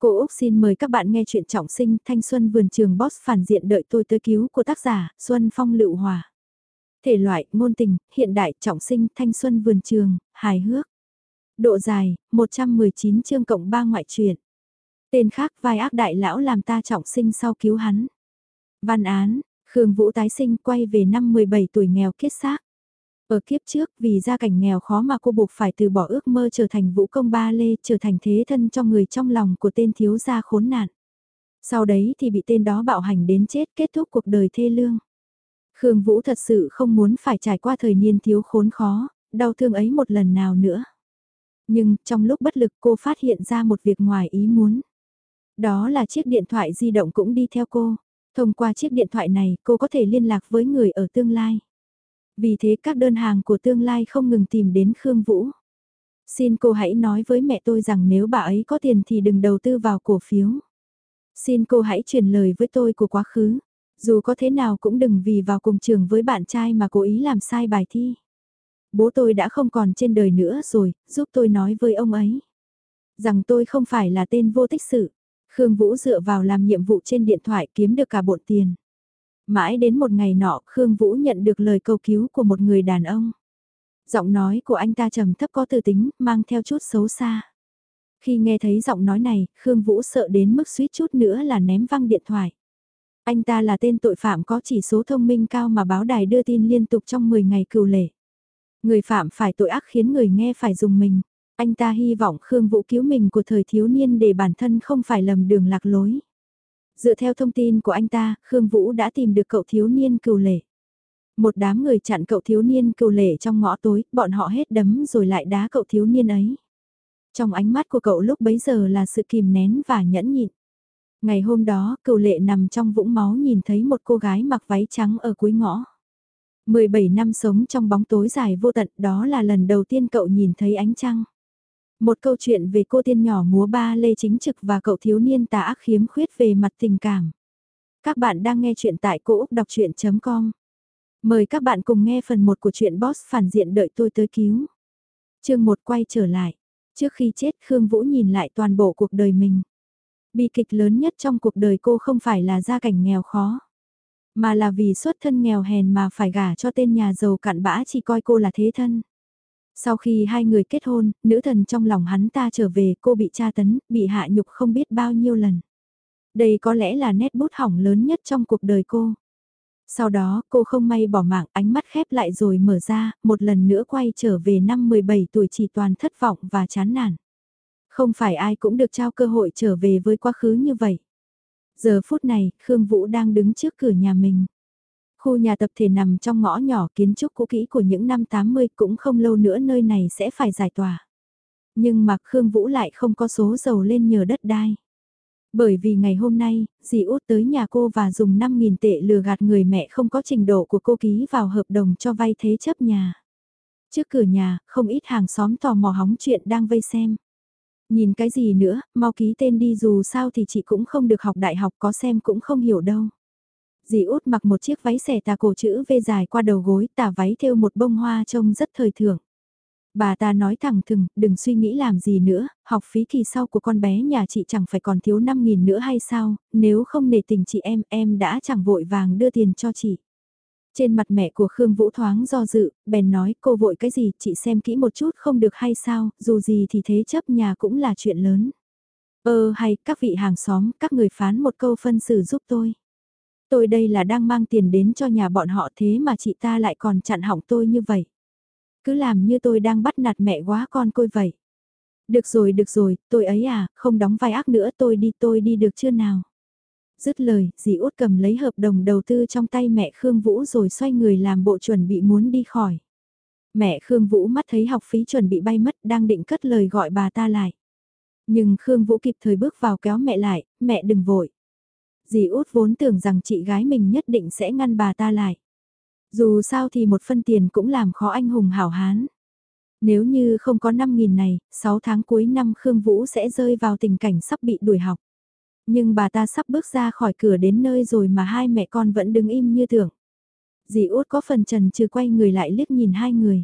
Cô Úc xin mời các bạn nghe chuyện trọng sinh thanh xuân vườn trường boss phản diện đợi tôi tới cứu của tác giả Xuân Phong Lựu Hòa. Thể loại, ngôn tình, hiện đại, trọng sinh, thanh xuân vườn trường, hài hước. Độ dài, 119 chương cộng 3 ngoại truyện. Tên khác vai ác đại lão làm ta trọng sinh sau cứu hắn. Văn án, Khương Vũ tái sinh quay về năm 17 tuổi nghèo kết xác. Ở kiếp trước vì gia cảnh nghèo khó mà cô buộc phải từ bỏ ước mơ trở thành vũ công ba lê, trở thành thế thân cho người trong lòng của tên thiếu gia khốn nạn. Sau đấy thì bị tên đó bạo hành đến chết kết thúc cuộc đời thê lương. Khương Vũ thật sự không muốn phải trải qua thời niên thiếu khốn khó, đau thương ấy một lần nào nữa. Nhưng trong lúc bất lực cô phát hiện ra một việc ngoài ý muốn. Đó là chiếc điện thoại di động cũng đi theo cô. Thông qua chiếc điện thoại này cô có thể liên lạc với người ở tương lai. Vì thế các đơn hàng của tương lai không ngừng tìm đến Khương Vũ. Xin cô hãy nói với mẹ tôi rằng nếu bà ấy có tiền thì đừng đầu tư vào cổ phiếu. Xin cô hãy truyền lời với tôi của quá khứ. Dù có thế nào cũng đừng vì vào cùng trường với bạn trai mà cố ý làm sai bài thi. Bố tôi đã không còn trên đời nữa rồi, giúp tôi nói với ông ấy. Rằng tôi không phải là tên vô tích sự. Khương Vũ dựa vào làm nhiệm vụ trên điện thoại kiếm được cả bộn tiền. Mãi đến một ngày nọ, Khương Vũ nhận được lời cầu cứu của một người đàn ông. Giọng nói của anh ta trầm thấp có tư tính, mang theo chút xấu xa. Khi nghe thấy giọng nói này, Khương Vũ sợ đến mức suýt chút nữa là ném văng điện thoại. Anh ta là tên tội phạm có chỉ số thông minh cao mà báo đài đưa tin liên tục trong 10 ngày cừu lệ. Người phạm phải tội ác khiến người nghe phải dùng mình. Anh ta hy vọng Khương Vũ cứu mình của thời thiếu niên để bản thân không phải lầm đường lạc lối. Dựa theo thông tin của anh ta, Khương Vũ đã tìm được cậu thiếu niên cừu lệ. Một đám người chặn cậu thiếu niên cừu lệ trong ngõ tối, bọn họ hết đấm rồi lại đá cậu thiếu niên ấy. Trong ánh mắt của cậu lúc bấy giờ là sự kìm nén và nhẫn nhịn. Ngày hôm đó, cừu lệ nằm trong vũng máu nhìn thấy một cô gái mặc váy trắng ở cuối ngõ. 17 năm sống trong bóng tối dài vô tận đó là lần đầu tiên cậu nhìn thấy ánh trăng. Một câu chuyện về cô tiên nhỏ múa ba lê chính trực và cậu thiếu niên tà ác khiếm khuyết về mặt tình cảm. Các bạn đang nghe chuyện tại cô Úc Đọc Chuyện.com. Mời các bạn cùng nghe phần 1 của chuyện Boss phản diện đợi tôi tới cứu. chương 1 quay trở lại. Trước khi chết, Khương Vũ nhìn lại toàn bộ cuộc đời mình. Bi kịch lớn nhất trong cuộc đời cô không phải là gia cảnh nghèo khó. Mà là vì xuất thân nghèo hèn mà phải gả cho tên nhà giàu cặn bã chỉ coi cô là thế thân. Sau khi hai người kết hôn, nữ thần trong lòng hắn ta trở về cô bị tra tấn, bị hạ nhục không biết bao nhiêu lần. Đây có lẽ là nét bút hỏng lớn nhất trong cuộc đời cô. Sau đó cô không may bỏ mạng ánh mắt khép lại rồi mở ra, một lần nữa quay trở về năm 17 tuổi chỉ toàn thất vọng và chán nản. Không phải ai cũng được trao cơ hội trở về với quá khứ như vậy. Giờ phút này, Khương Vũ đang đứng trước cửa nhà mình. Khu nhà tập thể nằm trong ngõ nhỏ kiến trúc cũ kỹ của những năm 80 cũng không lâu nữa nơi này sẽ phải giải tỏa. Nhưng mà Khương Vũ lại không có số dầu lên nhờ đất đai. Bởi vì ngày hôm nay, dì út tới nhà cô và dùng 5.000 tệ lừa gạt người mẹ không có trình độ của cô ký vào hợp đồng cho vay thế chấp nhà. Trước cửa nhà, không ít hàng xóm tò mò hóng chuyện đang vây xem. Nhìn cái gì nữa, mau ký tên đi dù sao thì chị cũng không được học đại học có xem cũng không hiểu đâu dì út mặc một chiếc váy xẻ tà cổ chữ V dài qua đầu gối tà váy thêu một bông hoa trông rất thời thượng. Bà ta nói thẳng thừng, đừng suy nghĩ làm gì nữa, học phí kỳ sau của con bé nhà chị chẳng phải còn thiếu 5.000 nữa hay sao, nếu không nể tình chị em, em đã chẳng vội vàng đưa tiền cho chị. Trên mặt mẹ của Khương Vũ thoáng do dự, bèn nói cô vội cái gì, chị xem kỹ một chút không được hay sao, dù gì thì thế chấp nhà cũng là chuyện lớn. Ơ hay, các vị hàng xóm, các người phán một câu phân xử giúp tôi. Tôi đây là đang mang tiền đến cho nhà bọn họ thế mà chị ta lại còn chặn hỏng tôi như vậy. Cứ làm như tôi đang bắt nạt mẹ quá con côi vậy. Được rồi, được rồi, tôi ấy à, không đóng vai ác nữa tôi đi tôi đi được chưa nào. Dứt lời, dì út cầm lấy hợp đồng đầu tư trong tay mẹ Khương Vũ rồi xoay người làm bộ chuẩn bị muốn đi khỏi. Mẹ Khương Vũ mắt thấy học phí chuẩn bị bay mất đang định cất lời gọi bà ta lại. Nhưng Khương Vũ kịp thời bước vào kéo mẹ lại, mẹ đừng vội dì út vốn tưởng rằng chị gái mình nhất định sẽ ngăn bà ta lại. Dù sao thì một phân tiền cũng làm khó anh hùng hảo hán. Nếu như không có 5.000 này, 6 tháng cuối năm Khương Vũ sẽ rơi vào tình cảnh sắp bị đuổi học. Nhưng bà ta sắp bước ra khỏi cửa đến nơi rồi mà hai mẹ con vẫn đứng im như tưởng. Dì út có phần trần trừ quay người lại liếc nhìn hai người.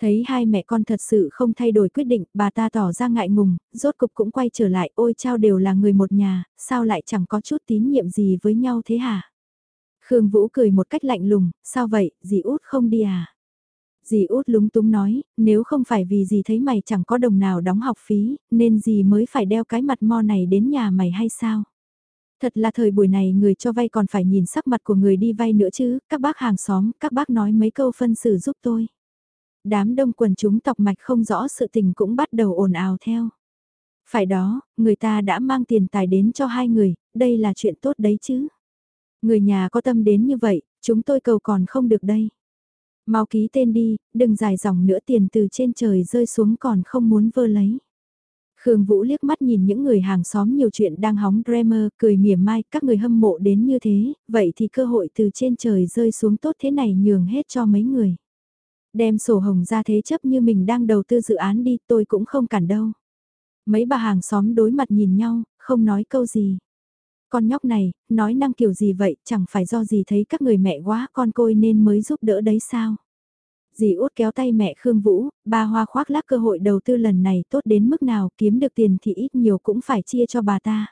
Thấy hai mẹ con thật sự không thay đổi quyết định, bà ta tỏ ra ngại ngùng, rốt cục cũng quay trở lại, ôi trao đều là người một nhà, sao lại chẳng có chút tín nhiệm gì với nhau thế hả? Khương Vũ cười một cách lạnh lùng, sao vậy, dì út không đi à? Dì út lúng túng nói, nếu không phải vì dì thấy mày chẳng có đồng nào đóng học phí, nên dì mới phải đeo cái mặt mo này đến nhà mày hay sao? Thật là thời buổi này người cho vay còn phải nhìn sắc mặt của người đi vay nữa chứ, các bác hàng xóm, các bác nói mấy câu phân xử giúp tôi. Đám đông quần chúng tọc mạch không rõ sự tình cũng bắt đầu ồn ào theo. Phải đó, người ta đã mang tiền tài đến cho hai người, đây là chuyện tốt đấy chứ. Người nhà có tâm đến như vậy, chúng tôi cầu còn không được đây. Mau ký tên đi, đừng dài dòng nữa tiền từ trên trời rơi xuống còn không muốn vơ lấy. Khương Vũ liếc mắt nhìn những người hàng xóm nhiều chuyện đang hóng Dremer, cười mỉa mai, các người hâm mộ đến như thế, vậy thì cơ hội từ trên trời rơi xuống tốt thế này nhường hết cho mấy người. Đem sổ hồng ra thế chấp như mình đang đầu tư dự án đi, tôi cũng không cản đâu. Mấy bà hàng xóm đối mặt nhìn nhau, không nói câu gì. Con nhóc này, nói năng kiểu gì vậy, chẳng phải do gì thấy các người mẹ quá con côi nên mới giúp đỡ đấy sao? Dì út kéo tay mẹ Khương Vũ, ba hoa khoác lác cơ hội đầu tư lần này tốt đến mức nào kiếm được tiền thì ít nhiều cũng phải chia cho bà ta.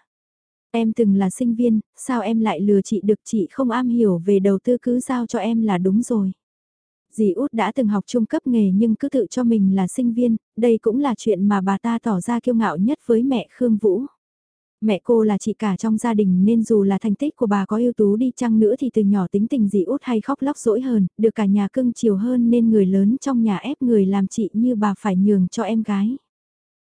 Em từng là sinh viên, sao em lại lừa chị được chị không am hiểu về đầu tư cứ giao cho em là đúng rồi. Dì út đã từng học trung cấp nghề nhưng cứ tự cho mình là sinh viên, đây cũng là chuyện mà bà ta tỏ ra kiêu ngạo nhất với mẹ Khương Vũ. Mẹ cô là chị cả trong gia đình nên dù là thành tích của bà có ưu tú đi chăng nữa thì từ nhỏ tính tình Dì út hay khóc lóc dỗi hơn, được cả nhà cưng chiều hơn nên người lớn trong nhà ép người làm chị như bà phải nhường cho em gái.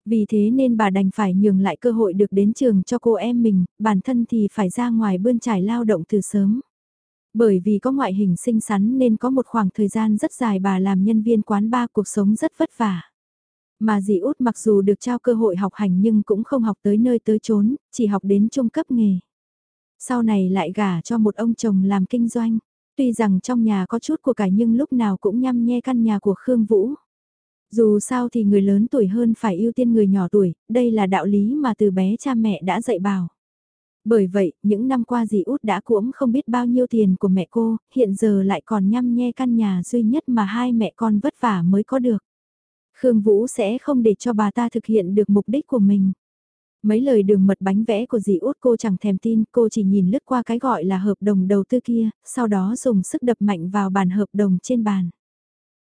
Vì thế nên bà đành phải nhường lại cơ hội được đến trường cho cô em mình, bản thân thì phải ra ngoài bươn trải lao động từ sớm. Bởi vì có ngoại hình xinh xắn nên có một khoảng thời gian rất dài bà làm nhân viên quán bar cuộc sống rất vất vả. Mà dì út mặc dù được trao cơ hội học hành nhưng cũng không học tới nơi tới chốn, chỉ học đến trung cấp nghề. Sau này lại gả cho một ông chồng làm kinh doanh. Tuy rằng trong nhà có chút của cải nhưng lúc nào cũng nhăm nhe căn nhà của Khương Vũ. Dù sao thì người lớn tuổi hơn phải ưu tiên người nhỏ tuổi, đây là đạo lý mà từ bé cha mẹ đã dạy bảo. Bởi vậy, những năm qua dì út đã cuỗng không biết bao nhiêu tiền của mẹ cô, hiện giờ lại còn nhăm nhe căn nhà duy nhất mà hai mẹ con vất vả mới có được. Khương Vũ sẽ không để cho bà ta thực hiện được mục đích của mình. Mấy lời đường mật bánh vẽ của dì út cô chẳng thèm tin, cô chỉ nhìn lướt qua cái gọi là hợp đồng đầu tư kia, sau đó dùng sức đập mạnh vào bàn hợp đồng trên bàn.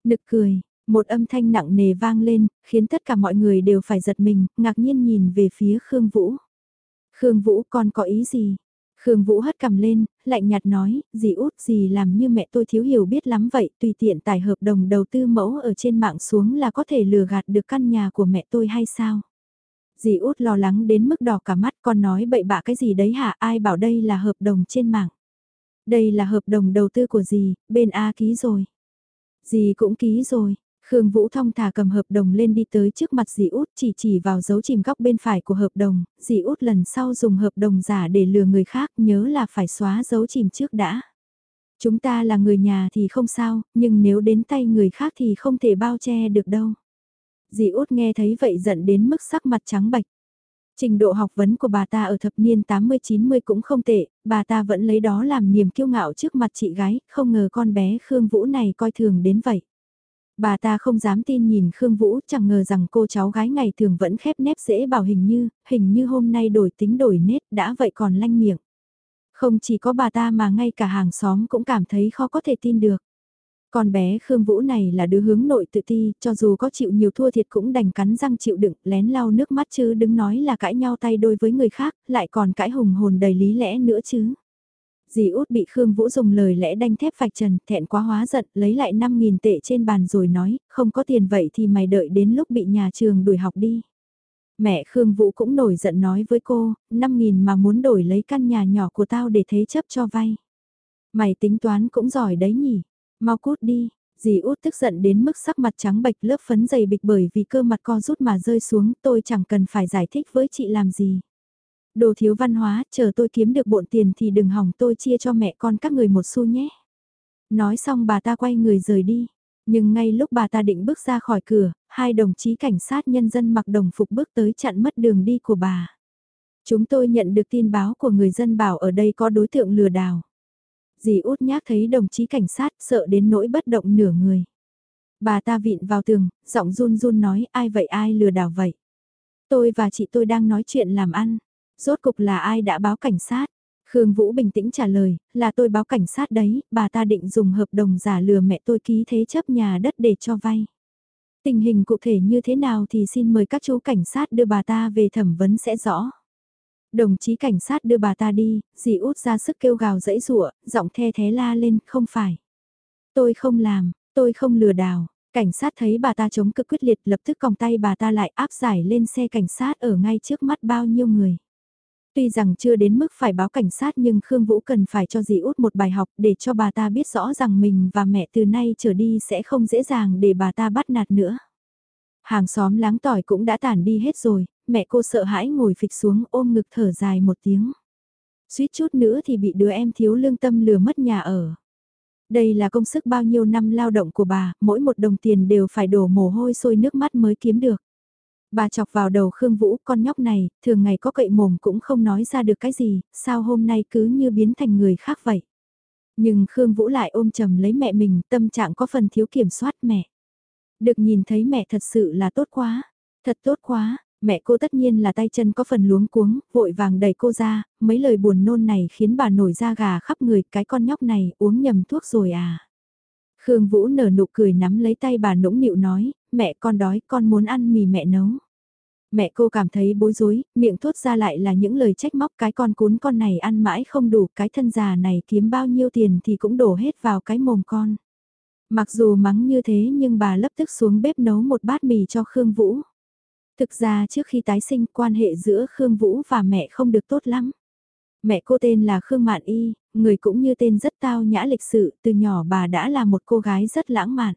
Nực cười, một âm thanh nặng nề vang lên, khiến tất cả mọi người đều phải giật mình, ngạc nhiên nhìn về phía Khương Vũ. Khương Vũ con có ý gì? Khương Vũ hất cầm lên, lạnh nhạt nói, dì út gì làm như mẹ tôi thiếu hiểu biết lắm vậy, tùy tiện tải hợp đồng đầu tư mẫu ở trên mạng xuống là có thể lừa gạt được căn nhà của mẹ tôi hay sao? Dì út lo lắng đến mức đỏ cả mắt con nói bậy bạ cái gì đấy hả ai bảo đây là hợp đồng trên mạng. Đây là hợp đồng đầu tư của dì, bên A ký rồi. Dì cũng ký rồi, Khương Vũ thong thả cầm hợp đồng lên đi tới trước mặt dì út chỉ chỉ vào dấu chìm góc bên phải của hợp đồng, dì út lần sau dùng hợp đồng giả để lừa người khác nhớ là phải xóa dấu chìm trước đã. Chúng ta là người nhà thì không sao, nhưng nếu đến tay người khác thì không thể bao che được đâu. Dì út nghe thấy vậy giận đến mức sắc mặt trắng bạch. Trình độ học vấn của bà ta ở thập niên 80-90 cũng không tệ, bà ta vẫn lấy đó làm niềm kiêu ngạo trước mặt chị gái, không ngờ con bé Khương Vũ này coi thường đến vậy. Bà ta không dám tin nhìn Khương Vũ, chẳng ngờ rằng cô cháu gái ngày thường vẫn khép nép dễ bảo hình như, hình như hôm nay đổi tính đổi nết đã vậy còn lanh miệng. Không chỉ có bà ta mà ngay cả hàng xóm cũng cảm thấy khó có thể tin được. Con bé Khương Vũ này là đứa hướng nội tự ti, cho dù có chịu nhiều thua thiệt cũng đành cắn răng chịu đựng, lén lau nước mắt chứ đứng nói là cãi nhau tay đôi với người khác, lại còn cãi hùng hồn đầy lý lẽ nữa chứ. Dì út bị Khương Vũ dùng lời lẽ đanh thép vạch trần, thẹn quá hóa giận, lấy lại 5.000 tệ trên bàn rồi nói, không có tiền vậy thì mày đợi đến lúc bị nhà trường đuổi học đi. Mẹ Khương Vũ cũng nổi giận nói với cô, 5.000 mà muốn đổi lấy căn nhà nhỏ của tao để thế chấp cho vay. Mày tính toán cũng giỏi đấy nhỉ, mau cút đi. Dì út tức giận đến mức sắc mặt trắng bệch lớp phấn dày bịch bởi vì cơ mặt co rút mà rơi xuống tôi chẳng cần phải giải thích với chị làm gì. Đồ thiếu văn hóa, chờ tôi kiếm được bộn tiền thì đừng hỏng tôi chia cho mẹ con các người một xu nhé. Nói xong bà ta quay người rời đi. Nhưng ngay lúc bà ta định bước ra khỏi cửa, hai đồng chí cảnh sát nhân dân mặc đồng phục bước tới chặn mất đường đi của bà. Chúng tôi nhận được tin báo của người dân bảo ở đây có đối tượng lừa đảo. Dì út nhác thấy đồng chí cảnh sát sợ đến nỗi bất động nửa người. Bà ta vịn vào tường, giọng run run nói ai vậy ai lừa đảo vậy. Tôi và chị tôi đang nói chuyện làm ăn. Rốt cục là ai đã báo cảnh sát? Khương Vũ bình tĩnh trả lời, là tôi báo cảnh sát đấy, bà ta định dùng hợp đồng giả lừa mẹ tôi ký thế chấp nhà đất để cho vay. Tình hình cụ thể như thế nào thì xin mời các chú cảnh sát đưa bà ta về thẩm vấn sẽ rõ. Đồng chí cảnh sát đưa bà ta đi, dì út ra sức kêu gào dẫy rụa, giọng the thế la lên, không phải. Tôi không làm, tôi không lừa đảo. Cảnh sát thấy bà ta chống cực quyết liệt lập tức còng tay bà ta lại áp giải lên xe cảnh sát ở ngay trước mắt bao nhiêu người. Tuy rằng chưa đến mức phải báo cảnh sát nhưng Khương Vũ cần phải cho dì út một bài học để cho bà ta biết rõ rằng mình và mẹ từ nay trở đi sẽ không dễ dàng để bà ta bắt nạt nữa. Hàng xóm láng tỏi cũng đã tản đi hết rồi, mẹ cô sợ hãi ngồi phịch xuống ôm ngực thở dài một tiếng. Suýt chút nữa thì bị đứa em thiếu lương tâm lừa mất nhà ở. Đây là công sức bao nhiêu năm lao động của bà, mỗi một đồng tiền đều phải đổ mồ hôi sôi nước mắt mới kiếm được. Bà chọc vào đầu Khương Vũ, con nhóc này, thường ngày có cậy mồm cũng không nói ra được cái gì, sao hôm nay cứ như biến thành người khác vậy. Nhưng Khương Vũ lại ôm chầm lấy mẹ mình, tâm trạng có phần thiếu kiểm soát mẹ. Được nhìn thấy mẹ thật sự là tốt quá, thật tốt quá, mẹ cô tất nhiên là tay chân có phần luống cuống, vội vàng đẩy cô ra, mấy lời buồn nôn này khiến bà nổi da gà khắp người, cái con nhóc này uống nhầm thuốc rồi à. Khương Vũ nở nụ cười nắm lấy tay bà nũng nịu nói, mẹ con đói, con muốn ăn mì mẹ nấu. Mẹ cô cảm thấy bối rối, miệng thốt ra lại là những lời trách móc cái con cún con này ăn mãi không đủ, cái thân già này kiếm bao nhiêu tiền thì cũng đổ hết vào cái mồm con. Mặc dù mắng như thế nhưng bà lập tức xuống bếp nấu một bát mì cho Khương Vũ. Thực ra trước khi tái sinh quan hệ giữa Khương Vũ và mẹ không được tốt lắm. Mẹ cô tên là Khương Mạn Y, người cũng như tên rất tao nhã lịch sự, từ nhỏ bà đã là một cô gái rất lãng mạn.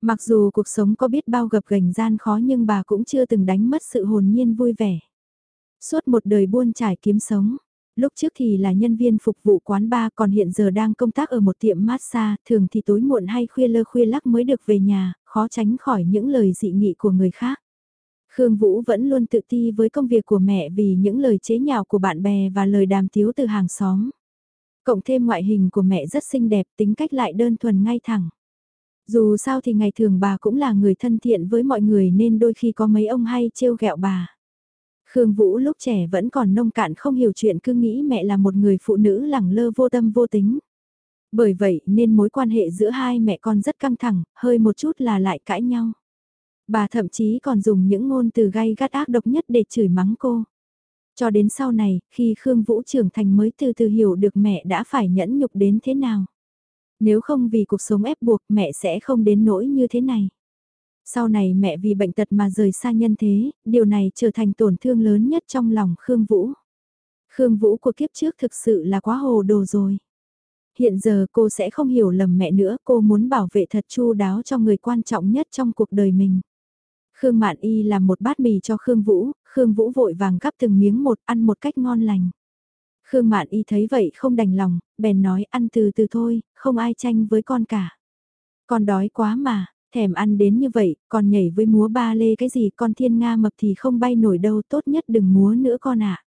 Mặc dù cuộc sống có biết bao gập gành gian khó nhưng bà cũng chưa từng đánh mất sự hồn nhiên vui vẻ. Suốt một đời buôn trải kiếm sống, lúc trước thì là nhân viên phục vụ quán bar còn hiện giờ đang công tác ở một tiệm massage, thường thì tối muộn hay khuya lơ khuya lắc mới được về nhà, khó tránh khỏi những lời dị nghị của người khác. Khương Vũ vẫn luôn tự ti với công việc của mẹ vì những lời chế nhạo của bạn bè và lời đàm tiếu từ hàng xóm. Cộng thêm ngoại hình của mẹ rất xinh đẹp, tính cách lại đơn thuần ngay thẳng. Dù sao thì ngày thường bà cũng là người thân thiện với mọi người nên đôi khi có mấy ông hay trêu ghẹo bà. Khương Vũ lúc trẻ vẫn còn nông cạn không hiểu chuyện cứ nghĩ mẹ là một người phụ nữ lẳng lơ vô tâm vô tính. Bởi vậy nên mối quan hệ giữa hai mẹ con rất căng thẳng, hơi một chút là lại cãi nhau. Bà thậm chí còn dùng những ngôn từ gay gắt ác độc nhất để chửi mắng cô. Cho đến sau này, khi Khương Vũ trưởng thành mới từ từ hiểu được mẹ đã phải nhẫn nhục đến thế nào. Nếu không vì cuộc sống ép buộc mẹ sẽ không đến nỗi như thế này. Sau này mẹ vì bệnh tật mà rời xa nhân thế, điều này trở thành tổn thương lớn nhất trong lòng Khương Vũ. Khương Vũ của kiếp trước thực sự là quá hồ đồ rồi. Hiện giờ cô sẽ không hiểu lầm mẹ nữa, cô muốn bảo vệ thật chu đáo cho người quan trọng nhất trong cuộc đời mình. Khương Mạn Y làm một bát mì cho Khương Vũ, Khương Vũ vội vàng gắp từng miếng một ăn một cách ngon lành. Khương Mạn Y thấy vậy không đành lòng, bèn nói ăn từ từ thôi, không ai tranh với con cả. Con đói quá mà, thèm ăn đến như vậy, còn nhảy với múa ba lê cái gì con thiên nga mập thì không bay nổi đâu tốt nhất đừng múa nữa con ạ.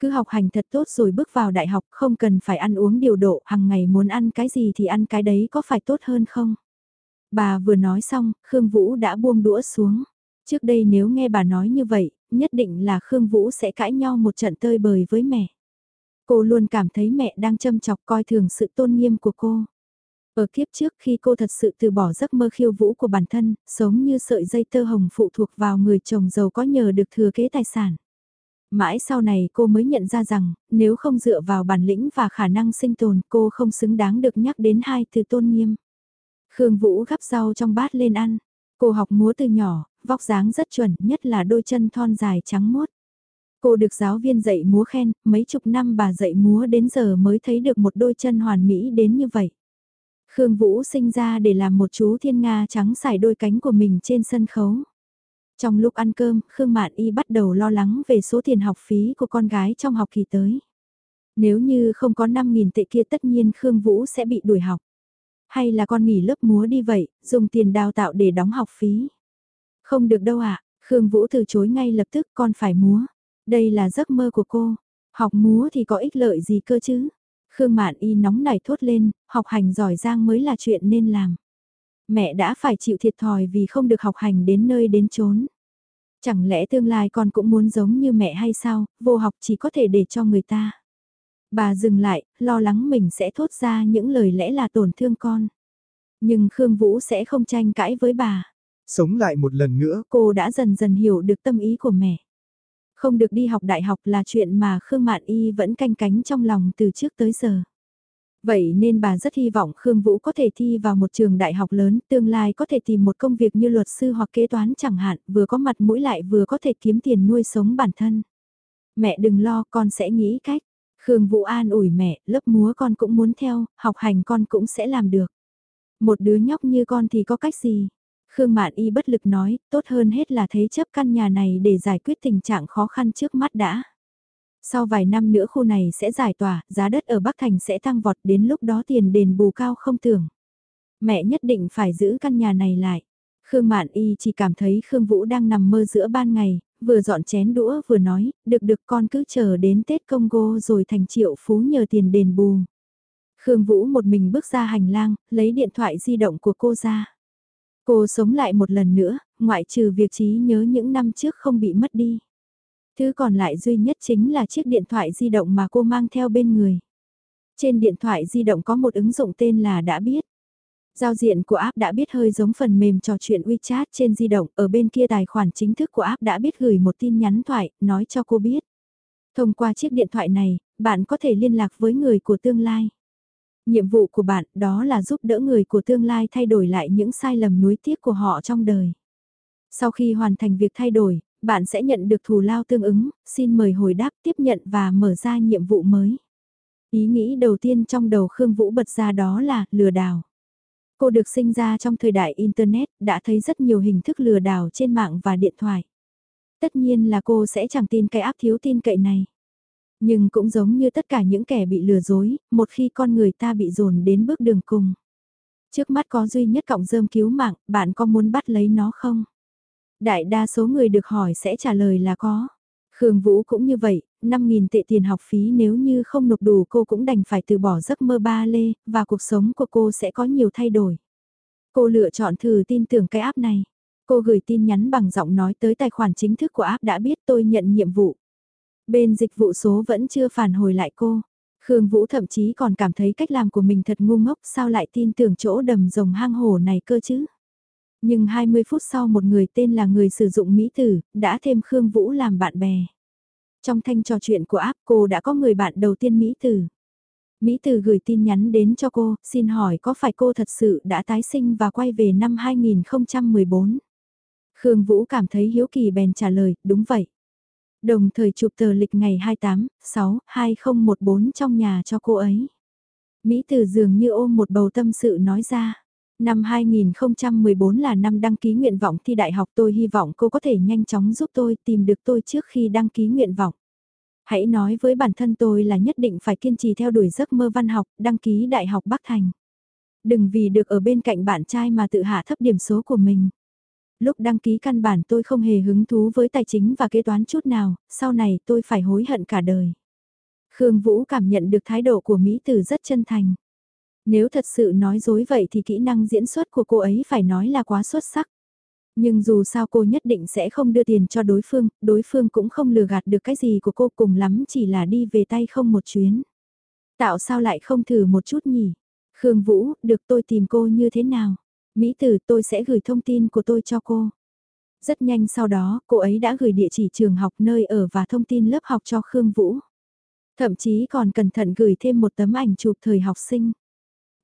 Cứ học hành thật tốt rồi bước vào đại học không cần phải ăn uống điều độ, hàng ngày muốn ăn cái gì thì ăn cái đấy có phải tốt hơn không? Bà vừa nói xong, Khương Vũ đã buông đũa xuống. Trước đây nếu nghe bà nói như vậy, nhất định là Khương Vũ sẽ cãi nhau một trận tơi bời với mẹ. Cô luôn cảm thấy mẹ đang châm chọc coi thường sự tôn nghiêm của cô. Ở kiếp trước khi cô thật sự từ bỏ giấc mơ khiêu vũ của bản thân, sống như sợi dây tơ hồng phụ thuộc vào người chồng giàu có nhờ được thừa kế tài sản. Mãi sau này cô mới nhận ra rằng, nếu không dựa vào bản lĩnh và khả năng sinh tồn cô không xứng đáng được nhắc đến hai từ tôn nghiêm. Khương Vũ gắp rau trong bát lên ăn. Cô học múa từ nhỏ, vóc dáng rất chuẩn, nhất là đôi chân thon dài trắng mốt. Cô được giáo viên dạy múa khen, mấy chục năm bà dạy múa đến giờ mới thấy được một đôi chân hoàn mỹ đến như vậy. Khương Vũ sinh ra để làm một chú thiên nga trắng xài đôi cánh của mình trên sân khấu. Trong lúc ăn cơm, Khương Mạn Y bắt đầu lo lắng về số tiền học phí của con gái trong học kỳ tới. Nếu như không có 5.000 tệ kia tất nhiên Khương Vũ sẽ bị đuổi học. Hay là con nghỉ lớp múa đi vậy, dùng tiền đào tạo để đóng học phí. Không được đâu ạ, Khương Vũ từ chối ngay lập tức con phải múa. Đây là giấc mơ của cô. Học múa thì có ích lợi gì cơ chứ? Khương Mạn Y nóng nảy thốt lên, học hành giỏi giang mới là chuyện nên làm. Mẹ đã phải chịu thiệt thòi vì không được học hành đến nơi đến chốn. Chẳng lẽ tương lai con cũng muốn giống như mẹ hay sao, vô học chỉ có thể để cho người ta. Bà dừng lại, lo lắng mình sẽ thốt ra những lời lẽ là tổn thương con. Nhưng Khương Vũ sẽ không tranh cãi với bà. Sống lại một lần nữa. Cô đã dần dần hiểu được tâm ý của mẹ. Không được đi học đại học là chuyện mà Khương Mạn Y vẫn canh cánh trong lòng từ trước tới giờ. Vậy nên bà rất hy vọng Khương Vũ có thể thi vào một trường đại học lớn, tương lai có thể tìm một công việc như luật sư hoặc kế toán chẳng hạn, vừa có mặt mũi lại vừa có thể kiếm tiền nuôi sống bản thân. Mẹ đừng lo, con sẽ nghĩ cách. Khương Vũ an ủi mẹ, lớp múa con cũng muốn theo, học hành con cũng sẽ làm được. Một đứa nhóc như con thì có cách gì? Khương Mạn Y bất lực nói, tốt hơn hết là thấy chấp căn nhà này để giải quyết tình trạng khó khăn trước mắt đã. Sau vài năm nữa khu này sẽ giải tỏa, giá đất ở Bắc Thành sẽ tăng vọt đến lúc đó tiền đền bù cao không tưởng. Mẹ nhất định phải giữ căn nhà này lại. Khương Mạn Y chỉ cảm thấy Khương Vũ đang nằm mơ giữa ban ngày, vừa dọn chén đũa vừa nói, được được con cứ chờ đến Tết Congo rồi thành triệu phú nhờ tiền đền bù. Khương Vũ một mình bước ra hành lang, lấy điện thoại di động của cô ra. Cô sống lại một lần nữa, ngoại trừ việc trí nhớ những năm trước không bị mất đi. Thứ còn lại duy nhất chính là chiếc điện thoại di động mà cô mang theo bên người. Trên điện thoại di động có một ứng dụng tên là đã biết. Giao diện của app đã biết hơi giống phần mềm trò chuyện WeChat trên di động, ở bên kia tài khoản chính thức của app đã biết gửi một tin nhắn thoại, nói cho cô biết. Thông qua chiếc điện thoại này, bạn có thể liên lạc với người của tương lai. Nhiệm vụ của bạn đó là giúp đỡ người của tương lai thay đổi lại những sai lầm nuối tiếc của họ trong đời. Sau khi hoàn thành việc thay đổi, bạn sẽ nhận được thù lao tương ứng, xin mời hồi đáp tiếp nhận và mở ra nhiệm vụ mới. Ý nghĩ đầu tiên trong đầu Khương Vũ bật ra đó là lừa đảo. Cô được sinh ra trong thời đại Internet, đã thấy rất nhiều hình thức lừa đảo trên mạng và điện thoại. Tất nhiên là cô sẽ chẳng tin cái áp thiếu tin cậy này. Nhưng cũng giống như tất cả những kẻ bị lừa dối, một khi con người ta bị dồn đến bước đường cùng. Trước mắt có duy nhất cọng rơm cứu mạng, bạn có muốn bắt lấy nó không? Đại đa số người được hỏi sẽ trả lời là có. Khương Vũ cũng như vậy, 5.000 tệ tiền học phí nếu như không nộp đủ cô cũng đành phải từ bỏ giấc mơ ba lê, và cuộc sống của cô sẽ có nhiều thay đổi. Cô lựa chọn thử tin tưởng cái app này. Cô gửi tin nhắn bằng giọng nói tới tài khoản chính thức của app đã biết tôi nhận nhiệm vụ. Bên dịch vụ số vẫn chưa phản hồi lại cô. Khương Vũ thậm chí còn cảm thấy cách làm của mình thật ngu ngốc sao lại tin tưởng chỗ đầm rồng hang hổ này cơ chứ. Nhưng 20 phút sau một người tên là người sử dụng Mỹ Tử, đã thêm Khương Vũ làm bạn bè. Trong thanh trò chuyện của app cô đã có người bạn đầu tiên Mỹ Tử. Mỹ Tử gửi tin nhắn đến cho cô, xin hỏi có phải cô thật sự đã tái sinh và quay về năm 2014? Khương Vũ cảm thấy hiếu kỳ bèn trả lời, đúng vậy. Đồng thời chụp tờ lịch ngày 28, 6, 2014 trong nhà cho cô ấy. Mỹ Tử dường như ôm một bầu tâm sự nói ra. Năm 2014 là năm đăng ký nguyện vọng thi đại học tôi hy vọng cô có thể nhanh chóng giúp tôi tìm được tôi trước khi đăng ký nguyện vọng. Hãy nói với bản thân tôi là nhất định phải kiên trì theo đuổi giấc mơ văn học, đăng ký đại học Bắc Thành. Đừng vì được ở bên cạnh bạn trai mà tự hạ thấp điểm số của mình. Lúc đăng ký căn bản tôi không hề hứng thú với tài chính và kế toán chút nào, sau này tôi phải hối hận cả đời. Khương Vũ cảm nhận được thái độ của Mỹ Tử rất chân thành. Nếu thật sự nói dối vậy thì kỹ năng diễn xuất của cô ấy phải nói là quá xuất sắc. Nhưng dù sao cô nhất định sẽ không đưa tiền cho đối phương, đối phương cũng không lừa gạt được cái gì của cô cùng lắm chỉ là đi về tay không một chuyến. Tạo sao lại không thử một chút nhỉ? Khương Vũ, được tôi tìm cô như thế nào? Mỹ Tử tôi sẽ gửi thông tin của tôi cho cô. Rất nhanh sau đó, cô ấy đã gửi địa chỉ trường học nơi ở và thông tin lớp học cho Khương Vũ. Thậm chí còn cẩn thận gửi thêm một tấm ảnh chụp thời học sinh.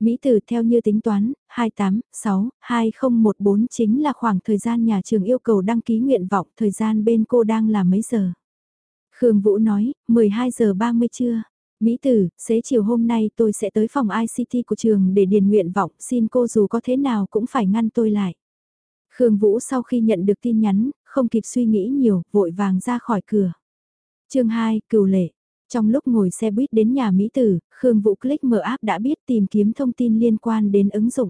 Mỹ Tử theo như tính toán, 28, 6, 2014 chính là khoảng thời gian nhà trường yêu cầu đăng ký nguyện vọng, thời gian bên cô đang là mấy giờ. Khương Vũ nói, 12 giờ 30 trưa. Mỹ Tử, xế chiều hôm nay tôi sẽ tới phòng ICT của trường để điền nguyện vọng, xin cô dù có thế nào cũng phải ngăn tôi lại. Khương Vũ sau khi nhận được tin nhắn, không kịp suy nghĩ nhiều, vội vàng ra khỏi cửa. chương 2, Cửu lệ. Trong lúc ngồi xe buýt đến nhà Mỹ Tử, Khương Vũ click mở app đã biết tìm kiếm thông tin liên quan đến ứng dụng.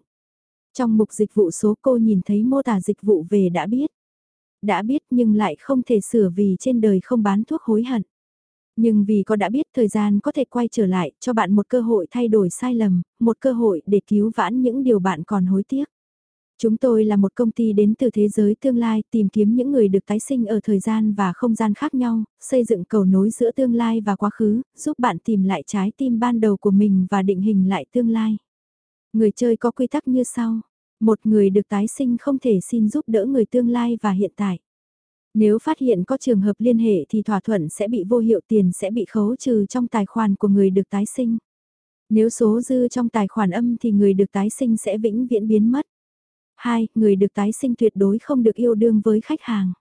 Trong mục dịch vụ số cô nhìn thấy mô tả dịch vụ về đã biết. Đã biết nhưng lại không thể sửa vì trên đời không bán thuốc hối hận. Nhưng vì có đã biết thời gian có thể quay trở lại cho bạn một cơ hội thay đổi sai lầm, một cơ hội để cứu vãn những điều bạn còn hối tiếc. Chúng tôi là một công ty đến từ thế giới tương lai tìm kiếm những người được tái sinh ở thời gian và không gian khác nhau, xây dựng cầu nối giữa tương lai và quá khứ, giúp bạn tìm lại trái tim ban đầu của mình và định hình lại tương lai. Người chơi có quy tắc như sau. Một người được tái sinh không thể xin giúp đỡ người tương lai và hiện tại. Nếu phát hiện có trường hợp liên hệ thì thỏa thuận sẽ bị vô hiệu tiền sẽ bị khấu trừ trong tài khoản của người được tái sinh. Nếu số dư trong tài khoản âm thì người được tái sinh sẽ vĩnh viễn biến mất. 2. Người được tái sinh tuyệt đối không được yêu đương với khách hàng.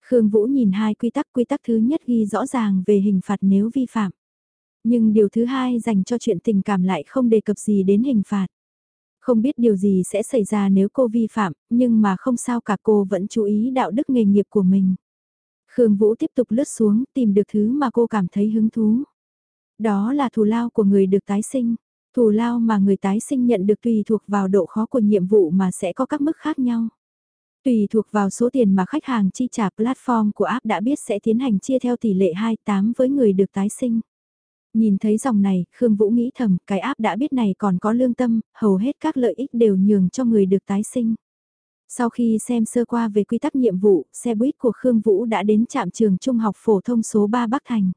Khương Vũ nhìn hai quy tắc, quy tắc thứ nhất ghi rõ ràng về hình phạt nếu vi phạm. Nhưng điều thứ hai dành cho chuyện tình cảm lại không đề cập gì đến hình phạt. Không biết điều gì sẽ xảy ra nếu cô vi phạm, nhưng mà không sao cả cô vẫn chú ý đạo đức nghề nghiệp của mình. Khương Vũ tiếp tục lướt xuống tìm được thứ mà cô cảm thấy hứng thú. Đó là thù lao của người được tái sinh. Thù lao mà người tái sinh nhận được tùy thuộc vào độ khó của nhiệm vụ mà sẽ có các mức khác nhau. Tùy thuộc vào số tiền mà khách hàng chi trả platform của app đã biết sẽ tiến hành chia theo tỷ lệ 28 với người được tái sinh. Nhìn thấy dòng này, Khương Vũ nghĩ thầm, cái áp đã biết này còn có lương tâm, hầu hết các lợi ích đều nhường cho người được tái sinh. Sau khi xem sơ qua về quy tắc nhiệm vụ, xe buýt của Khương Vũ đã đến trạm trường trung học phổ thông số 3 Bắc Thành.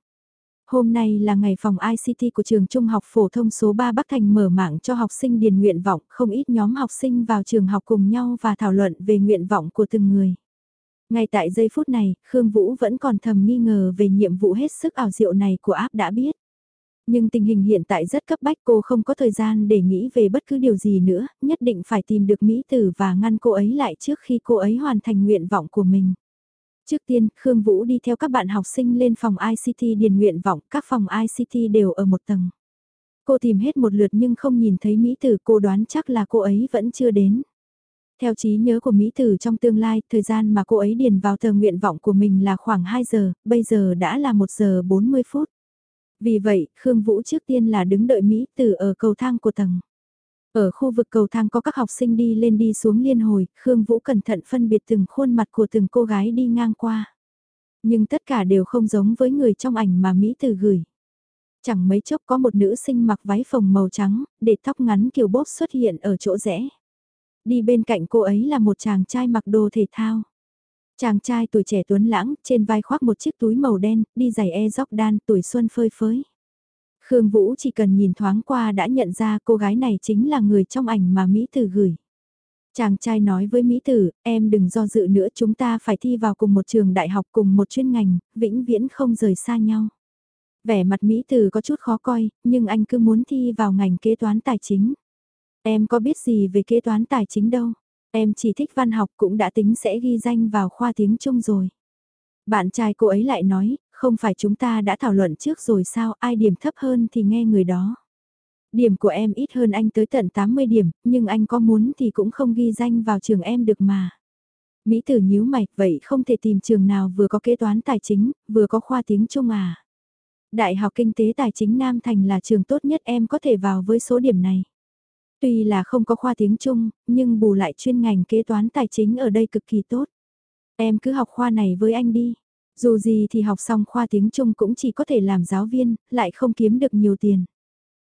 Hôm nay là ngày phòng ICT của trường trung học phổ thông số 3 Bắc Thành mở mạng cho học sinh điền nguyện vọng, không ít nhóm học sinh vào trường học cùng nhau và thảo luận về nguyện vọng của từng người. Ngay tại giây phút này, Khương Vũ vẫn còn thầm nghi ngờ về nhiệm vụ hết sức ảo diệu này của áp đã biết. Nhưng tình hình hiện tại rất cấp bách cô không có thời gian để nghĩ về bất cứ điều gì nữa, nhất định phải tìm được Mỹ Tử và ngăn cô ấy lại trước khi cô ấy hoàn thành nguyện vọng của mình. Trước tiên, Khương Vũ đi theo các bạn học sinh lên phòng ICT điền nguyện vọng, các phòng ICT đều ở một tầng. Cô tìm hết một lượt nhưng không nhìn thấy Mỹ Tử, cô đoán chắc là cô ấy vẫn chưa đến. Theo trí nhớ của Mỹ Tử trong tương lai, thời gian mà cô ấy điền vào tờ nguyện vọng của mình là khoảng 2 giờ, bây giờ đã là 1 giờ 40 phút. Vì vậy, Khương Vũ trước tiên là đứng đợi Mỹ Tử ở cầu thang của tầng. Ở khu vực cầu thang có các học sinh đi lên đi xuống liên hồi, Khương Vũ cẩn thận phân biệt từng khuôn mặt của từng cô gái đi ngang qua. Nhưng tất cả đều không giống với người trong ảnh mà Mỹ tử gửi. Chẳng mấy chốc có một nữ sinh mặc váy phồng màu trắng, để tóc ngắn kiểu bốt xuất hiện ở chỗ rẽ. Đi bên cạnh cô ấy là một chàng trai mặc đồ thể thao. Chàng trai tuổi trẻ tuấn lãng, trên vai khoác một chiếc túi màu đen, đi giày e đan, tuổi xuân phơi phới. Khương Vũ chỉ cần nhìn thoáng qua đã nhận ra cô gái này chính là người trong ảnh mà Mỹ Tử gửi. Chàng trai nói với Mỹ Tử, em đừng do dự nữa chúng ta phải thi vào cùng một trường đại học cùng một chuyên ngành, vĩnh viễn không rời xa nhau. Vẻ mặt Mỹ Tử có chút khó coi, nhưng anh cứ muốn thi vào ngành kế toán tài chính. Em có biết gì về kế toán tài chính đâu, em chỉ thích văn học cũng đã tính sẽ ghi danh vào khoa tiếng Trung rồi. Bạn trai cô ấy lại nói, không phải chúng ta đã thảo luận trước rồi sao, ai điểm thấp hơn thì nghe người đó. Điểm của em ít hơn anh tới tận 80 điểm, nhưng anh có muốn thì cũng không ghi danh vào trường em được mà. Mỹ tử nhíu mày, vậy không thể tìm trường nào vừa có kế toán tài chính, vừa có khoa tiếng Trung à. Đại học Kinh tế Tài chính Nam Thành là trường tốt nhất em có thể vào với số điểm này. Tuy là không có khoa tiếng Trung, nhưng bù lại chuyên ngành kế toán tài chính ở đây cực kỳ tốt. Em cứ học khoa này với anh đi. Dù gì thì học xong khoa tiếng Trung cũng chỉ có thể làm giáo viên, lại không kiếm được nhiều tiền.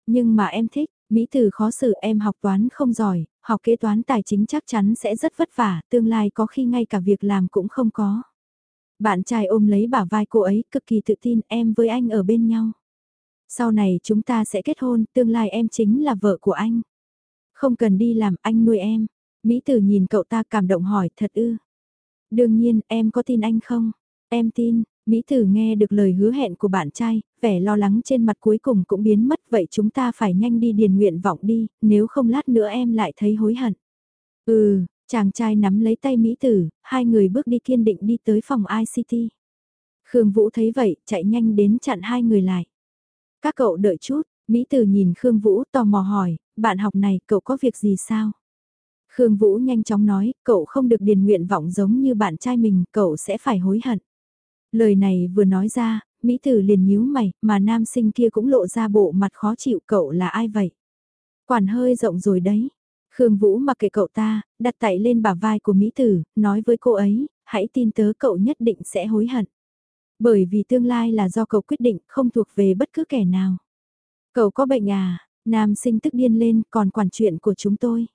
Nhưng mà em thích, Mỹ từ khó xử em học toán không giỏi, học kế toán tài chính chắc chắn sẽ rất vất vả, tương lai có khi ngay cả việc làm cũng không có. Bạn trai ôm lấy bả vai cô ấy, cực kỳ tự tin em với anh ở bên nhau. Sau này chúng ta sẽ kết hôn, tương lai em chính là vợ của anh. Không cần đi làm, anh nuôi em. Mỹ tử nhìn cậu ta cảm động hỏi, thật ư. Đương nhiên, em có tin anh không? Em tin, Mỹ Tử nghe được lời hứa hẹn của bạn trai, vẻ lo lắng trên mặt cuối cùng cũng biến mất vậy chúng ta phải nhanh đi điền nguyện vọng đi, nếu không lát nữa em lại thấy hối hận. Ừ, chàng trai nắm lấy tay Mỹ Tử, hai người bước đi kiên định đi tới phòng ICT. Khương Vũ thấy vậy, chạy nhanh đến chặn hai người lại. Các cậu đợi chút, Mỹ Tử nhìn Khương Vũ tò mò hỏi, bạn học này cậu có việc gì sao? Khương Vũ nhanh chóng nói, cậu không được điền nguyện vọng giống như bạn trai mình, cậu sẽ phải hối hận. Lời này vừa nói ra, Mỹ Tử liền nhíu mày, mà nam sinh kia cũng lộ ra bộ mặt khó chịu cậu là ai vậy? Quản hơi rộng rồi đấy. Khương Vũ mặc kệ cậu ta, đặt tay lên bả vai của Mỹ Tử, nói với cô ấy, hãy tin tớ cậu nhất định sẽ hối hận. Bởi vì tương lai là do cậu quyết định, không thuộc về bất cứ kẻ nào. Cậu có bệnh à? Nam sinh tức điên lên, còn quản chuyện của chúng tôi.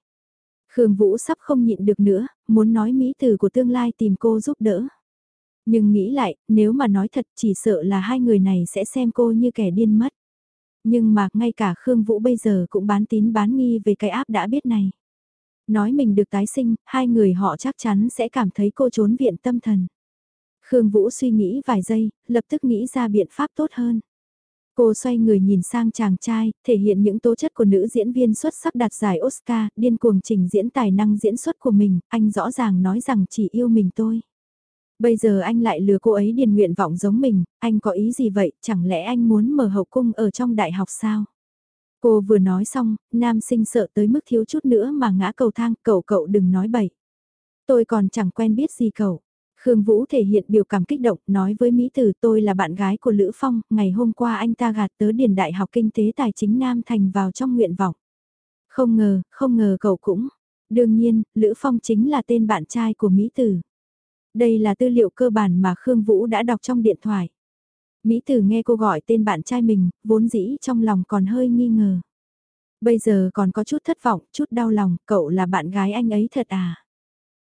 Khương Vũ sắp không nhịn được nữa, muốn nói Mỹ từ của tương lai tìm cô giúp đỡ. Nhưng nghĩ lại, nếu mà nói thật chỉ sợ là hai người này sẽ xem cô như kẻ điên mất. Nhưng mà ngay cả Khương Vũ bây giờ cũng bán tín bán nghi về cái áp đã biết này. Nói mình được tái sinh, hai người họ chắc chắn sẽ cảm thấy cô trốn viện tâm thần. Khương Vũ suy nghĩ vài giây, lập tức nghĩ ra biện pháp tốt hơn. Cô xoay người nhìn sang chàng trai, thể hiện những tố chất của nữ diễn viên xuất sắc đạt giải Oscar, điên cuồng trình diễn tài năng diễn xuất của mình, anh rõ ràng nói rằng chỉ yêu mình tôi. Bây giờ anh lại lừa cô ấy điền nguyện vọng giống mình, anh có ý gì vậy, chẳng lẽ anh muốn mở hậu cung ở trong đại học sao? Cô vừa nói xong, nam sinh sợ tới mức thiếu chút nữa mà ngã cầu thang, cậu cậu đừng nói bậy. Tôi còn chẳng quen biết gì cậu. Khương Vũ thể hiện biểu cảm kích động, nói với Mỹ Tử tôi là bạn gái của Lữ Phong, ngày hôm qua anh ta gạt tớ điền Đại học Kinh tế Tài chính Nam Thành vào trong nguyện vọng. Không ngờ, không ngờ cậu cũng. Đương nhiên, Lữ Phong chính là tên bạn trai của Mỹ Tử. Đây là tư liệu cơ bản mà Khương Vũ đã đọc trong điện thoại. Mỹ Tử nghe cô gọi tên bạn trai mình, vốn dĩ trong lòng còn hơi nghi ngờ. Bây giờ còn có chút thất vọng, chút đau lòng, cậu là bạn gái anh ấy thật à?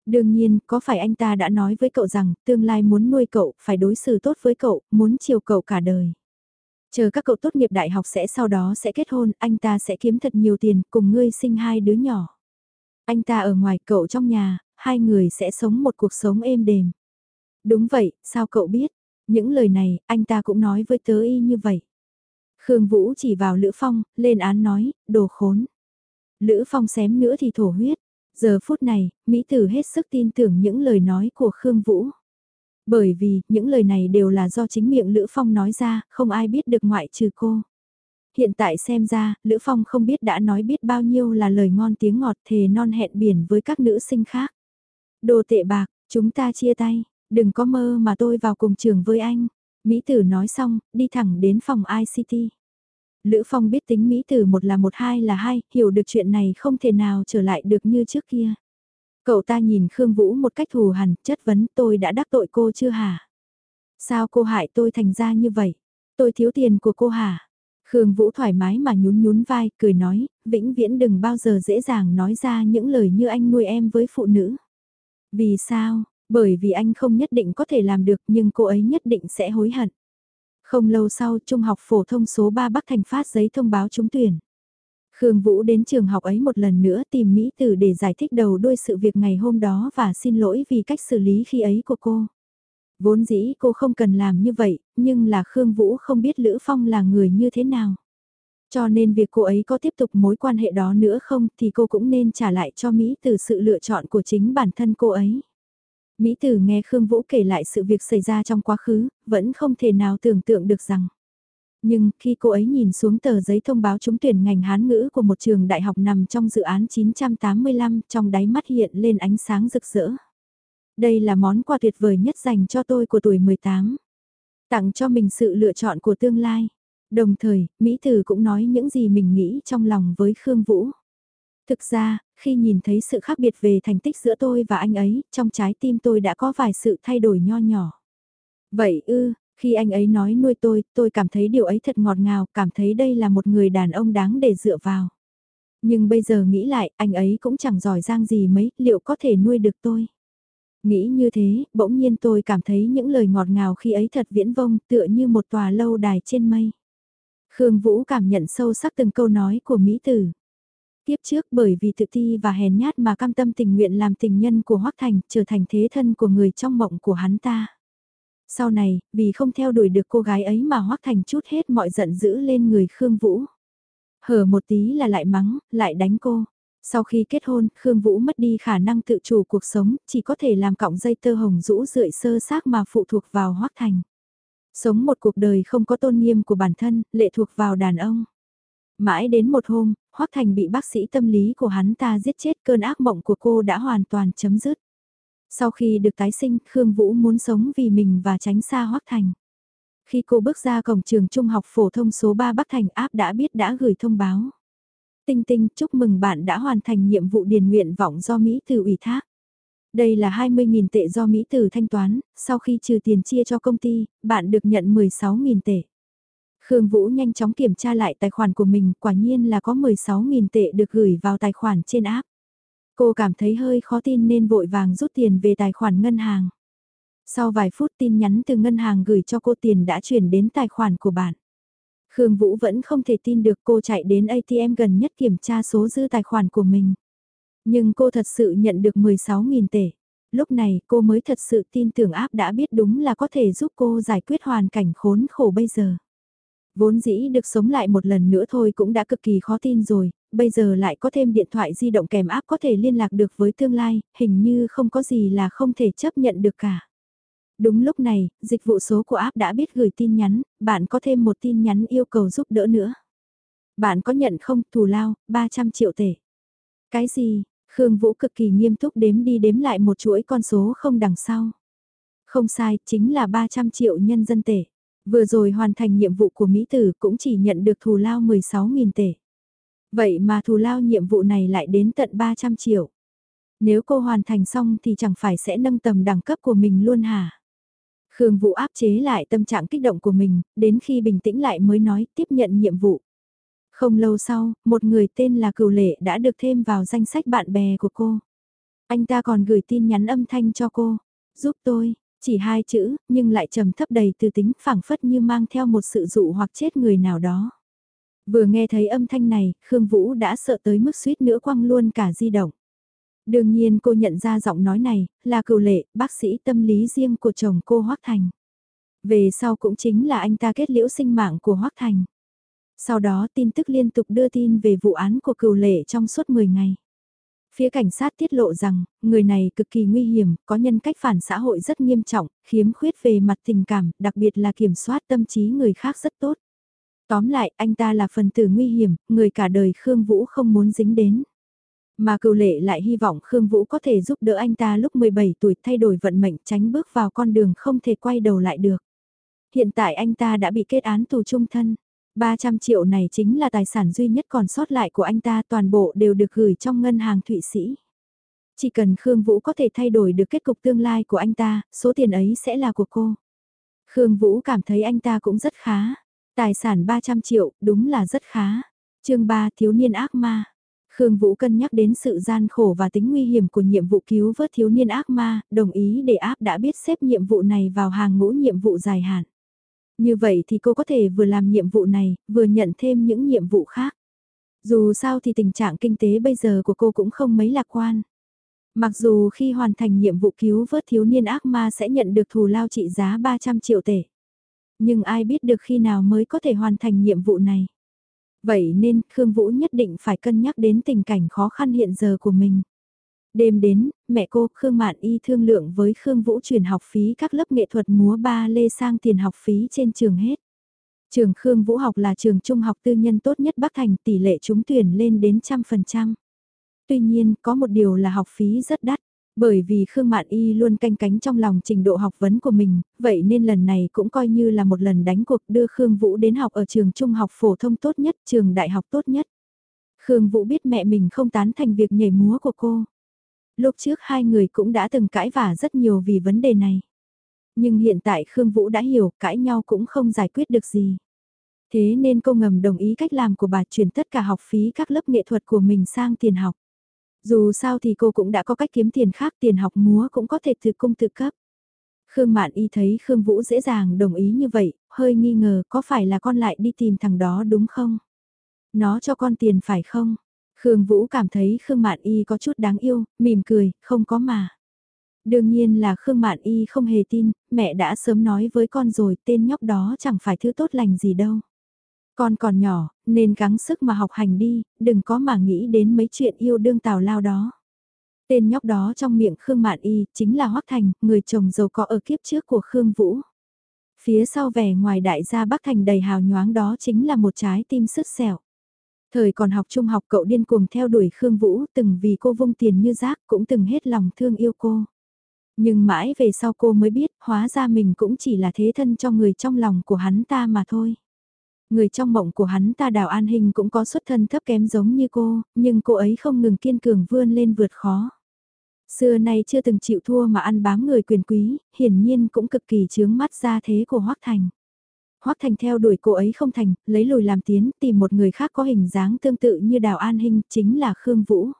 Đương nhiên, có phải anh ta đã nói với cậu rằng, tương lai muốn nuôi cậu, phải đối xử tốt với cậu, muốn chiều cậu cả đời. Chờ các cậu tốt nghiệp đại học sẽ sau đó sẽ kết hôn, anh ta sẽ kiếm thật nhiều tiền, cùng ngươi sinh hai đứa nhỏ. Anh ta ở ngoài cậu trong nhà, hai người sẽ sống một cuộc sống êm đềm. Đúng vậy, sao cậu biết? Những lời này, anh ta cũng nói với tớ y như vậy. Khương Vũ chỉ vào Lữ Phong, lên án nói, đồ khốn. Lữ Phong xém nữa thì thổ huyết. Giờ phút này, Mỹ Tử hết sức tin tưởng những lời nói của Khương Vũ. Bởi vì, những lời này đều là do chính miệng Lữ Phong nói ra, không ai biết được ngoại trừ cô. Hiện tại xem ra, Lữ Phong không biết đã nói biết bao nhiêu là lời ngon tiếng ngọt thề non hẹn biển với các nữ sinh khác. Đồ tệ bạc, chúng ta chia tay, đừng có mơ mà tôi vào cùng trường với anh. Mỹ tử nói xong, đi thẳng đến phòng ICT. Lữ Phong biết tính Mỹ từ một là một hai là hai, hiểu được chuyện này không thể nào trở lại được như trước kia. Cậu ta nhìn Khương Vũ một cách thù hằn, chất vấn tôi đã đắc tội cô chưa hả? Sao cô hại tôi thành ra như vậy? Tôi thiếu tiền của cô hả? Khương Vũ thoải mái mà nhún nhún vai, cười nói, vĩnh viễn đừng bao giờ dễ dàng nói ra những lời như anh nuôi em với phụ nữ. Vì sao? Bởi vì anh không nhất định có thể làm được nhưng cô ấy nhất định sẽ hối hận. Không lâu sau, Trung học phổ thông số 3 Bắc Thành phát giấy thông báo trúng tuyển. Khương Vũ đến trường học ấy một lần nữa tìm Mỹ Tử để giải thích đầu đuôi sự việc ngày hôm đó và xin lỗi vì cách xử lý khi ấy của cô. Vốn dĩ cô không cần làm như vậy, nhưng là Khương Vũ không biết Lữ Phong là người như thế nào. Cho nên việc cô ấy có tiếp tục mối quan hệ đó nữa không thì cô cũng nên trả lại cho Mỹ tử sự lựa chọn của chính bản thân cô ấy. Mỹ Tử nghe Khương Vũ kể lại sự việc xảy ra trong quá khứ, vẫn không thể nào tưởng tượng được rằng. Nhưng khi cô ấy nhìn xuống tờ giấy thông báo trúng tuyển ngành Hán ngữ của một trường đại học nằm trong dự án 985 trong đáy mắt hiện lên ánh sáng rực rỡ. Đây là món quà tuyệt vời nhất dành cho tôi của tuổi 18. Tặng cho mình sự lựa chọn của tương lai. Đồng thời, Mỹ Tử cũng nói những gì mình nghĩ trong lòng với Khương Vũ. Thực ra, khi nhìn thấy sự khác biệt về thành tích giữa tôi và anh ấy, trong trái tim tôi đã có vài sự thay đổi nho nhỏ. Vậy ư, khi anh ấy nói nuôi tôi, tôi cảm thấy điều ấy thật ngọt ngào, cảm thấy đây là một người đàn ông đáng để dựa vào. Nhưng bây giờ nghĩ lại, anh ấy cũng chẳng giỏi giang gì mấy, liệu có thể nuôi được tôi? Nghĩ như thế, bỗng nhiên tôi cảm thấy những lời ngọt ngào khi ấy thật viễn vông, tựa như một tòa lâu đài trên mây. Khương Vũ cảm nhận sâu sắc từng câu nói của Mỹ Tử. Tiếp trước bởi vì tự ti và hèn nhát mà cam tâm tình nguyện làm tình nhân của Hoắc Thành, trở thành thế thân của người trong mộng của hắn ta. Sau này, vì không theo đuổi được cô gái ấy mà Hoắc Thành chút hết mọi giận dữ lên người Khương Vũ. Hở một tí là lại mắng, lại đánh cô. Sau khi kết hôn, Khương Vũ mất đi khả năng tự chủ cuộc sống, chỉ có thể làm cọng dây tơ hồng rũ rượi sơ xác mà phụ thuộc vào Hoắc Thành. Sống một cuộc đời không có tôn nghiêm của bản thân, lệ thuộc vào đàn ông. Mãi đến một hôm, Hoắc Thành bị bác sĩ tâm lý của hắn ta giết chết cơn ác mộng của cô đã hoàn toàn chấm dứt. Sau khi được tái sinh, Khương Vũ muốn sống vì mình và tránh xa Hoắc Thành. Khi cô bước ra cổng trường trung học phổ thông số 3 Bắc Thành áp đã biết đã gửi thông báo. Tinh Tinh chúc mừng bạn đã hoàn thành nhiệm vụ điền nguyện vọng do Mỹ từ ủy thác. Đây là 20.000 tệ do Mỹ từ thanh toán, sau khi trừ tiền chia cho công ty, bạn được nhận 16.000 tệ. Khương Vũ nhanh chóng kiểm tra lại tài khoản của mình, quả nhiên là có 16.000 tệ được gửi vào tài khoản trên app. Cô cảm thấy hơi khó tin nên vội vàng rút tiền về tài khoản ngân hàng. Sau vài phút tin nhắn từ ngân hàng gửi cho cô tiền đã chuyển đến tài khoản của bạn. Khương Vũ vẫn không thể tin được cô chạy đến ATM gần nhất kiểm tra số dư tài khoản của mình. Nhưng cô thật sự nhận được 16.000 tệ. Lúc này cô mới thật sự tin tưởng áp đã biết đúng là có thể giúp cô giải quyết hoàn cảnh khốn khổ bây giờ. Vốn dĩ được sống lại một lần nữa thôi cũng đã cực kỳ khó tin rồi, bây giờ lại có thêm điện thoại di động kèm áp có thể liên lạc được với tương lai, hình như không có gì là không thể chấp nhận được cả. Đúng lúc này, dịch vụ số của app đã biết gửi tin nhắn, bạn có thêm một tin nhắn yêu cầu giúp đỡ nữa. Bạn có nhận không thù lao, 300 triệu tệ. Cái gì? Khương Vũ cực kỳ nghiêm túc đếm đi đếm lại một chuỗi con số không đằng sau. Không sai, chính là 300 triệu nhân dân tệ. Vừa rồi hoàn thành nhiệm vụ của Mỹ Tử cũng chỉ nhận được thù lao 16.000 tệ. Vậy mà thù lao nhiệm vụ này lại đến tận 300 triệu. Nếu cô hoàn thành xong thì chẳng phải sẽ nâng tầm đẳng cấp của mình luôn hả? Khương Vũ áp chế lại tâm trạng kích động của mình, đến khi bình tĩnh lại mới nói tiếp nhận nhiệm vụ. Không lâu sau, một người tên là Cửu Lệ đã được thêm vào danh sách bạn bè của cô. Anh ta còn gửi tin nhắn âm thanh cho cô, giúp tôi, chỉ hai chữ, nhưng lại trầm thấp đầy từ tính phảng phất như mang theo một sự dụ hoặc chết người nào đó. Vừa nghe thấy âm thanh này, Khương Vũ đã sợ tới mức suýt nữa quăng luôn cả di động. Đương nhiên cô nhận ra giọng nói này, là cựu lệ, bác sĩ tâm lý riêng của chồng cô Hoác Thành. Về sau cũng chính là anh ta kết liễu sinh mạng của Hoác Thành. Sau đó tin tức liên tục đưa tin về vụ án của cựu lệ trong suốt 10 ngày. Phía cảnh sát tiết lộ rằng, người này cực kỳ nguy hiểm, có nhân cách phản xã hội rất nghiêm trọng, khiếm khuyết về mặt tình cảm, đặc biệt là kiểm soát tâm trí người khác rất tốt. Tóm lại, anh ta là phần tử nguy hiểm, người cả đời Khương Vũ không muốn dính đến. Mà cựu lệ lại hy vọng Khương Vũ có thể giúp đỡ anh ta lúc 17 tuổi thay đổi vận mệnh tránh bước vào con đường không thể quay đầu lại được. Hiện tại anh ta đã bị kết án tù trung thân. 300 triệu này chính là tài sản duy nhất còn sót lại của anh ta toàn bộ đều được gửi trong ngân hàng Thụy Sĩ. Chỉ cần Khương Vũ có thể thay đổi được kết cục tương lai của anh ta, số tiền ấy sẽ là của cô. Khương Vũ cảm thấy anh ta cũng rất khá. Tài sản 300 triệu, đúng là rất khá. chương 3 thiếu niên ác ma. Khương Vũ cân nhắc đến sự gian khổ và tính nguy hiểm của nhiệm vụ cứu vớt thiếu niên ác ma, đồng ý để áp đã biết xếp nhiệm vụ này vào hàng ngũ nhiệm vụ dài hạn. Như vậy thì cô có thể vừa làm nhiệm vụ này, vừa nhận thêm những nhiệm vụ khác. Dù sao thì tình trạng kinh tế bây giờ của cô cũng không mấy lạc quan. Mặc dù khi hoàn thành nhiệm vụ cứu vớt thiếu niên ác ma sẽ nhận được thù lao trị giá 300 triệu tệ. Nhưng ai biết được khi nào mới có thể hoàn thành nhiệm vụ này. Vậy nên, Khương Vũ nhất định phải cân nhắc đến tình cảnh khó khăn hiện giờ của mình. Đêm đến, mẹ cô Khương Mạn Y thương lượng với Khương Vũ chuyển học phí các lớp nghệ thuật múa ba lê sang tiền học phí trên trường hết. Trường Khương Vũ học là trường trung học tư nhân tốt nhất Bắc Thành tỷ lệ trúng tuyển lên đến trăm phần trăm. Tuy nhiên, có một điều là học phí rất đắt. Bởi vì Khương Mạn Y luôn canh cánh trong lòng trình độ học vấn của mình, vậy nên lần này cũng coi như là một lần đánh cuộc đưa Khương Vũ đến học ở trường trung học phổ thông tốt nhất, trường đại học tốt nhất. Khương Vũ biết mẹ mình không tán thành việc nhảy múa của cô. Lúc trước hai người cũng đã từng cãi vả rất nhiều vì vấn đề này. Nhưng hiện tại Khương Vũ đã hiểu cãi nhau cũng không giải quyết được gì. Thế nên cô ngầm đồng ý cách làm của bà chuyển tất cả học phí các lớp nghệ thuật của mình sang tiền học. Dù sao thì cô cũng đã có cách kiếm tiền khác tiền học múa cũng có thể tự cung tự cấp. Khương Mạn Y thấy Khương Vũ dễ dàng đồng ý như vậy, hơi nghi ngờ có phải là con lại đi tìm thằng đó đúng không? Nó cho con tiền phải không? Khương Vũ cảm thấy Khương Mạn Y có chút đáng yêu, mỉm cười, không có mà. Đương nhiên là Khương Mạn Y không hề tin, mẹ đã sớm nói với con rồi tên nhóc đó chẳng phải thứ tốt lành gì đâu. Con còn nhỏ, nên gắng sức mà học hành đi, đừng có mà nghĩ đến mấy chuyện yêu đương tào lao đó. Tên nhóc đó trong miệng Khương Mạn Y chính là Hoắc Thành, người chồng giàu có ở kiếp trước của Khương Vũ. Phía sau vẻ ngoài đại gia Bắc Thành đầy hào nhoáng đó chính là một trái tim sứt sẹo. Thời còn học trung học cậu điên cuồng theo đuổi Khương Vũ từng vì cô vung tiền như rác cũng từng hết lòng thương yêu cô. Nhưng mãi về sau cô mới biết hóa ra mình cũng chỉ là thế thân cho người trong lòng của hắn ta mà thôi. Người trong mộng của hắn ta đào an hình cũng có xuất thân thấp kém giống như cô, nhưng cô ấy không ngừng kiên cường vươn lên vượt khó. Xưa nay chưa từng chịu thua mà ăn bám người quyền quý, hiển nhiên cũng cực kỳ chướng mắt ra thế của Hoác Thành. Hoắc Thành theo đuổi cô ấy không thành, lấy lùi làm tiến, tìm một người khác có hình dáng tương tự như Đào An Hinh, chính là Khương Vũ.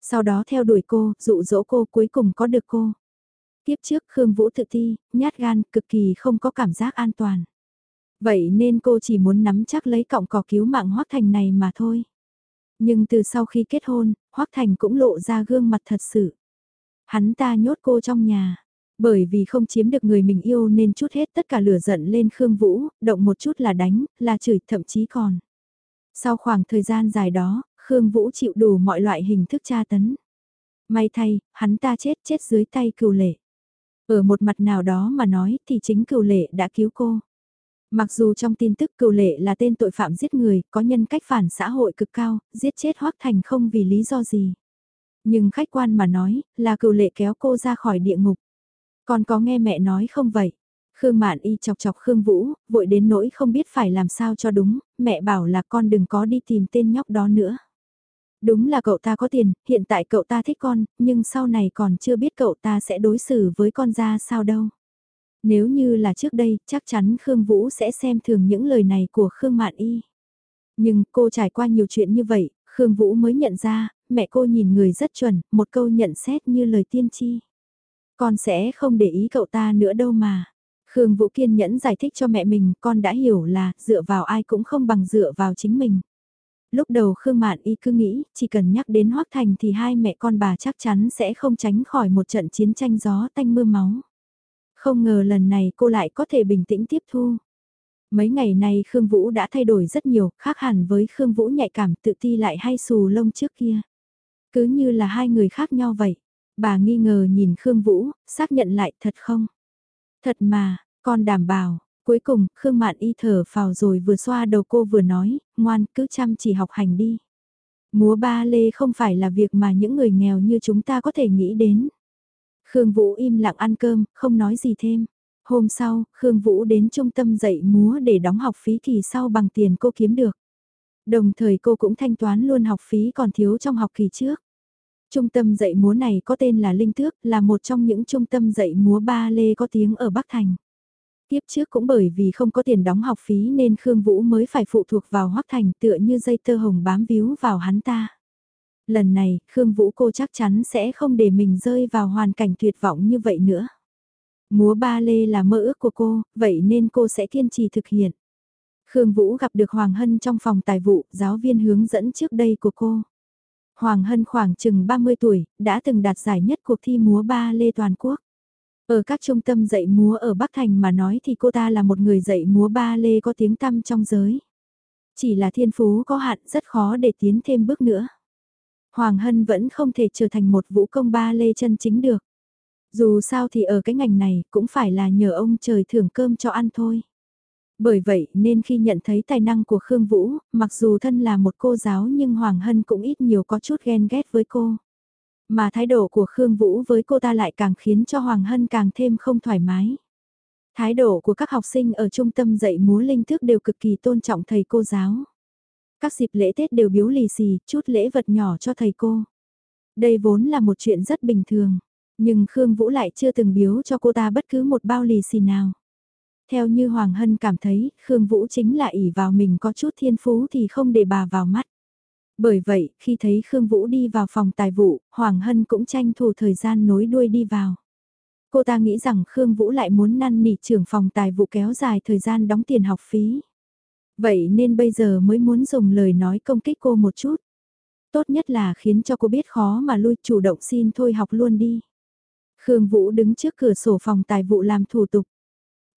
Sau đó theo đuổi cô, dụ dỗ cô cuối cùng có được cô. Tiếp trước Khương Vũ tự ti, nhát gan, cực kỳ không có cảm giác an toàn. Vậy nên cô chỉ muốn nắm chắc lấy cọng cỏ cứu mạng Hoắc Thành này mà thôi. Nhưng từ sau khi kết hôn, Hoắc Thành cũng lộ ra gương mặt thật sự. Hắn ta nhốt cô trong nhà. Bởi vì không chiếm được người mình yêu nên chút hết tất cả lửa giận lên Khương Vũ, động một chút là đánh, là chửi, thậm chí còn. Sau khoảng thời gian dài đó, Khương Vũ chịu đủ mọi loại hình thức tra tấn. May thay, hắn ta chết chết dưới tay cừu lệ. Ở một mặt nào đó mà nói thì chính cừu lệ đã cứu cô. Mặc dù trong tin tức cựu lệ là tên tội phạm giết người, có nhân cách phản xã hội cực cao, giết chết Hoác Thành không vì lý do gì. Nhưng khách quan mà nói, là cựu lệ kéo cô ra khỏi địa ngục con có nghe mẹ nói không vậy? Khương Mạn Y chọc chọc Khương Vũ, vội đến nỗi không biết phải làm sao cho đúng, mẹ bảo là con đừng có đi tìm tên nhóc đó nữa. Đúng là cậu ta có tiền, hiện tại cậu ta thích con, nhưng sau này còn chưa biết cậu ta sẽ đối xử với con ra sao đâu. Nếu như là trước đây, chắc chắn Khương Vũ sẽ xem thường những lời này của Khương Mạn Y. Nhưng cô trải qua nhiều chuyện như vậy, Khương Vũ mới nhận ra, mẹ cô nhìn người rất chuẩn, một câu nhận xét như lời tiên tri. Con sẽ không để ý cậu ta nữa đâu mà. Khương Vũ kiên nhẫn giải thích cho mẹ mình, con đã hiểu là dựa vào ai cũng không bằng dựa vào chính mình. Lúc đầu Khương Mạn Y cứ nghĩ, chỉ cần nhắc đến Hoác Thành thì hai mẹ con bà chắc chắn sẽ không tránh khỏi một trận chiến tranh gió tanh mưa máu. Không ngờ lần này cô lại có thể bình tĩnh tiếp thu. Mấy ngày nay Khương Vũ đã thay đổi rất nhiều, khác hẳn với Khương Vũ nhạy cảm tự ti lại hay xù lông trước kia. Cứ như là hai người khác nhau vậy. Bà nghi ngờ nhìn Khương Vũ, xác nhận lại thật không? Thật mà, con đảm bảo. Cuối cùng, Khương Mạn y thở phào rồi vừa xoa đầu cô vừa nói, ngoan cứ chăm chỉ học hành đi. Múa ba lê không phải là việc mà những người nghèo như chúng ta có thể nghĩ đến. Khương Vũ im lặng ăn cơm, không nói gì thêm. Hôm sau, Khương Vũ đến trung tâm dạy múa để đóng học phí kỳ sau bằng tiền cô kiếm được. Đồng thời cô cũng thanh toán luôn học phí còn thiếu trong học kỳ trước. Trung tâm dạy múa này có tên là Linh Thước, là một trong những trung tâm dạy múa ba lê có tiếng ở Bắc Thành. Tiếp trước cũng bởi vì không có tiền đóng học phí nên Khương Vũ mới phải phụ thuộc vào Hoắc Thành tựa như dây tơ hồng bám víu vào hắn ta lần này, Khương Vũ cô chắc chắn sẽ không để mình rơi vào hoàn cảnh tuyệt vọng như vậy nữa. Múa ba lê là mơ ước của cô, vậy nên cô sẽ kiên trì thực hiện. Khương Vũ gặp được Hoàng Hân trong phòng tài vụ, giáo viên hướng dẫn trước đây của cô. Hoàng Hân khoảng chừng 30 tuổi, đã từng đạt giải nhất cuộc thi múa ba lê toàn quốc. Ở các trung tâm dạy múa ở Bắc Thành mà nói thì cô ta là một người dạy múa ba lê có tiếng tăm trong giới. Chỉ là thiên phú có hạn rất khó để tiến thêm bước nữa. Hoàng Hân vẫn không thể trở thành một vũ công ba lê chân chính được. Dù sao thì ở cái ngành này cũng phải là nhờ ông trời thưởng cơm cho ăn thôi. Bởi vậy nên khi nhận thấy tài năng của Khương Vũ, mặc dù thân là một cô giáo nhưng Hoàng Hân cũng ít nhiều có chút ghen ghét với cô. Mà thái độ của Khương Vũ với cô ta lại càng khiến cho Hoàng Hân càng thêm không thoải mái. Thái độ của các học sinh ở trung tâm dạy múa linh thức đều cực kỳ tôn trọng thầy cô giáo. Các dịp lễ Tết đều biếu lì xì, chút lễ vật nhỏ cho thầy cô. Đây vốn là một chuyện rất bình thường, nhưng Khương Vũ lại chưa từng biếu cho cô ta bất cứ một bao lì xì nào. Theo như Hoàng Hân cảm thấy, Khương Vũ chính là ỷ vào mình có chút thiên phú thì không để bà vào mắt. Bởi vậy, khi thấy Khương Vũ đi vào phòng tài vụ, Hoàng Hân cũng tranh thủ thời gian nối đuôi đi vào. Cô ta nghĩ rằng Khương Vũ lại muốn năn nỉ trưởng phòng tài vụ kéo dài thời gian đóng tiền học phí. Vậy nên bây giờ mới muốn dùng lời nói công kích cô một chút. Tốt nhất là khiến cho cô biết khó mà lui chủ động xin thôi học luôn đi. Khương Vũ đứng trước cửa sổ phòng tài vụ làm thủ tục.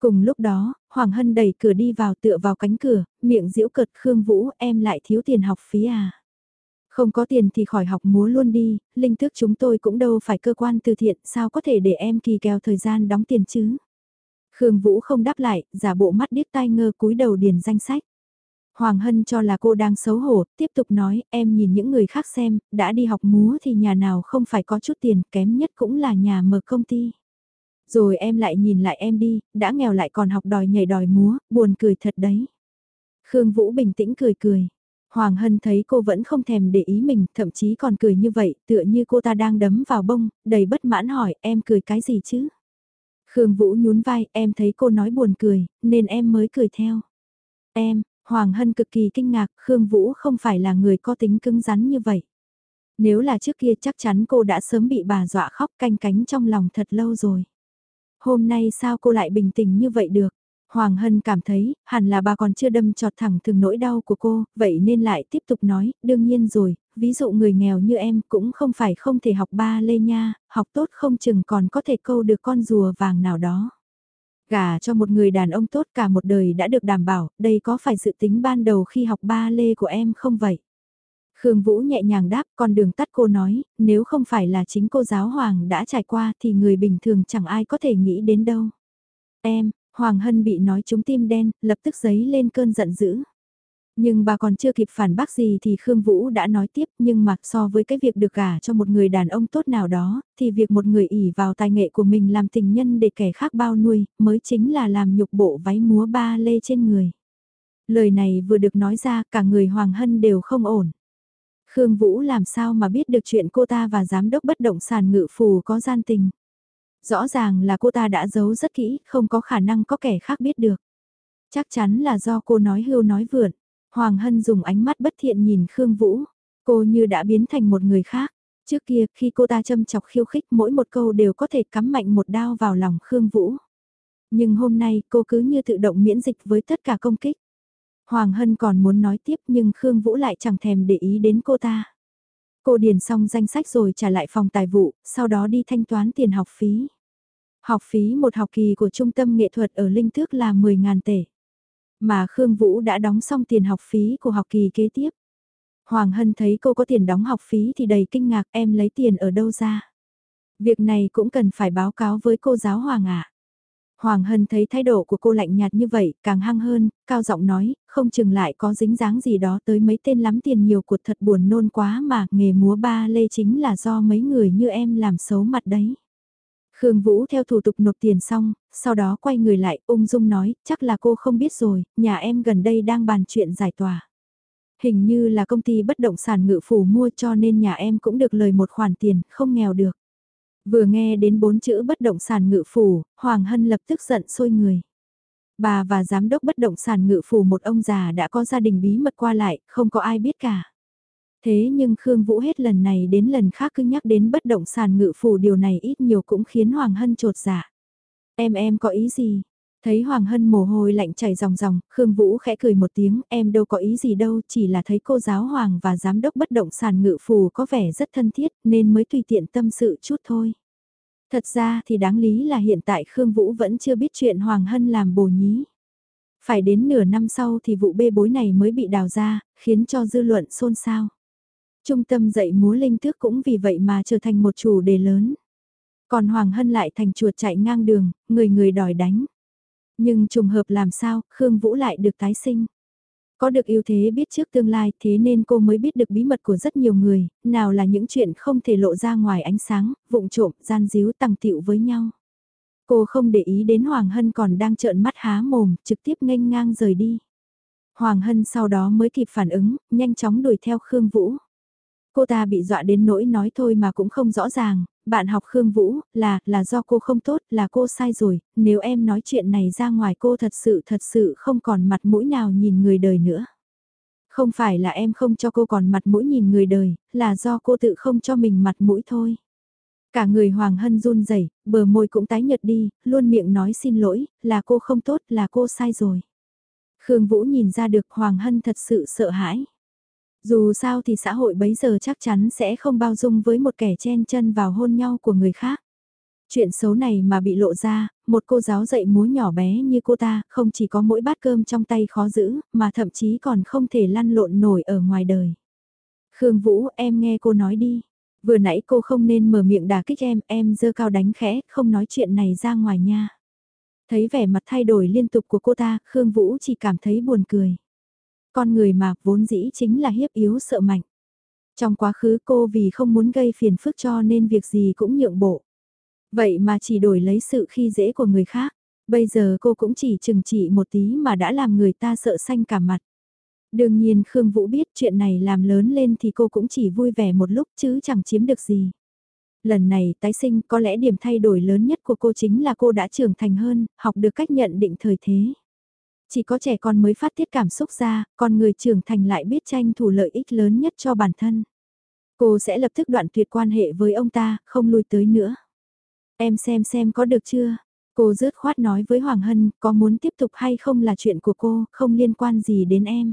Cùng lúc đó, Hoàng Hân đẩy cửa đi vào tựa vào cánh cửa, miệng giễu cợt Khương Vũ em lại thiếu tiền học phí à. Không có tiền thì khỏi học múa luôn đi, linh thức chúng tôi cũng đâu phải cơ quan từ thiện, sao có thể để em kỳ kèo thời gian đóng tiền chứ. Khương Vũ không đáp lại, giả bộ mắt điếc tai ngơ cúi đầu điền danh sách. Hoàng Hân cho là cô đang xấu hổ, tiếp tục nói, em nhìn những người khác xem, đã đi học múa thì nhà nào không phải có chút tiền, kém nhất cũng là nhà mở công ty. Rồi em lại nhìn lại em đi, đã nghèo lại còn học đòi nhảy đòi múa, buồn cười thật đấy. Khương Vũ bình tĩnh cười cười. Hoàng Hân thấy cô vẫn không thèm để ý mình, thậm chí còn cười như vậy, tựa như cô ta đang đấm vào bông, đầy bất mãn hỏi, em cười cái gì chứ? Khương Vũ nhún vai, em thấy cô nói buồn cười, nên em mới cười theo. Em, Hoàng Hân cực kỳ kinh ngạc, Khương Vũ không phải là người có tính cứng rắn như vậy. Nếu là trước kia chắc chắn cô đã sớm bị bà dọa khóc canh cánh trong lòng thật lâu rồi. Hôm nay sao cô lại bình tĩnh như vậy được? Hoàng Hân cảm thấy, hẳn là bà còn chưa đâm trọt thẳng thường nỗi đau của cô, vậy nên lại tiếp tục nói, đương nhiên rồi, ví dụ người nghèo như em cũng không phải không thể học ba lê nha, học tốt không chừng còn có thể câu được con rùa vàng nào đó. Gả cho một người đàn ông tốt cả một đời đã được đảm bảo, đây có phải dự tính ban đầu khi học ba lê của em không vậy? Khương Vũ nhẹ nhàng đáp, con đường tắt cô nói, nếu không phải là chính cô giáo Hoàng đã trải qua thì người bình thường chẳng ai có thể nghĩ đến đâu. Em, Hoàng Hân bị nói trúng tim đen, lập tức giấy lên cơn giận dữ. Nhưng bà còn chưa kịp phản bác gì thì Khương Vũ đã nói tiếp nhưng mà so với cái việc được gả cho một người đàn ông tốt nào đó, thì việc một người ỉ vào tài nghệ của mình làm tình nhân để kẻ khác bao nuôi, mới chính là làm nhục bộ váy múa ba lê trên người. Lời này vừa được nói ra cả người Hoàng Hân đều không ổn. Khương Vũ làm sao mà biết được chuyện cô ta và giám đốc bất động sản ngự phù có gian tình. Rõ ràng là cô ta đã giấu rất kỹ, không có khả năng có kẻ khác biết được. Chắc chắn là do cô nói hưu nói vượn. Hoàng Hân dùng ánh mắt bất thiện nhìn Khương Vũ. Cô như đã biến thành một người khác. Trước kia, khi cô ta châm chọc khiêu khích mỗi một câu đều có thể cắm mạnh một đao vào lòng Khương Vũ. Nhưng hôm nay cô cứ như tự động miễn dịch với tất cả công kích. Hoàng Hân còn muốn nói tiếp nhưng Khương Vũ lại chẳng thèm để ý đến cô ta. Cô điền xong danh sách rồi trả lại phòng tài vụ, sau đó đi thanh toán tiền học phí. Học phí một học kỳ của trung tâm nghệ thuật ở Linh Thước là 10.000 tệ. Mà Khương Vũ đã đóng xong tiền học phí của học kỳ kế tiếp. Hoàng Hân thấy cô có tiền đóng học phí thì đầy kinh ngạc em lấy tiền ở đâu ra. Việc này cũng cần phải báo cáo với cô giáo Hoàng ạ. Hoàng Hân thấy thái độ của cô lạnh nhạt như vậy, càng hăng hơn, cao giọng nói, không chừng lại có dính dáng gì đó tới mấy tên lắm tiền nhiều cuộc thật buồn nôn quá mà, nghề múa ba lê chính là do mấy người như em làm xấu mặt đấy. Khương Vũ theo thủ tục nộp tiền xong, sau đó quay người lại, ung dung nói, chắc là cô không biết rồi, nhà em gần đây đang bàn chuyện giải tòa. Hình như là công ty bất động sản ngự phủ mua cho nên nhà em cũng được lời một khoản tiền, không nghèo được. Vừa nghe đến bốn chữ bất động sản ngự phủ, Hoàng Hân lập tức giận sôi người. Bà và giám đốc bất động sản ngự phủ một ông già đã có gia đình bí mật qua lại, không có ai biết cả. Thế nhưng Khương Vũ hết lần này đến lần khác cứ nhắc đến bất động sản ngự phủ điều này ít nhiều cũng khiến Hoàng Hân trột dạ. Em em có ý gì? Thấy Hoàng Hân mồ hôi lạnh chảy ròng ròng, Khương Vũ khẽ cười một tiếng, em đâu có ý gì đâu, chỉ là thấy cô giáo Hoàng và giám đốc bất động sản ngự phù có vẻ rất thân thiết nên mới tùy tiện tâm sự chút thôi. Thật ra thì đáng lý là hiện tại Khương Vũ vẫn chưa biết chuyện Hoàng Hân làm bồ nhí. Phải đến nửa năm sau thì vụ bê bối này mới bị đào ra, khiến cho dư luận xôn xao. Trung tâm dạy múa linh thước cũng vì vậy mà trở thành một chủ đề lớn. Còn Hoàng Hân lại thành chuột chạy ngang đường, người người đòi đánh. Nhưng trùng hợp làm sao, Khương Vũ lại được tái sinh. Có được ưu thế biết trước tương lai thế nên cô mới biết được bí mật của rất nhiều người, nào là những chuyện không thể lộ ra ngoài ánh sáng, vụng trộm, gian díu tăng tiệu với nhau. Cô không để ý đến Hoàng Hân còn đang trợn mắt há mồm, trực tiếp nghênh ngang rời đi. Hoàng Hân sau đó mới kịp phản ứng, nhanh chóng đuổi theo Khương Vũ. Cô ta bị dọa đến nỗi nói thôi mà cũng không rõ ràng, bạn học Khương Vũ, là, là do cô không tốt, là cô sai rồi, nếu em nói chuyện này ra ngoài cô thật sự thật sự không còn mặt mũi nào nhìn người đời nữa. Không phải là em không cho cô còn mặt mũi nhìn người đời, là do cô tự không cho mình mặt mũi thôi. Cả người Hoàng Hân run rẩy, bờ môi cũng tái nhợt đi, luôn miệng nói xin lỗi, là cô không tốt, là cô sai rồi. Khương Vũ nhìn ra được Hoàng Hân thật sự sợ hãi. Dù sao thì xã hội bấy giờ chắc chắn sẽ không bao dung với một kẻ chen chân vào hôn nhau của người khác. Chuyện xấu này mà bị lộ ra, một cô giáo dạy múa nhỏ bé như cô ta không chỉ có mỗi bát cơm trong tay khó giữ, mà thậm chí còn không thể lăn lộn nổi ở ngoài đời. Khương Vũ, em nghe cô nói đi. Vừa nãy cô không nên mở miệng đả kích em, em dơ cao đánh khẽ, không nói chuyện này ra ngoài nha. Thấy vẻ mặt thay đổi liên tục của cô ta, Khương Vũ chỉ cảm thấy buồn cười. Con người mà vốn dĩ chính là hiếp yếu sợ mạnh. Trong quá khứ cô vì không muốn gây phiền phức cho nên việc gì cũng nhượng bộ. Vậy mà chỉ đổi lấy sự khi dễ của người khác. Bây giờ cô cũng chỉ chừng trị một tí mà đã làm người ta sợ xanh cả mặt. Đương nhiên Khương Vũ biết chuyện này làm lớn lên thì cô cũng chỉ vui vẻ một lúc chứ chẳng chiếm được gì. Lần này tái sinh có lẽ điểm thay đổi lớn nhất của cô chính là cô đã trưởng thành hơn, học được cách nhận định thời thế. Chỉ có trẻ con mới phát tiết cảm xúc ra, còn người trưởng thành lại biết tranh thủ lợi ích lớn nhất cho bản thân. Cô sẽ lập tức đoạn tuyệt quan hệ với ông ta, không lui tới nữa. Em xem xem có được chưa? Cô rớt khoát nói với Hoàng Hân, có muốn tiếp tục hay không là chuyện của cô, không liên quan gì đến em.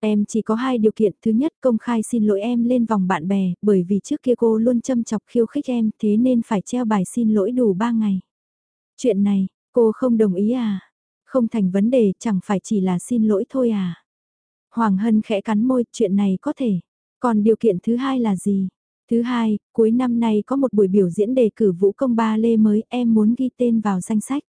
Em chỉ có hai điều kiện, thứ nhất công khai xin lỗi em lên vòng bạn bè, bởi vì trước kia cô luôn châm chọc khiêu khích em, thế nên phải treo bài xin lỗi đủ ba ngày. Chuyện này, cô không đồng ý à? Không thành vấn đề, chẳng phải chỉ là xin lỗi thôi à? Hoàng Hân khẽ cắn môi, chuyện này có thể. Còn điều kiện thứ hai là gì? Thứ hai, cuối năm nay có một buổi biểu diễn đề cử vũ công ba lê mới, em muốn ghi tên vào danh sách.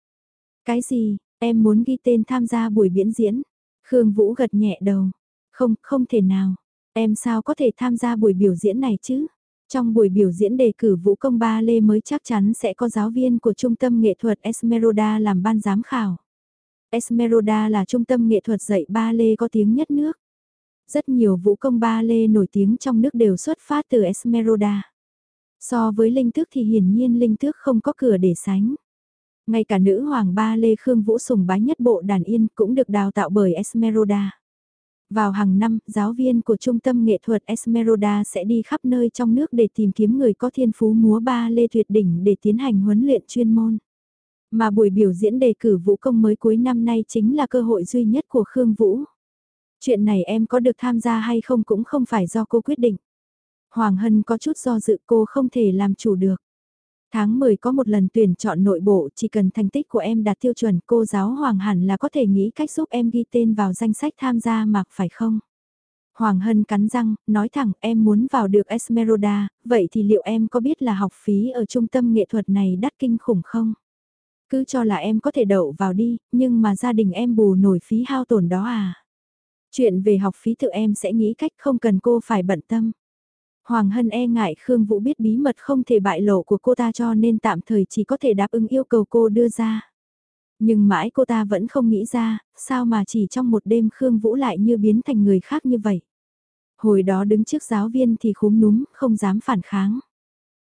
Cái gì, em muốn ghi tên tham gia buổi biểu diễn? Khương Vũ gật nhẹ đầu. Không, không thể nào. Em sao có thể tham gia buổi biểu diễn này chứ? Trong buổi biểu diễn đề cử vũ công ba lê mới chắc chắn sẽ có giáo viên của trung tâm nghệ thuật Esmeralda làm ban giám khảo. Esmeralda là trung tâm nghệ thuật dạy ba lê có tiếng nhất nước. Rất nhiều vũ công ba lê nổi tiếng trong nước đều xuất phát từ Esmeralda. So với linh tước thì hiển nhiên linh tước không có cửa để sánh. Ngay cả nữ hoàng ba lê Khương Vũ sùng bái nhất bộ đàn yên cũng được đào tạo bởi Esmeralda. Vào hàng năm, giáo viên của Trung tâm Nghệ thuật Esmeralda sẽ đi khắp nơi trong nước để tìm kiếm người có thiên phú múa ba lê tuyệt đỉnh để tiến hành huấn luyện chuyên môn. Mà buổi biểu diễn đề cử vũ công mới cuối năm nay chính là cơ hội duy nhất của Khương Vũ. Chuyện này em có được tham gia hay không cũng không phải do cô quyết định. Hoàng Hân có chút do dự cô không thể làm chủ được. Tháng 10 có một lần tuyển chọn nội bộ, chỉ cần thành tích của em đạt tiêu chuẩn cô giáo Hoàng hẳn là có thể nghĩ cách giúp em ghi tên vào danh sách tham gia mặc phải không? Hoàng Hân cắn răng, nói thẳng em muốn vào được Esmeralda, vậy thì liệu em có biết là học phí ở trung tâm nghệ thuật này đắt kinh khủng không? Cứ cho là em có thể đậu vào đi, nhưng mà gia đình em bù nổi phí hao tổn đó à? Chuyện về học phí tự em sẽ nghĩ cách không cần cô phải bận tâm. Hoàng Hân e ngại Khương Vũ biết bí mật không thể bại lộ của cô ta cho nên tạm thời chỉ có thể đáp ứng yêu cầu cô đưa ra. Nhưng mãi cô ta vẫn không nghĩ ra, sao mà chỉ trong một đêm Khương Vũ lại như biến thành người khác như vậy. Hồi đó đứng trước giáo viên thì khúm núm, không dám phản kháng.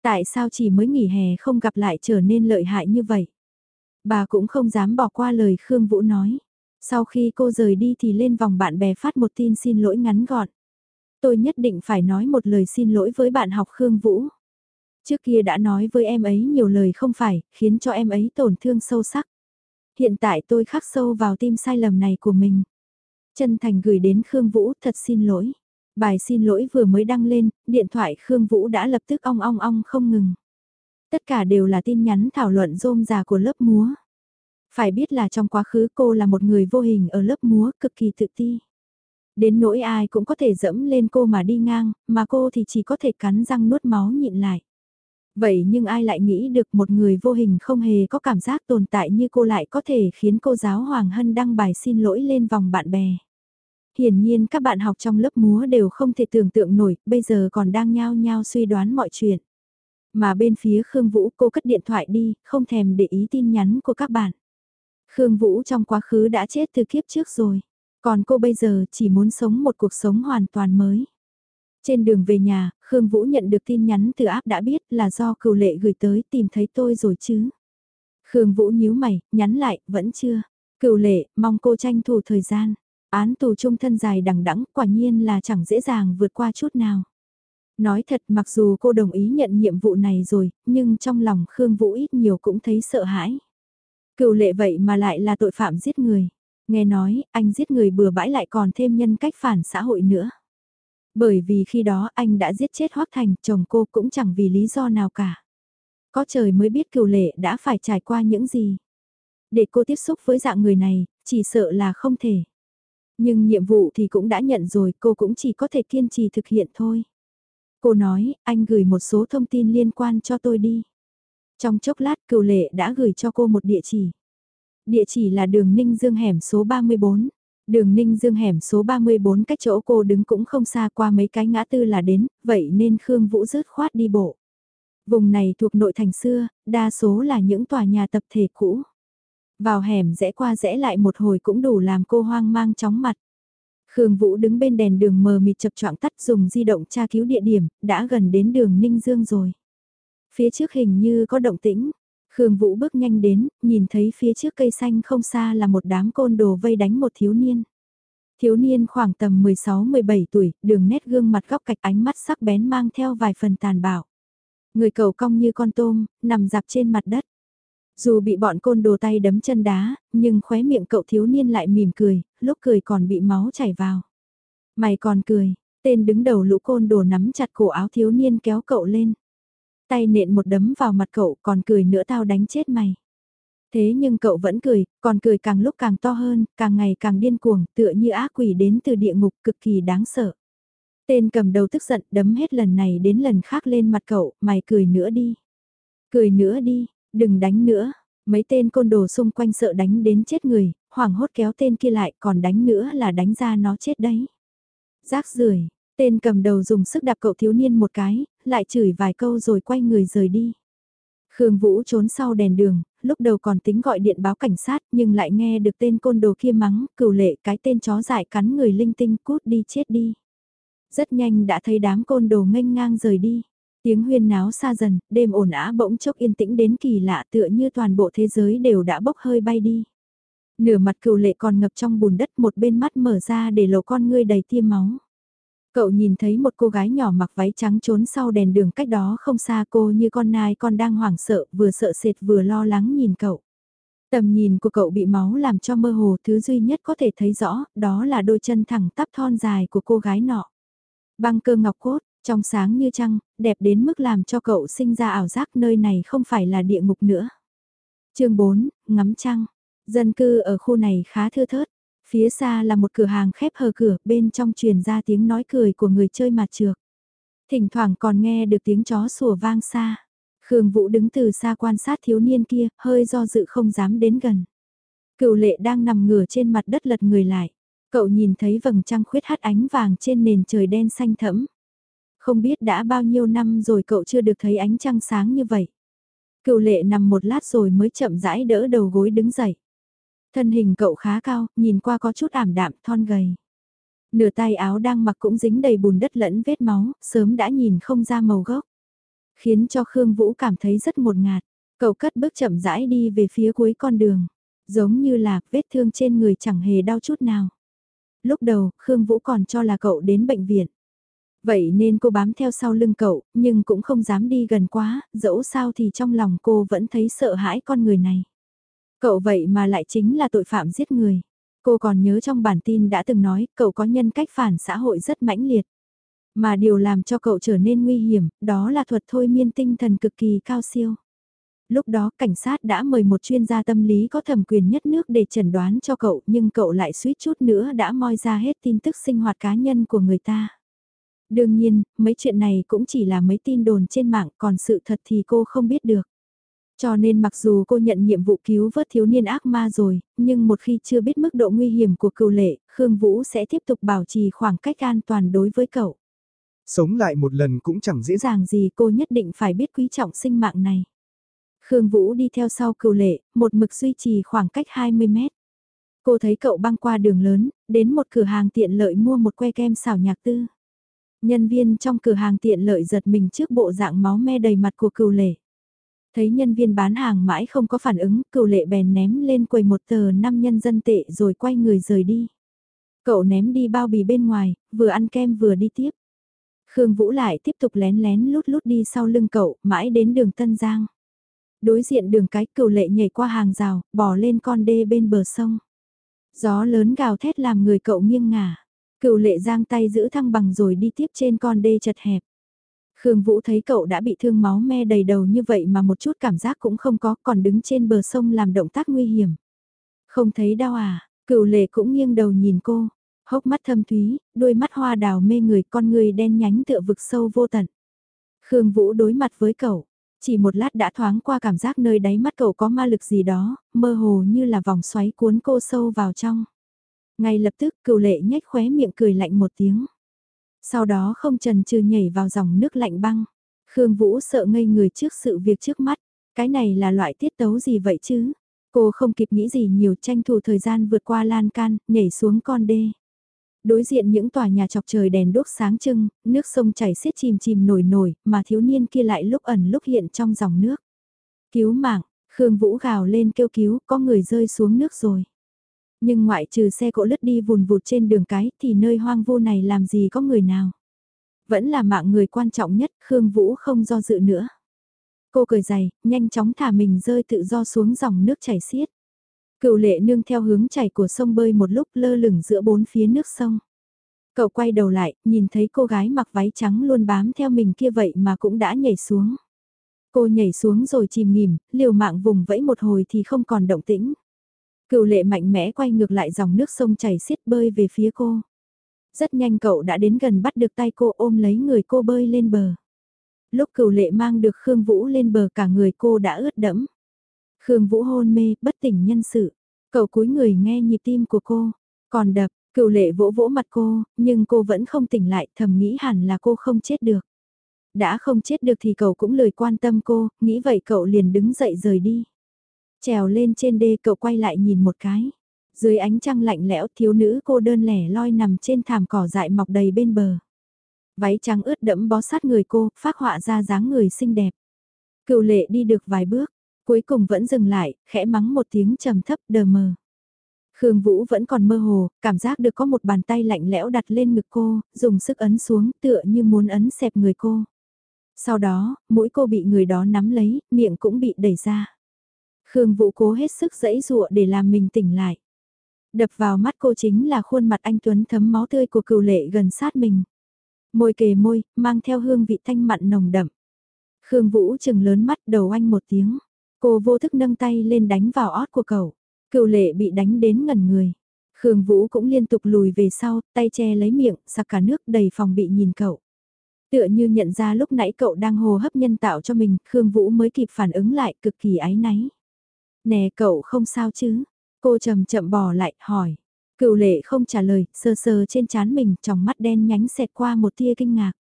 Tại sao chỉ mới nghỉ hè không gặp lại trở nên lợi hại như vậy? Bà cũng không dám bỏ qua lời Khương Vũ nói. Sau khi cô rời đi thì lên vòng bạn bè phát một tin xin lỗi ngắn gọn. Tôi nhất định phải nói một lời xin lỗi với bạn học Khương Vũ. Trước kia đã nói với em ấy nhiều lời không phải, khiến cho em ấy tổn thương sâu sắc. Hiện tại tôi khắc sâu vào tim sai lầm này của mình. Chân thành gửi đến Khương Vũ thật xin lỗi. Bài xin lỗi vừa mới đăng lên, điện thoại Khương Vũ đã lập tức ong ong ong không ngừng. Tất cả đều là tin nhắn thảo luận rôm rà của lớp múa. Phải biết là trong quá khứ cô là một người vô hình ở lớp múa cực kỳ tự ti. Đến nỗi ai cũng có thể dẫm lên cô mà đi ngang, mà cô thì chỉ có thể cắn răng nuốt máu nhịn lại. Vậy nhưng ai lại nghĩ được một người vô hình không hề có cảm giác tồn tại như cô lại có thể khiến cô giáo Hoàng Hân đăng bài xin lỗi lên vòng bạn bè. Hiển nhiên các bạn học trong lớp múa đều không thể tưởng tượng nổi, bây giờ còn đang nhao nhao suy đoán mọi chuyện. Mà bên phía Khương Vũ cô cất điện thoại đi, không thèm để ý tin nhắn của các bạn. Khương Vũ trong quá khứ đã chết từ kiếp trước rồi. Còn cô bây giờ chỉ muốn sống một cuộc sống hoàn toàn mới. Trên đường về nhà, Khương Vũ nhận được tin nhắn từ áp đã biết là do cựu lệ gửi tới tìm thấy tôi rồi chứ. Khương Vũ nhíu mày, nhắn lại, vẫn chưa. Cựu lệ, mong cô tranh thủ thời gian. Án tù trung thân dài đằng đẵng quả nhiên là chẳng dễ dàng vượt qua chút nào. Nói thật mặc dù cô đồng ý nhận nhiệm vụ này rồi, nhưng trong lòng Khương Vũ ít nhiều cũng thấy sợ hãi. Cựu lệ vậy mà lại là tội phạm giết người. Nghe nói, anh giết người bừa bãi lại còn thêm nhân cách phản xã hội nữa. Bởi vì khi đó anh đã giết chết Hoác Thành, chồng cô cũng chẳng vì lý do nào cả. Có trời mới biết cựu lệ đã phải trải qua những gì. Để cô tiếp xúc với dạng người này, chỉ sợ là không thể. Nhưng nhiệm vụ thì cũng đã nhận rồi, cô cũng chỉ có thể kiên trì thực hiện thôi. Cô nói, anh gửi một số thông tin liên quan cho tôi đi. Trong chốc lát cựu lệ đã gửi cho cô một địa chỉ. Địa chỉ là đường Ninh Dương hẻm số 34. Đường Ninh Dương hẻm số 34 cách chỗ cô đứng cũng không xa qua mấy cái ngã tư là đến, vậy nên Khương Vũ rớt khoát đi bộ. Vùng này thuộc nội thành xưa, đa số là những tòa nhà tập thể cũ. Vào hẻm rẽ qua rẽ lại một hồi cũng đủ làm cô hoang mang chóng mặt. Khương Vũ đứng bên đèn đường mờ mịt chập choạng tắt dùng di động tra cứu địa điểm, đã gần đến đường Ninh Dương rồi. Phía trước hình như có động tĩnh, Khương Vũ bước nhanh đến, nhìn thấy phía trước cây xanh không xa là một đám côn đồ vây đánh một thiếu niên. Thiếu niên khoảng tầm 16-17 tuổi, đường nét gương mặt góc cạch ánh mắt sắc bén mang theo vài phần tàn bạo. Người cầu cong như con tôm, nằm dạp trên mặt đất. Dù bị bọn côn đồ tay đấm chân đá, nhưng khóe miệng cậu thiếu niên lại mỉm cười, lúc cười còn bị máu chảy vào. Mày còn cười, tên đứng đầu lũ côn đồ nắm chặt cổ áo thiếu niên kéo cậu lên. Tay nện một đấm vào mặt cậu còn cười nữa tao đánh chết mày. Thế nhưng cậu vẫn cười, còn cười càng lúc càng to hơn, càng ngày càng điên cuồng, tựa như ác quỷ đến từ địa ngục cực kỳ đáng sợ. Tên cầm đầu tức giận đấm hết lần này đến lần khác lên mặt cậu, mày cười nữa đi. Cười nữa đi, đừng đánh nữa. Mấy tên côn đồ xung quanh sợ đánh đến chết người, hoảng hốt kéo tên kia lại còn đánh nữa là đánh ra nó chết đấy. Rác rưởi tên cầm đầu dùng sức đạp cậu thiếu niên một cái, lại chửi vài câu rồi quay người rời đi. Khương Vũ trốn sau đèn đường, lúc đầu còn tính gọi điện báo cảnh sát nhưng lại nghe được tên côn đồ kia mắng, cửu lệ cái tên chó dại cắn người linh tinh cút đi chết đi. Rất nhanh đã thấy đám côn đồ nghênh ngang rời đi. Tiếng huyên náo xa dần, đêm ồn ả bỗng chốc yên tĩnh đến kỳ lạ tựa như toàn bộ thế giới đều đã bốc hơi bay đi. Nửa mặt cựu lệ còn ngập trong bùn đất một bên mắt mở ra để lộ con ngươi đầy tiêm máu. Cậu nhìn thấy một cô gái nhỏ mặc váy trắng trốn sau đèn đường cách đó không xa cô như con nai con đang hoảng sợ vừa sợ sệt vừa lo lắng nhìn cậu. Tầm nhìn của cậu bị máu làm cho mơ hồ thứ duy nhất có thể thấy rõ đó là đôi chân thẳng tắp thon dài của cô gái nọ. Băng cơ ngọc cốt, trong sáng như trăng, đẹp đến mức làm cho cậu sinh ra ảo giác nơi này không phải là địa ngục nữa. chương 4, ngắm trăng. Dân cư ở khu này khá thưa thớt. Phía xa là một cửa hàng khép hờ cửa, bên trong truyền ra tiếng nói cười của người chơi mặt trược. Thỉnh thoảng còn nghe được tiếng chó sủa vang xa. Khương Vũ đứng từ xa quan sát thiếu niên kia, hơi do dự không dám đến gần. Cựu lệ đang nằm ngửa trên mặt đất lật người lại. Cậu nhìn thấy vầng trăng khuyết hắt ánh vàng trên nền trời đen xanh thẫm. Không biết đã bao nhiêu năm rồi cậu chưa được thấy ánh trăng sáng như vậy. Cựu lệ nằm một lát rồi mới chậm rãi đỡ đầu gối đứng dậy. Thân hình cậu khá cao, nhìn qua có chút ảm đạm, thon gầy. Nửa tay áo đang mặc cũng dính đầy bùn đất lẫn vết máu, sớm đã nhìn không ra màu gốc. Khiến cho Khương Vũ cảm thấy rất một ngạt. Cậu cất bước chậm rãi đi về phía cuối con đường. Giống như là vết thương trên người chẳng hề đau chút nào. Lúc đầu, Khương Vũ còn cho là cậu đến bệnh viện. Vậy nên cô bám theo sau lưng cậu, nhưng cũng không dám đi gần quá, dẫu sao thì trong lòng cô vẫn thấy sợ hãi con người này. Cậu vậy mà lại chính là tội phạm giết người. Cô còn nhớ trong bản tin đã từng nói cậu có nhân cách phản xã hội rất mãnh liệt. Mà điều làm cho cậu trở nên nguy hiểm, đó là thuật thôi miên tinh thần cực kỳ cao siêu. Lúc đó cảnh sát đã mời một chuyên gia tâm lý có thẩm quyền nhất nước để chẩn đoán cho cậu nhưng cậu lại suýt chút nữa đã moi ra hết tin tức sinh hoạt cá nhân của người ta. Đương nhiên, mấy chuyện này cũng chỉ là mấy tin đồn trên mạng còn sự thật thì cô không biết được. Cho nên mặc dù cô nhận nhiệm vụ cứu vớt thiếu niên ác ma rồi, nhưng một khi chưa biết mức độ nguy hiểm của cựu lệ, Khương Vũ sẽ tiếp tục bảo trì khoảng cách an toàn đối với cậu. Sống lại một lần cũng chẳng dễ dàng gì cô nhất định phải biết quý trọng sinh mạng này. Khương Vũ đi theo sau cựu lệ, một mực duy trì khoảng cách 20 mét. Cô thấy cậu băng qua đường lớn, đến một cửa hàng tiện lợi mua một que kem xào nhạc tư. Nhân viên trong cửa hàng tiện lợi giật mình trước bộ dạng máu me đầy mặt của cựu lệ. Thấy nhân viên bán hàng mãi không có phản ứng, cựu lệ bèn ném lên quầy một tờ năm nhân dân tệ rồi quay người rời đi. Cậu ném đi bao bì bên ngoài, vừa ăn kem vừa đi tiếp. Khương Vũ lại tiếp tục lén lén lút lút đi sau lưng cậu, mãi đến đường Tân Giang. Đối diện đường cái cựu lệ nhảy qua hàng rào, bỏ lên con đê bên bờ sông. Gió lớn gào thét làm người cậu nghiêng ngả. Cựu lệ giang tay giữ thăng bằng rồi đi tiếp trên con đê chật hẹp. Khương Vũ thấy cậu đã bị thương máu me đầy đầu như vậy mà một chút cảm giác cũng không có còn đứng trên bờ sông làm động tác nguy hiểm. Không thấy đau à, cựu lệ cũng nghiêng đầu nhìn cô, hốc mắt thâm thúy, đôi mắt hoa đào mê người con người đen nhánh tựa vực sâu vô tận. Khương Vũ đối mặt với cậu, chỉ một lát đã thoáng qua cảm giác nơi đáy mắt cậu có ma lực gì đó, mơ hồ như là vòng xoáy cuốn cô sâu vào trong. Ngay lập tức cựu lệ nhếch khóe miệng cười lạnh một tiếng. Sau đó không trần trừ nhảy vào dòng nước lạnh băng. Khương Vũ sợ ngây người trước sự việc trước mắt. Cái này là loại tiết tấu gì vậy chứ? Cô không kịp nghĩ gì nhiều tranh thủ thời gian vượt qua lan can, nhảy xuống con đê. Đối diện những tòa nhà chọc trời đèn đốt sáng trưng, nước sông chảy xiết chìm chìm nổi nổi, mà thiếu niên kia lại lúc ẩn lúc hiện trong dòng nước. Cứu mạng, Khương Vũ gào lên kêu cứu, có người rơi xuống nước rồi. Nhưng ngoại trừ xe cộ lướt đi vùn vụt trên đường cái thì nơi hoang vu này làm gì có người nào. Vẫn là mạng người quan trọng nhất, Khương Vũ không do dự nữa. Cô cười dày, nhanh chóng thả mình rơi tự do xuống dòng nước chảy xiết. Cựu lệ nương theo hướng chảy của sông bơi một lúc lơ lửng giữa bốn phía nước sông. Cậu quay đầu lại, nhìn thấy cô gái mặc váy trắng luôn bám theo mình kia vậy mà cũng đã nhảy xuống. Cô nhảy xuống rồi chìm nghỉm, liều mạng vùng vẫy một hồi thì không còn động tĩnh. Cựu lệ mạnh mẽ quay ngược lại dòng nước sông chảy xiết bơi về phía cô. Rất nhanh cậu đã đến gần bắt được tay cô ôm lấy người cô bơi lên bờ. Lúc cựu lệ mang được Khương Vũ lên bờ cả người cô đã ướt đẫm. Khương Vũ hôn mê, bất tỉnh nhân sự. Cậu cúi người nghe nhịp tim của cô. Còn đập, cựu lệ vỗ vỗ mặt cô, nhưng cô vẫn không tỉnh lại thầm nghĩ hẳn là cô không chết được. Đã không chết được thì cậu cũng lời quan tâm cô, nghĩ vậy cậu liền đứng dậy rời đi. Trèo lên trên đê cậu quay lại nhìn một cái. Dưới ánh trăng lạnh lẽo thiếu nữ cô đơn lẻ loi nằm trên thảm cỏ dại mọc đầy bên bờ. Váy trắng ướt đẫm bó sát người cô, phát họa ra dáng người xinh đẹp. Cựu lệ đi được vài bước, cuối cùng vẫn dừng lại, khẽ mắng một tiếng trầm thấp đờ mờ. Khương Vũ vẫn còn mơ hồ, cảm giác được có một bàn tay lạnh lẽo đặt lên ngực cô, dùng sức ấn xuống tựa như muốn ấn xẹp người cô. Sau đó, mũi cô bị người đó nắm lấy, miệng cũng bị đẩy ra. Khương Vũ cố hết sức dẫy dụa để làm mình tỉnh lại. Đập vào mắt cô chính là khuôn mặt anh Tuấn thấm máu tươi của cựu lệ gần sát mình. Môi kề môi, mang theo hương vị thanh mặn nồng đậm. Khương Vũ chừng lớn mắt đầu anh một tiếng. Cô vô thức nâng tay lên đánh vào ót của cậu. Cựu lệ bị đánh đến ngẩn người. Khương Vũ cũng liên tục lùi về sau, tay che lấy miệng, sặc cả nước đầy phòng bị nhìn cậu. Tựa như nhận ra lúc nãy cậu đang hồ hấp nhân tạo cho mình, Khương Vũ mới kịp phản ứng lại cực kỳ áy náy. Nè cậu không sao chứ? Cô chậm chậm bỏ lại, hỏi. Cựu lệ không trả lời, sơ sơ trên chán mình, trong mắt đen nhánh xẹt qua một tia kinh ngạc.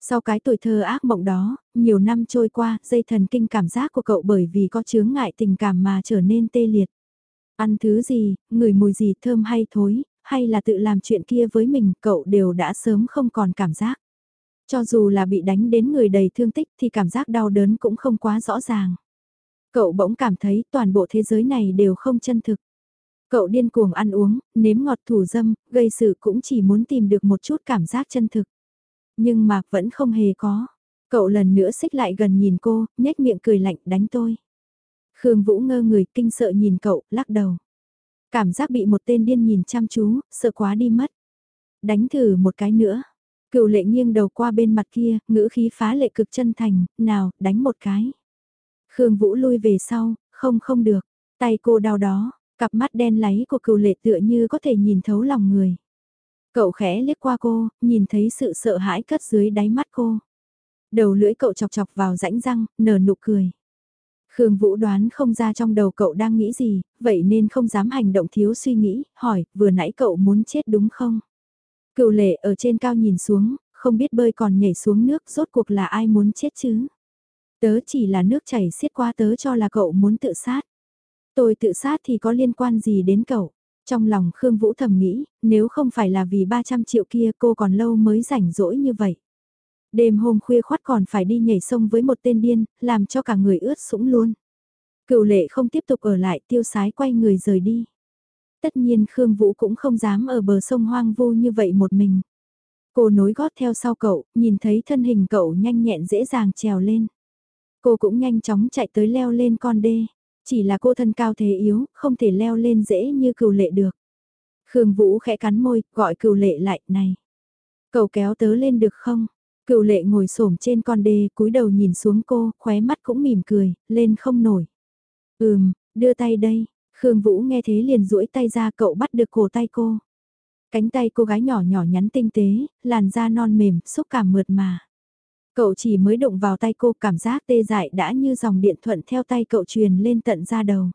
Sau cái tuổi thơ ác mộng đó, nhiều năm trôi qua, dây thần kinh cảm giác của cậu bởi vì có chướng ngại tình cảm mà trở nên tê liệt. Ăn thứ gì, ngửi mùi gì thơm hay thối, hay là tự làm chuyện kia với mình, cậu đều đã sớm không còn cảm giác. Cho dù là bị đánh đến người đầy thương tích thì cảm giác đau đớn cũng không quá rõ ràng. Cậu bỗng cảm thấy toàn bộ thế giới này đều không chân thực. Cậu điên cuồng ăn uống, nếm ngọt thủ dâm, gây sự cũng chỉ muốn tìm được một chút cảm giác chân thực. Nhưng mà vẫn không hề có. Cậu lần nữa xích lại gần nhìn cô, nhếch miệng cười lạnh đánh tôi. Khương Vũ ngơ người kinh sợ nhìn cậu, lắc đầu. Cảm giác bị một tên điên nhìn chăm chú, sợ quá đi mất. Đánh thử một cái nữa. Cựu lệ nghiêng đầu qua bên mặt kia, ngữ khí phá lệ cực chân thành, nào, đánh một cái. Khương Vũ lui về sau, không không được, tay cô đau đó, cặp mắt đen láy của cựu lệ tựa như có thể nhìn thấu lòng người. Cậu khẽ liếc qua cô, nhìn thấy sự sợ hãi cất dưới đáy mắt cô. Đầu lưỡi cậu chọc chọc vào rãnh răng, nở nụ cười. Khương Vũ đoán không ra trong đầu cậu đang nghĩ gì, vậy nên không dám hành động thiếu suy nghĩ, hỏi, vừa nãy cậu muốn chết đúng không? Cựu lệ ở trên cao nhìn xuống, không biết bơi còn nhảy xuống nước, rốt cuộc là ai muốn chết chứ? Tớ chỉ là nước chảy xiết qua tớ cho là cậu muốn tự sát. Tôi tự sát thì có liên quan gì đến cậu? Trong lòng Khương Vũ thầm nghĩ, nếu không phải là vì 300 triệu kia cô còn lâu mới rảnh rỗi như vậy. Đêm hôm khuya khoát còn phải đi nhảy sông với một tên điên, làm cho cả người ướt sũng luôn. Cựu lệ không tiếp tục ở lại tiêu sái quay người rời đi. Tất nhiên Khương Vũ cũng không dám ở bờ sông hoang vu như vậy một mình. Cô nối gót theo sau cậu, nhìn thấy thân hình cậu nhanh nhẹn dễ dàng trèo lên. Cô cũng nhanh chóng chạy tới leo lên con đê. Chỉ là cô thân cao thế yếu, không thể leo lên dễ như cừu lệ được. Khương Vũ khẽ cắn môi, gọi cừu lệ lại, này. Cậu kéo tớ lên được không? Cựu lệ ngồi xổm trên con đê, cúi đầu nhìn xuống cô, khóe mắt cũng mỉm cười, lên không nổi. Ừm, đưa tay đây, Khương Vũ nghe thế liền duỗi tay ra cậu bắt được cổ tay cô. Cánh tay cô gái nhỏ nhỏ nhắn tinh tế, làn da non mềm, xúc cảm mượt mà. Cậu chỉ mới đụng vào tay cô cảm giác tê dại đã như dòng điện thuận theo tay cậu truyền lên tận da đầu.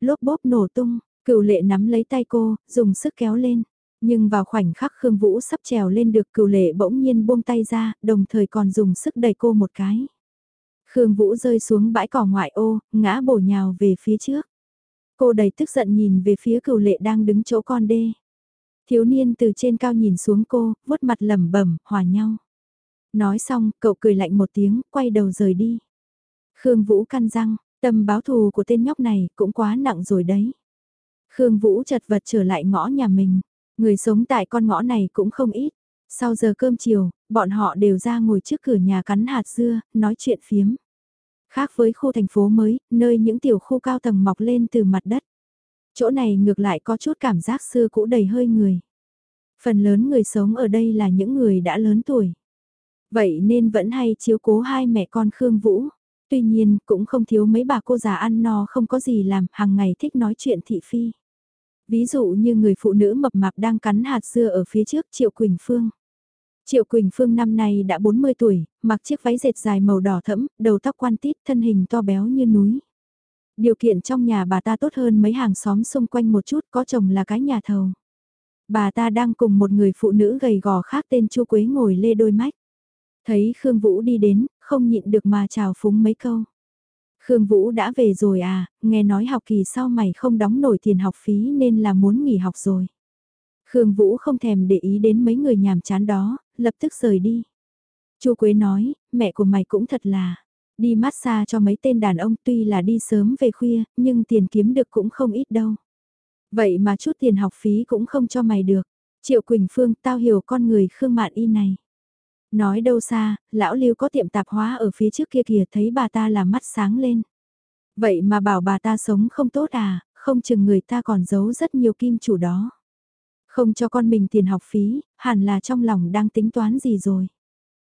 Lốp bốp nổ tung, cựu lệ nắm lấy tay cô, dùng sức kéo lên. Nhưng vào khoảnh khắc Khương Vũ sắp trèo lên được cựu lệ bỗng nhiên buông tay ra, đồng thời còn dùng sức đẩy cô một cái. Khương Vũ rơi xuống bãi cỏ ngoại ô, ngã bổ nhào về phía trước. Cô đầy tức giận nhìn về phía cựu lệ đang đứng chỗ con đê. Thiếu niên từ trên cao nhìn xuống cô, vuốt mặt lẩm bẩm, hòa nhau. Nói xong, cậu cười lạnh một tiếng, quay đầu rời đi. Khương Vũ căn răng, tâm báo thù của tên nhóc này cũng quá nặng rồi đấy. Khương Vũ chật vật trở lại ngõ nhà mình. Người sống tại con ngõ này cũng không ít. Sau giờ cơm chiều, bọn họ đều ra ngồi trước cửa nhà cắn hạt dưa, nói chuyện phiếm. Khác với khu thành phố mới, nơi những tiểu khu cao tầng mọc lên từ mặt đất. Chỗ này ngược lại có chút cảm giác xưa cũ đầy hơi người. Phần lớn người sống ở đây là những người đã lớn tuổi. Vậy nên vẫn hay chiếu cố hai mẹ con Khương Vũ. Tuy nhiên, cũng không thiếu mấy bà cô già ăn no không có gì làm, hàng ngày thích nói chuyện thị phi. Ví dụ như người phụ nữ mập mạp đang cắn hạt dưa ở phía trước Triệu Quỳnh Phương. Triệu Quỳnh Phương năm nay đã 40 tuổi, mặc chiếc váy dệt dài màu đỏ thẫm, đầu tóc quan tít, thân hình to béo như núi. Điều kiện trong nhà bà ta tốt hơn mấy hàng xóm xung quanh một chút, có chồng là cái nhà thầu. Bà ta đang cùng một người phụ nữ gầy gò khác tên Chu Quế ngồi lê đôi mách. Thấy Khương Vũ đi đến, không nhịn được mà chào phúng mấy câu. Khương Vũ đã về rồi à, nghe nói học kỳ sau mày không đóng nổi tiền học phí nên là muốn nghỉ học rồi. Khương Vũ không thèm để ý đến mấy người nhàm chán đó, lập tức rời đi. Chu Quế nói, mẹ của mày cũng thật là, đi massage cho mấy tên đàn ông tuy là đi sớm về khuya, nhưng tiền kiếm được cũng không ít đâu. Vậy mà chút tiền học phí cũng không cho mày được. Triệu Quỳnh Phương, tao hiểu con người Khương Mạn Y này. Nói đâu xa, lão Lưu có tiệm tạp hóa ở phía trước kia kìa thấy bà ta là mắt sáng lên. Vậy mà bảo bà ta sống không tốt à, không chừng người ta còn giấu rất nhiều kim chủ đó. Không cho con mình tiền học phí, hẳn là trong lòng đang tính toán gì rồi.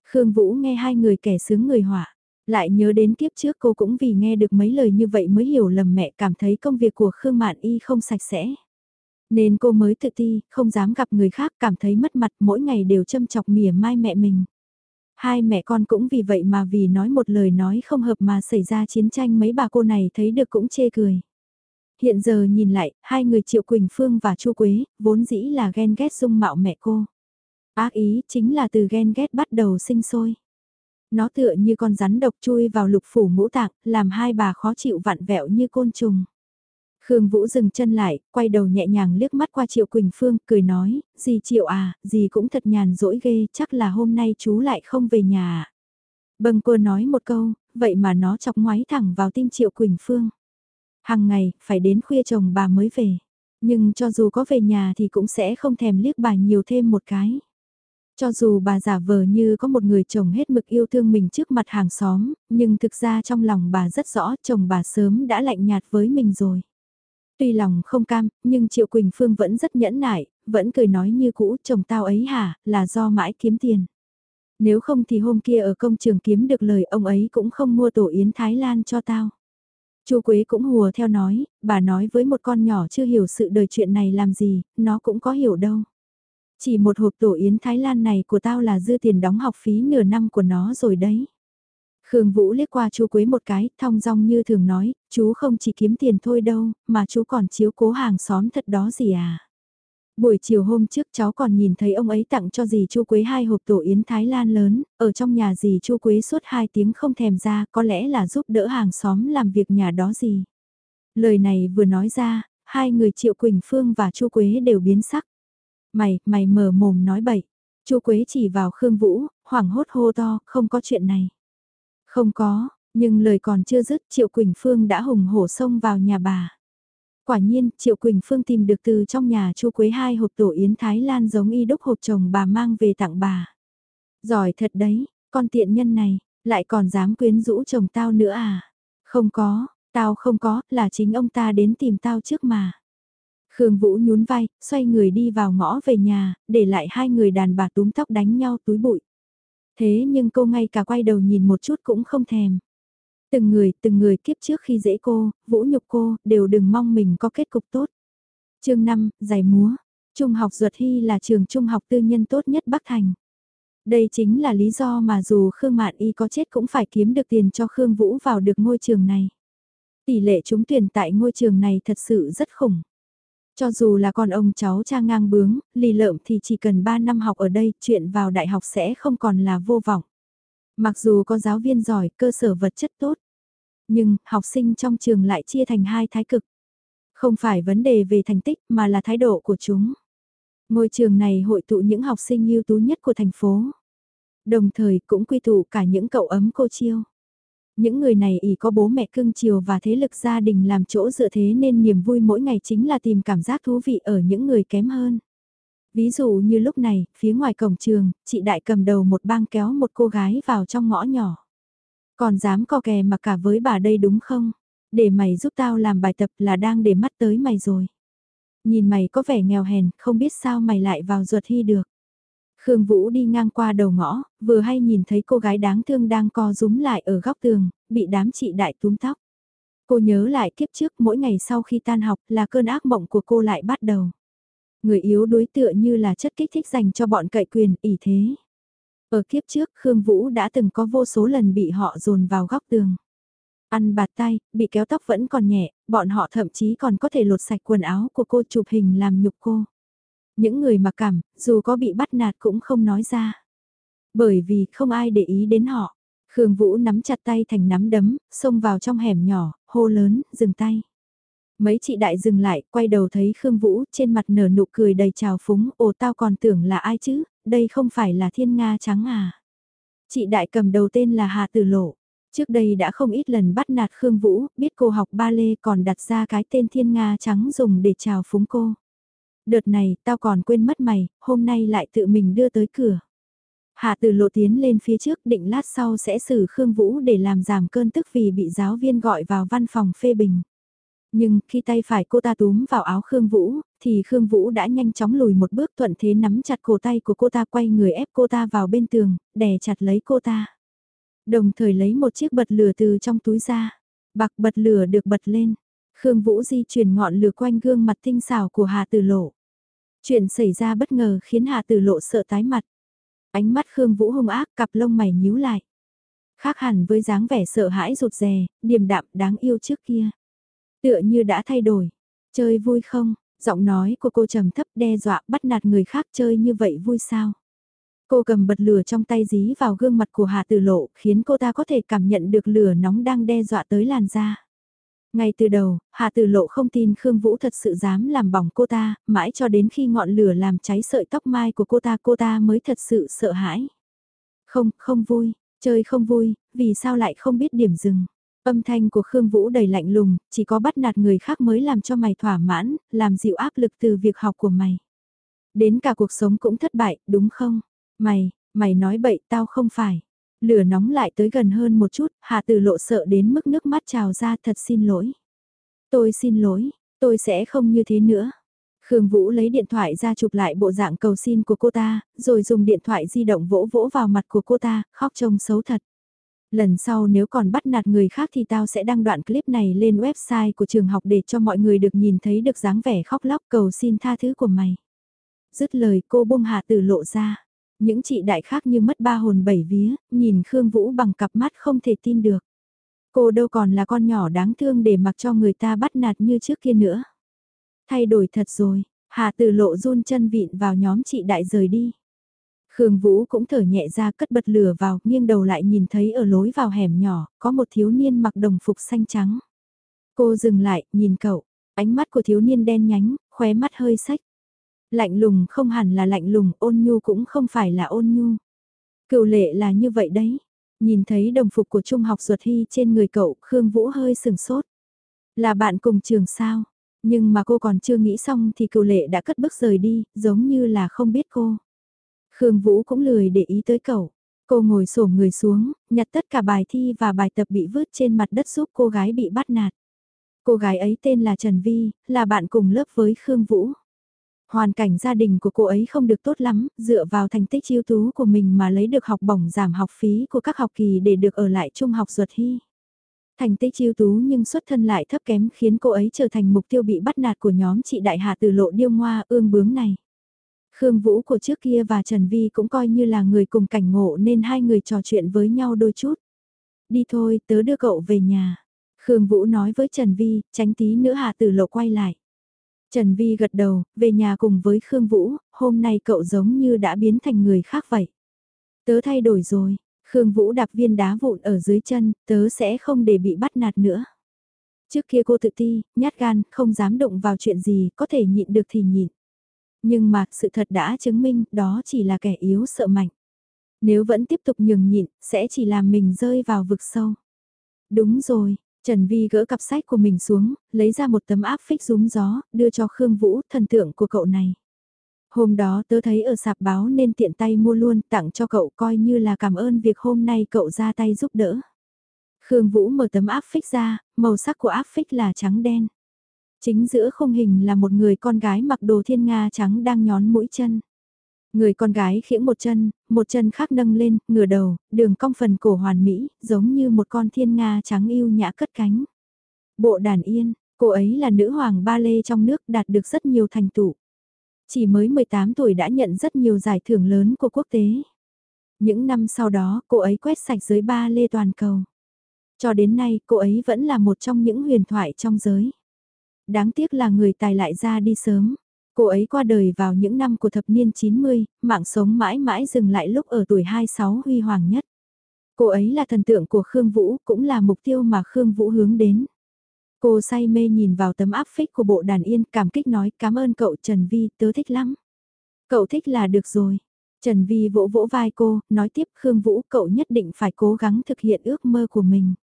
Khương Vũ nghe hai người kẻ sướng người họa, lại nhớ đến kiếp trước cô cũng vì nghe được mấy lời như vậy mới hiểu lầm mẹ cảm thấy công việc của Khương Mạn Y không sạch sẽ. Nên cô mới tự ti, không dám gặp người khác cảm thấy mất mặt mỗi ngày đều châm chọc mỉa mai mẹ mình. Hai mẹ con cũng vì vậy mà vì nói một lời nói không hợp mà xảy ra chiến tranh mấy bà cô này thấy được cũng chê cười. Hiện giờ nhìn lại, hai người Triệu Quỳnh Phương và Chu Quế, vốn dĩ là ghen ghét dung mạo mẹ cô. Ác ý chính là từ ghen ghét bắt đầu sinh sôi. Nó tựa như con rắn độc chui vào lục phủ ngũ tạng, làm hai bà khó chịu vặn vẹo như côn trùng. Khương Vũ dừng chân lại, quay đầu nhẹ nhàng liếc mắt qua Triệu Quỳnh Phương, cười nói, dì Triệu à, dì cũng thật nhàn rỗi ghê, chắc là hôm nay chú lại không về nhà à. Bâng cô nói một câu, vậy mà nó chọc ngoái thẳng vào tim Triệu Quỳnh Phương. Hằng ngày, phải đến khuya chồng bà mới về. Nhưng cho dù có về nhà thì cũng sẽ không thèm liếc bà nhiều thêm một cái. Cho dù bà giả vờ như có một người chồng hết mực yêu thương mình trước mặt hàng xóm, nhưng thực ra trong lòng bà rất rõ chồng bà sớm đã lạnh nhạt với mình rồi. Tuy lòng không cam, nhưng Triệu Quỳnh Phương vẫn rất nhẫn nại, vẫn cười nói như cũ chồng tao ấy hả, là do mãi kiếm tiền. Nếu không thì hôm kia ở công trường kiếm được lời ông ấy cũng không mua tổ yến Thái Lan cho tao. Chu Quế cũng hùa theo nói, bà nói với một con nhỏ chưa hiểu sự đời chuyện này làm gì, nó cũng có hiểu đâu. Chỉ một hộp tổ yến Thái Lan này của tao là dư tiền đóng học phí nửa năm của nó rồi đấy. Khương Vũ liếc qua chú Quế một cái, thong dong như thường nói, chú không chỉ kiếm tiền thôi đâu, mà chú còn chiếu cố hàng xóm thật đó gì à. Buổi chiều hôm trước cháu còn nhìn thấy ông ấy tặng cho dì Chu Quế hai hộp tổ yến Thái Lan lớn, ở trong nhà dì Chu Quế suốt hai tiếng không thèm ra, có lẽ là giúp đỡ hàng xóm làm việc nhà đó gì. Lời này vừa nói ra, hai người Triệu Quỳnh Phương và Chu Quế đều biến sắc. Mày, mày mở mồm nói bậy. Chu Quế chỉ vào Khương Vũ, hoảng hốt hô to, không có chuyện này. Không có, nhưng lời còn chưa dứt Triệu Quỳnh Phương đã hùng hổ xông vào nhà bà. Quả nhiên, Triệu Quỳnh Phương tìm được từ trong nhà Chu Quế hai hộp tổ yến Thái Lan giống y đúc hộp chồng bà mang về tặng bà. Giỏi thật đấy, con tiện nhân này, lại còn dám quyến rũ chồng tao nữa à? Không có, tao không có, là chính ông ta đến tìm tao trước mà. Khương Vũ nhún vai, xoay người đi vào ngõ về nhà, để lại hai người đàn bà túm tóc đánh nhau túi bụi. Thế nhưng cô ngay cả quay đầu nhìn một chút cũng không thèm. Từng người, từng người kiếp trước khi dễ cô, vũ nhục cô, đều đừng mong mình có kết cục tốt. chương 5, giải múa. Trung học Duật Hy là trường trung học tư nhân tốt nhất Bắc Thành. Đây chính là lý do mà dù Khương Mạn Y có chết cũng phải kiếm được tiền cho Khương Vũ vào được ngôi trường này. Tỷ lệ trúng tuyển tại ngôi trường này thật sự rất khủng. Cho dù là con ông cháu cha ngang bướng, lì lợm thì chỉ cần 3 năm học ở đây, chuyện vào đại học sẽ không còn là vô vọng. Mặc dù có giáo viên giỏi, cơ sở vật chất tốt, nhưng học sinh trong trường lại chia thành hai thái cực. Không phải vấn đề về thành tích mà là thái độ của chúng. Ngôi trường này hội tụ những học sinh ưu tú nhất của thành phố. Đồng thời cũng quy tụ cả những cậu ấm cô chiêu. Những người này ỉ có bố mẹ cưng chiều và thế lực gia đình làm chỗ dựa thế nên niềm vui mỗi ngày chính là tìm cảm giác thú vị ở những người kém hơn. Ví dụ như lúc này, phía ngoài cổng trường, chị đại cầm đầu một bang kéo một cô gái vào trong ngõ nhỏ. Còn dám co kè mà cả với bà đây đúng không? Để mày giúp tao làm bài tập là đang để mắt tới mày rồi. Nhìn mày có vẻ nghèo hèn, không biết sao mày lại vào ruột hy được. Khương Vũ đi ngang qua đầu ngõ, vừa hay nhìn thấy cô gái đáng thương đang co rúm lại ở góc tường, bị đám chị đại túm tóc. Cô nhớ lại kiếp trước mỗi ngày sau khi tan học là cơn ác mộng của cô lại bắt đầu. Người yếu đối tựa như là chất kích thích dành cho bọn cậy quyền, ỷ thế. Ở kiếp trước Khương Vũ đã từng có vô số lần bị họ dồn vào góc tường. Ăn bạt tay, bị kéo tóc vẫn còn nhẹ, bọn họ thậm chí còn có thể lột sạch quần áo của cô chụp hình làm nhục cô. Những người mặc cảm, dù có bị bắt nạt cũng không nói ra. Bởi vì không ai để ý đến họ. Khương Vũ nắm chặt tay thành nắm đấm, xông vào trong hẻm nhỏ, hô lớn, dừng tay. Mấy chị đại dừng lại, quay đầu thấy Khương Vũ trên mặt nở nụ cười đầy trào phúng, ồ tao còn tưởng là ai chứ, đây không phải là thiên Nga trắng à. Chị đại cầm đầu tên là Hà Tử Lộ. Trước đây đã không ít lần bắt nạt Khương Vũ, biết cô học ba lê còn đặt ra cái tên thiên Nga trắng dùng để chào phúng cô. Đợt này, tao còn quên mất mày, hôm nay lại tự mình đưa tới cửa. Hạ từ lộ tiến lên phía trước định lát sau sẽ xử Khương Vũ để làm giảm cơn tức vì bị giáo viên gọi vào văn phòng phê bình. Nhưng khi tay phải cô ta túm vào áo Khương Vũ, thì Khương Vũ đã nhanh chóng lùi một bước thuận thế nắm chặt cổ tay của cô ta quay người ép cô ta vào bên tường, đè chặt lấy cô ta. Đồng thời lấy một chiếc bật lửa từ trong túi ra. Bạc bật lửa được bật lên. Khương Vũ di chuyển ngọn lửa quanh gương mặt tinh xảo của Hà Tử Lộ. Chuyện xảy ra bất ngờ khiến Hà Tử Lộ sợ tái mặt. Ánh mắt Khương Vũ hung ác, cặp lông mày nhíu lại. Khác hẳn với dáng vẻ sợ hãi rụt rè, điềm đạm đáng yêu trước kia. Tựa như đã thay đổi. Chơi vui không? Giọng nói của cô trầm thấp đe dọa bắt nạt người khác chơi như vậy vui sao? Cô cầm bật lửa trong tay dí vào gương mặt của Hà Tử Lộ, khiến cô ta có thể cảm nhận được lửa nóng đang đe dọa tới làn da. Ngay từ đầu, Hà Tử Lộ không tin Khương Vũ thật sự dám làm bỏng cô ta, mãi cho đến khi ngọn lửa làm cháy sợi tóc mai của cô ta cô ta mới thật sự sợ hãi. Không, không vui, chơi không vui, vì sao lại không biết điểm dừng. Âm thanh của Khương Vũ đầy lạnh lùng, chỉ có bắt nạt người khác mới làm cho mày thỏa mãn, làm dịu áp lực từ việc học của mày. Đến cả cuộc sống cũng thất bại, đúng không? Mày, mày nói bậy tao không phải. Lửa nóng lại tới gần hơn một chút, Hạ Tử Lộ sợ đến mức nước mắt trào ra thật xin lỗi. Tôi xin lỗi, tôi sẽ không như thế nữa. Khương Vũ lấy điện thoại ra chụp lại bộ dạng cầu xin của cô ta, rồi dùng điện thoại di động vỗ vỗ vào mặt của cô ta, khóc trông xấu thật. Lần sau nếu còn bắt nạt người khác thì tao sẽ đăng đoạn clip này lên website của trường học để cho mọi người được nhìn thấy được dáng vẻ khóc lóc cầu xin tha thứ của mày. Dứt lời cô buông hạ tử lộ ra. Những chị đại khác như mất ba hồn bảy vía, nhìn Khương Vũ bằng cặp mắt không thể tin được. Cô đâu còn là con nhỏ đáng thương để mặc cho người ta bắt nạt như trước kia nữa. Thay đổi thật rồi, Hà Tử Lộ run chân vịn vào nhóm chị đại rời đi. Khương Vũ cũng thở nhẹ ra cất bật lửa vào, nghiêng đầu lại nhìn thấy ở lối vào hẻm nhỏ, có một thiếu niên mặc đồng phục xanh trắng. Cô dừng lại, nhìn cậu, ánh mắt của thiếu niên đen nhánh, khóe mắt hơi sách. Lạnh lùng không hẳn là lạnh lùng, ôn nhu cũng không phải là ôn nhu. Cựu lệ là như vậy đấy. Nhìn thấy đồng phục của Trung học ruột hy trên người cậu, Khương Vũ hơi sừng sốt. Là bạn cùng trường sao? Nhưng mà cô còn chưa nghĩ xong thì cựu lệ đã cất bước rời đi, giống như là không biết cô. Khương Vũ cũng lười để ý tới cậu. Cô ngồi xổm người xuống, nhặt tất cả bài thi và bài tập bị vứt trên mặt đất giúp cô gái bị bắt nạt. Cô gái ấy tên là Trần Vi, là bạn cùng lớp với Khương Vũ. Hoàn cảnh gia đình của cô ấy không được tốt lắm, dựa vào thành tích ưu tú của mình mà lấy được học bổng giảm học phí của các học kỳ để được ở lại trung học ruột hy. Thành tích ưu tú nhưng xuất thân lại thấp kém khiến cô ấy trở thành mục tiêu bị bắt nạt của nhóm chị đại hạ từ lộ điêu ngoa ương bướng này. Khương Vũ của trước kia và Trần Vi cũng coi như là người cùng cảnh ngộ nên hai người trò chuyện với nhau đôi chút. Đi thôi, tớ đưa cậu về nhà. Khương Vũ nói với Trần Vi, tránh tí nữa hà Tử Lộ quay lại. Trần Vi gật đầu, về nhà cùng với Khương Vũ, hôm nay cậu giống như đã biến thành người khác vậy. Tớ thay đổi rồi, Khương Vũ đạp viên đá vụn ở dưới chân, tớ sẽ không để bị bắt nạt nữa. Trước kia cô tự ti, nhát gan, không dám động vào chuyện gì, có thể nhịn được thì nhịn. Nhưng mà, sự thật đã chứng minh, đó chỉ là kẻ yếu sợ mạnh. Nếu vẫn tiếp tục nhường nhịn, sẽ chỉ làm mình rơi vào vực sâu. Đúng rồi, Trần Vi gỡ cặp sách của mình xuống, lấy ra một tấm áp phích rúm gió, đưa cho Khương Vũ, thần tượng của cậu này. Hôm đó tớ thấy ở sạp báo nên tiện tay mua luôn tặng cho cậu coi như là cảm ơn việc hôm nay cậu ra tay giúp đỡ. Khương Vũ mở tấm áp phích ra, màu sắc của áp phích là trắng đen. Chính giữa khung hình là một người con gái mặc đồ thiên nga trắng đang nhón mũi chân. Người con gái khiễng một chân, một chân khác nâng lên, ngửa đầu, đường cong phần cổ hoàn mỹ, giống như một con thiên nga trắng yêu nhã cất cánh. Bộ đàn yên, cô ấy là nữ hoàng ba lê trong nước đạt được rất nhiều thành tựu. Chỉ mới 18 tuổi đã nhận rất nhiều giải thưởng lớn của quốc tế. Những năm sau đó, cô ấy quét sạch giới ba lê toàn cầu. Cho đến nay, cô ấy vẫn là một trong những huyền thoại trong giới. Đáng tiếc là người tài lại ra đi sớm. Cô ấy qua đời vào những năm của thập niên 90, mạng sống mãi mãi dừng lại lúc ở tuổi 26 huy hoàng nhất. Cô ấy là thần tượng của Khương Vũ, cũng là mục tiêu mà Khương Vũ hướng đến. Cô say mê nhìn vào tấm áp phích của bộ đàn yên, cảm kích nói cảm ơn cậu Trần Vi, tớ thích lắm. Cậu thích là được rồi. Trần Vi vỗ vỗ vai cô, nói tiếp Khương Vũ cậu nhất định phải cố gắng thực hiện ước mơ của mình.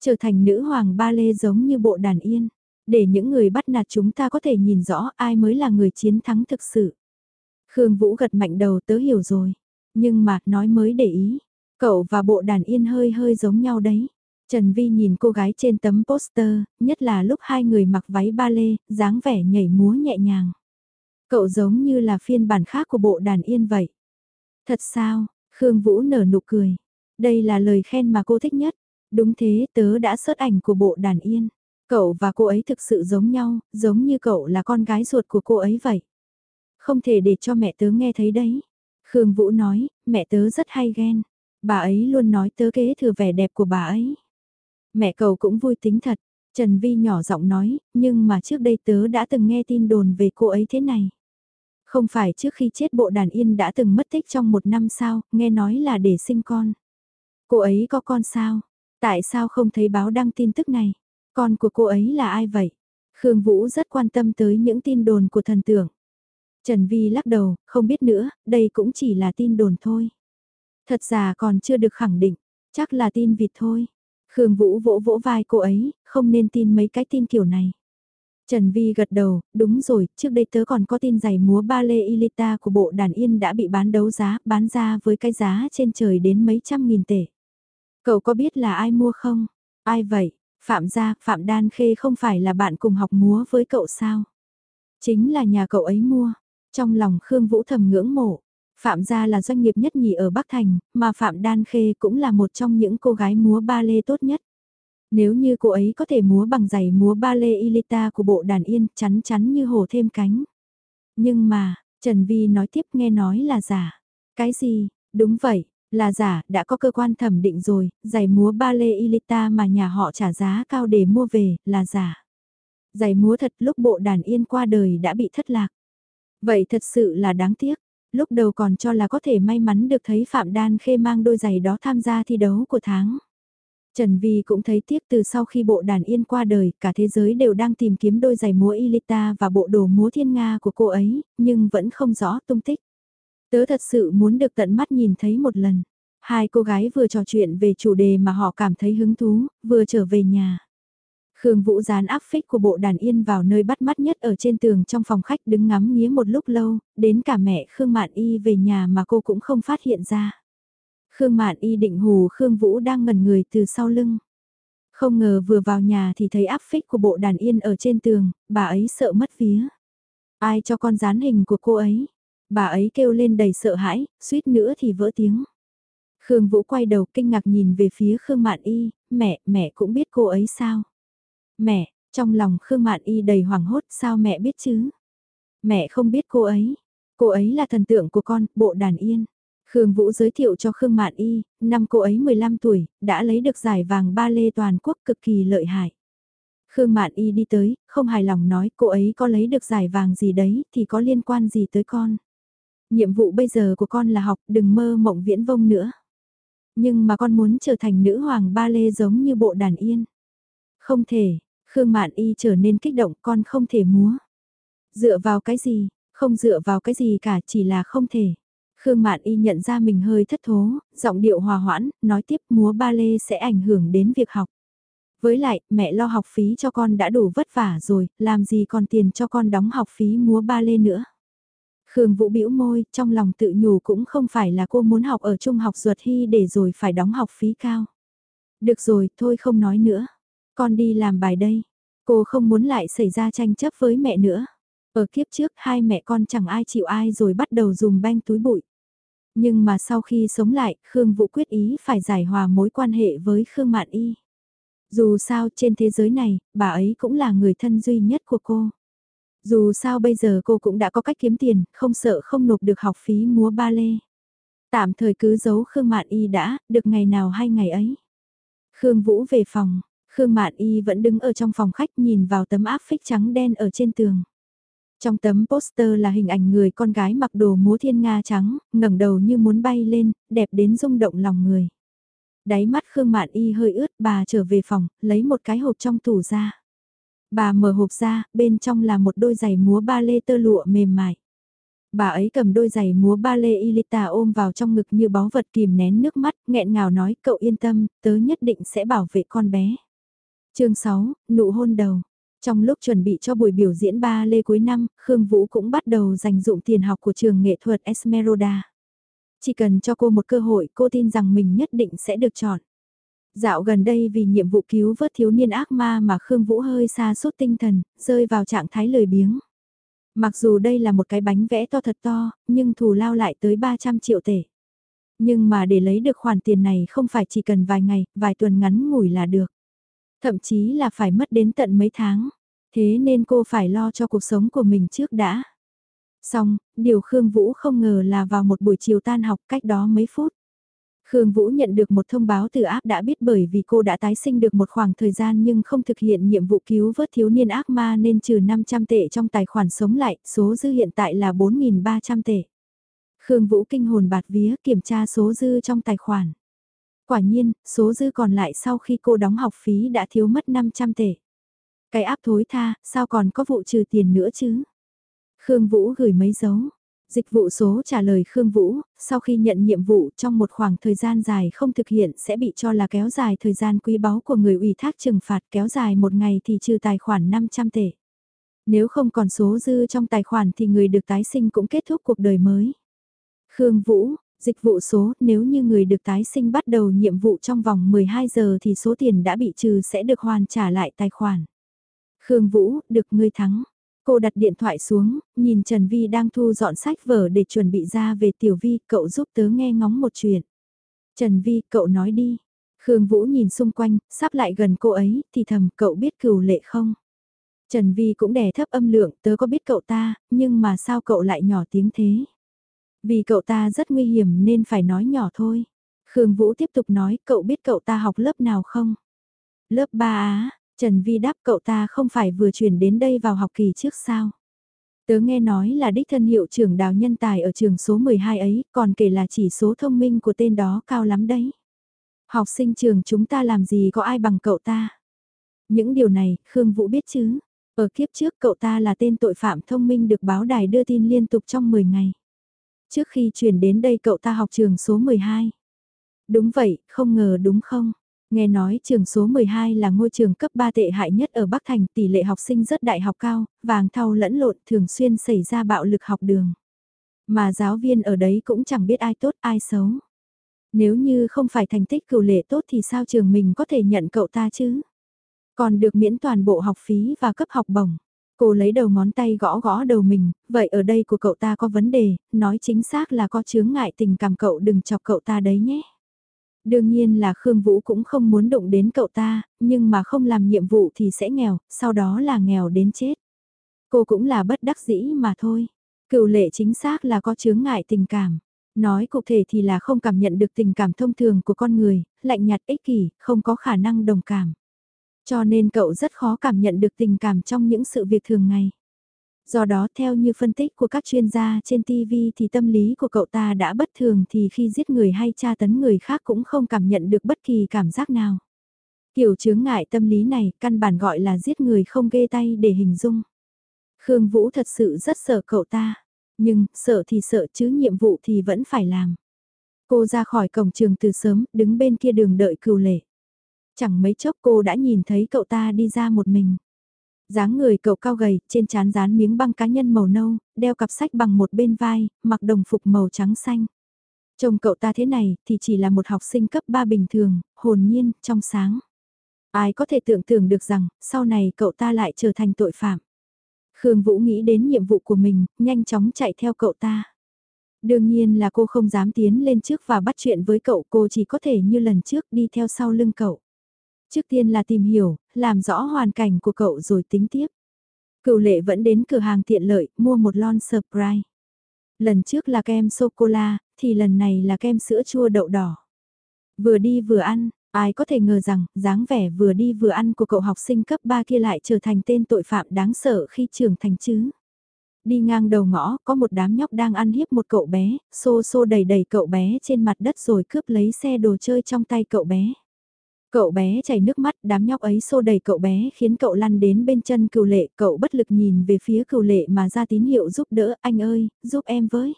Trở thành nữ hoàng ba lê giống như bộ đàn yên để những người bắt nạt chúng ta có thể nhìn rõ ai mới là người chiến thắng thực sự. Khương Vũ gật mạnh đầu tớ hiểu rồi, nhưng mà nói mới để ý, cậu và bộ đàn yên hơi hơi giống nhau đấy. Trần Vi nhìn cô gái trên tấm poster, nhất là lúc hai người mặc váy ba lê, dáng vẻ nhảy múa nhẹ nhàng. Cậu giống như là phiên bản khác của bộ đàn yên vậy. Thật sao, Khương Vũ nở nụ cười. Đây là lời khen mà cô thích nhất. Đúng thế, tớ đã sớt ảnh của bộ đàn yên. Cậu và cô ấy thực sự giống nhau, giống như cậu là con gái ruột của cô ấy vậy. Không thể để cho mẹ tớ nghe thấy đấy. Khương Vũ nói, mẹ tớ rất hay ghen. Bà ấy luôn nói tớ kế thừa vẻ đẹp của bà ấy. Mẹ cậu cũng vui tính thật. Trần Vi nhỏ giọng nói, nhưng mà trước đây tớ đã từng nghe tin đồn về cô ấy thế này. Không phải trước khi chết bộ đàn yên đã từng mất tích trong một năm sao, nghe nói là để sinh con. Cô ấy có con sao? Tại sao không thấy báo đăng tin tức này? Con của cô ấy là ai vậy? Khương Vũ rất quan tâm tới những tin đồn của thần tượng. Trần Vi lắc đầu, không biết nữa, đây cũng chỉ là tin đồn thôi. Thật ra còn chưa được khẳng định, chắc là tin vịt thôi. Khương Vũ vỗ vỗ vai cô ấy, không nên tin mấy cái tin kiểu này. Trần Vi gật đầu, đúng rồi, trước đây tớ còn có tin giày múa ba lê Ilita của bộ đàn yên đã bị bán đấu giá, bán ra với cái giá trên trời đến mấy trăm nghìn tệ. Cậu có biết là ai mua không? Ai vậy? Phạm gia, Phạm Đan Khê không phải là bạn cùng học múa với cậu sao? Chính là nhà cậu ấy mua. Trong lòng Khương Vũ thầm ngưỡng mộ. Phạm gia là doanh nghiệp nhất nhì ở Bắc Thành, mà Phạm Đan Khê cũng là một trong những cô gái múa ba lê tốt nhất. Nếu như cô ấy có thể múa bằng giày múa ba lê Ilita của bộ đàn yên, chắn chắn như hổ thêm cánh. Nhưng mà, Trần Vi nói tiếp nghe nói là giả. Cái gì? Đúng vậy, là giả, đã có cơ quan thẩm định rồi, giày múa ba lê Ilita mà nhà họ trả giá cao để mua về, là giả. Giày múa thật lúc bộ đàn yên qua đời đã bị thất lạc. Vậy thật sự là đáng tiếc, lúc đầu còn cho là có thể may mắn được thấy Phạm Đan Khê mang đôi giày đó tham gia thi đấu của tháng. Trần Vi cũng thấy tiếc từ sau khi bộ đàn yên qua đời, cả thế giới đều đang tìm kiếm đôi giày múa Ilita và bộ đồ múa thiên Nga của cô ấy, nhưng vẫn không rõ tung tích. Tớ thật sự muốn được tận mắt nhìn thấy một lần. Hai cô gái vừa trò chuyện về chủ đề mà họ cảm thấy hứng thú, vừa trở về nhà. Khương Vũ dán áp phích của bộ đàn yên vào nơi bắt mắt nhất ở trên tường trong phòng khách đứng ngắm nghía một lúc lâu, đến cả mẹ Khương Mạn Y về nhà mà cô cũng không phát hiện ra. Khương Mạn Y định hù Khương Vũ đang ngẩn người từ sau lưng. Không ngờ vừa vào nhà thì thấy áp phích của bộ đàn yên ở trên tường, bà ấy sợ mất vía. Ai cho con dán hình của cô ấy? Bà ấy kêu lên đầy sợ hãi, suýt nữa thì vỡ tiếng. Khương Vũ quay đầu kinh ngạc nhìn về phía Khương Mạn Y, mẹ, mẹ cũng biết cô ấy sao? Mẹ, trong lòng Khương Mạn Y đầy hoảng hốt sao mẹ biết chứ? Mẹ không biết cô ấy. Cô ấy là thần tượng của con, bộ đàn yên. Khương Vũ giới thiệu cho Khương Mạn Y, năm cô ấy 15 tuổi, đã lấy được giải vàng ba lê toàn quốc cực kỳ lợi hại. Khương Mạn Y đi tới, không hài lòng nói cô ấy có lấy được giải vàng gì đấy thì có liên quan gì tới con. Nhiệm vụ bây giờ của con là học, đừng mơ mộng viễn vông nữa. Nhưng mà con muốn trở thành nữ hoàng ba lê giống như bộ đàn yên. Không thể, Khương Mạn Y trở nên kích động con không thể múa. Dựa vào cái gì, không dựa vào cái gì cả chỉ là không thể. Khương Mạn Y nhận ra mình hơi thất thố, giọng điệu hòa hoãn, nói tiếp múa ba lê sẽ ảnh hưởng đến việc học. Với lại, mẹ lo học phí cho con đã đủ vất vả rồi, làm gì còn tiền cho con đóng học phí múa ba lê nữa. Khương Vũ bĩu môi, trong lòng tự nhủ cũng không phải là cô muốn học ở trung học ruột hy để rồi phải đóng học phí cao. Được rồi, thôi không nói nữa. Con đi làm bài đây. Cô không muốn lại xảy ra tranh chấp với mẹ nữa. Ở kiếp trước hai mẹ con chẳng ai chịu ai rồi bắt đầu dùng banh túi bụi. Nhưng mà sau khi sống lại, Khương Vũ quyết ý phải giải hòa mối quan hệ với Khương Mạn Y. Dù sao trên thế giới này, bà ấy cũng là người thân duy nhất của cô. Dù sao bây giờ cô cũng đã có cách kiếm tiền, không sợ không nộp được học phí múa ba lê. Tạm thời cứ giấu Khương Mạn Y đã, được ngày nào hay ngày ấy. Khương Vũ về phòng, Khương Mạn Y vẫn đứng ở trong phòng khách nhìn vào tấm áp phích trắng đen ở trên tường. Trong tấm poster là hình ảnh người con gái mặc đồ múa thiên nga trắng, ngẩng đầu như muốn bay lên, đẹp đến rung động lòng người. Đáy mắt Khương Mạn Y hơi ướt, bà trở về phòng, lấy một cái hộp trong tủ ra. Bà mở hộp ra, bên trong là một đôi giày múa ba lê tơ lụa mềm mại. Bà ấy cầm đôi giày múa ba lê Ilita ôm vào trong ngực như báu vật kìm nén nước mắt, nghẹn ngào nói cậu yên tâm, tớ nhất định sẽ bảo vệ con bé. chương 6, nụ hôn đầu. Trong lúc chuẩn bị cho buổi biểu diễn ba lê cuối năm, Khương Vũ cũng bắt đầu dành dụng tiền học của trường nghệ thuật Esmeralda. Chỉ cần cho cô một cơ hội cô tin rằng mình nhất định sẽ được chọn. Dạo gần đây vì nhiệm vụ cứu vớt thiếu niên ác ma mà Khương Vũ hơi xa suốt tinh thần, rơi vào trạng thái lười biếng. Mặc dù đây là một cái bánh vẽ to thật to, nhưng thù lao lại tới 300 triệu tệ. Nhưng mà để lấy được khoản tiền này không phải chỉ cần vài ngày, vài tuần ngắn ngủi là được. Thậm chí là phải mất đến tận mấy tháng. Thế nên cô phải lo cho cuộc sống của mình trước đã. Xong, điều Khương Vũ không ngờ là vào một buổi chiều tan học cách đó mấy phút. Khương Vũ nhận được một thông báo từ áp đã biết bởi vì cô đã tái sinh được một khoảng thời gian nhưng không thực hiện nhiệm vụ cứu vớt thiếu niên ác ma nên trừ 500 tệ trong tài khoản sống lại, số dư hiện tại là 4.300 tệ. Khương Vũ kinh hồn bạt vía kiểm tra số dư trong tài khoản. Quả nhiên, số dư còn lại sau khi cô đóng học phí đã thiếu mất 500 tệ. Cái áp thối tha, sao còn có vụ trừ tiền nữa chứ? Khương Vũ gửi mấy dấu. Dịch vụ số trả lời Khương Vũ, sau khi nhận nhiệm vụ trong một khoảng thời gian dài không thực hiện sẽ bị cho là kéo dài thời gian quý báu của người ủy thác trừng phạt kéo dài một ngày thì trừ tài khoản 500 tệ. Nếu không còn số dư trong tài khoản thì người được tái sinh cũng kết thúc cuộc đời mới. Khương Vũ, dịch vụ số, nếu như người được tái sinh bắt đầu nhiệm vụ trong vòng 12 giờ thì số tiền đã bị trừ sẽ được hoàn trả lại tài khoản. Khương Vũ, được ngươi thắng. Cô đặt điện thoại xuống, nhìn Trần Vi đang thu dọn sách vở để chuẩn bị ra về Tiểu Vi, cậu giúp tớ nghe ngóng một chuyện. Trần Vi, cậu nói đi. Khương Vũ nhìn xung quanh, sắp lại gần cô ấy, thì thầm, cậu biết cửu lệ không? Trần Vi cũng đè thấp âm lượng, tớ có biết cậu ta, nhưng mà sao cậu lại nhỏ tiếng thế? Vì cậu ta rất nguy hiểm nên phải nói nhỏ thôi. Khương Vũ tiếp tục nói, cậu biết cậu ta học lớp nào không? Lớp 3 á, Trần Vi đáp cậu ta không phải vừa chuyển đến đây vào học kỳ trước sao? Tớ nghe nói là đích thân hiệu trưởng đào nhân tài ở trường số 12 ấy, còn kể là chỉ số thông minh của tên đó cao lắm đấy. Học sinh trường chúng ta làm gì có ai bằng cậu ta? Những điều này, Khương Vũ biết chứ? Ở kiếp trước cậu ta là tên tội phạm thông minh được báo đài đưa tin liên tục trong 10 ngày. Trước khi chuyển đến đây cậu ta học trường số 12. Đúng vậy, không ngờ đúng không? Nghe nói trường số 12 là ngôi trường cấp 3 tệ hại nhất ở Bắc Thành, tỷ lệ học sinh rất đại học cao, vàng thau lẫn lộn thường xuyên xảy ra bạo lực học đường. Mà giáo viên ở đấy cũng chẳng biết ai tốt ai xấu. Nếu như không phải thành tích cửu lệ tốt thì sao trường mình có thể nhận cậu ta chứ? Còn được miễn toàn bộ học phí và cấp học bổng. Cô lấy đầu ngón tay gõ gõ đầu mình, vậy ở đây của cậu ta có vấn đề, nói chính xác là có chướng ngại tình cảm cậu đừng chọc cậu ta đấy nhé. Đương nhiên là Khương Vũ cũng không muốn động đến cậu ta, nhưng mà không làm nhiệm vụ thì sẽ nghèo, sau đó là nghèo đến chết. Cô cũng là bất đắc dĩ mà thôi. Cựu lệ chính xác là có chướng ngại tình cảm. Nói cụ thể thì là không cảm nhận được tình cảm thông thường của con người, lạnh nhạt ích kỷ, không có khả năng đồng cảm. Cho nên cậu rất khó cảm nhận được tình cảm trong những sự việc thường ngày. Do đó theo như phân tích của các chuyên gia trên TV thì tâm lý của cậu ta đã bất thường thì khi giết người hay tra tấn người khác cũng không cảm nhận được bất kỳ cảm giác nào. Kiểu chướng ngại tâm lý này căn bản gọi là giết người không ghê tay để hình dung. Khương Vũ thật sự rất sợ cậu ta, nhưng sợ thì sợ chứ nhiệm vụ thì vẫn phải làm. Cô ra khỏi cổng trường từ sớm, đứng bên kia đường đợi cừu lệ. Chẳng mấy chốc cô đã nhìn thấy cậu ta đi ra một mình dáng người cậu cao gầy, trên trán dán miếng băng cá nhân màu nâu, đeo cặp sách bằng một bên vai, mặc đồng phục màu trắng xanh. Trông cậu ta thế này thì chỉ là một học sinh cấp 3 bình thường, hồn nhiên, trong sáng. Ai có thể tưởng tượng được rằng, sau này cậu ta lại trở thành tội phạm. Khương Vũ nghĩ đến nhiệm vụ của mình, nhanh chóng chạy theo cậu ta. Đương nhiên là cô không dám tiến lên trước và bắt chuyện với cậu, cô chỉ có thể như lần trước đi theo sau lưng cậu. Trước tiên là tìm hiểu, làm rõ hoàn cảnh của cậu rồi tính tiếp. Cựu lệ vẫn đến cửa hàng tiện lợi, mua một lon surprise. Lần trước là kem sô-cô-la, thì lần này là kem sữa chua đậu đỏ. Vừa đi vừa ăn, ai có thể ngờ rằng, dáng vẻ vừa đi vừa ăn của cậu học sinh cấp 3 kia lại trở thành tên tội phạm đáng sợ khi trưởng thành chứ. Đi ngang đầu ngõ, có một đám nhóc đang ăn hiếp một cậu bé, xô xô đầy đầy cậu bé trên mặt đất rồi cướp lấy xe đồ chơi trong tay cậu bé. Cậu bé chảy nước mắt, đám nhóc ấy xô đẩy cậu bé khiến cậu lăn đến bên chân cừu lệ, cậu bất lực nhìn về phía cừu lệ mà ra tín hiệu giúp đỡ, anh ơi, giúp em với.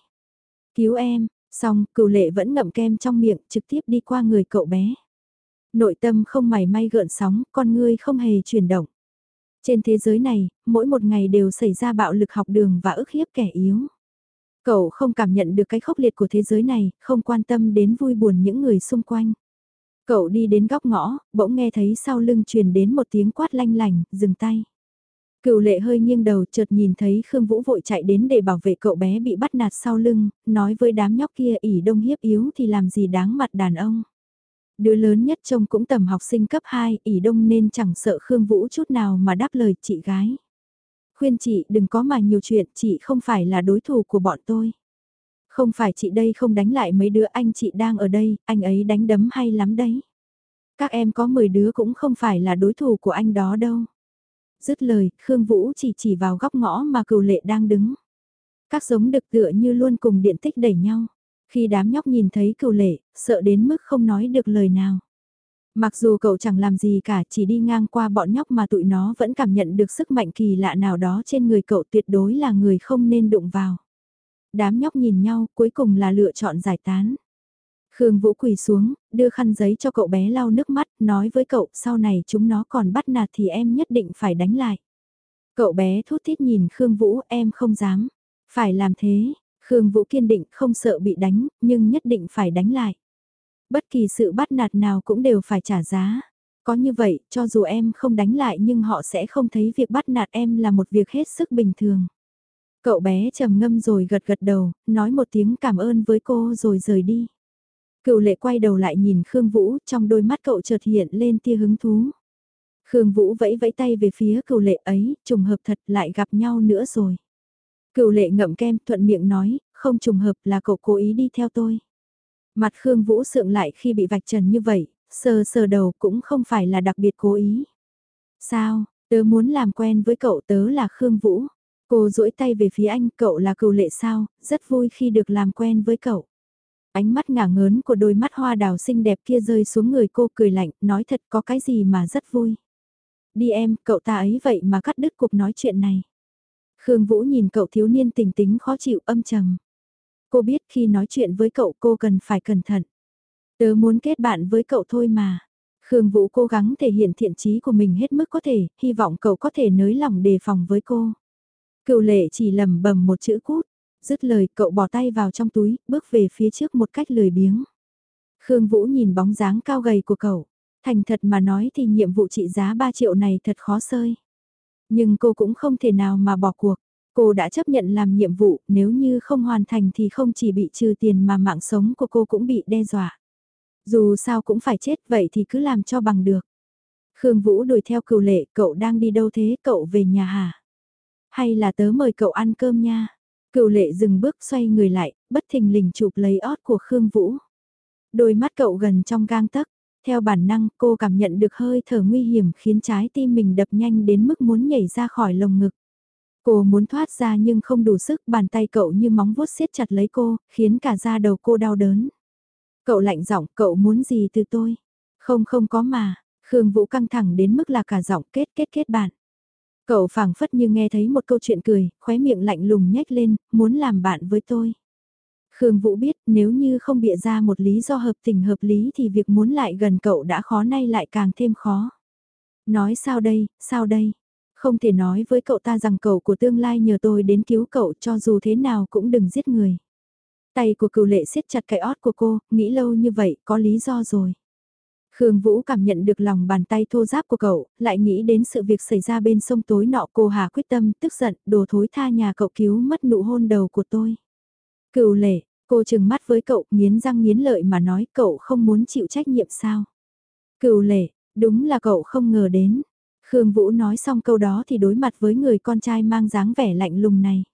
Cứu em, xong, cừu lệ vẫn ngậm kem trong miệng, trực tiếp đi qua người cậu bé. Nội tâm không mảy may gợn sóng, con ngươi không hề chuyển động. Trên thế giới này, mỗi một ngày đều xảy ra bạo lực học đường và ức hiếp kẻ yếu. Cậu không cảm nhận được cái khốc liệt của thế giới này, không quan tâm đến vui buồn những người xung quanh. Cậu đi đến góc ngõ, bỗng nghe thấy sau lưng truyền đến một tiếng quát lanh lành, dừng tay. Cựu lệ hơi nghiêng đầu chợt nhìn thấy Khương Vũ vội chạy đến để bảo vệ cậu bé bị bắt nạt sau lưng, nói với đám nhóc kia ỉ đông hiếp yếu thì làm gì đáng mặt đàn ông. Đứa lớn nhất trông cũng tầm học sinh cấp 2, ỉ đông nên chẳng sợ Khương Vũ chút nào mà đáp lời chị gái. Khuyên chị đừng có mà nhiều chuyện, chị không phải là đối thủ của bọn tôi. Không phải chị đây không đánh lại mấy đứa anh chị đang ở đây, anh ấy đánh đấm hay lắm đấy. Các em có 10 đứa cũng không phải là đối thủ của anh đó đâu. Dứt lời, Khương Vũ chỉ chỉ vào góc ngõ mà cừu lệ đang đứng. Các giống đực tựa như luôn cùng điện tích đẩy nhau. Khi đám nhóc nhìn thấy cừu lệ, sợ đến mức không nói được lời nào. Mặc dù cậu chẳng làm gì cả, chỉ đi ngang qua bọn nhóc mà tụi nó vẫn cảm nhận được sức mạnh kỳ lạ nào đó trên người cậu tuyệt đối là người không nên đụng vào. Đám nhóc nhìn nhau, cuối cùng là lựa chọn giải tán. Khương Vũ quỳ xuống, đưa khăn giấy cho cậu bé lau nước mắt, nói với cậu sau này chúng nó còn bắt nạt thì em nhất định phải đánh lại. Cậu bé thút thít nhìn Khương Vũ em không dám. Phải làm thế, Khương Vũ kiên định không sợ bị đánh, nhưng nhất định phải đánh lại. Bất kỳ sự bắt nạt nào cũng đều phải trả giá. Có như vậy, cho dù em không đánh lại nhưng họ sẽ không thấy việc bắt nạt em là một việc hết sức bình thường. Cậu bé trầm ngâm rồi gật gật đầu, nói một tiếng cảm ơn với cô rồi rời đi. Cựu lệ quay đầu lại nhìn Khương Vũ, trong đôi mắt cậu chợt hiện lên tia hứng thú. Khương Vũ vẫy vẫy tay về phía cựu lệ ấy, trùng hợp thật lại gặp nhau nữa rồi. Cựu lệ ngậm kem thuận miệng nói, không trùng hợp là cậu cố ý đi theo tôi. Mặt Khương Vũ sượng lại khi bị vạch trần như vậy, sờ sờ đầu cũng không phải là đặc biệt cố ý. Sao, tớ muốn làm quen với cậu tớ là Khương Vũ. Cô duỗi tay về phía anh, cậu là cựu lệ sao, rất vui khi được làm quen với cậu. Ánh mắt ngả ngớn của đôi mắt hoa đào xinh đẹp kia rơi xuống người cô cười lạnh, nói thật có cái gì mà rất vui. Đi em, cậu ta ấy vậy mà cắt đứt cuộc nói chuyện này. Khương Vũ nhìn cậu thiếu niên tình tính khó chịu âm trầm. Cô biết khi nói chuyện với cậu cô cần phải cẩn thận. Tớ muốn kết bạn với cậu thôi mà. Khương Vũ cố gắng thể hiện thiện trí của mình hết mức có thể, hy vọng cậu có thể nới lòng đề phòng với cô. Cựu lệ chỉ lầm bầm một chữ cút, dứt lời cậu bỏ tay vào trong túi, bước về phía trước một cách lười biếng. Khương Vũ nhìn bóng dáng cao gầy của cậu, thành thật mà nói thì nhiệm vụ trị giá 3 triệu này thật khó sơi. Nhưng cô cũng không thể nào mà bỏ cuộc, cô đã chấp nhận làm nhiệm vụ, nếu như không hoàn thành thì không chỉ bị trừ tiền mà mạng sống của cô cũng bị đe dọa. Dù sao cũng phải chết vậy thì cứ làm cho bằng được. Khương Vũ đuổi theo cựu lệ, cậu đang đi đâu thế, cậu về nhà hả? Hay là tớ mời cậu ăn cơm nha? Cựu lệ dừng bước xoay người lại, bất thình lình chụp lấy ót của Khương Vũ. Đôi mắt cậu gần trong gang tấc, theo bản năng cô cảm nhận được hơi thở nguy hiểm khiến trái tim mình đập nhanh đến mức muốn nhảy ra khỏi lồng ngực. Cô muốn thoát ra nhưng không đủ sức, bàn tay cậu như móng vuốt siết chặt lấy cô, khiến cả da đầu cô đau đớn. Cậu lạnh giọng, cậu muốn gì từ tôi? Không không có mà, Khương Vũ căng thẳng đến mức là cả giọng kết kết kết bạn. Cậu phảng phất như nghe thấy một câu chuyện cười, khóe miệng lạnh lùng nhếch lên, muốn làm bạn với tôi. Khương Vũ biết nếu như không bịa ra một lý do hợp tình hợp lý thì việc muốn lại gần cậu đã khó nay lại càng thêm khó. Nói sao đây, sao đây? Không thể nói với cậu ta rằng cậu của tương lai nhờ tôi đến cứu cậu cho dù thế nào cũng đừng giết người. Tay của cựu lệ siết chặt cái ót của cô, nghĩ lâu như vậy, có lý do rồi. Khương Vũ cảm nhận được lòng bàn tay thô giáp của cậu, lại nghĩ đến sự việc xảy ra bên sông tối nọ cô Hà quyết tâm, tức giận, đồ thối tha nhà cậu cứu mất nụ hôn đầu của tôi. Cựu lệ, cô chừng mắt với cậu, nghiến răng nghiến lợi mà nói cậu không muốn chịu trách nhiệm sao. Cựu lệ, đúng là cậu không ngờ đến. Khương Vũ nói xong câu đó thì đối mặt với người con trai mang dáng vẻ lạnh lùng này.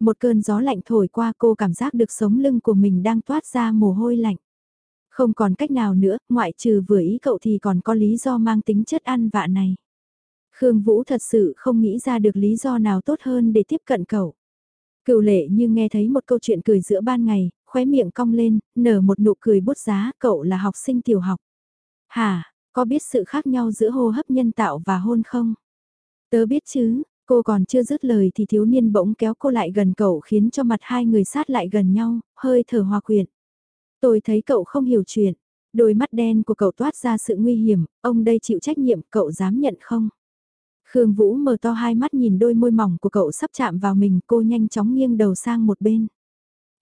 Một cơn gió lạnh thổi qua cô cảm giác được sống lưng của mình đang toát ra mồ hôi lạnh. Không còn cách nào nữa, ngoại trừ vừa ý cậu thì còn có lý do mang tính chất ăn vạ này. Khương Vũ thật sự không nghĩ ra được lý do nào tốt hơn để tiếp cận cậu. Cựu lệ như nghe thấy một câu chuyện cười giữa ban ngày, khóe miệng cong lên, nở một nụ cười bút giá, cậu là học sinh tiểu học. hà có biết sự khác nhau giữa hô hấp nhân tạo và hôn không? Tớ biết chứ, cô còn chưa dứt lời thì thiếu niên bỗng kéo cô lại gần cậu khiến cho mặt hai người sát lại gần nhau, hơi thở hòa quyện. Tôi thấy cậu không hiểu chuyện, đôi mắt đen của cậu toát ra sự nguy hiểm, ông đây chịu trách nhiệm, cậu dám nhận không? Khương Vũ mở to hai mắt nhìn đôi môi mỏng của cậu sắp chạm vào mình, cô nhanh chóng nghiêng đầu sang một bên.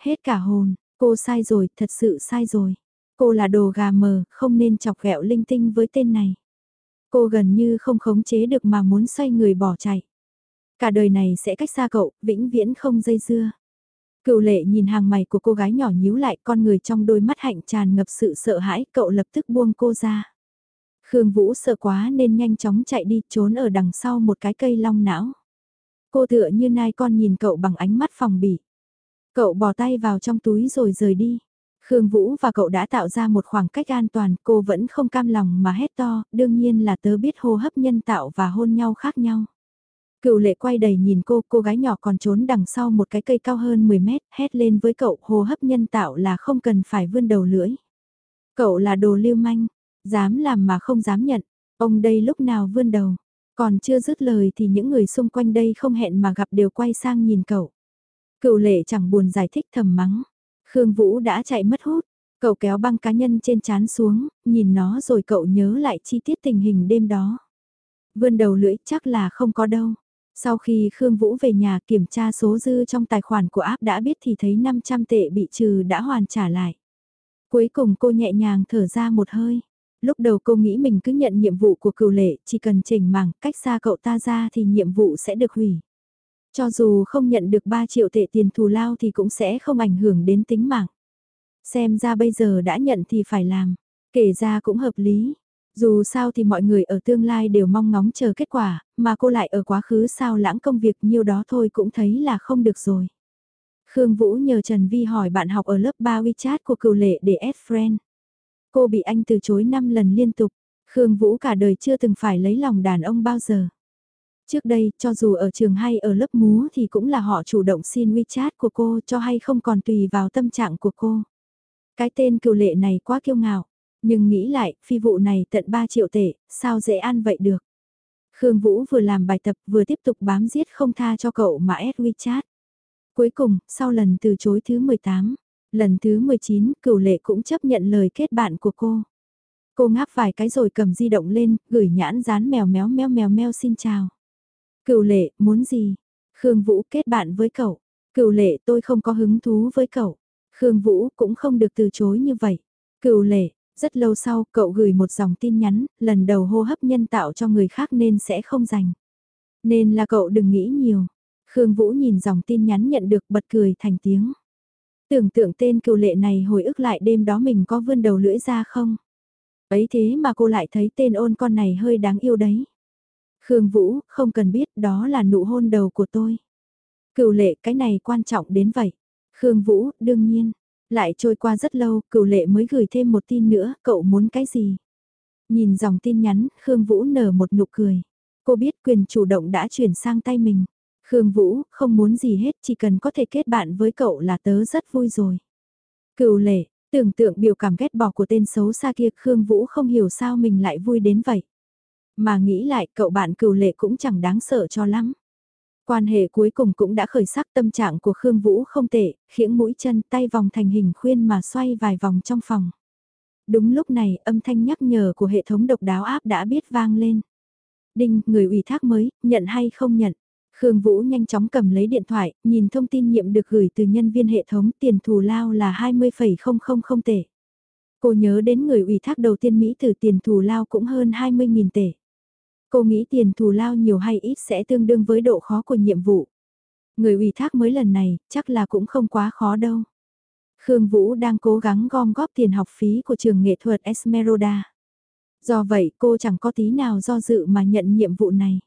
Hết cả hồn, cô sai rồi, thật sự sai rồi. Cô là đồ gà mờ, không nên chọc ghẹo linh tinh với tên này. Cô gần như không khống chế được mà muốn xoay người bỏ chạy. Cả đời này sẽ cách xa cậu, vĩnh viễn không dây dưa. Cựu lệ nhìn hàng mày của cô gái nhỏ nhíu lại con người trong đôi mắt hạnh tràn ngập sự sợ hãi, cậu lập tức buông cô ra. Khương Vũ sợ quá nên nhanh chóng chạy đi trốn ở đằng sau một cái cây long não. Cô tựa như nai con nhìn cậu bằng ánh mắt phòng bỉ. Cậu bỏ tay vào trong túi rồi rời đi. Khương Vũ và cậu đã tạo ra một khoảng cách an toàn, cô vẫn không cam lòng mà hét to, đương nhiên là tớ biết hô hấp nhân tạo và hôn nhau khác nhau. Cựu lệ quay đầy nhìn cô, cô gái nhỏ còn trốn đằng sau một cái cây cao hơn 10 mét, hét lên với cậu hô hấp nhân tạo là không cần phải vươn đầu lưỡi. Cậu là đồ lưu manh, dám làm mà không dám nhận, ông đây lúc nào vươn đầu. Còn chưa dứt lời thì những người xung quanh đây không hẹn mà gặp đều quay sang nhìn cậu. Cựu lệ chẳng buồn giải thích thầm mắng. Khương Vũ đã chạy mất hút. Cậu kéo băng cá nhân trên chán xuống, nhìn nó rồi cậu nhớ lại chi tiết tình hình đêm đó. Vươn đầu lưỡi chắc là không có đâu. Sau khi Khương Vũ về nhà kiểm tra số dư trong tài khoản của áp đã biết thì thấy 500 tệ bị trừ đã hoàn trả lại. Cuối cùng cô nhẹ nhàng thở ra một hơi. Lúc đầu cô nghĩ mình cứ nhận nhiệm vụ của cựu lệ, chỉ cần chỉnh mảng cách xa cậu ta ra thì nhiệm vụ sẽ được hủy. Cho dù không nhận được 3 triệu tệ tiền thù lao thì cũng sẽ không ảnh hưởng đến tính mạng. Xem ra bây giờ đã nhận thì phải làm, kể ra cũng hợp lý. Dù sao thì mọi người ở tương lai đều mong ngóng chờ kết quả, mà cô lại ở quá khứ sao lãng công việc nhiêu đó thôi cũng thấy là không được rồi. Khương Vũ nhờ Trần Vi hỏi bạn học ở lớp 3 WeChat của cựu lệ để add friend. Cô bị anh từ chối 5 lần liên tục, Khương Vũ cả đời chưa từng phải lấy lòng đàn ông bao giờ. Trước đây, cho dù ở trường hay ở lớp múa thì cũng là họ chủ động xin WeChat của cô cho hay không còn tùy vào tâm trạng của cô. Cái tên cựu lệ này quá kiêu ngạo, nhưng nghĩ lại, phi vụ này tận 3 triệu tệ, sao dễ ăn vậy được. Khương Vũ vừa làm bài tập vừa tiếp tục bám giết không tha cho cậu mà add WeChat. Cuối cùng, sau lần từ chối thứ 18, lần thứ 19, cửu lệ cũng chấp nhận lời kết bạn của cô. Cô ngáp vài cái rồi cầm di động lên, gửi nhãn dán mèo méo meo mèo meo xin chào. Cựu lệ, muốn gì? Khương Vũ kết bạn với cậu. Cựu lệ tôi không có hứng thú với cậu. Khương Vũ cũng không được từ chối như vậy. Cựu lệ, rất lâu sau cậu gửi một dòng tin nhắn, lần đầu hô hấp nhân tạo cho người khác nên sẽ không dành. Nên là cậu đừng nghĩ nhiều. Khương Vũ nhìn dòng tin nhắn nhận được bật cười thành tiếng. Tưởng tượng tên cựu lệ này hồi ức lại đêm đó mình có vươn đầu lưỡi ra không? Ấy thế mà cô lại thấy tên ôn con này hơi đáng yêu đấy. Khương Vũ, không cần biết đó là nụ hôn đầu của tôi. Cựu lệ cái này quan trọng đến vậy. Khương Vũ, đương nhiên. Lại trôi qua rất lâu, cửu lệ mới gửi thêm một tin nữa, cậu muốn cái gì? Nhìn dòng tin nhắn, Khương Vũ nở một nụ cười. Cô biết quyền chủ động đã chuyển sang tay mình. Khương Vũ, không muốn gì hết, chỉ cần có thể kết bạn với cậu là tớ rất vui rồi. Cửu lệ, tưởng tượng biểu cảm ghét bỏ của tên xấu xa kia Khương Vũ không hiểu sao mình lại vui đến vậy. Mà nghĩ lại cậu bạn cửu lệ cũng chẳng đáng sợ cho lắm. Quan hệ cuối cùng cũng đã khởi sắc tâm trạng của Khương Vũ không tệ, khiễng mũi chân tay vòng thành hình khuyên mà xoay vài vòng trong phòng. Đúng lúc này âm thanh nhắc nhở của hệ thống độc đáo áp đã biết vang lên. Đinh, người ủy thác mới, nhận hay không nhận? Khương Vũ nhanh chóng cầm lấy điện thoại, nhìn thông tin nhiệm được gửi từ nhân viên hệ thống tiền thù lao là 20,000 tệ. Cô nhớ đến người ủy thác đầu tiên Mỹ từ tiền thù lao cũng hơn 20.000 tệ. Cô nghĩ tiền thù lao nhiều hay ít sẽ tương đương với độ khó của nhiệm vụ. Người ủy thác mới lần này, chắc là cũng không quá khó đâu. Khương Vũ đang cố gắng gom góp tiền học phí của trường nghệ thuật Esmeralda. Do vậy cô chẳng có tí nào do dự mà nhận nhiệm vụ này.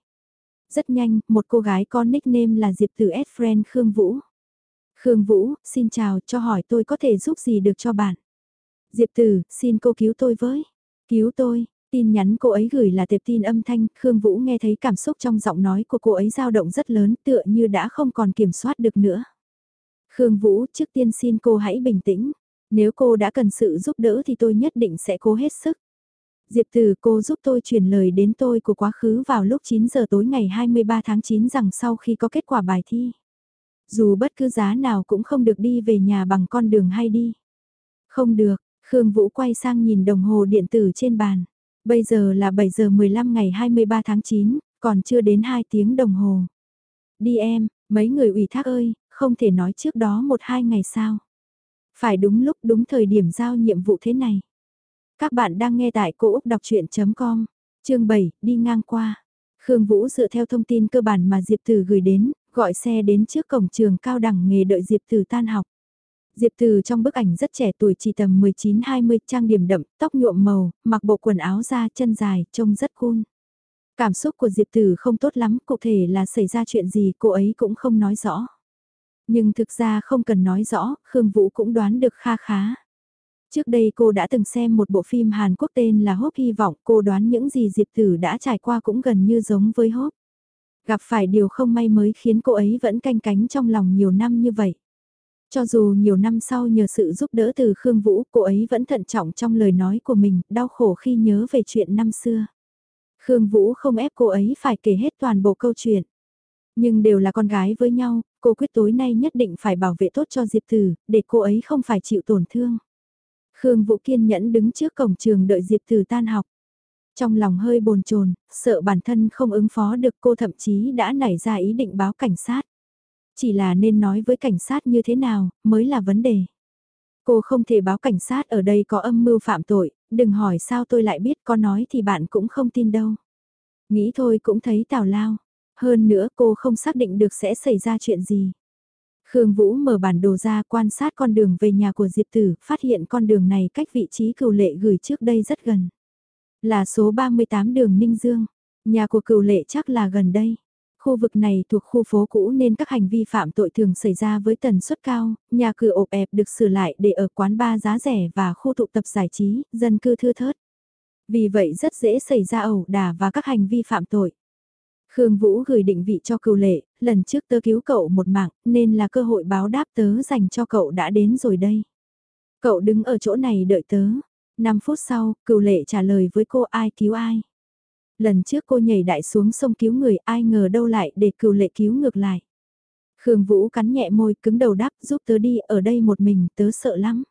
Rất nhanh, một cô gái có nickname là Diệp Tử S. Friend Khương Vũ. Khương Vũ, xin chào, cho hỏi tôi có thể giúp gì được cho bạn. Diệp Tử, xin cô cứu tôi với. Cứu tôi, tin nhắn cô ấy gửi là tệp tin âm thanh, Khương Vũ nghe thấy cảm xúc trong giọng nói của cô ấy dao động rất lớn tựa như đã không còn kiểm soát được nữa. Khương Vũ, trước tiên xin cô hãy bình tĩnh. Nếu cô đã cần sự giúp đỡ thì tôi nhất định sẽ cố hết sức. Diệp Từ cô giúp tôi truyền lời đến tôi của quá khứ vào lúc 9 giờ tối ngày 23 tháng 9 rằng sau khi có kết quả bài thi. Dù bất cứ giá nào cũng không được đi về nhà bằng con đường hay đi. Không được, Khương Vũ quay sang nhìn đồng hồ điện tử trên bàn. Bây giờ là 7 giờ 15 ngày 23 tháng 9, còn chưa đến 2 tiếng đồng hồ. Đi em, mấy người ủy thác ơi, không thể nói trước đó một hai ngày sao. Phải đúng lúc đúng thời điểm giao nhiệm vụ thế này. Các bạn đang nghe tại cô Úc Đọc Chuyện.com, chương 7, đi ngang qua. Khương Vũ dựa theo thông tin cơ bản mà Diệp Tử gửi đến, gọi xe đến trước cổng trường cao đẳng nghề đợi Diệp Tử tan học. Diệp Từ trong bức ảnh rất trẻ tuổi chỉ tầm 19-20, trang điểm đậm, tóc nhuộm màu, mặc bộ quần áo da chân dài, trông rất cool. Cảm xúc của Diệp Từ không tốt lắm, cụ thể là xảy ra chuyện gì cô ấy cũng không nói rõ. Nhưng thực ra không cần nói rõ, Khương Vũ cũng đoán được kha khá. Trước đây cô đã từng xem một bộ phim Hàn Quốc tên là Hốp Hy vọng, cô đoán những gì Diệp Tử đã trải qua cũng gần như giống với Hốp. Gặp phải điều không may mới khiến cô ấy vẫn canh cánh trong lòng nhiều năm như vậy. Cho dù nhiều năm sau nhờ sự giúp đỡ từ Khương Vũ, cô ấy vẫn thận trọng trong lời nói của mình, đau khổ khi nhớ về chuyện năm xưa. Khương Vũ không ép cô ấy phải kể hết toàn bộ câu chuyện. Nhưng đều là con gái với nhau, cô quyết tối nay nhất định phải bảo vệ tốt cho Diệp Tử, để cô ấy không phải chịu tổn thương. Khương Vũ kiên nhẫn đứng trước cổng trường đợi Diệp Tử tan học. Trong lòng hơi bồn chồn, sợ bản thân không ứng phó được cô thậm chí đã nảy ra ý định báo cảnh sát. Chỉ là nên nói với cảnh sát như thế nào, mới là vấn đề. Cô không thể báo cảnh sát ở đây có âm mưu phạm tội, đừng hỏi sao tôi lại biết có nói thì bạn cũng không tin đâu. Nghĩ thôi cũng thấy tào lao. Hơn nữa cô không xác định được sẽ xảy ra chuyện gì. Khương Vũ mở bản đồ ra quan sát con đường về nhà của Diệp Tử, phát hiện con đường này cách vị trí cửu lệ gửi trước đây rất gần. Là số 38 đường Ninh Dương. Nhà của cửu lệ chắc là gần đây. Khu vực này thuộc khu phố cũ nên các hành vi phạm tội thường xảy ra với tần suất cao, nhà cửa ộp ẹp được sửa lại để ở quán bar giá rẻ và khu tụ tập giải trí, dân cư thưa thớt. Vì vậy rất dễ xảy ra ẩu đả và các hành vi phạm tội. Khương Vũ gửi định vị cho cựu lệ, lần trước tớ cứu cậu một mạng, nên là cơ hội báo đáp tớ dành cho cậu đã đến rồi đây. Cậu đứng ở chỗ này đợi tớ. 5 phút sau, cựu lệ trả lời với cô ai cứu ai. Lần trước cô nhảy đại xuống sông cứu người ai ngờ đâu lại để cựu lệ cứu ngược lại. Khương Vũ cắn nhẹ môi cứng đầu đáp giúp tớ đi ở đây một mình tớ sợ lắm.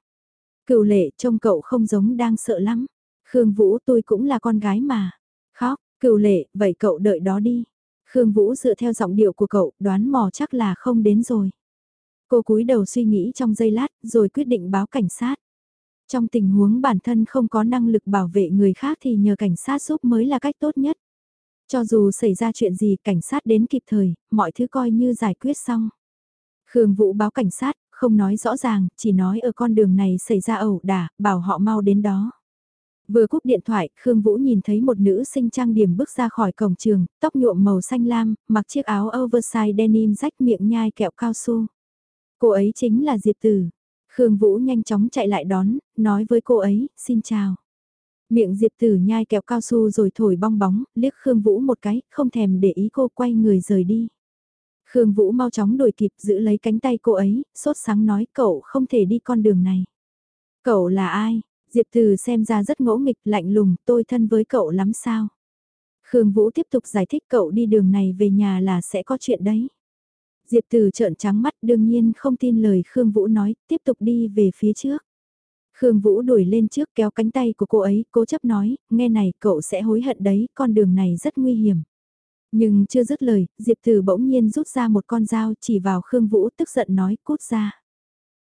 Cựu lệ trông cậu không giống đang sợ lắm. Khương Vũ tôi cũng là con gái mà. Khóc, cựu lệ, vậy cậu đợi đó đi. Khương Vũ dựa theo giọng điệu của cậu đoán mò chắc là không đến rồi. Cô cúi đầu suy nghĩ trong giây lát rồi quyết định báo cảnh sát. Trong tình huống bản thân không có năng lực bảo vệ người khác thì nhờ cảnh sát giúp mới là cách tốt nhất. Cho dù xảy ra chuyện gì cảnh sát đến kịp thời, mọi thứ coi như giải quyết xong. Khương Vũ báo cảnh sát, không nói rõ ràng, chỉ nói ở con đường này xảy ra ẩu đả, bảo họ mau đến đó. Vừa cúp điện thoại, Khương Vũ nhìn thấy một nữ sinh trang điểm bước ra khỏi cổng trường, tóc nhuộm màu xanh lam, mặc chiếc áo oversize denim rách miệng nhai kẹo cao su. Cô ấy chính là Diệp Tử. Khương Vũ nhanh chóng chạy lại đón, nói với cô ấy, xin chào. Miệng Diệp Tử nhai kẹo cao su rồi thổi bong bóng, liếc Khương Vũ một cái, không thèm để ý cô quay người rời đi. Khương Vũ mau chóng đuổi kịp giữ lấy cánh tay cô ấy, sốt sáng nói cậu không thể đi con đường này. Cậu là ai? Diệp Từ xem ra rất ngỗ nghịch lạnh lùng, tôi thân với cậu lắm sao? Khương Vũ tiếp tục giải thích cậu đi đường này về nhà là sẽ có chuyện đấy. Diệp Từ trợn trắng mắt đương nhiên không tin lời Khương Vũ nói, tiếp tục đi về phía trước. Khương Vũ đuổi lên trước kéo cánh tay của cô ấy, cố chấp nói, nghe này cậu sẽ hối hận đấy, con đường này rất nguy hiểm. Nhưng chưa dứt lời, Diệp Từ bỗng nhiên rút ra một con dao chỉ vào Khương Vũ tức giận nói cút ra.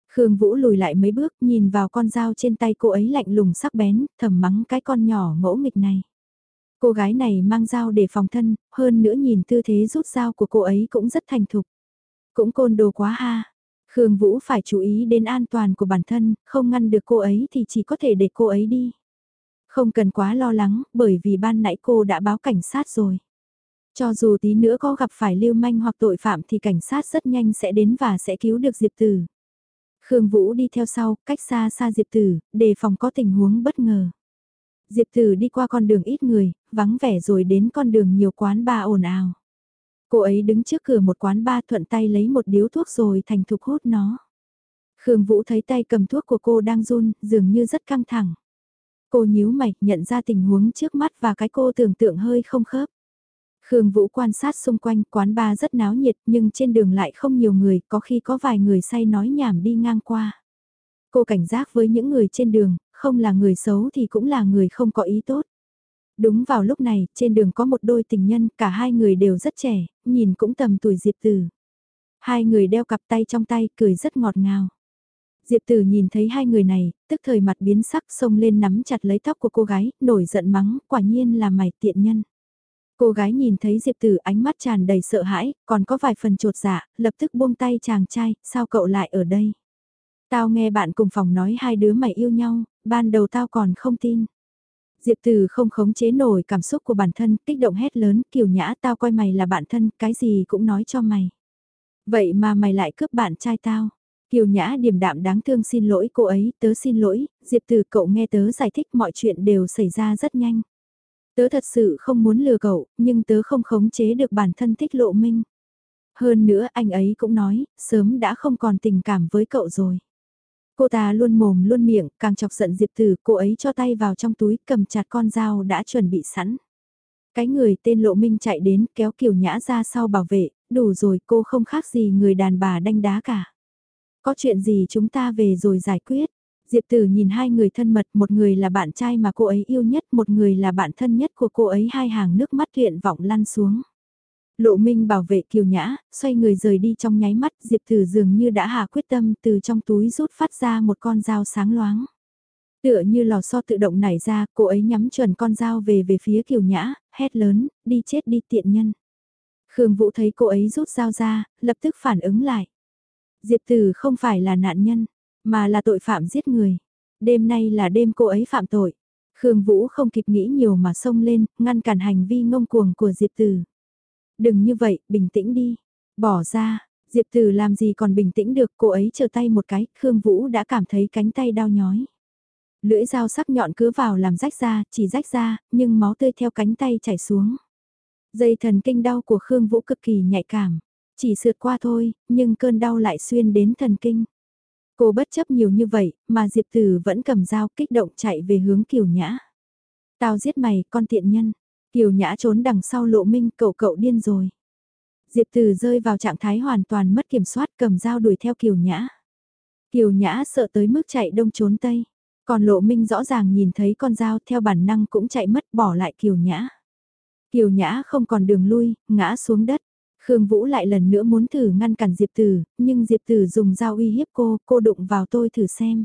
Khương Vũ lùi lại mấy bước nhìn vào con dao trên tay cô ấy lạnh lùng sắc bén, thầm mắng cái con nhỏ ngỗ nghịch này. Cô gái này mang dao để phòng thân, hơn nữa nhìn tư thế rút dao của cô ấy cũng rất thành thục. Cũng côn đồ quá ha. Khương Vũ phải chú ý đến an toàn của bản thân, không ngăn được cô ấy thì chỉ có thể để cô ấy đi. Không cần quá lo lắng, bởi vì ban nãy cô đã báo cảnh sát rồi. Cho dù tí nữa có gặp phải lưu manh hoặc tội phạm thì cảnh sát rất nhanh sẽ đến và sẽ cứu được Diệp Tử. Khương Vũ đi theo sau, cách xa xa Diệp Tử, đề phòng có tình huống bất ngờ. Diệp Tử đi qua con đường ít người, vắng vẻ rồi đến con đường nhiều quán bar ồn ào. Cô ấy đứng trước cửa một quán ba thuận tay lấy một điếu thuốc rồi thành thục hút nó. Khương Vũ thấy tay cầm thuốc của cô đang run, dường như rất căng thẳng. Cô nhíu mày, nhận ra tình huống trước mắt và cái cô tưởng tượng hơi không khớp. Khương Vũ quan sát xung quanh, quán bar rất náo nhiệt nhưng trên đường lại không nhiều người, có khi có vài người say nói nhảm đi ngang qua. Cô cảnh giác với những người trên đường, không là người xấu thì cũng là người không có ý tốt. Đúng vào lúc này, trên đường có một đôi tình nhân, cả hai người đều rất trẻ, nhìn cũng tầm tuổi Diệp Tử. Hai người đeo cặp tay trong tay, cười rất ngọt ngào. Diệp Tử nhìn thấy hai người này, tức thời mặt biến sắc xông lên nắm chặt lấy tóc của cô gái, nổi giận mắng, quả nhiên là mày tiện nhân. Cô gái nhìn thấy Diệp Tử ánh mắt tràn đầy sợ hãi, còn có vài phần trột dạ, lập tức buông tay chàng trai, sao cậu lại ở đây? Tao nghe bạn cùng phòng nói hai đứa mày yêu nhau, ban đầu tao còn không tin. Diệp Từ không khống chế nổi cảm xúc của bản thân, kích động hét lớn, kiều nhã tao coi mày là bạn thân, cái gì cũng nói cho mày. Vậy mà mày lại cướp bạn trai tao. Kiều Nhã điềm đạm đáng thương xin lỗi cô ấy, tớ xin lỗi, Diệp Từ cậu nghe tớ giải thích mọi chuyện đều xảy ra rất nhanh. Tớ thật sự không muốn lừa cậu, nhưng tớ không khống chế được bản thân thích lộ minh. Hơn nữa anh ấy cũng nói, sớm đã không còn tình cảm với cậu rồi. Cô ta luôn mồm luôn miệng, càng chọc giận Diệp Tử, cô ấy cho tay vào trong túi cầm chặt con dao đã chuẩn bị sẵn. Cái người tên Lộ Minh chạy đến kéo Kiều Nhã ra sau bảo vệ, đủ rồi cô không khác gì người đàn bà đanh đá cả. Có chuyện gì chúng ta về rồi giải quyết. Diệp Tử nhìn hai người thân mật, một người là bạn trai mà cô ấy yêu nhất, một người là bạn thân nhất của cô ấy hai hàng nước mắt tuyện vọng lăn xuống. Lộ Minh bảo vệ Kiều Nhã, xoay người rời đi trong nháy mắt, Diệp Tử dường như đã hạ quyết tâm từ trong túi rút phát ra một con dao sáng loáng. Tựa như lò xo tự động nảy ra, cô ấy nhắm chuẩn con dao về về phía Kiều Nhã, hét lớn, đi chết đi tiện nhân. Khương Vũ thấy cô ấy rút dao ra, lập tức phản ứng lại. Diệp Tử không phải là nạn nhân, mà là tội phạm giết người. Đêm nay là đêm cô ấy phạm tội. Khương Vũ không kịp nghĩ nhiều mà xông lên, ngăn cản hành vi ngông cuồng của Diệp Tử. Đừng như vậy, bình tĩnh đi. Bỏ ra, Diệp Tử làm gì còn bình tĩnh được, cô ấy chờ tay một cái, Khương Vũ đã cảm thấy cánh tay đau nhói. Lưỡi dao sắc nhọn cứ vào làm rách ra, chỉ rách ra, nhưng máu tươi theo cánh tay chảy xuống. Dây thần kinh đau của Khương Vũ cực kỳ nhạy cảm. Chỉ sượt qua thôi, nhưng cơn đau lại xuyên đến thần kinh. Cô bất chấp nhiều như vậy, mà Diệp Tử vẫn cầm dao kích động chạy về hướng Kiều Nhã. Tao giết mày, con tiện nhân. Kiều Nhã trốn đằng sau lộ minh cậu cậu điên rồi. Diệp Từ rơi vào trạng thái hoàn toàn mất kiểm soát cầm dao đuổi theo Kiều Nhã. Kiều Nhã sợ tới mức chạy đông trốn tây. Còn lộ minh rõ ràng nhìn thấy con dao theo bản năng cũng chạy mất bỏ lại Kiều Nhã. Kiều Nhã không còn đường lui, ngã xuống đất. Khương Vũ lại lần nữa muốn thử ngăn cản Diệp Tử, nhưng Diệp Tử dùng dao uy hiếp cô, cô đụng vào tôi thử xem.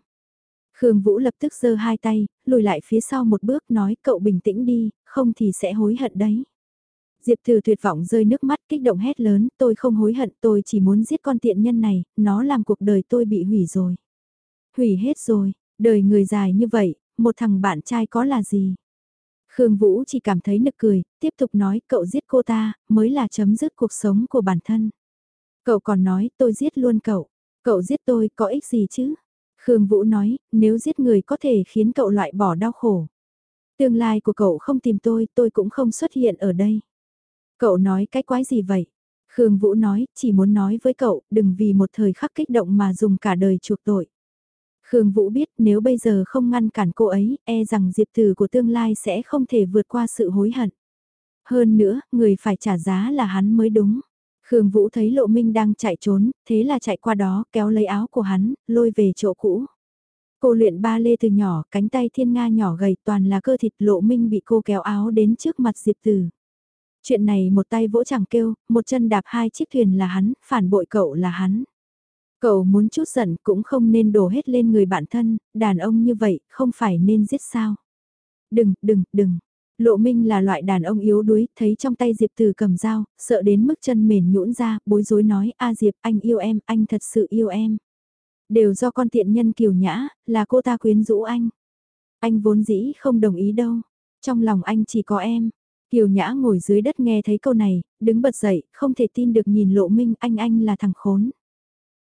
Khương Vũ lập tức giơ hai tay, lùi lại phía sau một bước nói cậu bình tĩnh đi, không thì sẽ hối hận đấy. Diệp Từ tuyệt vọng rơi nước mắt kích động hét lớn, tôi không hối hận, tôi chỉ muốn giết con tiện nhân này, nó làm cuộc đời tôi bị hủy rồi. Hủy hết rồi, đời người dài như vậy, một thằng bạn trai có là gì? Khương Vũ chỉ cảm thấy nực cười, tiếp tục nói cậu giết cô ta, mới là chấm dứt cuộc sống của bản thân. Cậu còn nói tôi giết luôn cậu, cậu giết tôi có ích gì chứ? Khương Vũ nói, nếu giết người có thể khiến cậu loại bỏ đau khổ. Tương lai của cậu không tìm tôi, tôi cũng không xuất hiện ở đây. Cậu nói cái quái gì vậy? Khương Vũ nói, chỉ muốn nói với cậu, đừng vì một thời khắc kích động mà dùng cả đời chuộc tội. Khương Vũ biết nếu bây giờ không ngăn cản cô ấy, e rằng diệp từ của tương lai sẽ không thể vượt qua sự hối hận. Hơn nữa, người phải trả giá là hắn mới đúng. Khương Vũ thấy Lộ Minh đang chạy trốn, thế là chạy qua đó, kéo lấy áo của hắn, lôi về chỗ cũ. Cô luyện ba lê từ nhỏ, cánh tay thiên nga nhỏ gầy toàn là cơ thịt Lộ Minh bị cô kéo áo đến trước mặt Diệp Từ. Chuyện này một tay vỗ chẳng kêu, một chân đạp hai chiếc thuyền là hắn, phản bội cậu là hắn. Cậu muốn chút giận cũng không nên đổ hết lên người bạn thân, đàn ông như vậy không phải nên giết sao. Đừng, đừng, đừng. Lộ Minh là loại đàn ông yếu đuối, thấy trong tay Diệp Từ cầm dao, sợ đến mức chân mềm nhũn ra, bối rối nói, a Diệp, anh yêu em, anh thật sự yêu em. Đều do con tiện nhân kiều nhã, là cô ta quyến rũ anh. Anh vốn dĩ không đồng ý đâu. Trong lòng anh chỉ có em. Kiều Nhã ngồi dưới đất nghe thấy câu này, đứng bật dậy, không thể tin được nhìn Lộ Minh anh anh là thằng khốn.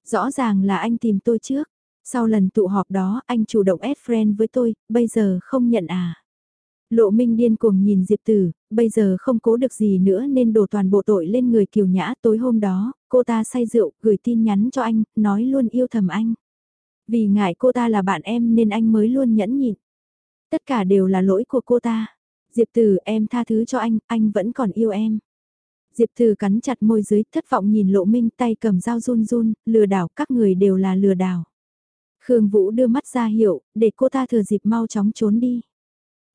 Rõ ràng là anh tìm tôi trước. Sau lần tụ họp đó anh chủ động add friend với tôi, bây giờ không nhận à. Lộ Minh điên cuồng nhìn Diệp Tử, bây giờ không cố được gì nữa nên đổ toàn bộ tội lên người Kiều Nhã tối hôm đó, cô ta say rượu, gửi tin nhắn cho anh, nói luôn yêu thầm anh. Vì ngại cô ta là bạn em nên anh mới luôn nhẫn nhịn. Tất cả đều là lỗi của cô ta. Diệp Tử em tha thứ cho anh, anh vẫn còn yêu em. Diệp Tử cắn chặt môi dưới thất vọng nhìn Lộ Minh tay cầm dao run run, lừa đảo các người đều là lừa đảo. Khương Vũ đưa mắt ra hiệu, để cô ta thừa dịp mau chóng trốn đi.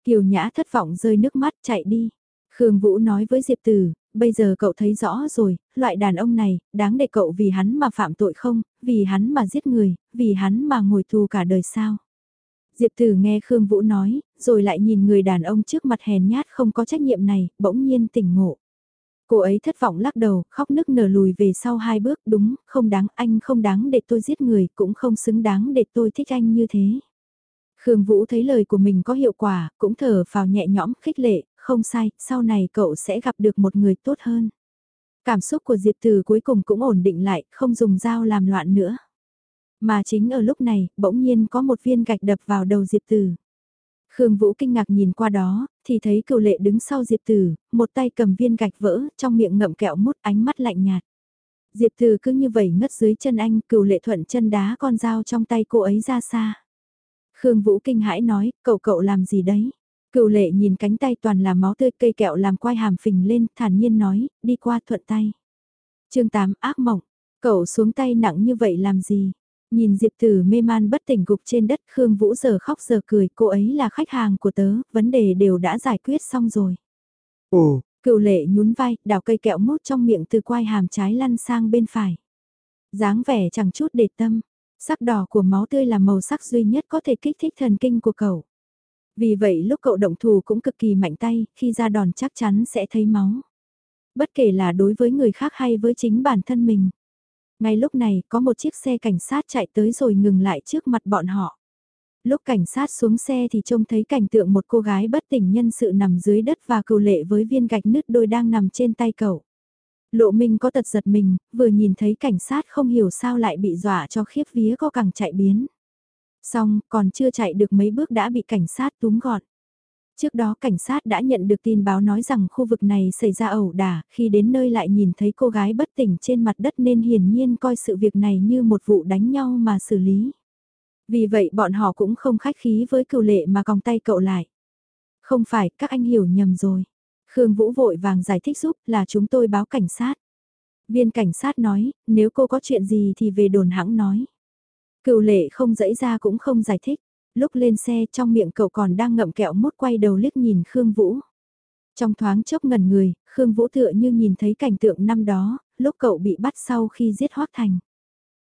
Kiều Nhã thất vọng rơi nước mắt chạy đi. Khương Vũ nói với Diệp Tử, bây giờ cậu thấy rõ rồi, loại đàn ông này, đáng để cậu vì hắn mà phạm tội không, vì hắn mà giết người, vì hắn mà ngồi tù cả đời sao. Diệp Tử nghe Khương Vũ nói, rồi lại nhìn người đàn ông trước mặt hèn nhát không có trách nhiệm này, bỗng nhiên tỉnh ngộ. Cô ấy thất vọng lắc đầu, khóc nức nở lùi về sau hai bước, đúng, không đáng, anh không đáng để tôi giết người, cũng không xứng đáng để tôi thích anh như thế. Khương Vũ thấy lời của mình có hiệu quả, cũng thở vào nhẹ nhõm, khích lệ, không sai, sau này cậu sẽ gặp được một người tốt hơn. Cảm xúc của Diệp Từ cuối cùng cũng ổn định lại, không dùng dao làm loạn nữa. Mà chính ở lúc này, bỗng nhiên có một viên gạch đập vào đầu Diệp Từ. Khương Vũ kinh ngạc nhìn qua đó, thì thấy cựu lệ đứng sau Diệp Từ, một tay cầm viên gạch vỡ, trong miệng ngậm kẹo mút ánh mắt lạnh nhạt. Diệp Từ cứ như vậy ngất dưới chân anh, cựu lệ thuận chân đá con dao trong tay cô ấy ra xa. Khương Vũ kinh hãi nói, cậu cậu làm gì đấy? Cựu lệ nhìn cánh tay toàn là máu tươi cây kẹo làm quai hàm phình lên, thản nhiên nói, đi qua thuận tay. chương 8 ác mộng, cậu xuống tay nặng như vậy làm gì? Nhìn Diệp Tử mê man bất tỉnh gục trên đất Khương Vũ giờ khóc giờ cười, cô ấy là khách hàng của tớ, vấn đề đều đã giải quyết xong rồi. Ồ, cựu lệ nhún vai, đào cây kẹo mút trong miệng từ quai hàm trái lăn sang bên phải. dáng vẻ chẳng chút để tâm, sắc đỏ của máu tươi là màu sắc duy nhất có thể kích thích thần kinh của cậu. Vì vậy lúc cậu động thù cũng cực kỳ mạnh tay, khi ra đòn chắc chắn sẽ thấy máu. Bất kể là đối với người khác hay với chính bản thân mình. Ngay lúc này có một chiếc xe cảnh sát chạy tới rồi ngừng lại trước mặt bọn họ. Lúc cảnh sát xuống xe thì trông thấy cảnh tượng một cô gái bất tỉnh nhân sự nằm dưới đất và cầu lệ với viên gạch nứt đôi đang nằm trên tay cậu. Lộ Minh có tật giật mình, vừa nhìn thấy cảnh sát không hiểu sao lại bị dọa cho khiếp vía có càng chạy biến. Xong, còn chưa chạy được mấy bước đã bị cảnh sát túm gọn. Trước đó cảnh sát đã nhận được tin báo nói rằng khu vực này xảy ra ẩu đả, khi đến nơi lại nhìn thấy cô gái bất tỉnh trên mặt đất nên hiển nhiên coi sự việc này như một vụ đánh nhau mà xử lý. Vì vậy bọn họ cũng không khách khí với cựu lệ mà còng tay cậu lại. Không phải, các anh hiểu nhầm rồi. Khương Vũ vội vàng giải thích giúp là chúng tôi báo cảnh sát. Viên cảnh sát nói, nếu cô có chuyện gì thì về đồn hãng nói. Cựu lệ không dẫy ra cũng không giải thích. Lúc lên xe trong miệng cậu còn đang ngậm kẹo mút quay đầu liếc nhìn Khương Vũ. Trong thoáng chốc ngần người, Khương Vũ tựa như nhìn thấy cảnh tượng năm đó, lúc cậu bị bắt sau khi giết Hoác Thành.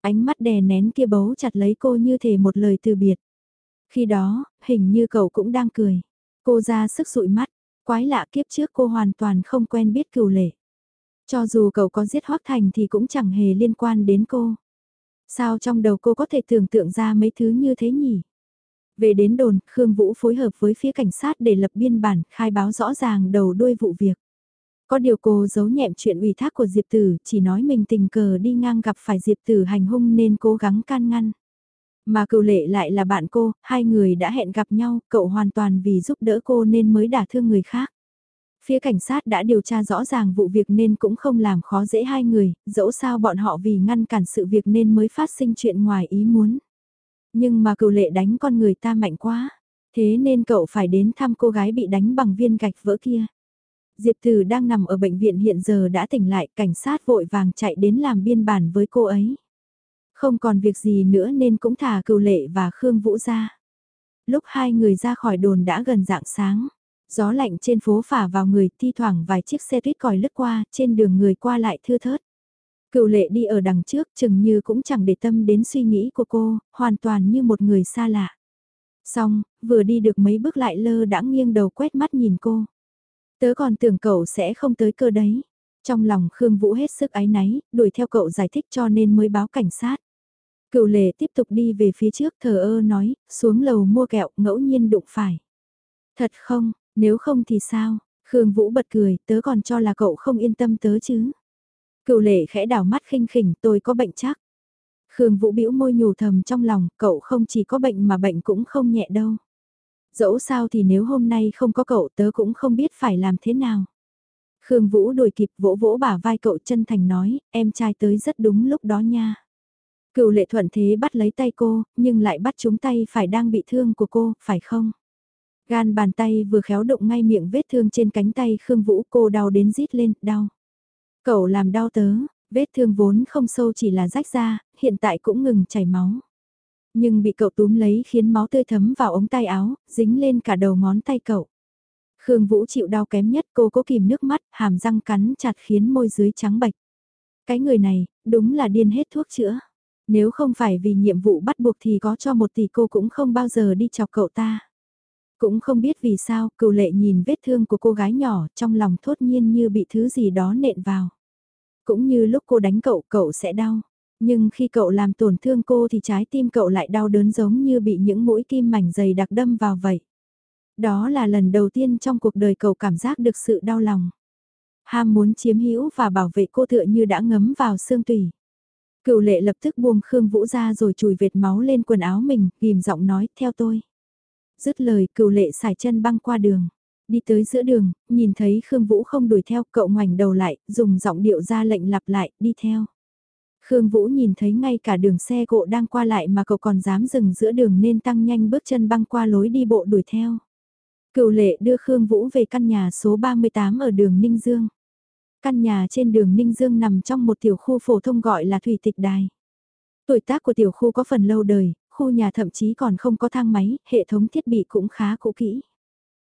Ánh mắt đè nén kia bấu chặt lấy cô như thể một lời từ biệt. Khi đó, hình như cậu cũng đang cười. Cô ra sức dụi mắt, quái lạ kiếp trước cô hoàn toàn không quen biết cửu lệ. Cho dù cậu có giết Hoác Thành thì cũng chẳng hề liên quan đến cô. Sao trong đầu cô có thể tưởng tượng ra mấy thứ như thế nhỉ? Về đến đồn, Khương Vũ phối hợp với phía cảnh sát để lập biên bản, khai báo rõ ràng đầu đuôi vụ việc. Có điều cô giấu nhẹm chuyện ủy thác của Diệp Tử, chỉ nói mình tình cờ đi ngang gặp phải Diệp Tử hành hung nên cố gắng can ngăn. Mà cựu lệ lại là bạn cô, hai người đã hẹn gặp nhau, cậu hoàn toàn vì giúp đỡ cô nên mới đả thương người khác. Phía cảnh sát đã điều tra rõ ràng vụ việc nên cũng không làm khó dễ hai người, dẫu sao bọn họ vì ngăn cản sự việc nên mới phát sinh chuyện ngoài ý muốn. Nhưng mà cựu lệ đánh con người ta mạnh quá, thế nên cậu phải đến thăm cô gái bị đánh bằng viên gạch vỡ kia. Diệp Từ đang nằm ở bệnh viện hiện giờ đã tỉnh lại, cảnh sát vội vàng chạy đến làm biên bản với cô ấy. Không còn việc gì nữa nên cũng thả cựu lệ và Khương Vũ ra. Lúc hai người ra khỏi đồn đã gần dạng sáng. Gió lạnh trên phố phả vào người, thi thoảng vài chiếc xe tuyết còi lướt qua, trên đường người qua lại thưa thớt. Cựu lệ đi ở đằng trước chừng như cũng chẳng để tâm đến suy nghĩ của cô, hoàn toàn như một người xa lạ. Xong, vừa đi được mấy bước lại lơ đã nghiêng đầu quét mắt nhìn cô. Tớ còn tưởng cậu sẽ không tới cơ đấy. Trong lòng Khương Vũ hết sức áy náy, đuổi theo cậu giải thích cho nên mới báo cảnh sát. Cựu lệ tiếp tục đi về phía trước thờ ơ nói, xuống lầu mua kẹo ngẫu nhiên đụng phải. Thật không, nếu không thì sao? Khương Vũ bật cười, tớ còn cho là cậu không yên tâm tớ chứ. Cựu lệ khẽ đảo mắt khinh khỉnh, tôi có bệnh chắc. Khương Vũ bĩu môi nhủ thầm trong lòng, cậu không chỉ có bệnh mà bệnh cũng không nhẹ đâu. Dẫu sao thì nếu hôm nay không có cậu tớ cũng không biết phải làm thế nào. Khương Vũ đuổi kịp vỗ vỗ bả vai cậu chân thành nói, em trai tới rất đúng lúc đó nha. Cựu lệ thuận thế bắt lấy tay cô, nhưng lại bắt chúng tay phải đang bị thương của cô, phải không? Gan bàn tay vừa khéo động ngay miệng vết thương trên cánh tay Khương Vũ cô đau đến rít lên, đau. Cậu làm đau tớ, vết thương vốn không sâu chỉ là rách ra, hiện tại cũng ngừng chảy máu. Nhưng bị cậu túm lấy khiến máu tươi thấm vào ống tay áo, dính lên cả đầu ngón tay cậu. Khương Vũ chịu đau kém nhất cô cố kìm nước mắt, hàm răng cắn chặt khiến môi dưới trắng bạch Cái người này, đúng là điên hết thuốc chữa. Nếu không phải vì nhiệm vụ bắt buộc thì có cho một tỷ cô cũng không bao giờ đi chọc cậu ta. Cũng không biết vì sao, cựu lệ nhìn vết thương của cô gái nhỏ trong lòng thốt nhiên như bị thứ gì đó nện vào. Cũng như lúc cô đánh cậu, cậu sẽ đau. Nhưng khi cậu làm tổn thương cô thì trái tim cậu lại đau đớn giống như bị những mũi kim mảnh dày đặc đâm vào vậy. Đó là lần đầu tiên trong cuộc đời cậu cảm giác được sự đau lòng. Ham muốn chiếm hữu và bảo vệ cô tựa như đã ngấm vào xương tủy. Cựu lệ lập tức buông Khương Vũ ra rồi chùi vệt máu lên quần áo mình, ghim giọng nói, theo tôi. Dứt lời cựu lệ xài chân băng qua đường. Đi tới giữa đường, nhìn thấy Khương Vũ không đuổi theo, cậu ngoảnh đầu lại, dùng giọng điệu ra lệnh lặp lại, đi theo. Khương Vũ nhìn thấy ngay cả đường xe cộ đang qua lại mà cậu còn dám dừng giữa đường nên tăng nhanh bước chân băng qua lối đi bộ đuổi theo. Cựu lệ đưa Khương Vũ về căn nhà số 38 ở đường Ninh Dương. Căn nhà trên đường Ninh Dương nằm trong một tiểu khu phổ thông gọi là Thủy Tịch Đài. Tuổi tác của tiểu khu có phần lâu đời, khu nhà thậm chí còn không có thang máy, hệ thống thiết bị cũng khá cũ kỹ.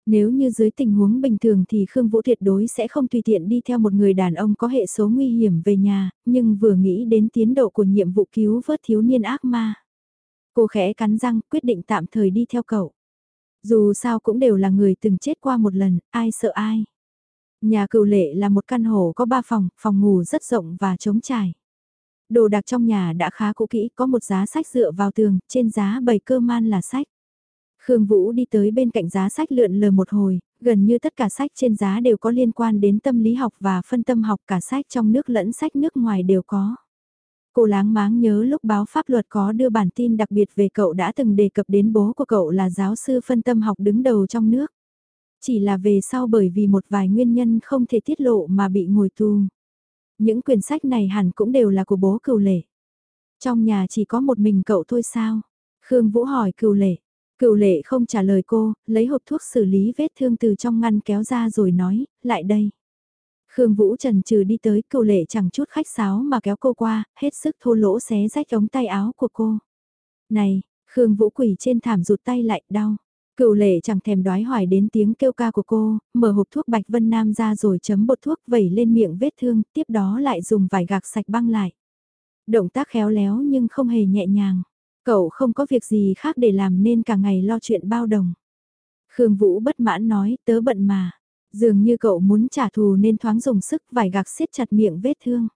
Nếu như dưới tình huống bình thường thì Khương Vũ tuyệt đối sẽ không tùy tiện đi theo một người đàn ông có hệ số nguy hiểm về nhà, nhưng vừa nghĩ đến tiến độ của nhiệm vụ cứu vớt thiếu niên ác ma. Cô khẽ cắn răng quyết định tạm thời đi theo cậu. Dù sao cũng đều là người từng chết qua một lần, ai sợ ai. Nhà cựu lệ là một căn hộ có ba phòng, phòng ngủ rất rộng và trống trải. Đồ đạc trong nhà đã khá cũ kỹ, có một giá sách dựa vào tường, trên giá bày cơ man là sách. Khương Vũ đi tới bên cạnh giá sách lượn lờ một hồi, gần như tất cả sách trên giá đều có liên quan đến tâm lý học và phân tâm học cả sách trong nước lẫn sách nước ngoài đều có. Cô láng máng nhớ lúc báo pháp luật có đưa bản tin đặc biệt về cậu đã từng đề cập đến bố của cậu là giáo sư phân tâm học đứng đầu trong nước. Chỉ là về sau bởi vì một vài nguyên nhân không thể tiết lộ mà bị ngồi tù. Những quyển sách này hẳn cũng đều là của bố cựu lệ. Trong nhà chỉ có một mình cậu thôi sao? Khương Vũ hỏi cựu lệ. Cựu lệ không trả lời cô, lấy hộp thuốc xử lý vết thương từ trong ngăn kéo ra rồi nói, lại đây. Khương Vũ trần trừ đi tới cựu lệ chẳng chút khách sáo mà kéo cô qua, hết sức thô lỗ xé rách ống tay áo của cô. Này, Khương Vũ quỳ trên thảm rụt tay lại, đau. Cựu lệ chẳng thèm đoái hoài đến tiếng kêu ca của cô, mở hộp thuốc bạch vân nam ra rồi chấm bột thuốc vẩy lên miệng vết thương, tiếp đó lại dùng vải gạc sạch băng lại. Động tác khéo léo nhưng không hề nhẹ nhàng. Cậu không có việc gì khác để làm nên cả ngày lo chuyện bao đồng. Khương Vũ bất mãn nói, tớ bận mà. Dường như cậu muốn trả thù nên thoáng dùng sức vải gạc siết chặt miệng vết thương.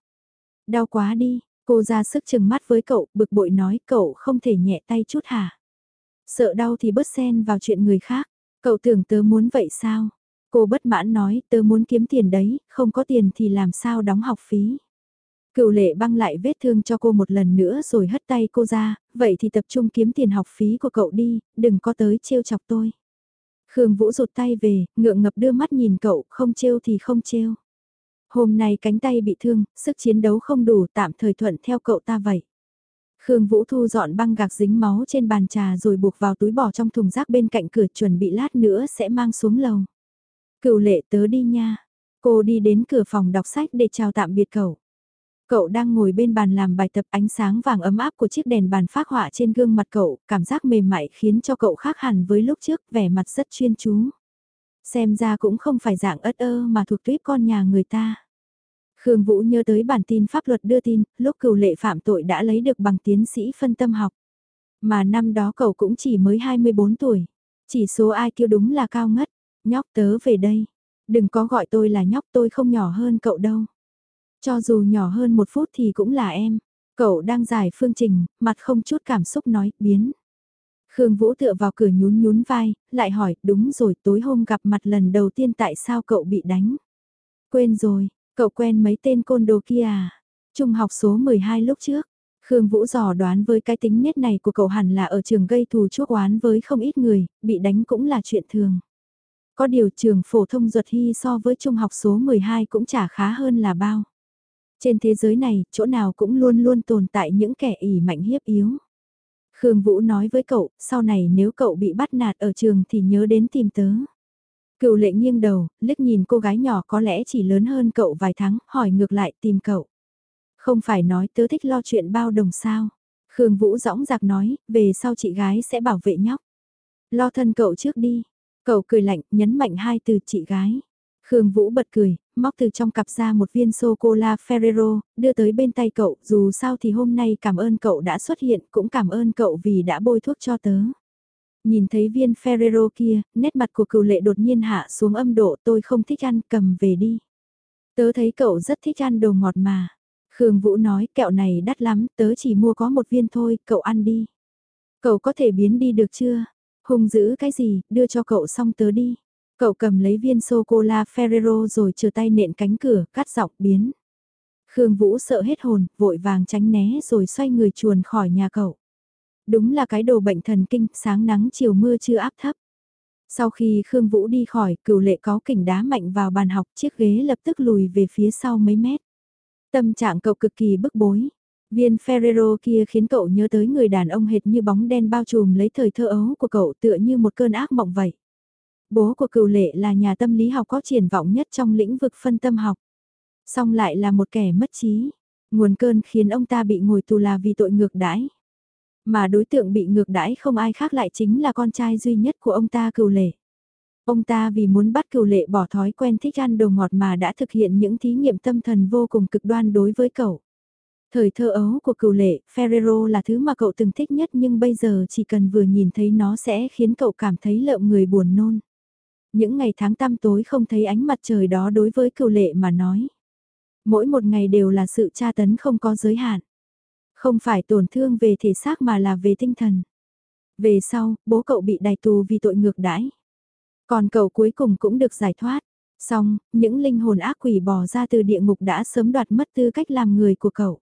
Đau quá đi, cô ra sức chừng mắt với cậu, bực bội nói cậu không thể nhẹ tay chút hả? Sợ đau thì bớt xen vào chuyện người khác. Cậu tưởng tớ muốn vậy sao? Cô bất mãn nói tớ muốn kiếm tiền đấy, không có tiền thì làm sao đóng học phí. Cựu lệ băng lại vết thương cho cô một lần nữa rồi hất tay cô ra, vậy thì tập trung kiếm tiền học phí của cậu đi, đừng có tới trêu chọc tôi. Khương Vũ rụt tay về, ngượng ngập đưa mắt nhìn cậu, không trêu thì không trêu. Hôm nay cánh tay bị thương, sức chiến đấu không đủ tạm thời thuận theo cậu ta vậy. Khương Vũ thu dọn băng gạc dính máu trên bàn trà rồi buộc vào túi bỏ trong thùng rác bên cạnh cửa chuẩn bị lát nữa sẽ mang xuống lầu. Cựu lệ tớ đi nha. Cô đi đến cửa phòng đọc sách để chào tạm biệt cậu. Cậu đang ngồi bên bàn làm bài tập ánh sáng vàng ấm áp của chiếc đèn bàn phát họa trên gương mặt cậu, cảm giác mềm mại khiến cho cậu khác hẳn với lúc trước, vẻ mặt rất chuyên chú. Xem ra cũng không phải dạng ất ơ mà thuộc tuyếp con nhà người ta. Khương Vũ nhớ tới bản tin pháp luật đưa tin, lúc cựu lệ phạm tội đã lấy được bằng tiến sĩ phân tâm học. Mà năm đó cậu cũng chỉ mới 24 tuổi. Chỉ số ai kêu đúng là cao ngất. Nhóc tớ về đây. Đừng có gọi tôi là nhóc tôi không nhỏ hơn cậu đâu. Cho dù nhỏ hơn một phút thì cũng là em. Cậu đang giải phương trình, mặt không chút cảm xúc nói, biến. Khương Vũ tựa vào cửa nhún nhún vai, lại hỏi, đúng rồi, tối hôm gặp mặt lần đầu tiên tại sao cậu bị đánh? Quên rồi, cậu quen mấy tên côn đồ kia à? Trung học số 12 lúc trước. Khương Vũ dò đoán với cái tính nết này của cậu hẳn là ở trường gây thù chuốc oán với không ít người, bị đánh cũng là chuyện thường. Có điều trường phổ thông ruột hy so với trung học số 12 cũng chả khá hơn là bao. Trên thế giới này, chỗ nào cũng luôn luôn tồn tại những kẻ ỉ mạnh hiếp yếu. Khương Vũ nói với cậu, sau này nếu cậu bị bắt nạt ở trường thì nhớ đến tìm tớ. Cựu lệ nghiêng đầu, liếc nhìn cô gái nhỏ có lẽ chỉ lớn hơn cậu vài tháng, hỏi ngược lại tìm cậu. Không phải nói tớ thích lo chuyện bao đồng sao. Khương Vũ dõng dạc nói, về sau chị gái sẽ bảo vệ nhóc. Lo thân cậu trước đi. Cậu cười lạnh, nhấn mạnh hai từ chị gái. Khương Vũ bật cười, móc từ trong cặp ra một viên sô-cô-la Ferrero, đưa tới bên tay cậu, dù sao thì hôm nay cảm ơn cậu đã xuất hiện, cũng cảm ơn cậu vì đã bôi thuốc cho tớ. Nhìn thấy viên Ferrero kia, nét mặt của cựu lệ đột nhiên hạ xuống âm độ tôi không thích ăn, cầm về đi. Tớ thấy cậu rất thích ăn đồ ngọt mà. Khương Vũ nói kẹo này đắt lắm, tớ chỉ mua có một viên thôi, cậu ăn đi. Cậu có thể biến đi được chưa? Hùng giữ cái gì, đưa cho cậu xong tớ đi. Cậu cầm lấy viên sô-cô-la Ferrero rồi chờ tay nện cánh cửa, cắt dọc biến. Khương Vũ sợ hết hồn, vội vàng tránh né rồi xoay người chuồn khỏi nhà cậu. Đúng là cái đồ bệnh thần kinh, sáng nắng chiều mưa chưa áp thấp. Sau khi Khương Vũ đi khỏi, cửu lệ có kỉnh đá mạnh vào bàn học, chiếc ghế lập tức lùi về phía sau mấy mét. Tâm trạng cậu cực kỳ bức bối. Viên Ferrero kia khiến cậu nhớ tới người đàn ông hệt như bóng đen bao trùm lấy thời thơ ấu của cậu tựa như một cơn ác mộng vậy. Bố của cựu lệ là nhà tâm lý học có triển vọng nhất trong lĩnh vực phân tâm học. Song lại là một kẻ mất trí. Nguồn cơn khiến ông ta bị ngồi tù là vì tội ngược đãi. Mà đối tượng bị ngược đãi không ai khác lại chính là con trai duy nhất của ông ta cựu lệ. Ông ta vì muốn bắt cựu lệ bỏ thói quen thích ăn đồ ngọt mà đã thực hiện những thí nghiệm tâm thần vô cùng cực đoan đối với cậu. Thời thơ ấu của cựu lệ, Ferrero là thứ mà cậu từng thích nhất nhưng bây giờ chỉ cần vừa nhìn thấy nó sẽ khiến cậu cảm thấy lợm người buồn nôn. Những ngày tháng tăm tối không thấy ánh mặt trời đó đối với cựu lệ mà nói. Mỗi một ngày đều là sự tra tấn không có giới hạn. Không phải tổn thương về thể xác mà là về tinh thần. Về sau, bố cậu bị đày tù vì tội ngược đãi. Còn cậu cuối cùng cũng được giải thoát. Xong, những linh hồn ác quỷ bò ra từ địa ngục đã sớm đoạt mất tư cách làm người của cậu.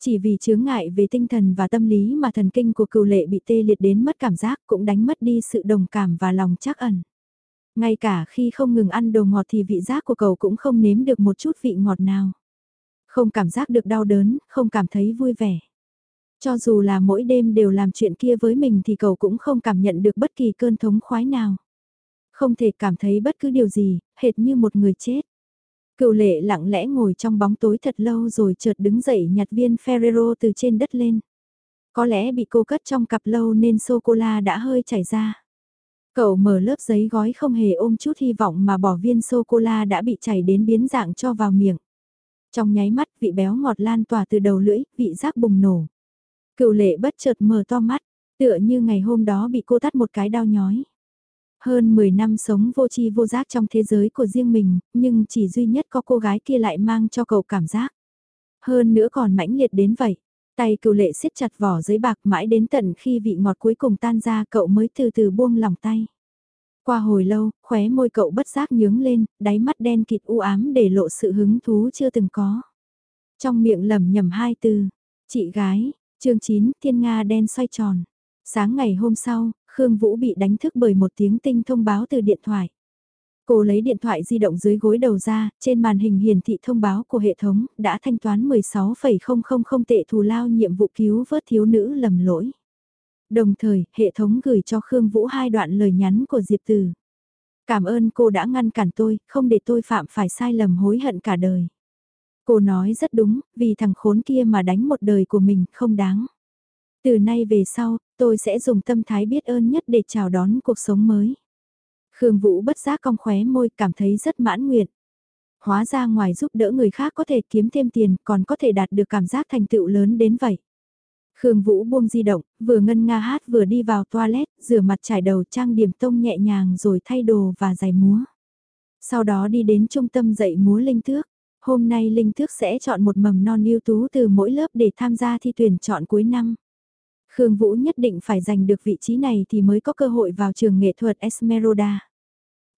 Chỉ vì chướng ngại về tinh thần và tâm lý mà thần kinh của cựu lệ bị tê liệt đến mất cảm giác cũng đánh mất đi sự đồng cảm và lòng trắc ẩn. Ngay cả khi không ngừng ăn đồ ngọt thì vị giác của cậu cũng không nếm được một chút vị ngọt nào. Không cảm giác được đau đớn, không cảm thấy vui vẻ. Cho dù là mỗi đêm đều làm chuyện kia với mình thì cậu cũng không cảm nhận được bất kỳ cơn thống khoái nào. Không thể cảm thấy bất cứ điều gì, hệt như một người chết. Cựu lệ lặng lẽ ngồi trong bóng tối thật lâu rồi chợt đứng dậy nhặt viên Ferrero từ trên đất lên. Có lẽ bị cô cất trong cặp lâu nên sô-cô-la đã hơi chảy ra. Cậu mở lớp giấy gói không hề ôm chút hy vọng mà bỏ viên sô-cô-la đã bị chảy đến biến dạng cho vào miệng. Trong nháy mắt vị béo ngọt lan tỏa từ đầu lưỡi, vị giác bùng nổ. Cựu lệ bất chợt mở to mắt, tựa như ngày hôm đó bị cô tắt một cái đau nhói. Hơn 10 năm sống vô tri vô giác trong thế giới của riêng mình, nhưng chỉ duy nhất có cô gái kia lại mang cho cậu cảm giác. Hơn nữa còn mãnh liệt đến vậy. Tay cựu lệ siết chặt vỏ giấy bạc mãi đến tận khi vị ngọt cuối cùng tan ra cậu mới từ từ buông lòng tay. Qua hồi lâu, khóe môi cậu bất giác nhướng lên, đáy mắt đen kịt u ám để lộ sự hứng thú chưa từng có. Trong miệng lẩm nhẩm hai từ, chị gái, chương 9, thiên nga đen xoay tròn. Sáng ngày hôm sau, Khương Vũ bị đánh thức bởi một tiếng tinh thông báo từ điện thoại. Cô lấy điện thoại di động dưới gối đầu ra, trên màn hình hiển thị thông báo của hệ thống, đã thanh toán 16,000 tệ thù lao nhiệm vụ cứu vớt thiếu nữ lầm lỗi. Đồng thời, hệ thống gửi cho Khương Vũ hai đoạn lời nhắn của Diệp Từ. Cảm ơn cô đã ngăn cản tôi, không để tôi phạm phải sai lầm hối hận cả đời. Cô nói rất đúng, vì thằng khốn kia mà đánh một đời của mình không đáng. Từ nay về sau, tôi sẽ dùng tâm thái biết ơn nhất để chào đón cuộc sống mới. Khương Vũ bất giác cong khóe môi cảm thấy rất mãn nguyện. Hóa ra ngoài giúp đỡ người khác có thể kiếm thêm tiền còn có thể đạt được cảm giác thành tựu lớn đến vậy. Khương Vũ buông di động, vừa ngân nga hát vừa đi vào toilet, rửa mặt trải đầu trang điểm tông nhẹ nhàng rồi thay đồ và giày múa. Sau đó đi đến trung tâm dạy múa linh thước. Hôm nay linh thước sẽ chọn một mầm non ưu tú từ mỗi lớp để tham gia thi tuyển chọn cuối năm. Khương Vũ nhất định phải giành được vị trí này thì mới có cơ hội vào trường nghệ thuật Esmeralda.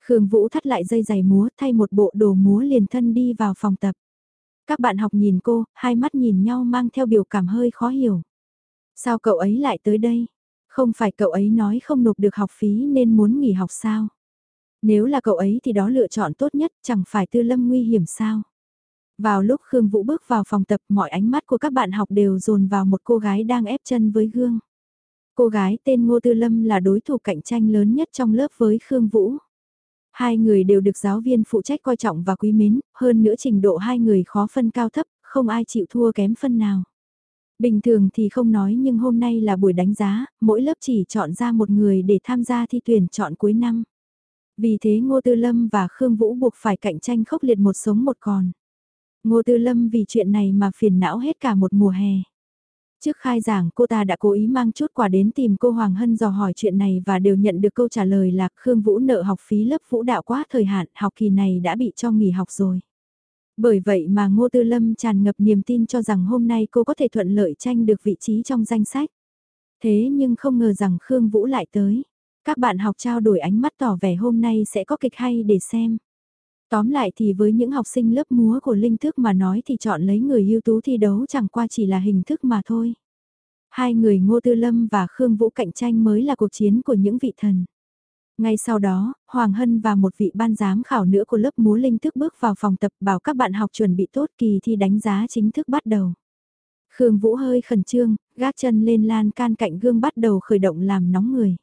Khương Vũ thắt lại dây giày múa thay một bộ đồ múa liền thân đi vào phòng tập. Các bạn học nhìn cô, hai mắt nhìn nhau mang theo biểu cảm hơi khó hiểu. Sao cậu ấy lại tới đây? Không phải cậu ấy nói không nộp được học phí nên muốn nghỉ học sao? Nếu là cậu ấy thì đó lựa chọn tốt nhất, chẳng phải tư lâm nguy hiểm sao? Vào lúc Khương Vũ bước vào phòng tập mọi ánh mắt của các bạn học đều dồn vào một cô gái đang ép chân với gương. Cô gái tên Ngô Tư Lâm là đối thủ cạnh tranh lớn nhất trong lớp với Khương Vũ. Hai người đều được giáo viên phụ trách coi trọng và quý mến, hơn nữa trình độ hai người khó phân cao thấp, không ai chịu thua kém phân nào. Bình thường thì không nói nhưng hôm nay là buổi đánh giá, mỗi lớp chỉ chọn ra một người để tham gia thi tuyển chọn cuối năm. Vì thế Ngô Tư Lâm và Khương Vũ buộc phải cạnh tranh khốc liệt một sống một còn. Ngô Tư Lâm vì chuyện này mà phiền não hết cả một mùa hè. Trước khai giảng cô ta đã cố ý mang chút quà đến tìm cô Hoàng Hân dò hỏi chuyện này và đều nhận được câu trả lời là Khương Vũ nợ học phí lớp vũ đạo quá thời hạn học kỳ này đã bị cho nghỉ học rồi. Bởi vậy mà Ngô Tư Lâm tràn ngập niềm tin cho rằng hôm nay cô có thể thuận lợi tranh được vị trí trong danh sách. Thế nhưng không ngờ rằng Khương Vũ lại tới. Các bạn học trao đổi ánh mắt tỏ vẻ hôm nay sẽ có kịch hay để xem. Tóm lại thì với những học sinh lớp múa của Linh Thức mà nói thì chọn lấy người ưu tú thi đấu chẳng qua chỉ là hình thức mà thôi. Hai người Ngô Tư Lâm và Khương Vũ cạnh tranh mới là cuộc chiến của những vị thần. Ngay sau đó, Hoàng Hân và một vị ban giám khảo nữa của lớp múa linh thức bước vào phòng tập bảo các bạn học chuẩn bị tốt kỳ thi đánh giá chính thức bắt đầu. Khương Vũ hơi khẩn trương, gác chân lên lan can cạnh gương bắt đầu khởi động làm nóng người.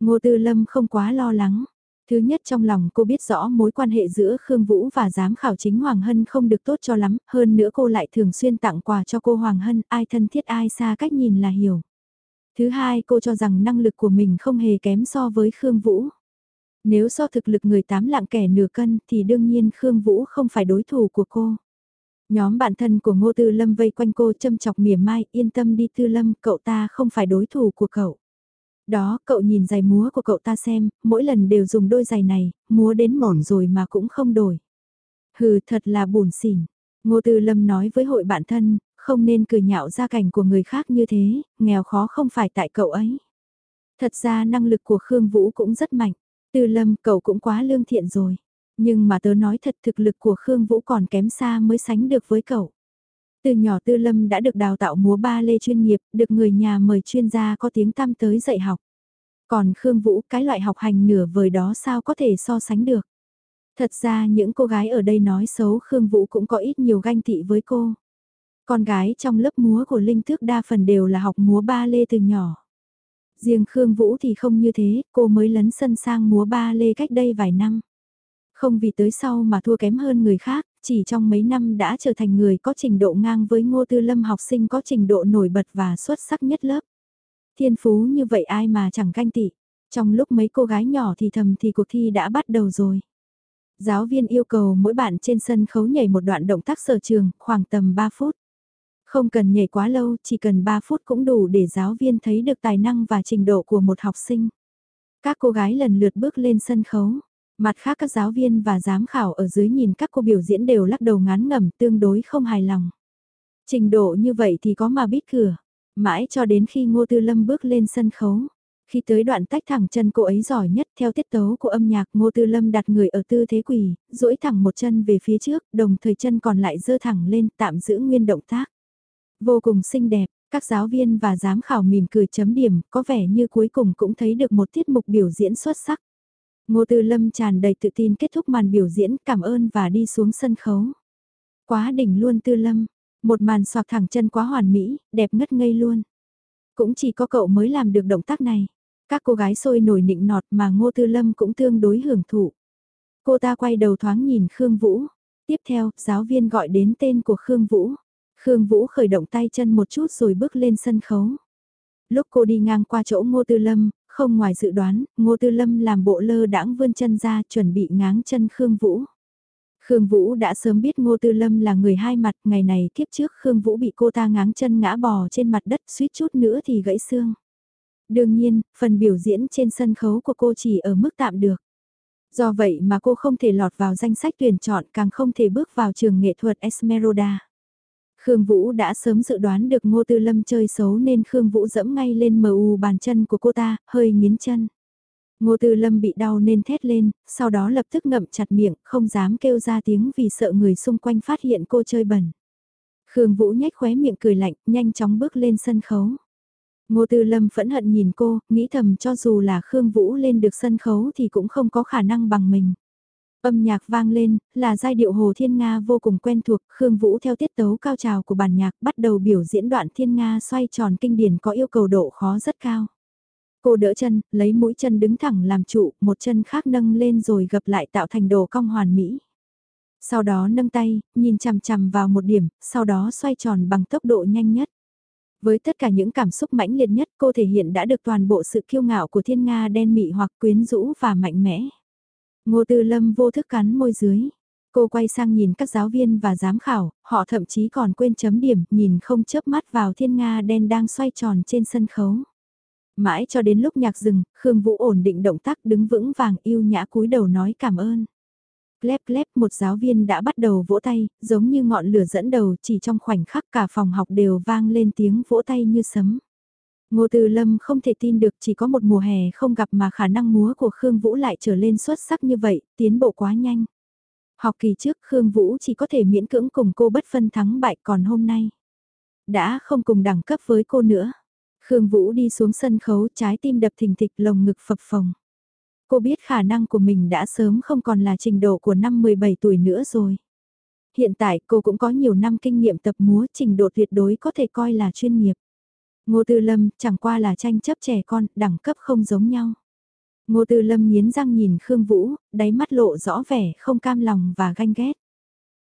Ngô Tư Lâm không quá lo lắng. Thứ nhất trong lòng cô biết rõ mối quan hệ giữa Khương Vũ và giám khảo chính Hoàng Hân không được tốt cho lắm, hơn nữa cô lại thường xuyên tặng quà cho cô Hoàng Hân, ai thân thiết ai xa cách nhìn là hiểu. Thứ hai cô cho rằng năng lực của mình không hề kém so với Khương Vũ. Nếu so thực lực người tám lạng kẻ nửa cân thì đương nhiên Khương Vũ không phải đối thủ của cô. Nhóm bạn thân của Ngô Tư Lâm vây quanh cô châm chọc mỉa mai, yên tâm đi Tư Lâm, cậu ta không phải đối thủ của cậu. Đó, cậu nhìn giày múa của cậu ta xem, mỗi lần đều dùng đôi giày này, múa đến mỏn rồi mà cũng không đổi. Hừ, thật là buồn xỉn. Ngô Tư Lâm nói với hội bạn thân, không nên cười nhạo gia cảnh của người khác như thế, nghèo khó không phải tại cậu ấy. Thật ra năng lực của Khương Vũ cũng rất mạnh. Tư Lâm, cậu cũng quá lương thiện rồi. Nhưng mà tớ nói thật thực lực của Khương Vũ còn kém xa mới sánh được với cậu. Từ nhỏ Tư Lâm đã được đào tạo múa ba lê chuyên nghiệp, được người nhà mời chuyên gia có tiếng tăm tới dạy học. Còn Khương Vũ cái loại học hành nửa vời đó sao có thể so sánh được. Thật ra những cô gái ở đây nói xấu Khương Vũ cũng có ít nhiều ganh tị với cô. Con gái trong lớp múa của Linh Thước đa phần đều là học múa ba lê từ nhỏ. Riêng Khương Vũ thì không như thế, cô mới lấn sân sang múa ba lê cách đây vài năm. Không vì tới sau mà thua kém hơn người khác, chỉ trong mấy năm đã trở thành người có trình độ ngang với Ngô Tư Lâm học sinh có trình độ nổi bật và xuất sắc nhất lớp. Thiên phú như vậy ai mà chẳng canh tị. Trong lúc mấy cô gái nhỏ thì thầm thì cuộc thi đã bắt đầu rồi. Giáo viên yêu cầu mỗi bạn trên sân khấu nhảy một đoạn động tác sở trường, khoảng tầm 3 phút. Không cần nhảy quá lâu, chỉ cần 3 phút cũng đủ để giáo viên thấy được tài năng và trình độ của một học sinh. Các cô gái lần lượt bước lên sân khấu. Mặt khác các giáo viên và giám khảo ở dưới nhìn các cô biểu diễn đều lắc đầu ngán ngẩm tương đối không hài lòng. Trình độ như vậy thì có mà biết cửa. Mãi cho đến khi Ngô Tư Lâm bước lên sân khấu. Khi tới đoạn tách thẳng chân cô ấy giỏi nhất theo tiết tấu của âm nhạc Ngô Tư Lâm đặt người ở tư thế quỳ, duỗi thẳng một chân về phía trước, đồng thời chân còn lại dơ thẳng lên tạm giữ nguyên động tác. Vô cùng xinh đẹp, các giáo viên và giám khảo mỉm cười chấm điểm, có vẻ như cuối cùng cũng thấy được một tiết mục biểu diễn xuất sắc. Ngô Tư Lâm tràn đầy tự tin kết thúc màn biểu diễn, cảm ơn và đi xuống sân khấu. Quá đỉnh luôn Tư Lâm, một màn xoạc thẳng chân quá hoàn mỹ, đẹp ngất ngây luôn. Cũng chỉ có cậu mới làm được động tác này. Các cô gái sôi nổi nịnh nọt mà Ngô Tư Lâm cũng tương đối hưởng thụ. Cô ta quay đầu thoáng nhìn Khương Vũ. Tiếp theo, giáo viên gọi đến tên của Khương Vũ. Khương Vũ khởi động tay chân một chút rồi bước lên sân khấu. Lúc cô đi ngang qua chỗ Ngô Tư Lâm, không ngoài dự đoán, Ngô Tư Lâm làm bộ lơ đãng vươn chân ra chuẩn bị ngáng chân Khương Vũ. Khương Vũ đã sớm biết Ngô Tư Lâm là người hai mặt, ngày này kiếp trước Khương Vũ bị cô ta ngáng chân ngã bò trên mặt đất suýt chút nữa thì gãy xương. Đương nhiên, phần biểu diễn trên sân khấu của cô chỉ ở mức tạm được. Do vậy mà cô không thể lọt vào danh sách tuyển chọn càng không thể bước vào trường nghệ thuật Esmeralda. Khương Vũ đã sớm dự đoán được Ngô Tư Lâm chơi xấu nên Khương Vũ dẫm ngay lên mờ u bàn chân của cô ta, hơi nghiến chân. Ngô Tư Lâm bị đau nên thét lên, sau đó lập tức ngậm chặt miệng, không dám kêu ra tiếng vì sợ người xung quanh phát hiện cô chơi bẩn. Khương Vũ nhếch khóe miệng cười lạnh, nhanh chóng bước lên sân khấu. Ngô Tư Lâm phẫn hận nhìn cô, nghĩ thầm cho dù là Khương Vũ lên được sân khấu thì cũng không có khả năng bằng mình. Âm nhạc vang lên, là giai điệu Hồ Thiên Nga vô cùng quen thuộc, Khương Vũ theo tiết tấu cao trào của bản nhạc bắt đầu biểu diễn đoạn Thiên Nga xoay tròn kinh điển có yêu cầu độ khó rất cao. Cô đỡ chân, lấy mũi chân đứng thẳng làm trụ, một chân khác nâng lên rồi gập lại tạo thành đồ cong hoàn mỹ. Sau đó nâng tay, nhìn chằm chằm vào một điểm, sau đó xoay tròn bằng tốc độ nhanh nhất. Với tất cả những cảm xúc mãnh liệt nhất cô thể hiện đã được toàn bộ sự kiêu ngạo của thiên Nga đen mị hoặc quyến rũ và mạnh mẽ. Ngô Tư Lâm vô thức cắn môi dưới. Cô quay sang nhìn các giáo viên và giám khảo, họ thậm chí còn quên chấm điểm, nhìn không chớp mắt vào thiên Nga đen đang xoay tròn trên sân khấu. Mãi cho đến lúc nhạc dừng, Khương Vũ ổn định động tác đứng vững vàng yêu nhã cúi đầu nói cảm ơn. Gleb gleb một giáo viên đã bắt đầu vỗ tay, giống như ngọn lửa dẫn đầu chỉ trong khoảnh khắc cả phòng học đều vang lên tiếng vỗ tay như sấm. Ngô Từ Lâm không thể tin được chỉ có một mùa hè không gặp mà khả năng múa của Khương Vũ lại trở lên xuất sắc như vậy, tiến bộ quá nhanh. Học kỳ trước Khương Vũ chỉ có thể miễn cưỡng cùng cô bất phân thắng bại còn hôm nay. Đã không cùng đẳng cấp với cô nữa. Khương Vũ đi xuống sân khấu trái tim đập thình thịch lồng ngực phập phồng. Cô biết khả năng của mình đã sớm không còn là trình độ của năm 17 tuổi nữa rồi. Hiện tại cô cũng có nhiều năm kinh nghiệm tập múa trình độ tuyệt đối có thể coi là chuyên nghiệp. Ngô Tư Lâm chẳng qua là tranh chấp trẻ con, đẳng cấp không giống nhau. Ngô Tư Lâm nghiến răng nhìn Khương Vũ, đáy mắt lộ rõ vẻ không cam lòng và ganh ghét.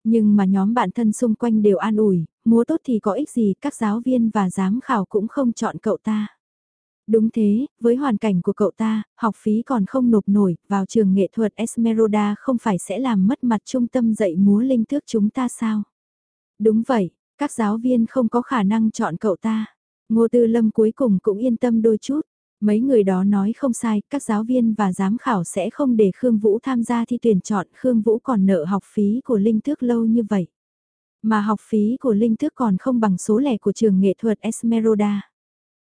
Nhưng mà nhóm bạn thân xung quanh đều an ủi, múa tốt thì có ích gì, các giáo viên và giám khảo cũng không chọn cậu ta. Đúng thế, với hoàn cảnh của cậu ta, học phí còn không nộp nổi, vào trường nghệ thuật Esmeralda không phải sẽ làm mất mặt trung tâm dạy múa linh thước chúng ta sao? Đúng vậy, các giáo viên không có khả năng chọn cậu ta. Ngô Tư Lâm cuối cùng cũng yên tâm đôi chút. Mấy người đó nói không sai, các giáo viên và giám khảo sẽ không để Khương Vũ tham gia thi tuyển chọn Khương Vũ còn nợ học phí của Linh Thước lâu như vậy. Mà học phí của Linh Thước còn không bằng số lẻ của trường nghệ thuật Esmeralda.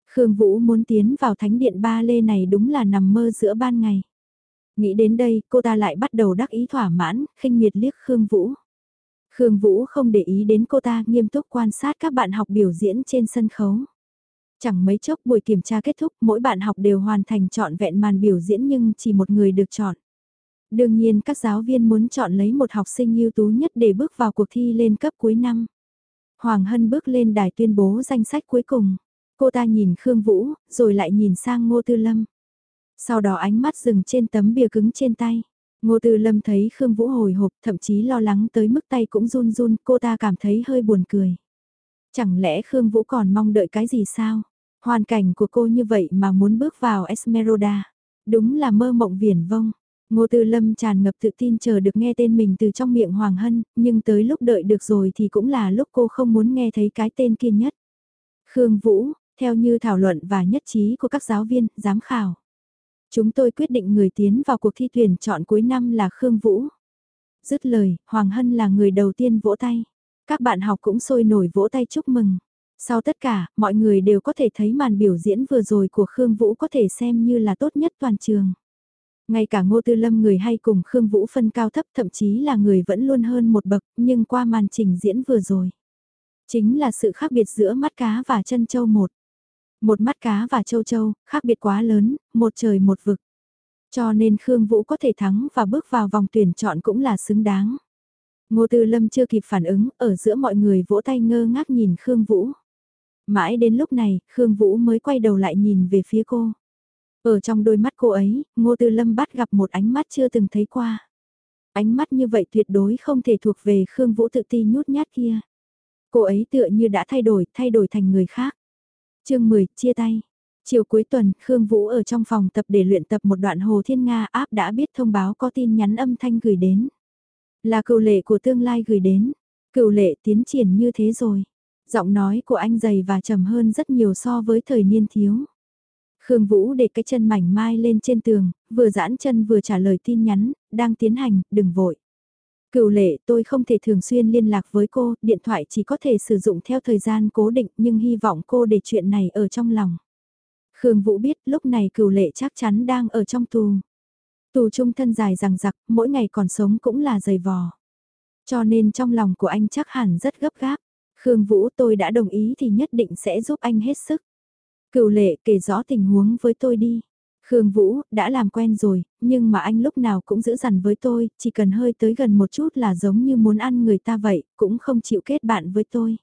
Khương Vũ muốn tiến vào thánh điện ba lê này đúng là nằm mơ giữa ban ngày. Nghĩ đến đây, cô ta lại bắt đầu đắc ý thỏa mãn, khinh miệt liếc Khương Vũ. Khương Vũ không để ý đến cô ta nghiêm túc quan sát các bạn học biểu diễn trên sân khấu. Chẳng mấy chốc buổi kiểm tra kết thúc, mỗi bạn học đều hoàn thành trọn vẹn màn biểu diễn nhưng chỉ một người được chọn. Đương nhiên các giáo viên muốn chọn lấy một học sinh ưu tú nhất để bước vào cuộc thi lên cấp cuối năm. Hoàng Hân bước lên đài tuyên bố danh sách cuối cùng. Cô ta nhìn Khương Vũ, rồi lại nhìn sang Ngô Tư Lâm. Sau đó ánh mắt dừng trên tấm bìa cứng trên tay. Ngô Tư Lâm thấy Khương Vũ hồi hộp, thậm chí lo lắng tới mức tay cũng run run, cô ta cảm thấy hơi buồn cười. Chẳng lẽ Khương Vũ còn mong đợi cái gì sao? Hoàn cảnh của cô như vậy mà muốn bước vào Esmeralda. Đúng là mơ mộng viển vông. Ngô Tư Lâm tràn ngập tự tin chờ được nghe tên mình từ trong miệng Hoàng Hân, nhưng tới lúc đợi được rồi thì cũng là lúc cô không muốn nghe thấy cái tên kia nhất. Khương Vũ, theo như thảo luận và nhất trí của các giáo viên, giám khảo. Chúng tôi quyết định người tiến vào cuộc thi tuyển chọn cuối năm là Khương Vũ. Dứt lời, Hoàng Hân là người đầu tiên vỗ tay. Các bạn học cũng sôi nổi vỗ tay chúc mừng. Sau tất cả, mọi người đều có thể thấy màn biểu diễn vừa rồi của Khương Vũ có thể xem như là tốt nhất toàn trường. Ngay cả Ngô Tư Lâm người hay cùng Khương Vũ phân cao thấp thậm chí là người vẫn luôn hơn một bậc, nhưng qua màn trình diễn vừa rồi. Chính là sự khác biệt giữa mắt cá và chân châu một. Một mắt cá và châu châu, khác biệt quá lớn, một trời một vực. Cho nên Khương Vũ có thể thắng và bước vào vòng tuyển chọn cũng là xứng đáng. Ngô Tư Lâm chưa kịp phản ứng, ở giữa mọi người vỗ tay ngơ ngác nhìn Khương Vũ. Mãi đến lúc này, Khương Vũ mới quay đầu lại nhìn về phía cô. Ở trong đôi mắt cô ấy, Ngô Tư Lâm bắt gặp một ánh mắt chưa từng thấy qua. Ánh mắt như vậy tuyệt đối không thể thuộc về Khương Vũ tự ti nhút nhát kia. Cô ấy tựa như đã thay đổi, thay đổi thành người khác. chương 10, chia tay. Chiều cuối tuần, Khương Vũ ở trong phòng tập để luyện tập một đoạn Hồ Thiên Nga áp đã biết thông báo có tin nhắn âm thanh gửi đến. Là cựu lệ của tương lai gửi đến. Cựu lệ tiến triển như thế rồi. Giọng nói của anh dày và trầm hơn rất nhiều so với thời niên thiếu. Khương Vũ để cái chân mảnh mai lên trên tường, vừa giãn chân vừa trả lời tin nhắn, đang tiến hành, đừng vội. Cựu lệ tôi không thể thường xuyên liên lạc với cô, điện thoại chỉ có thể sử dụng theo thời gian cố định nhưng hy vọng cô để chuyện này ở trong lòng. Khương Vũ biết lúc này cựu lệ chắc chắn đang ở trong tù. Tù trung thân dài rằng giặc, mỗi ngày còn sống cũng là dày vò. Cho nên trong lòng của anh chắc hẳn rất gấp gáp. Khương Vũ tôi đã đồng ý thì nhất định sẽ giúp anh hết sức. Cựu lệ kể rõ tình huống với tôi đi. Khương Vũ, đã làm quen rồi, nhưng mà anh lúc nào cũng giữ dằn với tôi, chỉ cần hơi tới gần một chút là giống như muốn ăn người ta vậy, cũng không chịu kết bạn với tôi.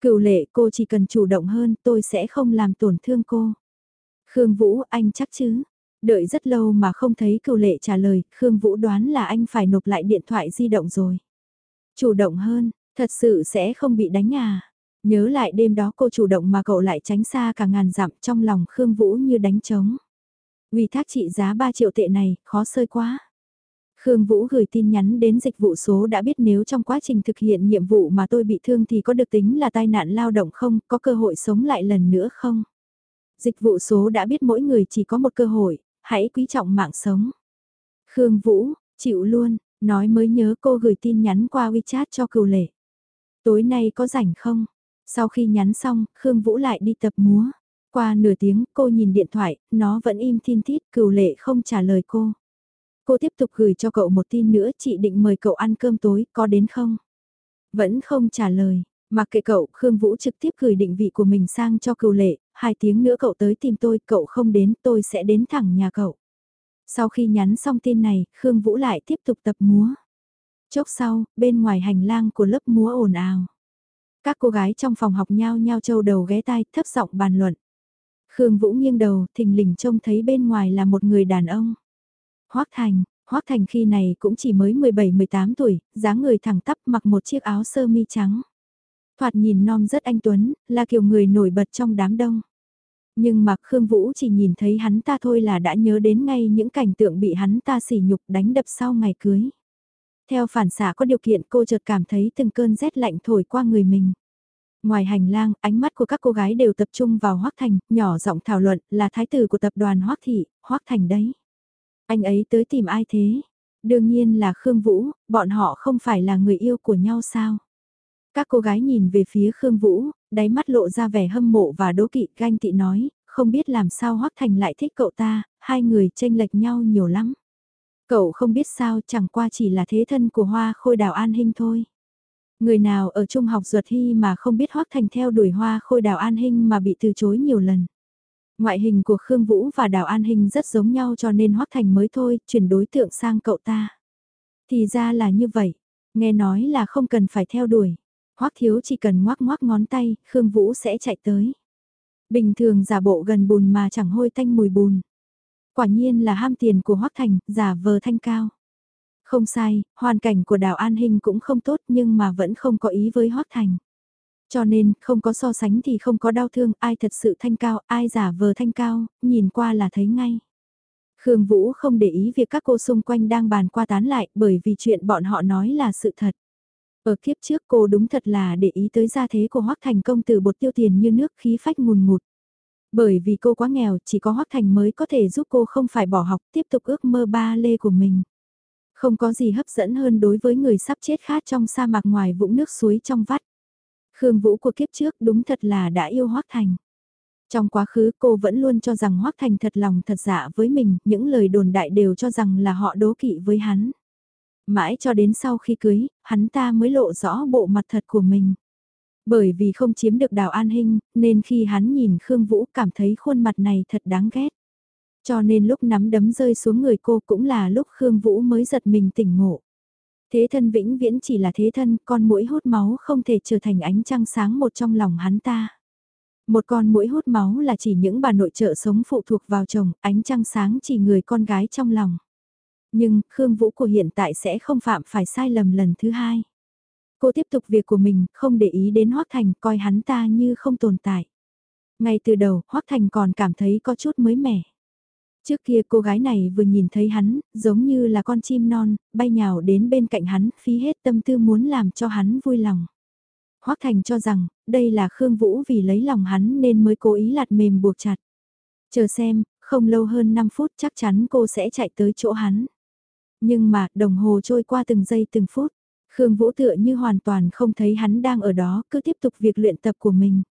Cựu lệ cô chỉ cần chủ động hơn, tôi sẽ không làm tổn thương cô. Khương Vũ, anh chắc chứ? Đợi rất lâu mà không thấy cựu lệ trả lời, Khương Vũ đoán là anh phải nộp lại điện thoại di động rồi. Chủ động hơn, thật sự sẽ không bị đánh à? Nhớ lại đêm đó cô chủ động mà cậu lại tránh xa cả ngàn dặm trong lòng Khương Vũ như đánh trống. Vì thác trị giá 3 triệu tệ này, khó sơi quá. Khương Vũ gửi tin nhắn đến dịch vụ số đã biết nếu trong quá trình thực hiện nhiệm vụ mà tôi bị thương thì có được tính là tai nạn lao động không, có cơ hội sống lại lần nữa không. Dịch vụ số đã biết mỗi người chỉ có một cơ hội, hãy quý trọng mạng sống. Khương Vũ, chịu luôn, nói mới nhớ cô gửi tin nhắn qua WeChat cho cựu lệ. Tối nay có rảnh không? Sau khi nhắn xong, Khương Vũ lại đi tập múa. Qua nửa tiếng cô nhìn điện thoại, nó vẫn im thiên thít, cửu lệ không trả lời cô. Cô tiếp tục gửi cho cậu một tin nữa, chị định mời cậu ăn cơm tối, có đến không? Vẫn không trả lời, mặc kệ cậu, Khương Vũ trực tiếp gửi định vị của mình sang cho cửu lệ, hai tiếng nữa cậu tới tìm tôi, cậu không đến, tôi sẽ đến thẳng nhà cậu. Sau khi nhắn xong tin này, Khương Vũ lại tiếp tục tập múa. Chốc sau, bên ngoài hành lang của lớp múa ồn ào. Các cô gái trong phòng học nhao nhao châu đầu ghé tai, thấp giọng bàn luận. Khương Vũ nghiêng đầu, thình lình trông thấy bên ngoài là một người đàn ông. Hoác Thành, Hoác Thành khi này cũng chỉ mới 17-18 tuổi, dáng người thẳng tắp mặc một chiếc áo sơ mi trắng. Thoạt nhìn non rất anh Tuấn, là kiểu người nổi bật trong đám đông. Nhưng mà Khương Vũ chỉ nhìn thấy hắn ta thôi là đã nhớ đến ngay những cảnh tượng bị hắn ta sỉ nhục đánh đập sau ngày cưới. Theo phản xạ có điều kiện cô chợt cảm thấy từng cơn rét lạnh thổi qua người mình. Ngoài hành lang, ánh mắt của các cô gái đều tập trung vào Hoác Thành, nhỏ giọng thảo luận là thái tử của tập đoàn Hoác Thị, Hoác Thành đấy. Anh ấy tới tìm ai thế? Đương nhiên là Khương Vũ, bọn họ không phải là người yêu của nhau sao? Các cô gái nhìn về phía Khương Vũ, đáy mắt lộ ra vẻ hâm mộ và đố kỵ ganh tị nói, không biết làm sao Hoác Thành lại thích cậu ta, hai người tranh lệch nhau nhiều lắm. Cậu không biết sao chẳng qua chỉ là thế thân của hoa khôi đào an hình thôi. Người nào ở trung học ruột hy mà không biết Hoác Thành theo đuổi hoa khôi đào an hình mà bị từ chối nhiều lần. Ngoại hình của Khương Vũ và đào an hình rất giống nhau cho nên Hoác Thành mới thôi, chuyển đối tượng sang cậu ta. Thì ra là như vậy, nghe nói là không cần phải theo đuổi. Hoác thiếu chỉ cần ngoác ngoác ngón tay, Khương Vũ sẽ chạy tới. Bình thường giả bộ gần bùn mà chẳng hôi thanh mùi bùn. Quả nhiên là ham tiền của Hoác Thành, giả vờ thanh cao. Không sai, hoàn cảnh của đào An Hinh cũng không tốt nhưng mà vẫn không có ý với Hoác Thành. Cho nên, không có so sánh thì không có đau thương, ai thật sự thanh cao, ai giả vờ thanh cao, nhìn qua là thấy ngay. Khương Vũ không để ý việc các cô xung quanh đang bàn qua tán lại bởi vì chuyện bọn họ nói là sự thật. Ở kiếp trước cô đúng thật là để ý tới gia thế của Hoác Thành công từ bột tiêu tiền như nước khí phách ngùn ngụt. Bởi vì cô quá nghèo, chỉ có Hoác Thành mới có thể giúp cô không phải bỏ học tiếp tục ước mơ ba lê của mình. Không có gì hấp dẫn hơn đối với người sắp chết khát trong sa mạc ngoài vũng nước suối trong vắt. Khương Vũ của kiếp trước đúng thật là đã yêu Hoác Thành. Trong quá khứ cô vẫn luôn cho rằng Hoác Thành thật lòng thật dạ với mình, những lời đồn đại đều cho rằng là họ đố kỵ với hắn. Mãi cho đến sau khi cưới, hắn ta mới lộ rõ bộ mặt thật của mình. Bởi vì không chiếm được đào an hình, nên khi hắn nhìn Khương Vũ cảm thấy khuôn mặt này thật đáng ghét. Cho nên lúc nắm đấm rơi xuống người cô cũng là lúc Khương Vũ mới giật mình tỉnh ngộ. Thế thân vĩnh viễn chỉ là thế thân, con mũi hút máu không thể trở thành ánh trăng sáng một trong lòng hắn ta. Một con mũi hút máu là chỉ những bà nội trợ sống phụ thuộc vào chồng, ánh trăng sáng chỉ người con gái trong lòng. Nhưng, Khương Vũ của hiện tại sẽ không phạm phải sai lầm lần thứ hai. Cô tiếp tục việc của mình, không để ý đến Hoác Thành, coi hắn ta như không tồn tại. Ngay từ đầu, Hoác Thành còn cảm thấy có chút mới mẻ. Trước kia cô gái này vừa nhìn thấy hắn, giống như là con chim non, bay nhào đến bên cạnh hắn, phí hết tâm tư muốn làm cho hắn vui lòng. Hoác Thành cho rằng, đây là Khương Vũ vì lấy lòng hắn nên mới cố ý lạt mềm buộc chặt. Chờ xem, không lâu hơn 5 phút chắc chắn cô sẽ chạy tới chỗ hắn. Nhưng mà, đồng hồ trôi qua từng giây từng phút. Khương Vũ tựa như hoàn toàn không thấy hắn đang ở đó, cứ tiếp tục việc luyện tập của mình.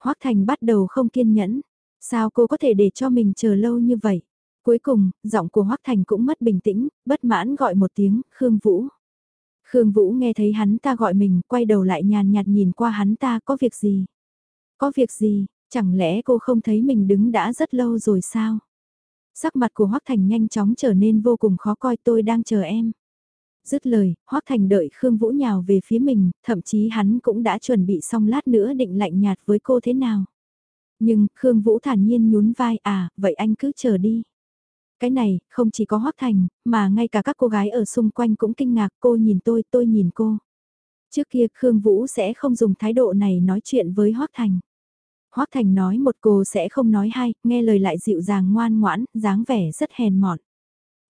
Hoắc Thành bắt đầu không kiên nhẫn. Sao cô có thể để cho mình chờ lâu như vậy? Cuối cùng, giọng của Hoắc Thành cũng mất bình tĩnh, bất mãn gọi một tiếng, Khương Vũ. Khương Vũ nghe thấy hắn ta gọi mình, quay đầu lại nhàn nhạt nhìn qua hắn ta có việc gì? Có việc gì, chẳng lẽ cô không thấy mình đứng đã rất lâu rồi sao? Sắc mặt của Hoắc Thành nhanh chóng trở nên vô cùng khó coi tôi đang chờ em. Dứt lời, Hoác Thành đợi Khương Vũ nhào về phía mình, thậm chí hắn cũng đã chuẩn bị xong lát nữa định lạnh nhạt với cô thế nào. Nhưng, Khương Vũ thản nhiên nhún vai à, vậy anh cứ chờ đi. Cái này, không chỉ có Hoác Thành, mà ngay cả các cô gái ở xung quanh cũng kinh ngạc cô nhìn tôi, tôi nhìn cô. Trước kia Khương Vũ sẽ không dùng thái độ này nói chuyện với Hoác Thành. Hoác Thành nói một cô sẽ không nói hai, nghe lời lại dịu dàng ngoan ngoãn, dáng vẻ rất hèn mọn.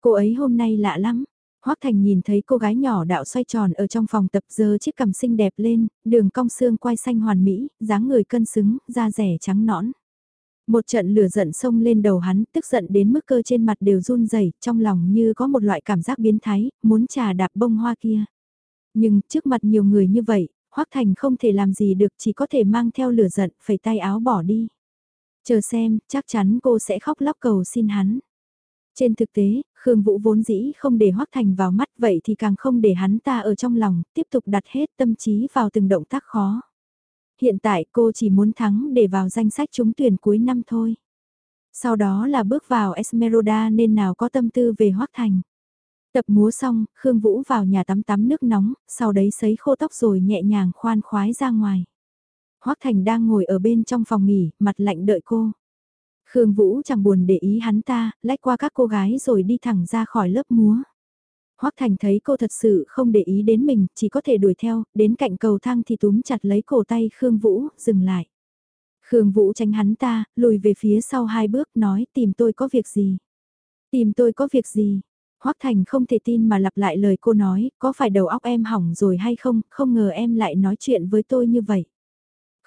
Cô ấy hôm nay lạ lắm. Hoắc Thành nhìn thấy cô gái nhỏ đạo xoay tròn ở trong phòng tập dơ chiếc cằm xinh đẹp lên, đường cong xương quai xanh hoàn mỹ, dáng người cân xứng, da rẻ trắng nõn. Một trận lửa giận xông lên đầu hắn, tức giận đến mức cơ trên mặt đều run rẩy, trong lòng như có một loại cảm giác biến thái, muốn trà đạp bông hoa kia. Nhưng trước mặt nhiều người như vậy, Hoắc Thành không thể làm gì được chỉ có thể mang theo lửa giận, phẩy tay áo bỏ đi. Chờ xem, chắc chắn cô sẽ khóc lóc cầu xin hắn. Trên thực tế, Khương Vũ vốn dĩ không để Hoắc Thành vào mắt vậy thì càng không để hắn ta ở trong lòng, tiếp tục đặt hết tâm trí vào từng động tác khó. Hiện tại cô chỉ muốn thắng để vào danh sách trúng tuyển cuối năm thôi. Sau đó là bước vào Esmeralda nên nào có tâm tư về Hoắc Thành. Tập múa xong, Khương Vũ vào nhà tắm tắm nước nóng, sau đấy sấy khô tóc rồi nhẹ nhàng khoan khoái ra ngoài. Hoắc Thành đang ngồi ở bên trong phòng nghỉ, mặt lạnh đợi cô. Khương Vũ chẳng buồn để ý hắn ta, lách qua các cô gái rồi đi thẳng ra khỏi lớp múa. Hoắc Thành thấy cô thật sự không để ý đến mình, chỉ có thể đuổi theo, đến cạnh cầu thang thì túm chặt lấy cổ tay Khương Vũ, dừng lại. Khương Vũ tránh hắn ta, lùi về phía sau hai bước nói tìm tôi có việc gì. Tìm tôi có việc gì. Hoắc Thành không thể tin mà lặp lại lời cô nói, có phải đầu óc em hỏng rồi hay không, không ngờ em lại nói chuyện với tôi như vậy.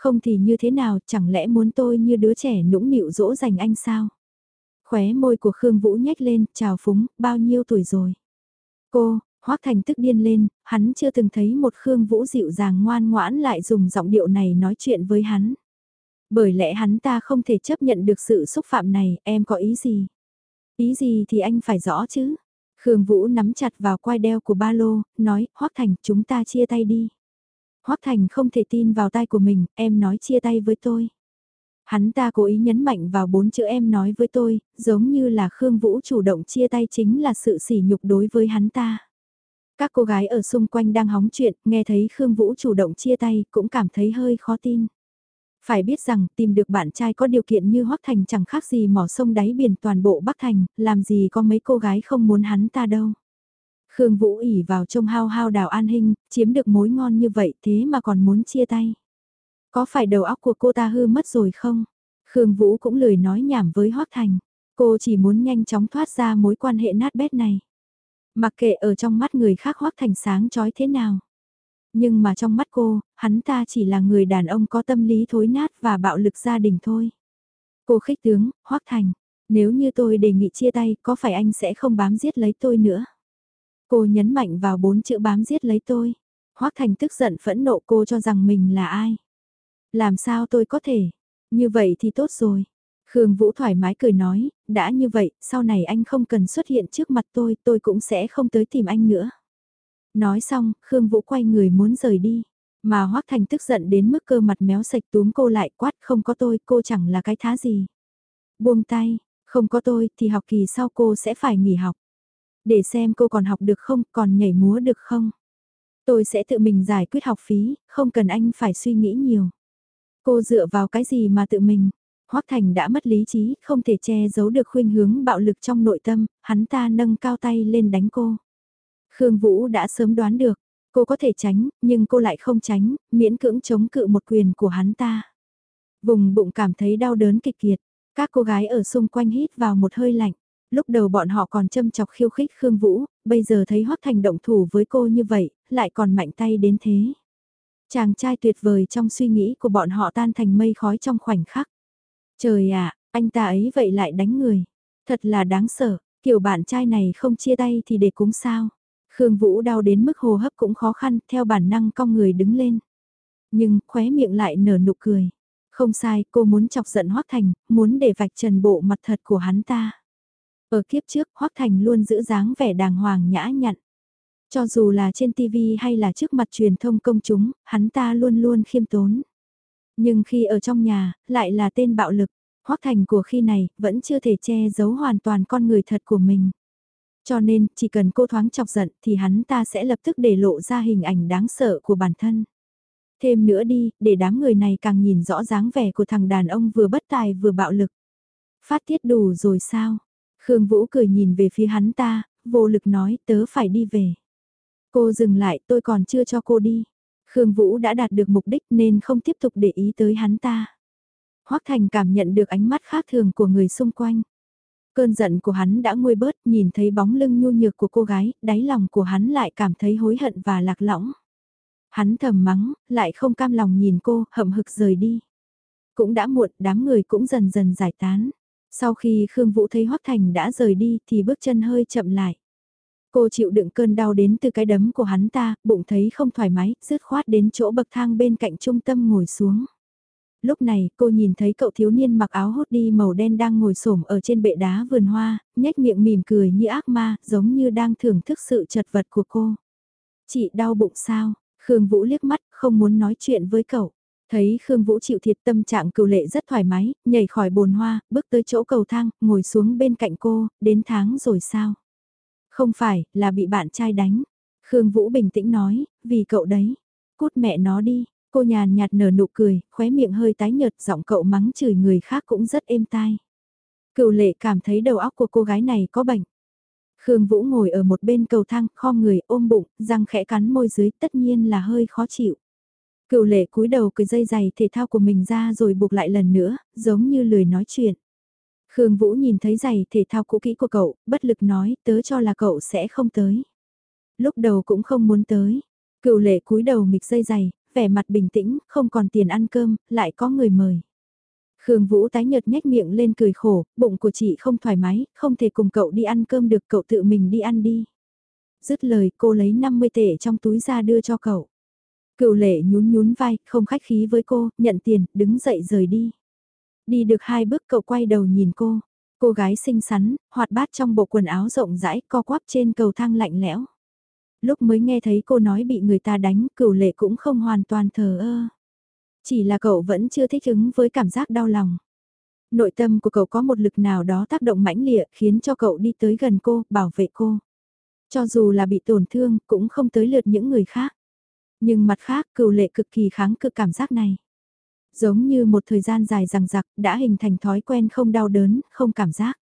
Không thì như thế nào, chẳng lẽ muốn tôi như đứa trẻ nũng nịu dỗ dành anh sao? Khóe môi của Khương Vũ nhếch lên, chào phúng, bao nhiêu tuổi rồi? Cô, Hoác Thành tức điên lên, hắn chưa từng thấy một Khương Vũ dịu dàng ngoan ngoãn lại dùng giọng điệu này nói chuyện với hắn. Bởi lẽ hắn ta không thể chấp nhận được sự xúc phạm này, em có ý gì? Ý gì thì anh phải rõ chứ? Khương Vũ nắm chặt vào quai đeo của ba lô, nói, Hoác Thành, chúng ta chia tay đi. Hoắc Thành không thể tin vào tai của mình, em nói chia tay với tôi. Hắn ta cố ý nhấn mạnh vào bốn chữ em nói với tôi, giống như là Khương Vũ chủ động chia tay chính là sự sỉ nhục đối với hắn ta. Các cô gái ở xung quanh đang hóng chuyện, nghe thấy Khương Vũ chủ động chia tay, cũng cảm thấy hơi khó tin. Phải biết rằng, tìm được bạn trai có điều kiện như Hoắc Thành chẳng khác gì mỏ sông đáy biển toàn bộ Bắc Thành, làm gì có mấy cô gái không muốn hắn ta đâu. Khương Vũ ỉ vào trông hao hao đào an hình, chiếm được mối ngon như vậy thế mà còn muốn chia tay. Có phải đầu óc của cô ta hư mất rồi không? Khương Vũ cũng lười nói nhảm với Hoác Thành. Cô chỉ muốn nhanh chóng thoát ra mối quan hệ nát bét này. Mặc kệ ở trong mắt người khác Hoác Thành sáng chói thế nào. Nhưng mà trong mắt cô, hắn ta chỉ là người đàn ông có tâm lý thối nát và bạo lực gia đình thôi. Cô khích tướng, Hoác Thành, nếu như tôi đề nghị chia tay, có phải anh sẽ không bám giết lấy tôi nữa? Cô nhấn mạnh vào bốn chữ bám giết lấy tôi. Hoác Thành tức giận phẫn nộ cô cho rằng mình là ai? Làm sao tôi có thể? Như vậy thì tốt rồi. Khương Vũ thoải mái cười nói, đã như vậy, sau này anh không cần xuất hiện trước mặt tôi, tôi cũng sẽ không tới tìm anh nữa. Nói xong, Khương Vũ quay người muốn rời đi. Mà Hoác Thành tức giận đến mức cơ mặt méo sạch túm cô lại quát không có tôi, cô chẳng là cái thá gì. Buông tay, không có tôi thì học kỳ sau cô sẽ phải nghỉ học. Để xem cô còn học được không, còn nhảy múa được không. Tôi sẽ tự mình giải quyết học phí, không cần anh phải suy nghĩ nhiều. Cô dựa vào cái gì mà tự mình? Hoắc Thành đã mất lý trí, không thể che giấu được khuynh hướng bạo lực trong nội tâm, hắn ta nâng cao tay lên đánh cô. Khương Vũ đã sớm đoán được, cô có thể tránh, nhưng cô lại không tránh, miễn cưỡng chống cự một quyền của hắn ta. Vùng bụng cảm thấy đau đớn kịch liệt, các cô gái ở xung quanh hít vào một hơi lạnh. Lúc đầu bọn họ còn châm chọc khiêu khích Khương Vũ, bây giờ thấy Hoắc Thành động thủ với cô như vậy, lại còn mạnh tay đến thế. Chàng trai tuyệt vời trong suy nghĩ của bọn họ tan thành mây khói trong khoảnh khắc. Trời ạ, anh ta ấy vậy lại đánh người. Thật là đáng sợ, kiểu bạn trai này không chia tay thì để cúng sao. Khương Vũ đau đến mức hô hấp cũng khó khăn, theo bản năng cong người đứng lên. Nhưng, khóe miệng lại nở nụ cười. Không sai, cô muốn chọc giận Hoác Thành, muốn để vạch trần bộ mặt thật của hắn ta. Ở kiếp trước, Hoác Thành luôn giữ dáng vẻ đàng hoàng nhã nhặn. Cho dù là trên TV hay là trước mặt truyền thông công chúng, hắn ta luôn luôn khiêm tốn. Nhưng khi ở trong nhà, lại là tên bạo lực. Hoác Thành của khi này, vẫn chưa thể che giấu hoàn toàn con người thật của mình. Cho nên, chỉ cần cô thoáng chọc giận thì hắn ta sẽ lập tức để lộ ra hình ảnh đáng sợ của bản thân. Thêm nữa đi, để đám người này càng nhìn rõ dáng vẻ của thằng đàn ông vừa bất tài vừa bạo lực. Phát tiết đủ rồi sao? Khương Vũ cười nhìn về phía hắn ta, vô lực nói tớ phải đi về. Cô dừng lại tôi còn chưa cho cô đi. Khương Vũ đã đạt được mục đích nên không tiếp tục để ý tới hắn ta. Hoắc Thành cảm nhận được ánh mắt khác thường của người xung quanh. Cơn giận của hắn đã nguôi bớt, nhìn thấy bóng lưng nhu nhược của cô gái, đáy lòng của hắn lại cảm thấy hối hận và lạc lõng. Hắn thầm mắng, lại không cam lòng nhìn cô, hậm hực rời đi. Cũng đã muộn, đám người cũng dần dần giải tán. Sau khi Khương Vũ thấy Hoắc Thành đã rời đi thì bước chân hơi chậm lại. Cô chịu đựng cơn đau đến từ cái đấm của hắn ta, bụng thấy không thoải mái, rứt khoát đến chỗ bậc thang bên cạnh trung tâm ngồi xuống. Lúc này, cô nhìn thấy cậu thiếu niên mặc áo hốt đi màu đen đang ngồi xổm ở trên bệ đá vườn hoa, nhếch miệng mỉm cười như ác ma, giống như đang thưởng thức sự chật vật của cô. Chị đau bụng sao? Khương Vũ liếc mắt, không muốn nói chuyện với cậu. Thấy Khương Vũ chịu thiệt tâm trạng cựu lệ rất thoải mái, nhảy khỏi bồn hoa, bước tới chỗ cầu thang, ngồi xuống bên cạnh cô, đến tháng rồi sao? Không phải, là bị bạn trai đánh. Khương Vũ bình tĩnh nói, vì cậu đấy. Cút mẹ nó đi, cô nhàn nhạt nở nụ cười, khóe miệng hơi tái nhợt, giọng cậu mắng chửi người khác cũng rất êm tai. Cựu lệ cảm thấy đầu óc của cô gái này có bệnh. Khương Vũ ngồi ở một bên cầu thang, kho người, ôm bụng, răng khẽ cắn môi dưới, tất nhiên là hơi khó chịu. Cựu lệ cúi đầu cười dây giày thể thao của mình ra rồi buộc lại lần nữa, giống như lười nói chuyện. Khương Vũ nhìn thấy giày thể thao cũ kỹ của cậu, bất lực nói, tớ cho là cậu sẽ không tới. Lúc đầu cũng không muốn tới. Cựu lệ cúi đầu nghịch dây giày, vẻ mặt bình tĩnh, không còn tiền ăn cơm, lại có người mời. Khương Vũ tái nhợt nhếch miệng lên cười khổ, bụng của chị không thoải mái, không thể cùng cậu đi ăn cơm được cậu tự mình đi ăn đi. Dứt lời cô lấy 50 tệ trong túi ra đưa cho cậu. Cựu lệ nhún nhún vai, không khách khí với cô, nhận tiền, đứng dậy rời đi. Đi được hai bước cậu quay đầu nhìn cô. Cô gái xinh xắn, hoạt bát trong bộ quần áo rộng rãi, co quắp trên cầu thang lạnh lẽo. Lúc mới nghe thấy cô nói bị người ta đánh, cửu lệ cũng không hoàn toàn thờ ơ. Chỉ là cậu vẫn chưa thích ứng với cảm giác đau lòng. Nội tâm của cậu có một lực nào đó tác động mãnh liệt khiến cho cậu đi tới gần cô, bảo vệ cô. Cho dù là bị tổn thương, cũng không tới lượt những người khác. Nhưng mặt khác, cựu lệ cực kỳ kháng cự cảm giác này. Giống như một thời gian dài rằng giặc đã hình thành thói quen không đau đớn, không cảm giác.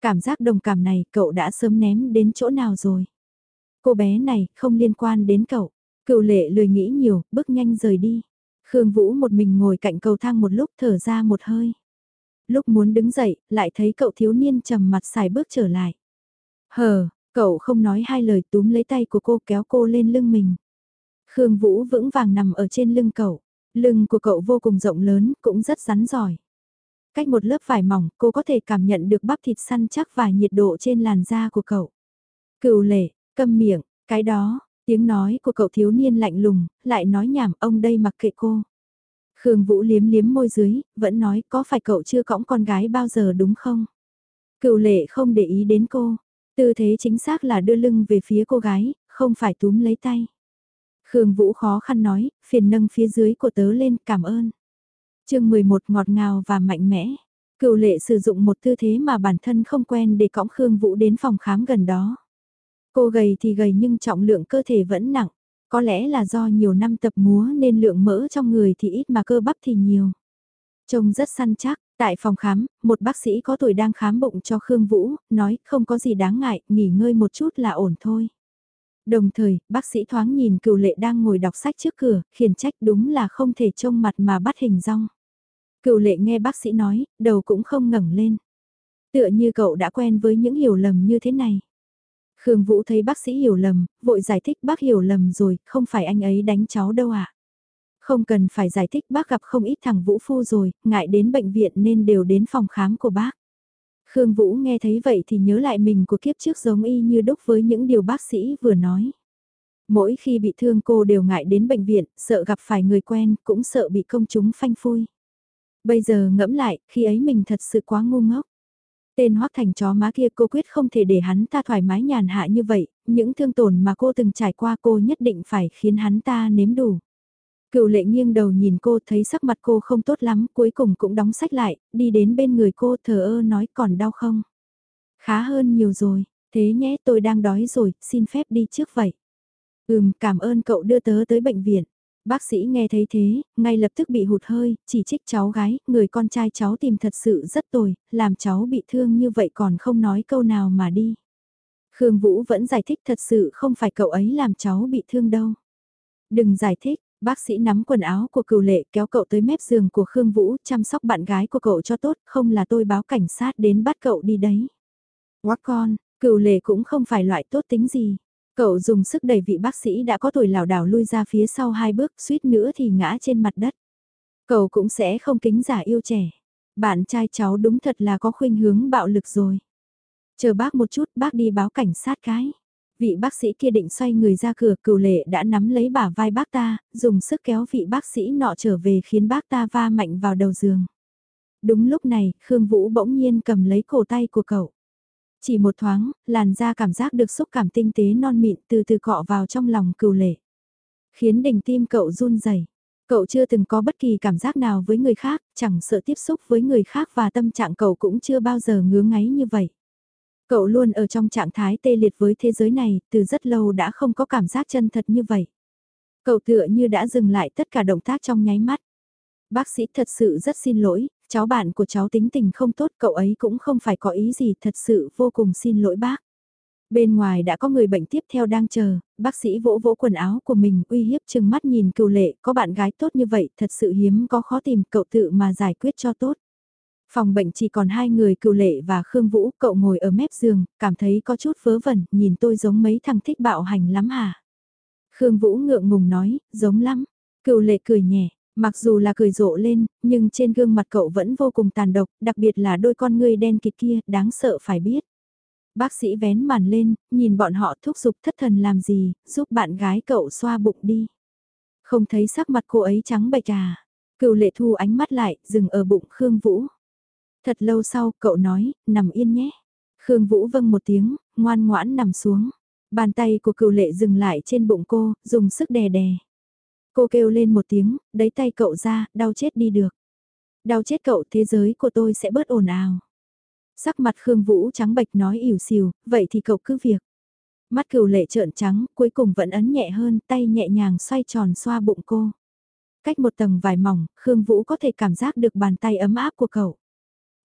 Cảm giác đồng cảm này cậu đã sớm ném đến chỗ nào rồi. Cô bé này không liên quan đến cậu. Cựu lệ lười nghĩ nhiều, bước nhanh rời đi. Khương Vũ một mình ngồi cạnh cầu thang một lúc thở ra một hơi. Lúc muốn đứng dậy, lại thấy cậu thiếu niên trầm mặt xài bước trở lại. Hờ, cậu không nói hai lời túm lấy tay của cô kéo cô lên lưng mình. Khương Vũ vững vàng nằm ở trên lưng cậu. Lưng của cậu vô cùng rộng lớn, cũng rất rắn giỏi. Cách một lớp vải mỏng, cô có thể cảm nhận được bắp thịt săn chắc và nhiệt độ trên làn da của cậu. Cựu lệ, câm miệng, cái đó, tiếng nói của cậu thiếu niên lạnh lùng, lại nói nhảm ông đây mặc kệ cô. Khương Vũ liếm liếm môi dưới, vẫn nói có phải cậu chưa cõng con gái bao giờ đúng không? Cựu lệ không để ý đến cô, tư thế chính xác là đưa lưng về phía cô gái, không phải túm lấy tay. Khương Vũ khó khăn nói, phiền nâng phía dưới của tớ lên, cảm ơn. chương 11 ngọt ngào và mạnh mẽ. Cựu lệ sử dụng một tư thế mà bản thân không quen để cõng Khương Vũ đến phòng khám gần đó. Cô gầy thì gầy nhưng trọng lượng cơ thể vẫn nặng. Có lẽ là do nhiều năm tập múa nên lượng mỡ trong người thì ít mà cơ bắp thì nhiều. Trông rất săn chắc, tại phòng khám, một bác sĩ có tuổi đang khám bụng cho Khương Vũ, nói không có gì đáng ngại, nghỉ ngơi một chút là ổn thôi. Đồng thời, bác sĩ thoáng nhìn cựu lệ đang ngồi đọc sách trước cửa, khiển trách đúng là không thể trông mặt mà bắt hình rong. Cựu lệ nghe bác sĩ nói, đầu cũng không ngẩng lên. Tựa như cậu đã quen với những hiểu lầm như thế này. Khương Vũ thấy bác sĩ hiểu lầm, vội giải thích bác hiểu lầm rồi, không phải anh ấy đánh cháu đâu ạ. À? Không cần phải giải thích bác gặp không ít thằng Vũ Phu rồi, ngại đến bệnh viện nên đều đến phòng khám của bác. Khương Vũ nghe thấy vậy thì nhớ lại mình của kiếp trước giống y như đúc với những điều bác sĩ vừa nói. Mỗi khi bị thương cô đều ngại đến bệnh viện, sợ gặp phải người quen, cũng sợ bị công chúng phanh phui. Bây giờ ngẫm lại, khi ấy mình thật sự quá ngu ngốc. Tên hoắc thành chó má kia cô quyết không thể để hắn ta thoải mái nhàn hạ như vậy, những thương tổn mà cô từng trải qua cô nhất định phải khiến hắn ta nếm đủ. Cựu lệ nghiêng đầu nhìn cô thấy sắc mặt cô không tốt lắm, cuối cùng cũng đóng sách lại, đi đến bên người cô thờ ơ nói còn đau không? Khá hơn nhiều rồi, thế nhé tôi đang đói rồi, xin phép đi trước vậy. Ừm, cảm ơn cậu đưa tớ tới bệnh viện. Bác sĩ nghe thấy thế, ngay lập tức bị hụt hơi, chỉ trích cháu gái, người con trai cháu tìm thật sự rất tồi, làm cháu bị thương như vậy còn không nói câu nào mà đi. Khương Vũ vẫn giải thích thật sự không phải cậu ấy làm cháu bị thương đâu. Đừng giải thích, bác sĩ nắm quần áo của cựu lệ kéo cậu tới mép giường của Khương Vũ chăm sóc bạn gái của cậu cho tốt, không là tôi báo cảnh sát đến bắt cậu đi đấy. Quát con, cựu lệ cũng không phải loại tốt tính gì. Cậu dùng sức đẩy vị bác sĩ đã có tuổi lảo đảo lui ra phía sau hai bước, suýt nữa thì ngã trên mặt đất. Cậu cũng sẽ không kính giả yêu trẻ. Bạn trai cháu đúng thật là có khuynh hướng bạo lực rồi. Chờ bác một chút, bác đi báo cảnh sát cái. Vị bác sĩ kia định xoay người ra cửa, cửu lệ đã nắm lấy bả vai bác ta, dùng sức kéo vị bác sĩ nọ trở về khiến bác ta va mạnh vào đầu giường. Đúng lúc này, Khương Vũ bỗng nhiên cầm lấy cổ tay của cậu. Chỉ một thoáng, làn da cảm giác được xúc cảm tinh tế non mịn từ từ cọ vào trong lòng cửu lệ. Khiến đỉnh tim cậu run rẩy. Cậu chưa từng có bất kỳ cảm giác nào với người khác, chẳng sợ tiếp xúc với người khác và tâm trạng cậu cũng chưa bao giờ ngứa ngáy như vậy. Cậu luôn ở trong trạng thái tê liệt với thế giới này, từ rất lâu đã không có cảm giác chân thật như vậy. Cậu tựa như đã dừng lại tất cả động tác trong nháy mắt. Bác sĩ thật sự rất xin lỗi, cháu bạn của cháu tính tình không tốt, cậu ấy cũng không phải có ý gì, thật sự vô cùng xin lỗi bác. Bên ngoài đã có người bệnh tiếp theo đang chờ, bác sĩ vỗ vỗ quần áo của mình uy hiếp chừng mắt nhìn cựu lệ, có bạn gái tốt như vậy, thật sự hiếm có khó tìm, cậu tự mà giải quyết cho tốt. Phòng bệnh chỉ còn hai người cựu lệ và Khương Vũ, cậu ngồi ở mép giường, cảm thấy có chút vớ vẩn, nhìn tôi giống mấy thằng thích bạo hành lắm hả? Khương Vũ ngượng ngùng nói, giống lắm. Cựu lệ cười nhẹ, Mặc dù là cười rộ lên, nhưng trên gương mặt cậu vẫn vô cùng tàn độc, đặc biệt là đôi con ngươi đen kịt kia, đáng sợ phải biết. Bác sĩ vén màn lên, nhìn bọn họ thúc giục thất thần làm gì, giúp bạn gái cậu xoa bụng đi. Không thấy sắc mặt cô ấy trắng bệch à. Cựu lệ thu ánh mắt lại, dừng ở bụng Khương Vũ. Thật lâu sau, cậu nói, nằm yên nhé. Khương Vũ vâng một tiếng, ngoan ngoãn nằm xuống. Bàn tay của cựu lệ dừng lại trên bụng cô, dùng sức đè đè. Cô kêu lên một tiếng, đấy tay cậu ra, đau chết đi được. Đau chết cậu thế giới của tôi sẽ bớt ồn ào. Sắc mặt Khương Vũ trắng bệch nói ỉu xìu, vậy thì cậu cứ việc. Mắt cựu lệ trợn trắng, cuối cùng vẫn ấn nhẹ hơn, tay nhẹ nhàng xoay tròn xoa bụng cô. Cách một tầng vải mỏng, Khương Vũ có thể cảm giác được bàn tay ấm áp của cậu.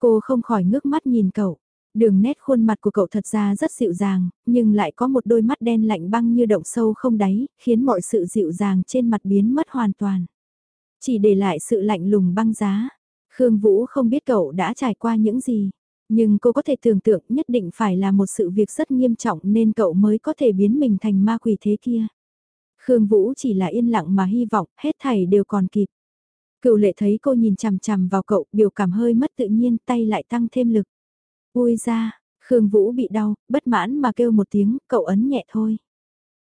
Cô không khỏi ngước mắt nhìn cậu. Đường nét khuôn mặt của cậu thật ra rất dịu dàng, nhưng lại có một đôi mắt đen lạnh băng như động sâu không đáy, khiến mọi sự dịu dàng trên mặt biến mất hoàn toàn. Chỉ để lại sự lạnh lùng băng giá. Khương Vũ không biết cậu đã trải qua những gì, nhưng cô có thể tưởng tượng nhất định phải là một sự việc rất nghiêm trọng nên cậu mới có thể biến mình thành ma quỷ thế kia. Khương Vũ chỉ là yên lặng mà hy vọng hết thảy đều còn kịp. Cựu lệ thấy cô nhìn chằm chằm vào cậu, biểu cảm hơi mất tự nhiên, tay lại tăng thêm lực. Ui ra, Khương Vũ bị đau, bất mãn mà kêu một tiếng, cậu ấn nhẹ thôi.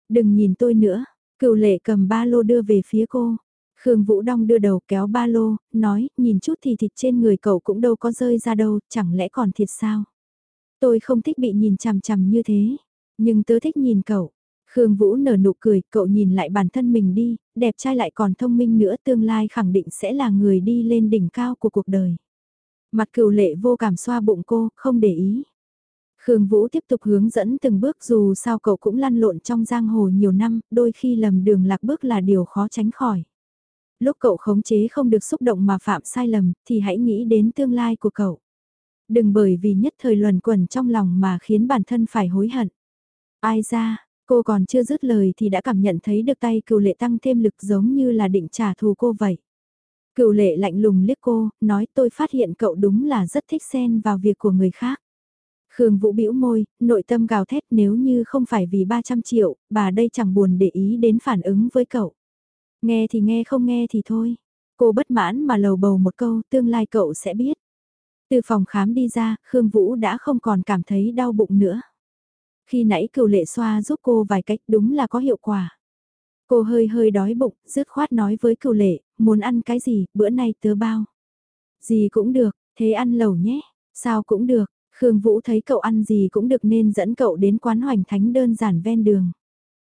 Đừng nhìn tôi nữa, cựu lệ cầm ba lô đưa về phía cô. Khương Vũ Đông đưa đầu kéo ba lô, nói, nhìn chút thì thịt trên người cậu cũng đâu có rơi ra đâu, chẳng lẽ còn thịt sao? Tôi không thích bị nhìn chằm chằm như thế, nhưng tớ thích nhìn cậu. Khương Vũ nở nụ cười, cậu nhìn lại bản thân mình đi, đẹp trai lại còn thông minh nữa tương lai khẳng định sẽ là người đi lên đỉnh cao của cuộc đời. Mặt cựu lệ vô cảm xoa bụng cô, không để ý. Khương Vũ tiếp tục hướng dẫn từng bước dù sao cậu cũng lăn lộn trong giang hồ nhiều năm, đôi khi lầm đường lạc bước là điều khó tránh khỏi. Lúc cậu khống chế không được xúc động mà phạm sai lầm, thì hãy nghĩ đến tương lai của cậu. Đừng bởi vì nhất thời luẩn quẩn trong lòng mà khiến bản thân phải hối hận. Ai ra, cô còn chưa dứt lời thì đã cảm nhận thấy được tay cựu lệ tăng thêm lực giống như là định trả thù cô vậy. Cựu lệ lạnh lùng liếc cô, nói tôi phát hiện cậu đúng là rất thích xen vào việc của người khác. Khương Vũ bĩu môi, nội tâm gào thét nếu như không phải vì 300 triệu, bà đây chẳng buồn để ý đến phản ứng với cậu. Nghe thì nghe không nghe thì thôi. Cô bất mãn mà lầu bầu một câu, tương lai cậu sẽ biết. Từ phòng khám đi ra, Khương Vũ đã không còn cảm thấy đau bụng nữa. Khi nãy cựu lệ xoa giúp cô vài cách đúng là có hiệu quả. Cô hơi hơi đói bụng, dứt khoát nói với cựu lệ, muốn ăn cái gì, bữa nay tớ bao. Gì cũng được, thế ăn lẩu nhé, sao cũng được, Khương Vũ thấy cậu ăn gì cũng được nên dẫn cậu đến quán hoành thánh đơn giản ven đường.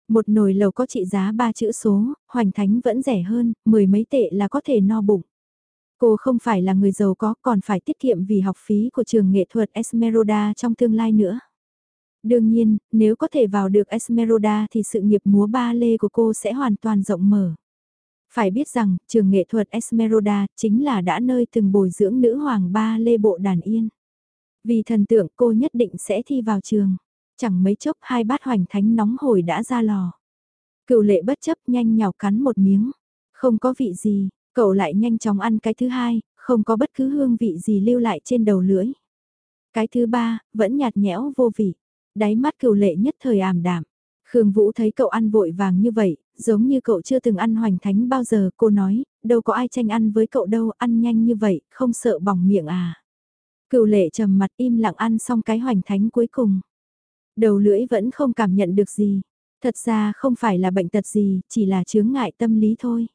Một nồi lẩu có trị giá ba chữ số, hoành thánh vẫn rẻ hơn, mười mấy tệ là có thể no bụng. Cô không phải là người giàu có còn phải tiết kiệm vì học phí của trường nghệ thuật Esmeralda trong tương lai nữa. Đương nhiên, nếu có thể vào được Esmeralda thì sự nghiệp múa ba lê của cô sẽ hoàn toàn rộng mở. Phải biết rằng, trường nghệ thuật Esmeralda chính là đã nơi từng bồi dưỡng nữ hoàng ba lê bộ đàn yên. Vì thần tượng cô nhất định sẽ thi vào trường. Chẳng mấy chốc hai bát hoành thánh nóng hổi đã ra lò. Cựu lệ bất chấp nhanh nhào cắn một miếng. Không có vị gì, cậu lại nhanh chóng ăn cái thứ hai, không có bất cứ hương vị gì lưu lại trên đầu lưỡi. Cái thứ ba, vẫn nhạt nhẽo vô vị. Đáy mắt cựu lệ nhất thời ảm đạm. Khương Vũ thấy cậu ăn vội vàng như vậy, giống như cậu chưa từng ăn hoành thánh bao giờ, cô nói, đâu có ai tranh ăn với cậu đâu, ăn nhanh như vậy, không sợ bỏng miệng à. Cựu lệ trầm mặt im lặng ăn xong cái hoành thánh cuối cùng. Đầu lưỡi vẫn không cảm nhận được gì. Thật ra không phải là bệnh tật gì, chỉ là chướng ngại tâm lý thôi.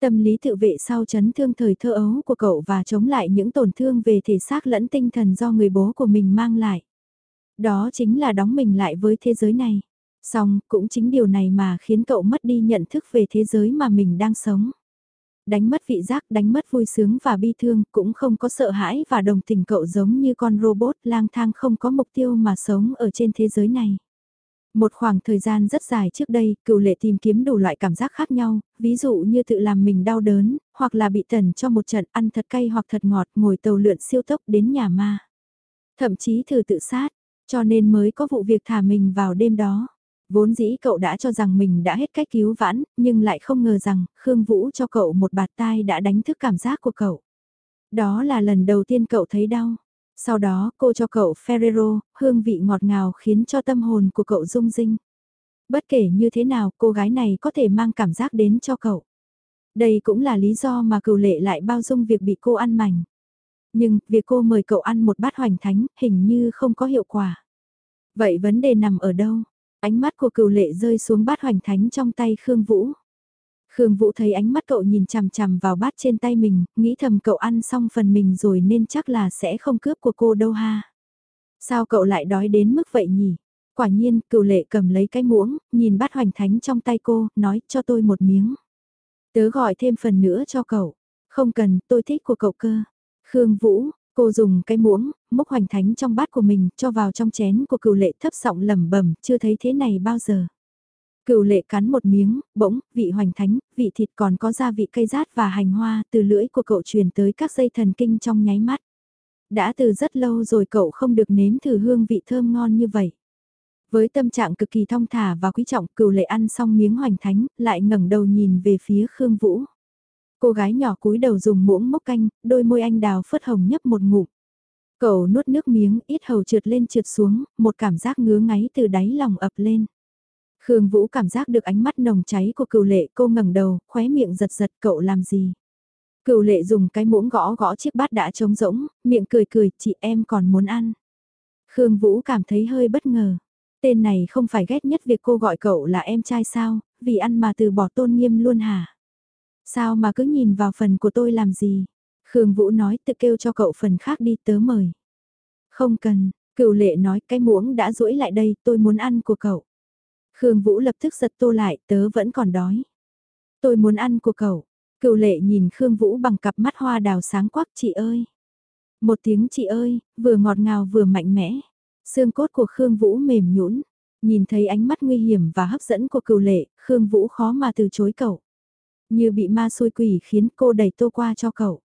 Tâm lý tự vệ sau chấn thương thời thơ ấu của cậu và chống lại những tổn thương về thể xác lẫn tinh thần do người bố của mình mang lại. Đó chính là đóng mình lại với thế giới này. Xong, cũng chính điều này mà khiến cậu mất đi nhận thức về thế giới mà mình đang sống đánh mất vị giác, đánh mất vui sướng và bi thương, cũng không có sợ hãi và đồng tình cậu giống như con robot lang thang không có mục tiêu mà sống ở trên thế giới này. Một khoảng thời gian rất dài trước đây, cựu lệ tìm kiếm đủ loại cảm giác khác nhau, ví dụ như tự làm mình đau đớn, hoặc là bị tần cho một trận ăn thật cay hoặc thật ngọt ngồi tàu lượn siêu tốc đến nhà ma. Thậm chí thử tự sát, cho nên mới có vụ việc thả mình vào đêm đó. Vốn dĩ cậu đã cho rằng mình đã hết cách cứu vãn, nhưng lại không ngờ rằng Khương Vũ cho cậu một bạt tai đã đánh thức cảm giác của cậu. Đó là lần đầu tiên cậu thấy đau. Sau đó cô cho cậu Ferrero, hương vị ngọt ngào khiến cho tâm hồn của cậu rung rinh. Bất kể như thế nào cô gái này có thể mang cảm giác đến cho cậu. Đây cũng là lý do mà cựu lệ lại bao dung việc bị cô ăn mảnh. Nhưng, việc cô mời cậu ăn một bát hoành thánh hình như không có hiệu quả. Vậy vấn đề nằm ở đâu? Ánh mắt của cựu lệ rơi xuống bát hoành thánh trong tay Khương Vũ. Khương Vũ thấy ánh mắt cậu nhìn chằm chằm vào bát trên tay mình, nghĩ thầm cậu ăn xong phần mình rồi nên chắc là sẽ không cướp của cô đâu ha. Sao cậu lại đói đến mức vậy nhỉ? Quả nhiên, cựu lệ cầm lấy cái muỗng, nhìn bát hoành thánh trong tay cô, nói cho tôi một miếng. Tớ gọi thêm phần nữa cho cậu. Không cần, tôi thích của cậu cơ. Khương Vũ, Cô dùng cái muỗng, múc hoành thánh trong bát của mình, cho vào trong chén của cựu lệ thấp giọng lẩm bẩm chưa thấy thế này bao giờ. Cựu lệ cắn một miếng, bỗng, vị hoành thánh, vị thịt còn có gia vị cây rát và hành hoa từ lưỡi của cậu truyền tới các dây thần kinh trong nháy mắt. Đã từ rất lâu rồi cậu không được nếm thử hương vị thơm ngon như vậy. Với tâm trạng cực kỳ thong thả và quý trọng, cựu lệ ăn xong miếng hoành thánh, lại ngẩng đầu nhìn về phía Khương Vũ. Cô gái nhỏ cúi đầu dùng muỗng mốc canh, đôi môi anh đào phớt hồng nhấp một ngụm. Cậu nuốt nước miếng, ít hầu trượt lên trượt xuống, một cảm giác ngứa ngáy từ đáy lòng ập lên. Khương Vũ cảm giác được ánh mắt nồng cháy của cựu lệ cô ngẩng đầu, khóe miệng giật giật cậu làm gì. Cựu lệ dùng cái muỗng gõ gõ chiếc bát đã trống rỗng, miệng cười cười, chị em còn muốn ăn. Khương Vũ cảm thấy hơi bất ngờ. Tên này không phải ghét nhất việc cô gọi cậu là em trai sao, vì ăn mà từ bỏ tôn nghiêm luôn hả? Sao mà cứ nhìn vào phần của tôi làm gì? Khương Vũ nói tự kêu cho cậu phần khác đi tớ mời. Không cần, cựu lệ nói cái muỗng đã rũi lại đây tôi muốn ăn của cậu. Khương Vũ lập tức giật tô lại tớ vẫn còn đói. Tôi muốn ăn của cậu. Cựu lệ nhìn Khương Vũ bằng cặp mắt hoa đào sáng quắc chị ơi. Một tiếng chị ơi, vừa ngọt ngào vừa mạnh mẽ. Xương cốt của Khương Vũ mềm nhũn, nhìn thấy ánh mắt nguy hiểm và hấp dẫn của cựu lệ, Khương Vũ khó mà từ chối cậu. Như bị ma xôi quỷ khiến cô đẩy tô qua cho cậu.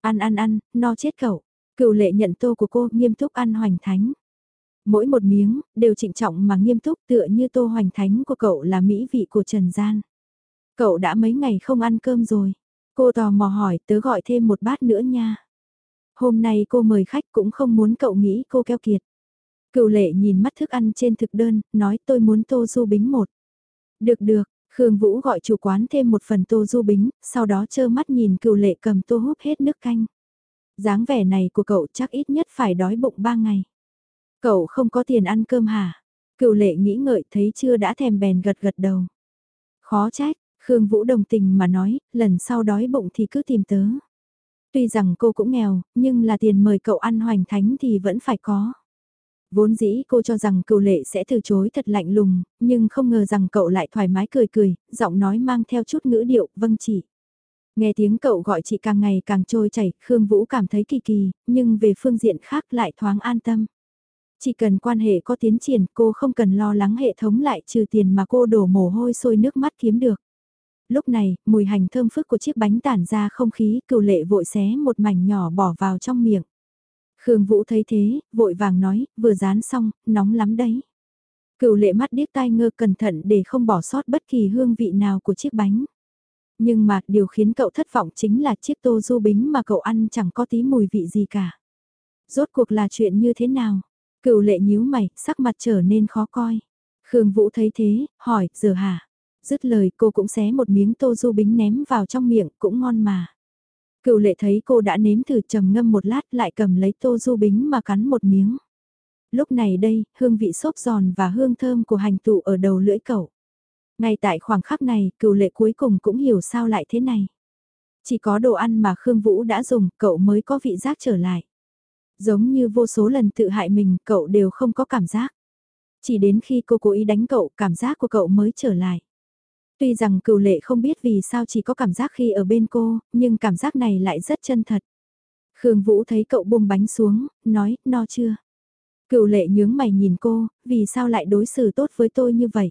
Ăn ăn ăn, no chết cậu. Cựu lệ nhận tô của cô nghiêm túc ăn hoành thánh. Mỗi một miếng, đều trịnh trọng mà nghiêm túc tựa như tô hoành thánh của cậu là mỹ vị của Trần Gian. Cậu đã mấy ngày không ăn cơm rồi. Cô tò mò hỏi tớ gọi thêm một bát nữa nha. Hôm nay cô mời khách cũng không muốn cậu nghĩ cô keo kiệt. Cựu lệ nhìn mắt thức ăn trên thực đơn, nói tôi muốn tô du bính một. Được được, Khương Vũ gọi chủ quán thêm một phần tô du bính, sau đó trơ mắt nhìn cựu lệ cầm tô húp hết nước canh. dáng vẻ này của cậu chắc ít nhất phải đói bụng ba ngày. Cậu không có tiền ăn cơm hả? Cựu lệ nghĩ ngợi thấy chưa đã thèm bèn gật gật đầu. Khó trách, Khương Vũ đồng tình mà nói, lần sau đói bụng thì cứ tìm tớ. Tuy rằng cô cũng nghèo, nhưng là tiền mời cậu ăn hoành thánh thì vẫn phải có. Vốn dĩ cô cho rằng cựu lệ sẽ từ chối thật lạnh lùng, nhưng không ngờ rằng cậu lại thoải mái cười cười, giọng nói mang theo chút ngữ điệu, vâng chỉ. Nghe tiếng cậu gọi chị càng ngày càng trôi chảy, Khương Vũ cảm thấy kỳ kỳ, nhưng về phương diện khác lại thoáng an tâm. Chỉ cần quan hệ có tiến triển cô không cần lo lắng hệ thống lại trừ tiền mà cô đổ mồ hôi sôi nước mắt kiếm được. Lúc này, mùi hành thơm phức của chiếc bánh tản ra không khí cựu lệ vội xé một mảnh nhỏ bỏ vào trong miệng. Khương Vũ thấy thế, vội vàng nói, vừa dán xong, nóng lắm đấy. Cựu lệ mắt điếc tai ngơ cẩn thận để không bỏ sót bất kỳ hương vị nào của chiếc bánh. Nhưng mà điều khiến cậu thất vọng chính là chiếc tô du bính mà cậu ăn chẳng có tí mùi vị gì cả. Rốt cuộc là chuyện như thế nào? Cựu lệ nhíu mày, sắc mặt trở nên khó coi. Khương Vũ thấy thế, hỏi, giờ hả? Dứt lời cô cũng xé một miếng tô du bính ném vào trong miệng, cũng ngon mà. Cựu lệ thấy cô đã nếm thử trầm ngâm một lát lại cầm lấy tô du bính mà cắn một miếng. Lúc này đây, hương vị xốp giòn và hương thơm của hành tụ ở đầu lưỡi cậu. Ngay tại khoảng khắc này, cựu lệ cuối cùng cũng hiểu sao lại thế này. Chỉ có đồ ăn mà Khương Vũ đã dùng, cậu mới có vị giác trở lại. Giống như vô số lần tự hại mình, cậu đều không có cảm giác. Chỉ đến khi cô cố ý đánh cậu, cảm giác của cậu mới trở lại. Tuy rằng cựu lệ không biết vì sao chỉ có cảm giác khi ở bên cô, nhưng cảm giác này lại rất chân thật. Khương Vũ thấy cậu buông bánh xuống, nói, no chưa? Cựu lệ nhướng mày nhìn cô, vì sao lại đối xử tốt với tôi như vậy?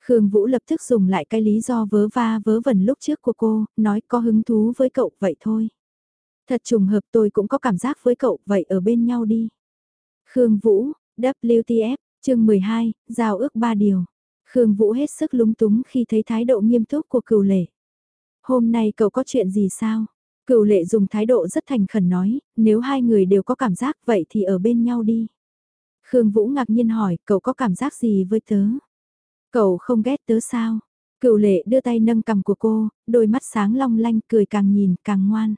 Khương Vũ lập tức dùng lại cái lý do vớ va vớ vẩn lúc trước của cô, nói có hứng thú với cậu vậy thôi. Thật trùng hợp tôi cũng có cảm giác với cậu, vậy ở bên nhau đi. Khương Vũ, WTF, chương 12, giao ước 3 điều. Khương Vũ hết sức lúng túng khi thấy thái độ nghiêm túc của cửu lệ. Hôm nay cậu có chuyện gì sao? Cửu lệ dùng thái độ rất thành khẩn nói, nếu hai người đều có cảm giác vậy thì ở bên nhau đi. Khương Vũ ngạc nhiên hỏi, cậu có cảm giác gì với tớ? Cậu không ghét tớ sao? Cựu lệ đưa tay nâng cầm của cô, đôi mắt sáng long lanh cười càng nhìn càng ngoan.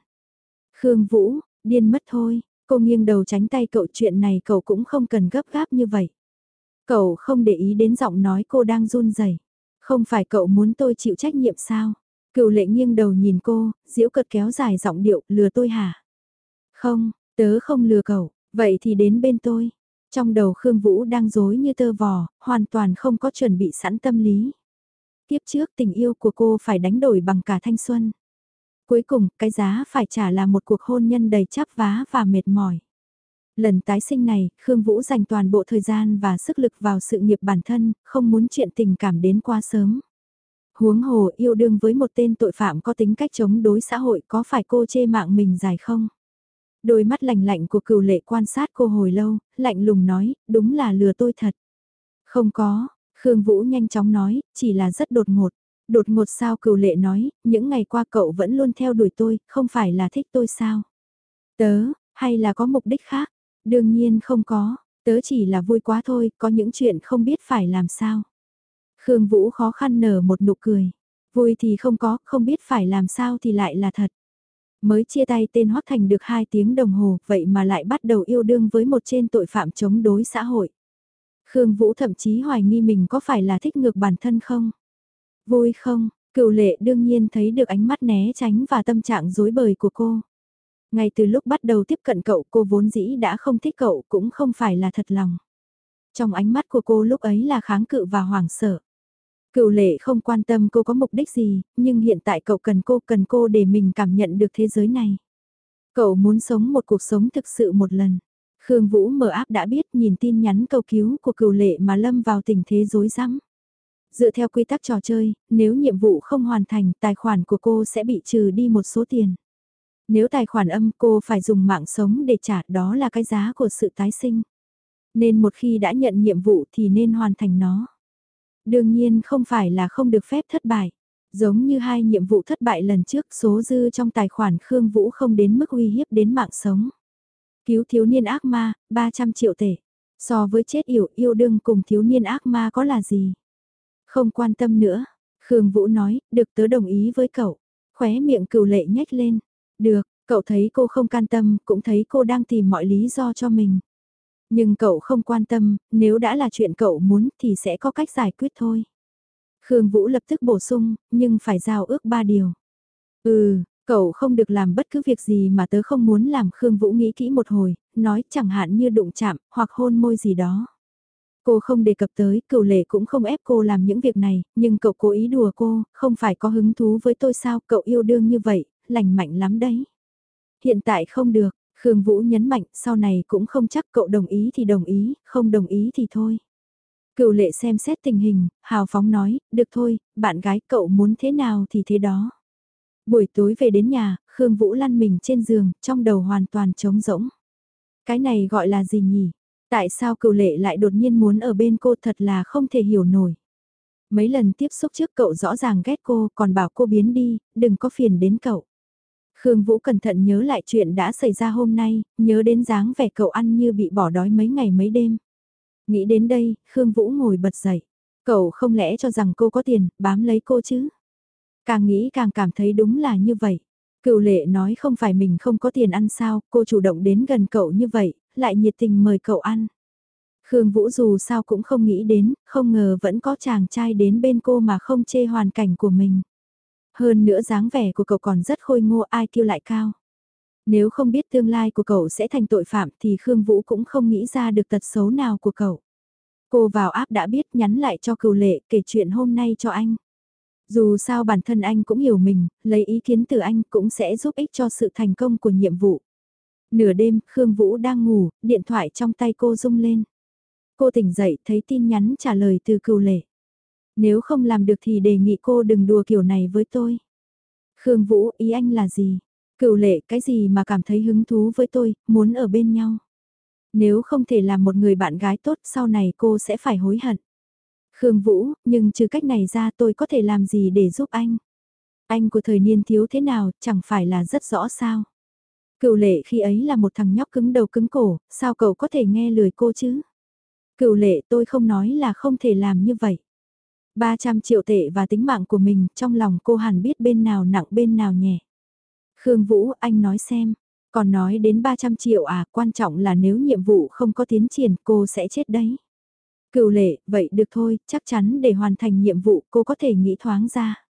Khương Vũ, điên mất thôi, cô nghiêng đầu tránh tay cậu chuyện này cậu cũng không cần gấp gáp như vậy. Cậu không để ý đến giọng nói cô đang run rẩy. Không phải cậu muốn tôi chịu trách nhiệm sao? Cựu lệ nghiêng đầu nhìn cô, diễu cật kéo dài giọng điệu, lừa tôi hả? Không, tớ không lừa cậu, vậy thì đến bên tôi. Trong đầu Khương Vũ đang dối như tơ vò, hoàn toàn không có chuẩn bị sẵn tâm lý. Tiếp trước tình yêu của cô phải đánh đổi bằng cả thanh xuân. Cuối cùng, cái giá phải trả là một cuộc hôn nhân đầy chắp vá và mệt mỏi. Lần tái sinh này, Khương Vũ dành toàn bộ thời gian và sức lực vào sự nghiệp bản thân, không muốn chuyện tình cảm đến quá sớm. Huống hồ yêu đương với một tên tội phạm có tính cách chống đối xã hội có phải cô chê mạng mình dài không? Đôi mắt lạnh lạnh của cựu lệ quan sát cô hồi lâu, lạnh lùng nói, đúng là lừa tôi thật. Không có, Khương Vũ nhanh chóng nói, chỉ là rất đột ngột. Đột ngột sao cựu lệ nói, những ngày qua cậu vẫn luôn theo đuổi tôi, không phải là thích tôi sao? Tớ, hay là có mục đích khác? Đương nhiên không có, tớ chỉ là vui quá thôi, có những chuyện không biết phải làm sao. Khương Vũ khó khăn nở một nụ cười. Vui thì không có, không biết phải làm sao thì lại là thật. Mới chia tay tên Hoắc Thành được 2 tiếng đồng hồ, vậy mà lại bắt đầu yêu đương với một trên tội phạm chống đối xã hội. Khương Vũ thậm chí hoài nghi mình có phải là thích ngược bản thân không? Vui không? Cựu lệ đương nhiên thấy được ánh mắt né tránh và tâm trạng dối bời của cô. Ngay từ lúc bắt đầu tiếp cận cậu cô vốn dĩ đã không thích cậu cũng không phải là thật lòng. Trong ánh mắt của cô lúc ấy là kháng cự và hoảng sợ. Cựu lệ không quan tâm cô có mục đích gì, nhưng hiện tại cậu cần cô cần cô để mình cảm nhận được thế giới này. Cậu muốn sống một cuộc sống thực sự một lần. Khương Vũ mở áp đã biết nhìn tin nhắn cầu cứu của cựu lệ mà lâm vào tình thế rối rắm. Dựa theo quy tắc trò chơi, nếu nhiệm vụ không hoàn thành, tài khoản của cô sẽ bị trừ đi một số tiền. Nếu tài khoản âm cô phải dùng mạng sống để trả đó là cái giá của sự tái sinh. Nên một khi đã nhận nhiệm vụ thì nên hoàn thành nó. Đương nhiên không phải là không được phép thất bại. Giống như hai nhiệm vụ thất bại lần trước số dư trong tài khoản Khương Vũ không đến mức uy hiếp đến mạng sống. Cứu thiếu niên ác ma, 300 triệu tệ. So với chết yểu yêu đương cùng thiếu niên ác ma có là gì? Không quan tâm nữa. Khương Vũ nói, được tớ đồng ý với cậu. Khóe miệng cừu lệ nhếch lên. Được, cậu thấy cô không can tâm, cũng thấy cô đang tìm mọi lý do cho mình. Nhưng cậu không quan tâm, nếu đã là chuyện cậu muốn thì sẽ có cách giải quyết thôi. Khương Vũ lập tức bổ sung, nhưng phải giao ước ba điều. Ừ, cậu không được làm bất cứ việc gì mà tớ không muốn làm Khương Vũ nghĩ kỹ một hồi, nói chẳng hạn như đụng chạm hoặc hôn môi gì đó. Cô không đề cập tới, cựu lệ cũng không ép cô làm những việc này, nhưng cậu cố ý đùa cô, không phải có hứng thú với tôi sao, cậu yêu đương như vậy, lành mạnh lắm đấy. Hiện tại không được, Khương Vũ nhấn mạnh, sau này cũng không chắc cậu đồng ý thì đồng ý, không đồng ý thì thôi. Cựu lệ xem xét tình hình, hào phóng nói, được thôi, bạn gái cậu muốn thế nào thì thế đó. Buổi tối về đến nhà, Khương Vũ lăn mình trên giường, trong đầu hoàn toàn trống rỗng. Cái này gọi là gì nhỉ? Tại sao cựu lệ lại đột nhiên muốn ở bên cô thật là không thể hiểu nổi. Mấy lần tiếp xúc trước cậu rõ ràng ghét cô còn bảo cô biến đi, đừng có phiền đến cậu. Khương Vũ cẩn thận nhớ lại chuyện đã xảy ra hôm nay, nhớ đến dáng vẻ cậu ăn như bị bỏ đói mấy ngày mấy đêm. Nghĩ đến đây, Khương Vũ ngồi bật dậy. Cậu không lẽ cho rằng cô có tiền, bám lấy cô chứ? Càng nghĩ càng cảm thấy đúng là như vậy. Cựu lệ nói không phải mình không có tiền ăn sao, cô chủ động đến gần cậu như vậy, lại nhiệt tình mời cậu ăn. Khương Vũ dù sao cũng không nghĩ đến, không ngờ vẫn có chàng trai đến bên cô mà không chê hoàn cảnh của mình. Hơn nữa dáng vẻ của cậu còn rất khôi ngô ai kêu lại cao. Nếu không biết tương lai của cậu sẽ thành tội phạm thì Khương Vũ cũng không nghĩ ra được tật xấu nào của cậu. Cô vào áp đã biết nhắn lại cho cựu lệ kể chuyện hôm nay cho anh. Dù sao bản thân anh cũng hiểu mình, lấy ý kiến từ anh cũng sẽ giúp ích cho sự thành công của nhiệm vụ. Nửa đêm, Khương Vũ đang ngủ, điện thoại trong tay cô rung lên. Cô tỉnh dậy thấy tin nhắn trả lời từ cựu lệ. Nếu không làm được thì đề nghị cô đừng đùa kiểu này với tôi. Khương Vũ, ý anh là gì? Cựu lệ, cái gì mà cảm thấy hứng thú với tôi, muốn ở bên nhau? Nếu không thể làm một người bạn gái tốt, sau này cô sẽ phải hối hận. Khương Vũ, nhưng trừ cách này ra tôi có thể làm gì để giúp anh? Anh của thời niên thiếu thế nào, chẳng phải là rất rõ sao? Cựu lệ khi ấy là một thằng nhóc cứng đầu cứng cổ, sao cậu có thể nghe lời cô chứ? Cựu lệ tôi không nói là không thể làm như vậy. 300 triệu tệ và tính mạng của mình, trong lòng cô hẳn biết bên nào nặng bên nào nhẹ. Khương Vũ, anh nói xem. Còn nói đến 300 triệu à, quan trọng là nếu nhiệm vụ không có tiến triển cô sẽ chết đấy. Cựu lệ, vậy được thôi, chắc chắn để hoàn thành nhiệm vụ cô có thể nghĩ thoáng ra.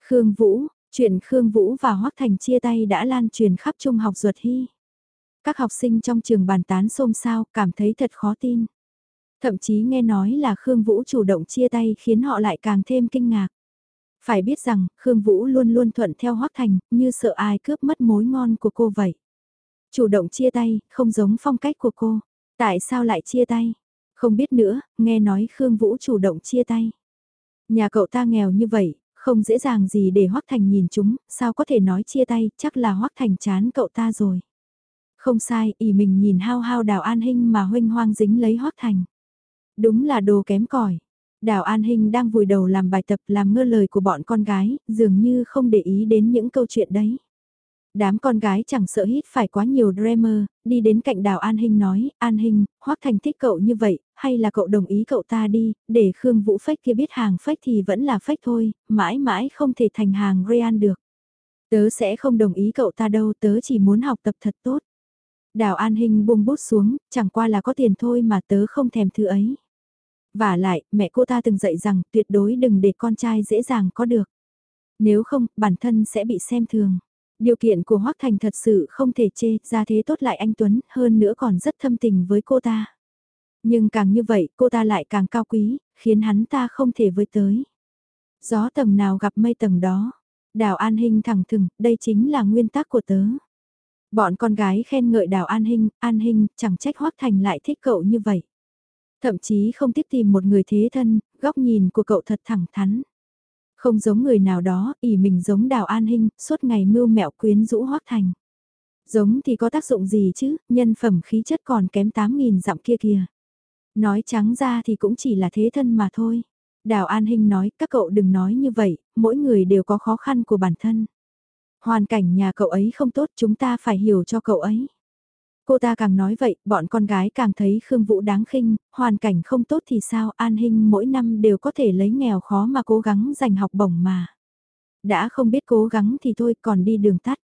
Khương Vũ, chuyện Khương Vũ và Hoắc Thành chia tay đã lan truyền khắp trung học ruột hy. Các học sinh trong trường bàn tán xôn xao, cảm thấy thật khó tin. Thậm chí nghe nói là Khương Vũ chủ động chia tay khiến họ lại càng thêm kinh ngạc. Phải biết rằng, Khương Vũ luôn luôn thuận theo Hoắc Thành, như sợ ai cướp mất mối ngon của cô vậy. Chủ động chia tay, không giống phong cách của cô. Tại sao lại chia tay? Không biết nữa, nghe nói Khương Vũ chủ động chia tay. Nhà cậu ta nghèo như vậy, không dễ dàng gì để Hoắc Thành nhìn chúng, sao có thể nói chia tay, chắc là Hoắc Thành chán cậu ta rồi. Không sai, ỉ mình nhìn hao hao đào an hinh mà huynh hoang dính lấy Hoắc Thành. Đúng là đồ kém cỏi. Đào An Hinh đang vùi đầu làm bài tập làm ngơ lời của bọn con gái, dường như không để ý đến những câu chuyện đấy. Đám con gái chẳng sợ hít phải quá nhiều dreamer, đi đến cạnh Đào An Hinh nói, An Hinh, Hoắc Thành thích cậu như vậy, hay là cậu đồng ý cậu ta đi, để Khương Vũ Phách kia biết hàng Phách thì vẫn là Phách thôi, mãi mãi không thể thành hàng Real được. Tớ sẽ không đồng ý cậu ta đâu, tớ chỉ muốn học tập thật tốt. Đào An Hinh buông bút xuống, chẳng qua là có tiền thôi mà tớ không thèm thứ ấy. Và lại, mẹ cô ta từng dạy rằng tuyệt đối đừng để con trai dễ dàng có được. Nếu không, bản thân sẽ bị xem thường. Điều kiện của Hoác Thành thật sự không thể chê, ra thế tốt lại anh Tuấn, hơn nữa còn rất thâm tình với cô ta. Nhưng càng như vậy, cô ta lại càng cao quý, khiến hắn ta không thể với tới. Gió tầng nào gặp mây tầng đó. Đào An Hinh thẳng thừng, đây chính là nguyên tắc của tớ. Bọn con gái khen ngợi Đào An Hinh, An Hinh, chẳng trách Hoắc Thành lại thích cậu như vậy. Thậm chí không tiếp tìm một người thế thân, góc nhìn của cậu thật thẳng thắn. Không giống người nào đó, ỉ mình giống Đào An Hinh, suốt ngày mưu mẹo quyến rũ hoác Thành. Giống thì có tác dụng gì chứ, nhân phẩm khí chất còn kém 8.000 dặm kia kìa. Nói trắng ra thì cũng chỉ là thế thân mà thôi. Đào An Hinh nói, các cậu đừng nói như vậy, mỗi người đều có khó khăn của bản thân. Hoàn cảnh nhà cậu ấy không tốt chúng ta phải hiểu cho cậu ấy. Cô ta càng nói vậy, bọn con gái càng thấy Khương Vũ đáng khinh, hoàn cảnh không tốt thì sao An Hinh mỗi năm đều có thể lấy nghèo khó mà cố gắng giành học bổng mà. Đã không biết cố gắng thì thôi còn đi đường tắt.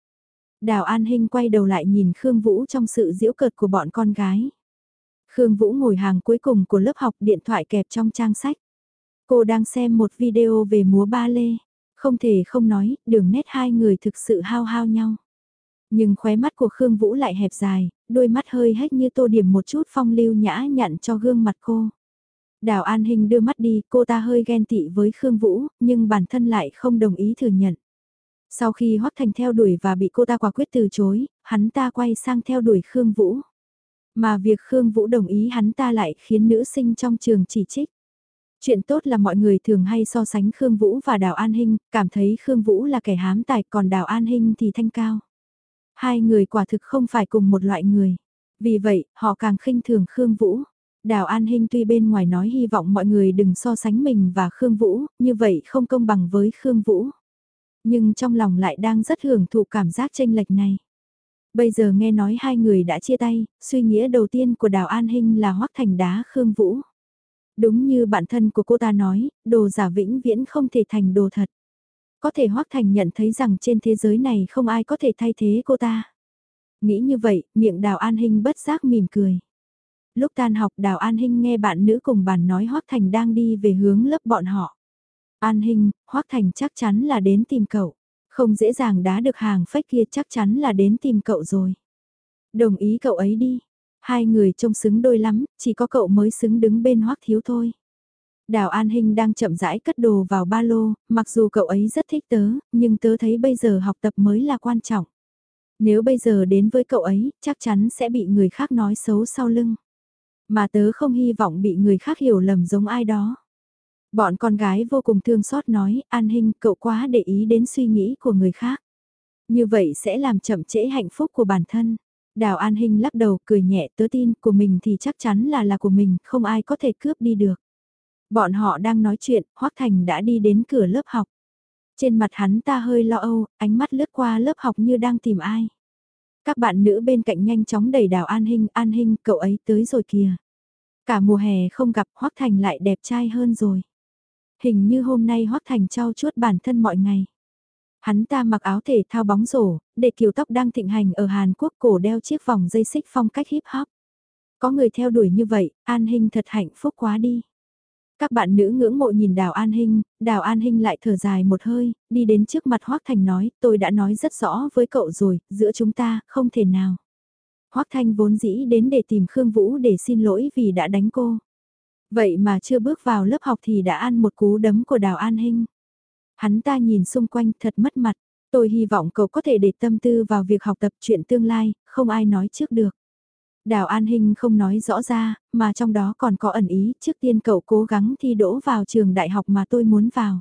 Đào An Hinh quay đầu lại nhìn Khương Vũ trong sự diễu cợt của bọn con gái. Khương Vũ ngồi hàng cuối cùng của lớp học điện thoại kẹp trong trang sách. Cô đang xem một video về múa ba lê. Không thể không nói, đường nét hai người thực sự hao hao nhau. Nhưng khóe mắt của Khương Vũ lại hẹp dài, đôi mắt hơi hếch như tô điểm một chút phong lưu nhã nhặn cho gương mặt cô. Đào An Hình đưa mắt đi, cô ta hơi ghen tị với Khương Vũ, nhưng bản thân lại không đồng ý thừa nhận. Sau khi Hoắc Thành theo đuổi và bị cô ta quả quyết từ chối, hắn ta quay sang theo đuổi Khương Vũ. Mà việc Khương Vũ đồng ý hắn ta lại khiến nữ sinh trong trường chỉ trích. Chuyện tốt là mọi người thường hay so sánh Khương Vũ và Đào An Hinh, cảm thấy Khương Vũ là kẻ hám tài còn Đào An Hinh thì thanh cao. Hai người quả thực không phải cùng một loại người. Vì vậy, họ càng khinh thường Khương Vũ. Đào An Hinh tuy bên ngoài nói hy vọng mọi người đừng so sánh mình và Khương Vũ, như vậy không công bằng với Khương Vũ. Nhưng trong lòng lại đang rất hưởng thụ cảm giác tranh lệch này. Bây giờ nghe nói hai người đã chia tay, suy nghĩa đầu tiên của Đào An Hinh là hoắc thành đá Khương Vũ. Đúng như bản thân của cô ta nói, đồ giả vĩnh viễn không thể thành đồ thật. Có thể Hoác Thành nhận thấy rằng trên thế giới này không ai có thể thay thế cô ta. Nghĩ như vậy, miệng Đào An Hinh bất giác mỉm cười. Lúc tan học Đào An Hinh nghe bạn nữ cùng bàn nói Hoác Thành đang đi về hướng lớp bọn họ. An Hinh, Hoác Thành chắc chắn là đến tìm cậu. Không dễ dàng đá được hàng phách kia chắc chắn là đến tìm cậu rồi. Đồng ý cậu ấy đi. Hai người trông xứng đôi lắm, chỉ có cậu mới xứng đứng bên Hoác Thiếu thôi. Đào An Hinh đang chậm rãi cất đồ vào ba lô, mặc dù cậu ấy rất thích tớ, nhưng tớ thấy bây giờ học tập mới là quan trọng. Nếu bây giờ đến với cậu ấy, chắc chắn sẽ bị người khác nói xấu sau lưng. Mà tớ không hy vọng bị người khác hiểu lầm giống ai đó. Bọn con gái vô cùng thương xót nói, An Hinh cậu quá để ý đến suy nghĩ của người khác. Như vậy sẽ làm chậm trễ hạnh phúc của bản thân. Đào An Hinh lắc đầu cười nhẹ tớ tin của mình thì chắc chắn là là của mình, không ai có thể cướp đi được. Bọn họ đang nói chuyện, Hoác Thành đã đi đến cửa lớp học. Trên mặt hắn ta hơi lo âu, ánh mắt lướt qua lớp học như đang tìm ai. Các bạn nữ bên cạnh nhanh chóng đẩy đào An Hinh, An Hinh, cậu ấy tới rồi kìa. Cả mùa hè không gặp Hoác Thành lại đẹp trai hơn rồi. Hình như hôm nay Hoác Thành trao chuốt bản thân mọi ngày. Hắn ta mặc áo thể thao bóng rổ, để kiểu tóc đang thịnh hành ở Hàn Quốc cổ đeo chiếc vòng dây xích phong cách hip hop. Có người theo đuổi như vậy, An Hinh thật hạnh phúc quá đi. Các bạn nữ ngưỡng mộ nhìn Đào An Hinh, Đào An Hinh lại thở dài một hơi, đi đến trước mặt Hoác Thành nói, tôi đã nói rất rõ với cậu rồi, giữa chúng ta, không thể nào. Hoác Thanh vốn dĩ đến để tìm Khương Vũ để xin lỗi vì đã đánh cô. Vậy mà chưa bước vào lớp học thì đã ăn một cú đấm của Đào An Hinh. Hắn ta nhìn xung quanh thật mất mặt, tôi hy vọng cậu có thể để tâm tư vào việc học tập chuyện tương lai, không ai nói trước được. Đào An Hinh không nói rõ ra, mà trong đó còn có ẩn ý, trước tiên cậu cố gắng thi đỗ vào trường đại học mà tôi muốn vào.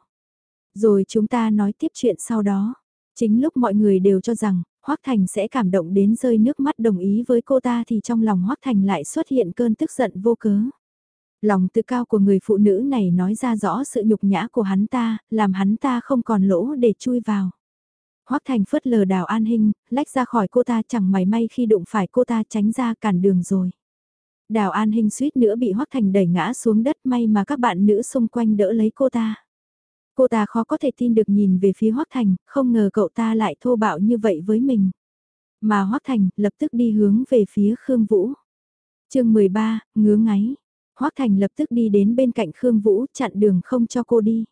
Rồi chúng ta nói tiếp chuyện sau đó. Chính lúc mọi người đều cho rằng, Hoác Thành sẽ cảm động đến rơi nước mắt đồng ý với cô ta thì trong lòng Hoác Thành lại xuất hiện cơn tức giận vô cớ. Lòng tự cao của người phụ nữ này nói ra rõ sự nhục nhã của hắn ta, làm hắn ta không còn lỗ để chui vào. Hoắc Thành phớt lờ đào an hình, lách ra khỏi cô ta chẳng mảy may khi đụng phải cô ta tránh ra cản đường rồi. Đào an hình suýt nữa bị Hoắc Thành đẩy ngã xuống đất may mà các bạn nữ xung quanh đỡ lấy cô ta. Cô ta khó có thể tin được nhìn về phía Hoắc Thành, không ngờ cậu ta lại thô bạo như vậy với mình. Mà Hoắc Thành lập tức đi hướng về phía Khương Vũ. chương 13, ngứa ngáy. Hoắc Thành lập tức đi đến bên cạnh Khương Vũ chặn đường không cho cô đi.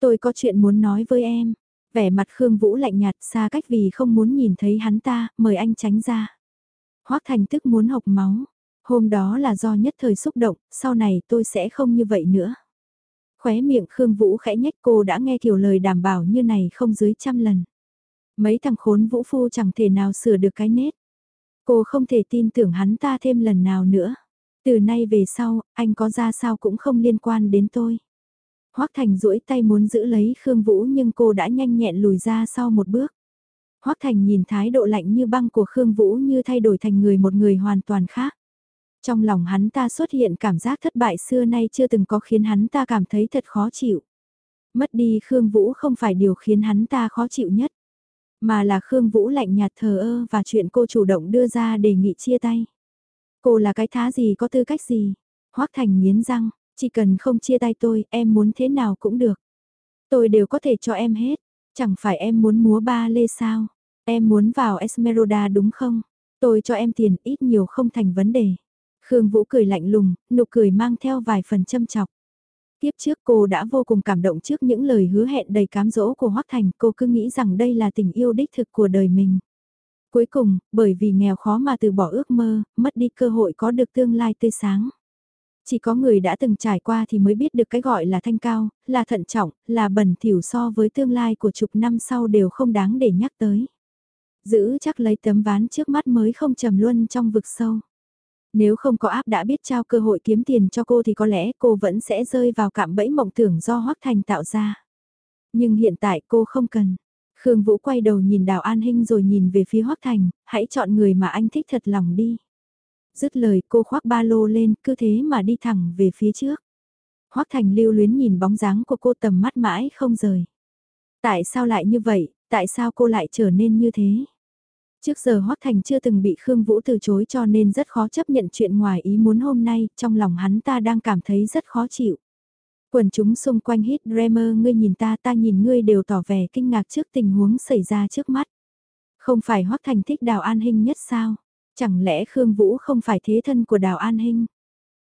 Tôi có chuyện muốn nói với em. Vẻ mặt Khương Vũ lạnh nhạt xa cách vì không muốn nhìn thấy hắn ta, mời anh tránh ra. Hoác Thành tức muốn học máu. Hôm đó là do nhất thời xúc động, sau này tôi sẽ không như vậy nữa. Khóe miệng Khương Vũ khẽ nhách cô đã nghe kiểu lời đảm bảo như này không dưới trăm lần. Mấy thằng khốn vũ phu chẳng thể nào sửa được cái nết. Cô không thể tin tưởng hắn ta thêm lần nào nữa. Từ nay về sau, anh có ra sao cũng không liên quan đến tôi. Hoắc Thành duỗi tay muốn giữ lấy Khương Vũ nhưng cô đã nhanh nhẹn lùi ra sau một bước. Hoắc Thành nhìn thái độ lạnh như băng của Khương Vũ như thay đổi thành người một người hoàn toàn khác. Trong lòng hắn ta xuất hiện cảm giác thất bại xưa nay chưa từng có khiến hắn ta cảm thấy thật khó chịu. Mất đi Khương Vũ không phải điều khiến hắn ta khó chịu nhất, mà là Khương Vũ lạnh nhạt thờ ơ và chuyện cô chủ động đưa ra đề nghị chia tay. Cô là cái thá gì có tư cách gì? Hoắc Thành nghiến răng, chỉ cần không chia tay tôi, em muốn thế nào cũng được. Tôi đều có thể cho em hết, chẳng phải em muốn múa ba lê sao? Em muốn vào Esmeralda đúng không? Tôi cho em tiền ít nhiều không thành vấn đề. Khương Vũ cười lạnh lùng, nụ cười mang theo vài phần châm chọc. Tiếp trước cô đã vô cùng cảm động trước những lời hứa hẹn đầy cám dỗ của Hoắc Thành, cô cứ nghĩ rằng đây là tình yêu đích thực của đời mình. Cuối cùng, bởi vì nghèo khó mà từ bỏ ước mơ, mất đi cơ hội có được tương lai tươi sáng. Chỉ có người đã từng trải qua thì mới biết được cái gọi là thanh cao, là thận trọng, là bẩn thỉu so với tương lai của chục năm sau đều không đáng để nhắc tới. Giữ chắc lấy tấm ván trước mắt mới không trầm luân trong vực sâu. Nếu không có áp đã biết trao cơ hội kiếm tiền cho cô thì có lẽ cô vẫn sẽ rơi vào cạm bẫy mộng tưởng do Hoắc Thành tạo ra. Nhưng hiện tại cô không cần. Khương Vũ quay đầu nhìn Đào An Hinh rồi nhìn về phía Hoắc Thành, hãy chọn người mà anh thích thật lòng đi. Dứt lời cô khoác ba lô lên, cứ thế mà đi thẳng về phía trước. Hoác Thành lưu luyến nhìn bóng dáng của cô tầm mắt mãi không rời. Tại sao lại như vậy, tại sao cô lại trở nên như thế? Trước giờ Hoác Thành chưa từng bị Khương Vũ từ chối cho nên rất khó chấp nhận chuyện ngoài ý muốn hôm nay, trong lòng hắn ta đang cảm thấy rất khó chịu. Quần chúng xung quanh hít Dremer ngươi nhìn ta ta nhìn ngươi đều tỏ vẻ kinh ngạc trước tình huống xảy ra trước mắt. Không phải Hoác Thành thích Đào An Hinh nhất sao? Chẳng lẽ Khương Vũ không phải thế thân của Đào An Hinh?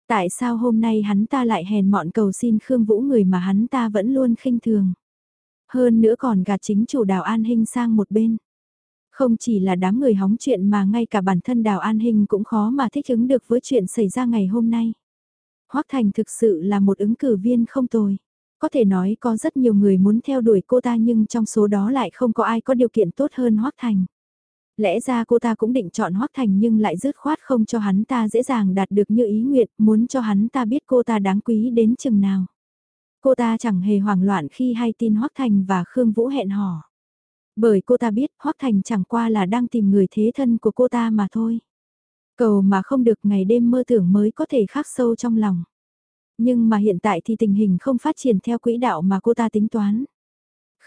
Tại sao hôm nay hắn ta lại hèn mọn cầu xin Khương Vũ người mà hắn ta vẫn luôn khinh thường? Hơn nữa còn gạt chính chủ Đào An Hinh sang một bên. Không chỉ là đám người hóng chuyện mà ngay cả bản thân Đào An Hinh cũng khó mà thích ứng được với chuyện xảy ra ngày hôm nay. Hoắc Thành thực sự là một ứng cử viên không tồi. Có thể nói có rất nhiều người muốn theo đuổi cô ta nhưng trong số đó lại không có ai có điều kiện tốt hơn Hoắc Thành. Lẽ ra cô ta cũng định chọn Hoắc Thành nhưng lại dứt khoát không cho hắn ta dễ dàng đạt được như ý nguyện, muốn cho hắn ta biết cô ta đáng quý đến chừng nào. Cô ta chẳng hề hoảng loạn khi hay tin Hoắc Thành và Khương Vũ hẹn hò. Bởi cô ta biết Hoắc Thành chẳng qua là đang tìm người thế thân của cô ta mà thôi. Cầu mà không được ngày đêm mơ tưởng mới có thể khắc sâu trong lòng. Nhưng mà hiện tại thì tình hình không phát triển theo quỹ đạo mà cô ta tính toán.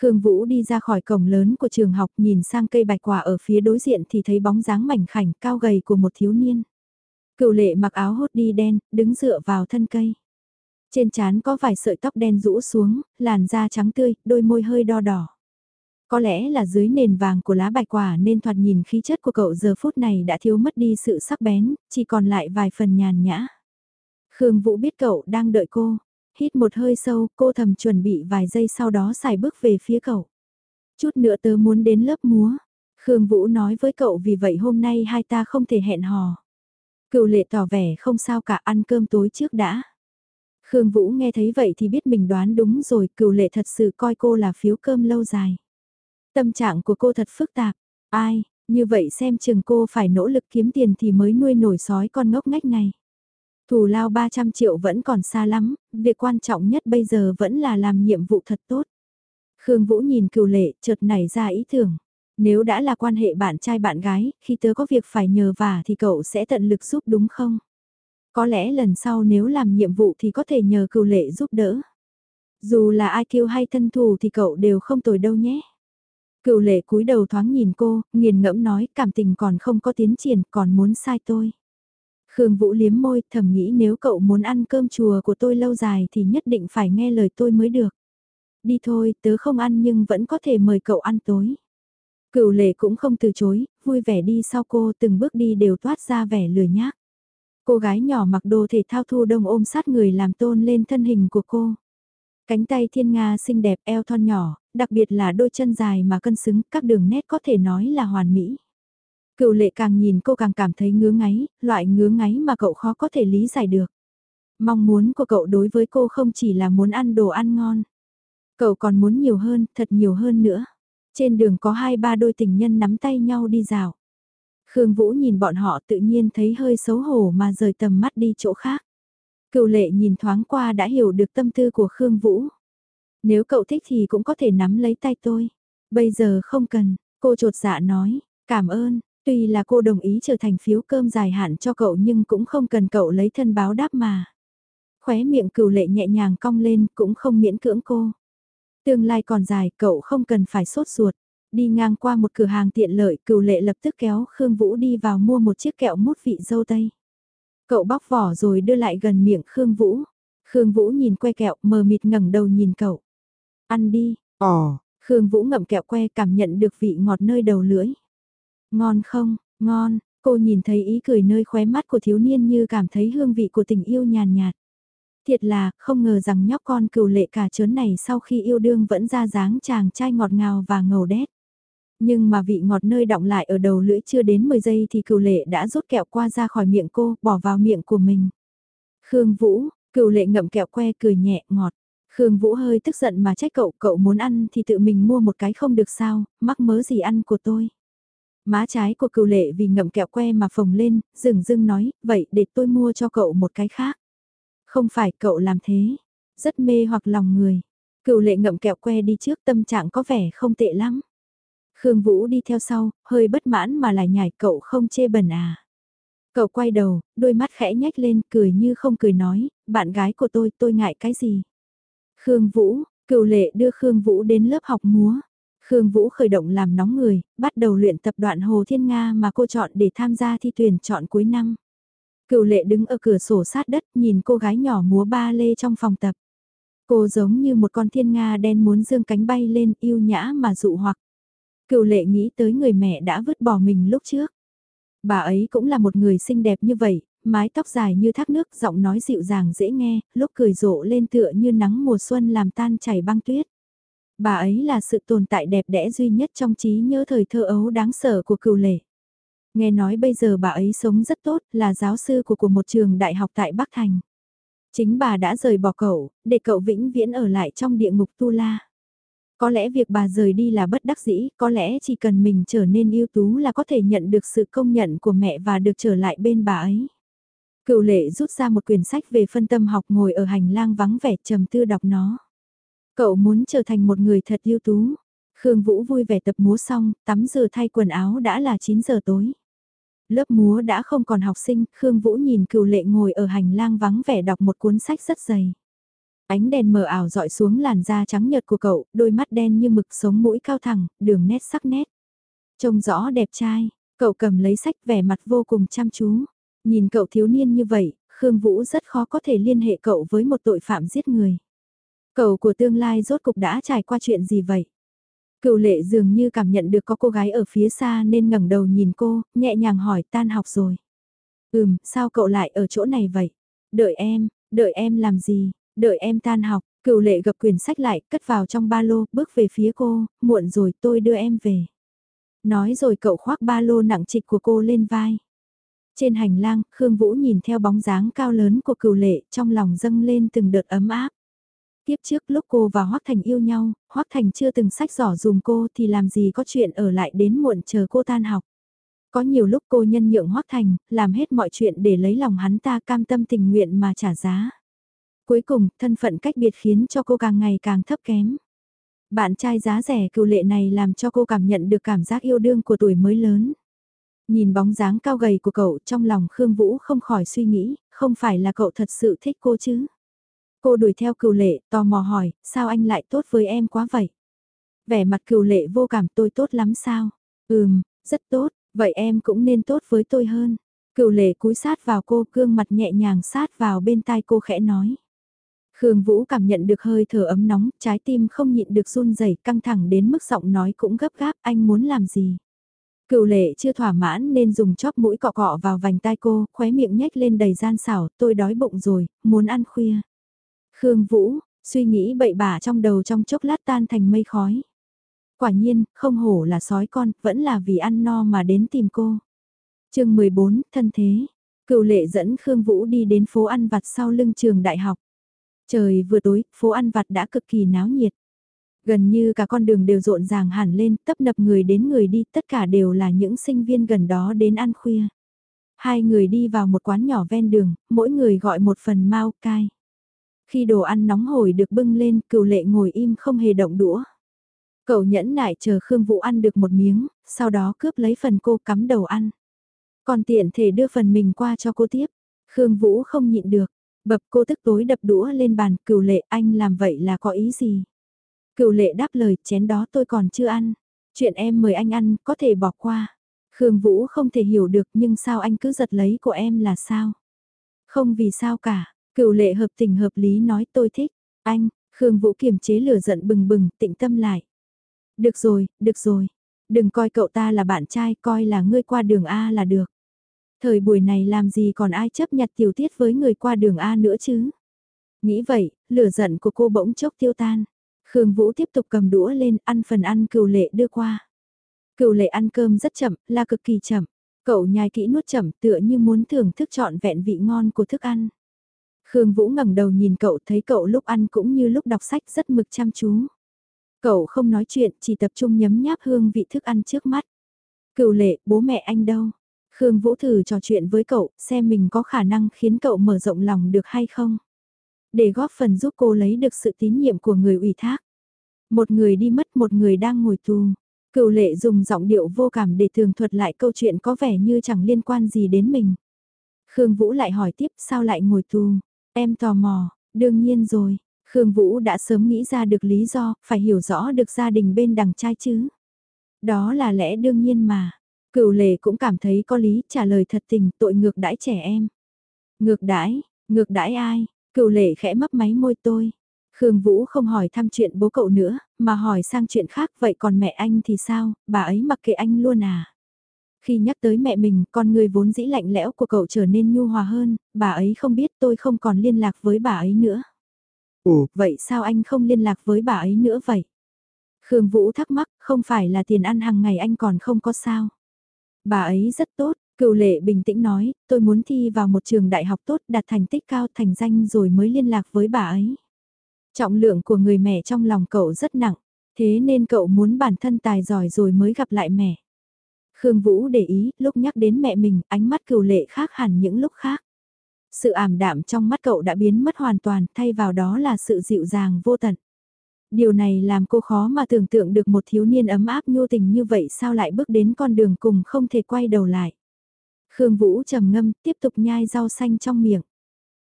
Khương Vũ đi ra khỏi cổng lớn của trường học nhìn sang cây bạch quả ở phía đối diện thì thấy bóng dáng mảnh khảnh cao gầy của một thiếu niên. Cựu lệ mặc áo hốt đi đen, đứng dựa vào thân cây. Trên trán có vài sợi tóc đen rũ xuống, làn da trắng tươi, đôi môi hơi đo đỏ. Có lẽ là dưới nền vàng của lá bạch quả nên thoạt nhìn khí chất của cậu giờ phút này đã thiếu mất đi sự sắc bén, chỉ còn lại vài phần nhàn nhã. Khương Vũ biết cậu đang đợi cô. Hít một hơi sâu, cô thầm chuẩn bị vài giây sau đó xài bước về phía cậu. Chút nữa tớ muốn đến lớp múa. Khương Vũ nói với cậu vì vậy hôm nay hai ta không thể hẹn hò. Cựu lệ tỏ vẻ không sao cả ăn cơm tối trước đã. Khương Vũ nghe thấy vậy thì biết mình đoán đúng rồi, cựu lệ thật sự coi cô là phiếu cơm lâu dài. Tâm trạng của cô thật phức tạp. Ai, như vậy xem chừng cô phải nỗ lực kiếm tiền thì mới nuôi nổi sói con ngốc ngách này. Thù lao 300 triệu vẫn còn xa lắm, việc quan trọng nhất bây giờ vẫn là làm nhiệm vụ thật tốt. Khương Vũ nhìn cựu lệ, chợt nảy ra ý tưởng. Nếu đã là quan hệ bạn trai bạn gái, khi tớ có việc phải nhờ vả thì cậu sẽ tận lực giúp đúng không? Có lẽ lần sau nếu làm nhiệm vụ thì có thể nhờ cựu lệ giúp đỡ. Dù là ai kêu hay thân thù thì cậu đều không tồi đâu nhé. Cựu lệ cúi đầu thoáng nhìn cô, nghiền ngẫm nói cảm tình còn không có tiến triển, còn muốn sai tôi. Khương Vũ liếm môi, thầm nghĩ nếu cậu muốn ăn cơm chùa của tôi lâu dài thì nhất định phải nghe lời tôi mới được. Đi thôi, tớ không ăn nhưng vẫn có thể mời cậu ăn tối. Cựu lệ cũng không từ chối, vui vẻ đi sau cô từng bước đi đều toát ra vẻ lười nhác. Cô gái nhỏ mặc đồ thể thao thu đông ôm sát người làm tôn lên thân hình của cô. Cánh tay thiên nga xinh đẹp eo thon nhỏ, đặc biệt là đôi chân dài mà cân xứng, các đường nét có thể nói là hoàn mỹ. Cựu lệ càng nhìn cô càng cảm thấy ngứa ngáy, loại ngứa ngáy mà cậu khó có thể lý giải được. Mong muốn của cậu đối với cô không chỉ là muốn ăn đồ ăn ngon. Cậu còn muốn nhiều hơn, thật nhiều hơn nữa. Trên đường có hai ba đôi tình nhân nắm tay nhau đi dạo. Khương Vũ nhìn bọn họ tự nhiên thấy hơi xấu hổ mà rời tầm mắt đi chỗ khác. Cựu lệ nhìn thoáng qua đã hiểu được tâm tư của Khương Vũ. Nếu cậu thích thì cũng có thể nắm lấy tay tôi. Bây giờ không cần, cô trột dạ nói, cảm ơn, tuy là cô đồng ý trở thành phiếu cơm dài hạn cho cậu nhưng cũng không cần cậu lấy thân báo đáp mà. Khóe miệng cửu lệ nhẹ nhàng cong lên cũng không miễn cưỡng cô. Tương lai còn dài cậu không cần phải sốt ruột. Đi ngang qua một cửa hàng tiện lợi cửu lệ lập tức kéo Khương Vũ đi vào mua một chiếc kẹo mút vị dâu tây. Cậu bóc vỏ rồi đưa lại gần miệng Khương Vũ. Khương Vũ nhìn que kẹo mờ mịt ngẩng đầu nhìn cậu. Ăn đi. Ồ, Khương Vũ ngậm kẹo que cảm nhận được vị ngọt nơi đầu lưỡi. Ngon không, ngon, cô nhìn thấy ý cười nơi khóe mắt của thiếu niên như cảm thấy hương vị của tình yêu nhàn nhạt. Thiệt là, không ngờ rằng nhóc con cừu lệ cả chớn này sau khi yêu đương vẫn ra dáng chàng trai ngọt ngào và ngầu đét. Nhưng mà vị ngọt nơi động lại ở đầu lưỡi chưa đến 10 giây thì cừu lệ đã rút kẹo qua ra khỏi miệng cô, bỏ vào miệng của mình. Khương Vũ, cừu lệ ngậm kẹo que cười nhẹ, ngọt. Khương Vũ hơi tức giận mà trách cậu, cậu muốn ăn thì tự mình mua một cái không được sao, mắc mớ gì ăn của tôi. Má trái của cựu lệ vì ngậm kẹo que mà phồng lên, dừng dưng nói, vậy để tôi mua cho cậu một cái khác. Không phải cậu làm thế, rất mê hoặc lòng người. Cựu lệ ngậm kẹo que đi trước tâm trạng có vẻ không tệ lắm. Khương Vũ đi theo sau, hơi bất mãn mà lại nhảy cậu không chê bẩn à. Cậu quay đầu, đôi mắt khẽ nhếch lên, cười như không cười nói, bạn gái của tôi, tôi ngại cái gì. Khương Vũ, cựu lệ đưa Khương Vũ đến lớp học múa. Khương Vũ khởi động làm nóng người, bắt đầu luyện tập đoạn Hồ Thiên Nga mà cô chọn để tham gia thi tuyển chọn cuối năm. Cựu lệ đứng ở cửa sổ sát đất nhìn cô gái nhỏ múa ba lê trong phòng tập. Cô giống như một con thiên nga đen muốn dương cánh bay lên yêu nhã mà dụ hoặc. Cựu lệ nghĩ tới người mẹ đã vứt bỏ mình lúc trước. Bà ấy cũng là một người xinh đẹp như vậy, mái tóc dài như thác nước, giọng nói dịu dàng dễ nghe, lúc cười rộ lên tựa như nắng mùa xuân làm tan chảy băng tuyết. Bà ấy là sự tồn tại đẹp đẽ duy nhất trong trí nhớ thời thơ ấu đáng sợ của cựu lệ. Nghe nói bây giờ bà ấy sống rất tốt, là giáo sư của của một trường đại học tại Bắc Thành. Chính bà đã rời bỏ cậu, để cậu vĩnh viễn ở lại trong địa ngục Tu La. Có lẽ việc bà rời đi là bất đắc dĩ, có lẽ chỉ cần mình trở nên ưu tú là có thể nhận được sự công nhận của mẹ và được trở lại bên bà ấy. Cựu lệ rút ra một quyển sách về phân tâm học ngồi ở hành lang vắng vẻ trầm tư đọc nó. Cậu muốn trở thành một người thật ưu tú. Khương Vũ vui vẻ tập múa xong, tắm rửa thay quần áo đã là 9 giờ tối. Lớp múa đã không còn học sinh, Khương Vũ nhìn cựu lệ ngồi ở hành lang vắng vẻ đọc một cuốn sách rất dày. Ánh đèn mờ ảo dọi xuống làn da trắng nhợt của cậu, đôi mắt đen như mực sống mũi cao thẳng, đường nét sắc nét. Trông rõ đẹp trai, cậu cầm lấy sách vẻ mặt vô cùng chăm chú. Nhìn cậu thiếu niên như vậy, Khương Vũ rất khó có thể liên hệ cậu với một tội phạm giết người. Cậu của tương lai rốt cục đã trải qua chuyện gì vậy? Cựu lệ dường như cảm nhận được có cô gái ở phía xa nên ngẩng đầu nhìn cô, nhẹ nhàng hỏi tan học rồi. Ừm, sao cậu lại ở chỗ này vậy? Đợi em, đợi em làm gì? Đợi em tan học, cựu lệ gập quyển sách lại, cất vào trong ba lô, bước về phía cô, muộn rồi tôi đưa em về. Nói rồi cậu khoác ba lô nặng trịch của cô lên vai. Trên hành lang, Khương Vũ nhìn theo bóng dáng cao lớn của cựu lệ, trong lòng dâng lên từng đợt ấm áp. Tiếp trước lúc cô và Hoác Thành yêu nhau, Hoác Thành chưa từng sách giỏ dùm cô thì làm gì có chuyện ở lại đến muộn chờ cô tan học. Có nhiều lúc cô nhân nhượng Hoác Thành, làm hết mọi chuyện để lấy lòng hắn ta cam tâm tình nguyện mà trả giá. Cuối cùng, thân phận cách biệt khiến cho cô càng ngày càng thấp kém. Bạn trai giá rẻ cựu lệ này làm cho cô cảm nhận được cảm giác yêu đương của tuổi mới lớn. Nhìn bóng dáng cao gầy của cậu trong lòng Khương Vũ không khỏi suy nghĩ, không phải là cậu thật sự thích cô chứ. Cô đuổi theo cựu lệ, tò mò hỏi, sao anh lại tốt với em quá vậy? Vẻ mặt cựu lệ vô cảm tôi tốt lắm sao? Ừm, rất tốt, vậy em cũng nên tốt với tôi hơn. Cựu lệ cúi sát vào cô, gương mặt nhẹ nhàng sát vào bên tai cô khẽ nói. Khương Vũ cảm nhận được hơi thở ấm nóng, trái tim không nhịn được run rẩy, căng thẳng đến mức giọng nói cũng gấp gáp, anh muốn làm gì? Cựu lệ chưa thỏa mãn nên dùng chóp mũi cọ cọ vào vành tai cô, khóe miệng nhếch lên đầy gian xảo, tôi đói bụng rồi, muốn ăn khuya. Khương Vũ, suy nghĩ bậy bạ trong đầu trong chốc lát tan thành mây khói. Quả nhiên, không hổ là sói con, vẫn là vì ăn no mà đến tìm cô. chương 14, thân thế. Cựu lệ dẫn Khương Vũ đi đến phố ăn vặt sau lưng trường đại học. Trời vừa tối, phố ăn vặt đã cực kỳ náo nhiệt. Gần như cả con đường đều rộn ràng hẳn lên, tấp nập người đến người đi, tất cả đều là những sinh viên gần đó đến ăn khuya. Hai người đi vào một quán nhỏ ven đường, mỗi người gọi một phần mau cai. Khi đồ ăn nóng hổi được bưng lên, cựu lệ ngồi im không hề động đũa. Cậu nhẫn nại chờ Khương Vũ ăn được một miếng, sau đó cướp lấy phần cô cắm đầu ăn. Còn tiện thể đưa phần mình qua cho cô tiếp. Khương Vũ không nhịn được, bập cô tức tối đập đũa lên bàn, cựu lệ anh làm vậy là có ý gì? Cựu lệ đáp lời, chén đó tôi còn chưa ăn. Chuyện em mời anh ăn, có thể bỏ qua. Khương Vũ không thể hiểu được nhưng sao anh cứ giật lấy của em là sao? Không vì sao cả, cựu lệ hợp tình hợp lý nói tôi thích. Anh, Khương Vũ kiềm chế lửa giận bừng bừng, tịnh tâm lại. Được rồi, được rồi. Đừng coi cậu ta là bạn trai, coi là ngươi qua đường A là được. Thời buổi này làm gì còn ai chấp nhặt tiểu tiết với người qua đường A nữa chứ? Nghĩ vậy, lửa giận của cô bỗng chốc tiêu tan. Khương Vũ tiếp tục cầm đũa lên ăn phần ăn cựu lệ đưa qua. Cựu lệ ăn cơm rất chậm, là cực kỳ chậm. Cậu nhai kỹ nuốt chậm tựa như muốn thưởng thức trọn vẹn vị ngon của thức ăn. Khương Vũ ngẩng đầu nhìn cậu thấy cậu lúc ăn cũng như lúc đọc sách rất mực chăm chú. Cậu không nói chuyện, chỉ tập trung nhấm nháp hương vị thức ăn trước mắt. Cựu lệ, bố mẹ anh đâu? Khương Vũ thử trò chuyện với cậu, xem mình có khả năng khiến cậu mở rộng lòng được hay không. Để góp phần giúp cô lấy được sự tín nhiệm của người ủy thác. Một người đi mất một người đang ngồi tù. Cựu lệ dùng giọng điệu vô cảm để tường thuật lại câu chuyện có vẻ như chẳng liên quan gì đến mình. Khương Vũ lại hỏi tiếp sao lại ngồi tù? Em tò mò, đương nhiên rồi, Khương Vũ đã sớm nghĩ ra được lý do, phải hiểu rõ được gia đình bên đằng trai chứ. Đó là lẽ đương nhiên mà. Cựu lệ cũng cảm thấy có lý trả lời thật tình tội ngược đãi trẻ em. Ngược đãi, ngược đãi ai? Cựu lệ khẽ mấp máy môi tôi. Khương Vũ không hỏi thăm chuyện bố cậu nữa, mà hỏi sang chuyện khác vậy còn mẹ anh thì sao, bà ấy mặc kệ anh luôn à? Khi nhắc tới mẹ mình, con người vốn dĩ lạnh lẽo của cậu trở nên nhu hòa hơn, bà ấy không biết tôi không còn liên lạc với bà ấy nữa. Ồ, vậy sao anh không liên lạc với bà ấy nữa vậy? Khương Vũ thắc mắc, không phải là tiền ăn hàng ngày anh còn không có sao. Bà ấy rất tốt, cựu lệ bình tĩnh nói, tôi muốn thi vào một trường đại học tốt đạt thành tích cao thành danh rồi mới liên lạc với bà ấy. Trọng lượng của người mẹ trong lòng cậu rất nặng, thế nên cậu muốn bản thân tài giỏi rồi mới gặp lại mẹ. Khương Vũ để ý, lúc nhắc đến mẹ mình, ánh mắt cừu lệ khác hẳn những lúc khác. Sự ảm đạm trong mắt cậu đã biến mất hoàn toàn, thay vào đó là sự dịu dàng vô tận. Điều này làm cô khó mà tưởng tượng được một thiếu niên ấm áp nhu tình như vậy sao lại bước đến con đường cùng không thể quay đầu lại. Khương Vũ trầm ngâm, tiếp tục nhai rau xanh trong miệng.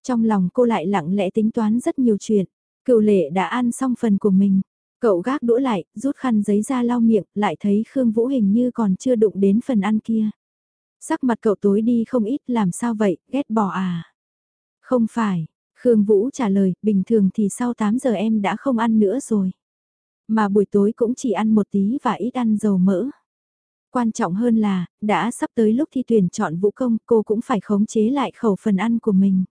Trong lòng cô lại lặng lẽ tính toán rất nhiều chuyện. Cựu lệ đã ăn xong phần của mình. Cậu gác đũa lại, rút khăn giấy ra lau miệng, lại thấy Khương Vũ hình như còn chưa đụng đến phần ăn kia. Sắc mặt cậu tối đi không ít làm sao vậy, ghét bỏ à? Không phải, Khương Vũ trả lời, bình thường thì sau 8 giờ em đã không ăn nữa rồi. Mà buổi tối cũng chỉ ăn một tí và ít ăn dầu mỡ. Quan trọng hơn là, đã sắp tới lúc thi tuyển chọn vũ công, cô cũng phải khống chế lại khẩu phần ăn của mình.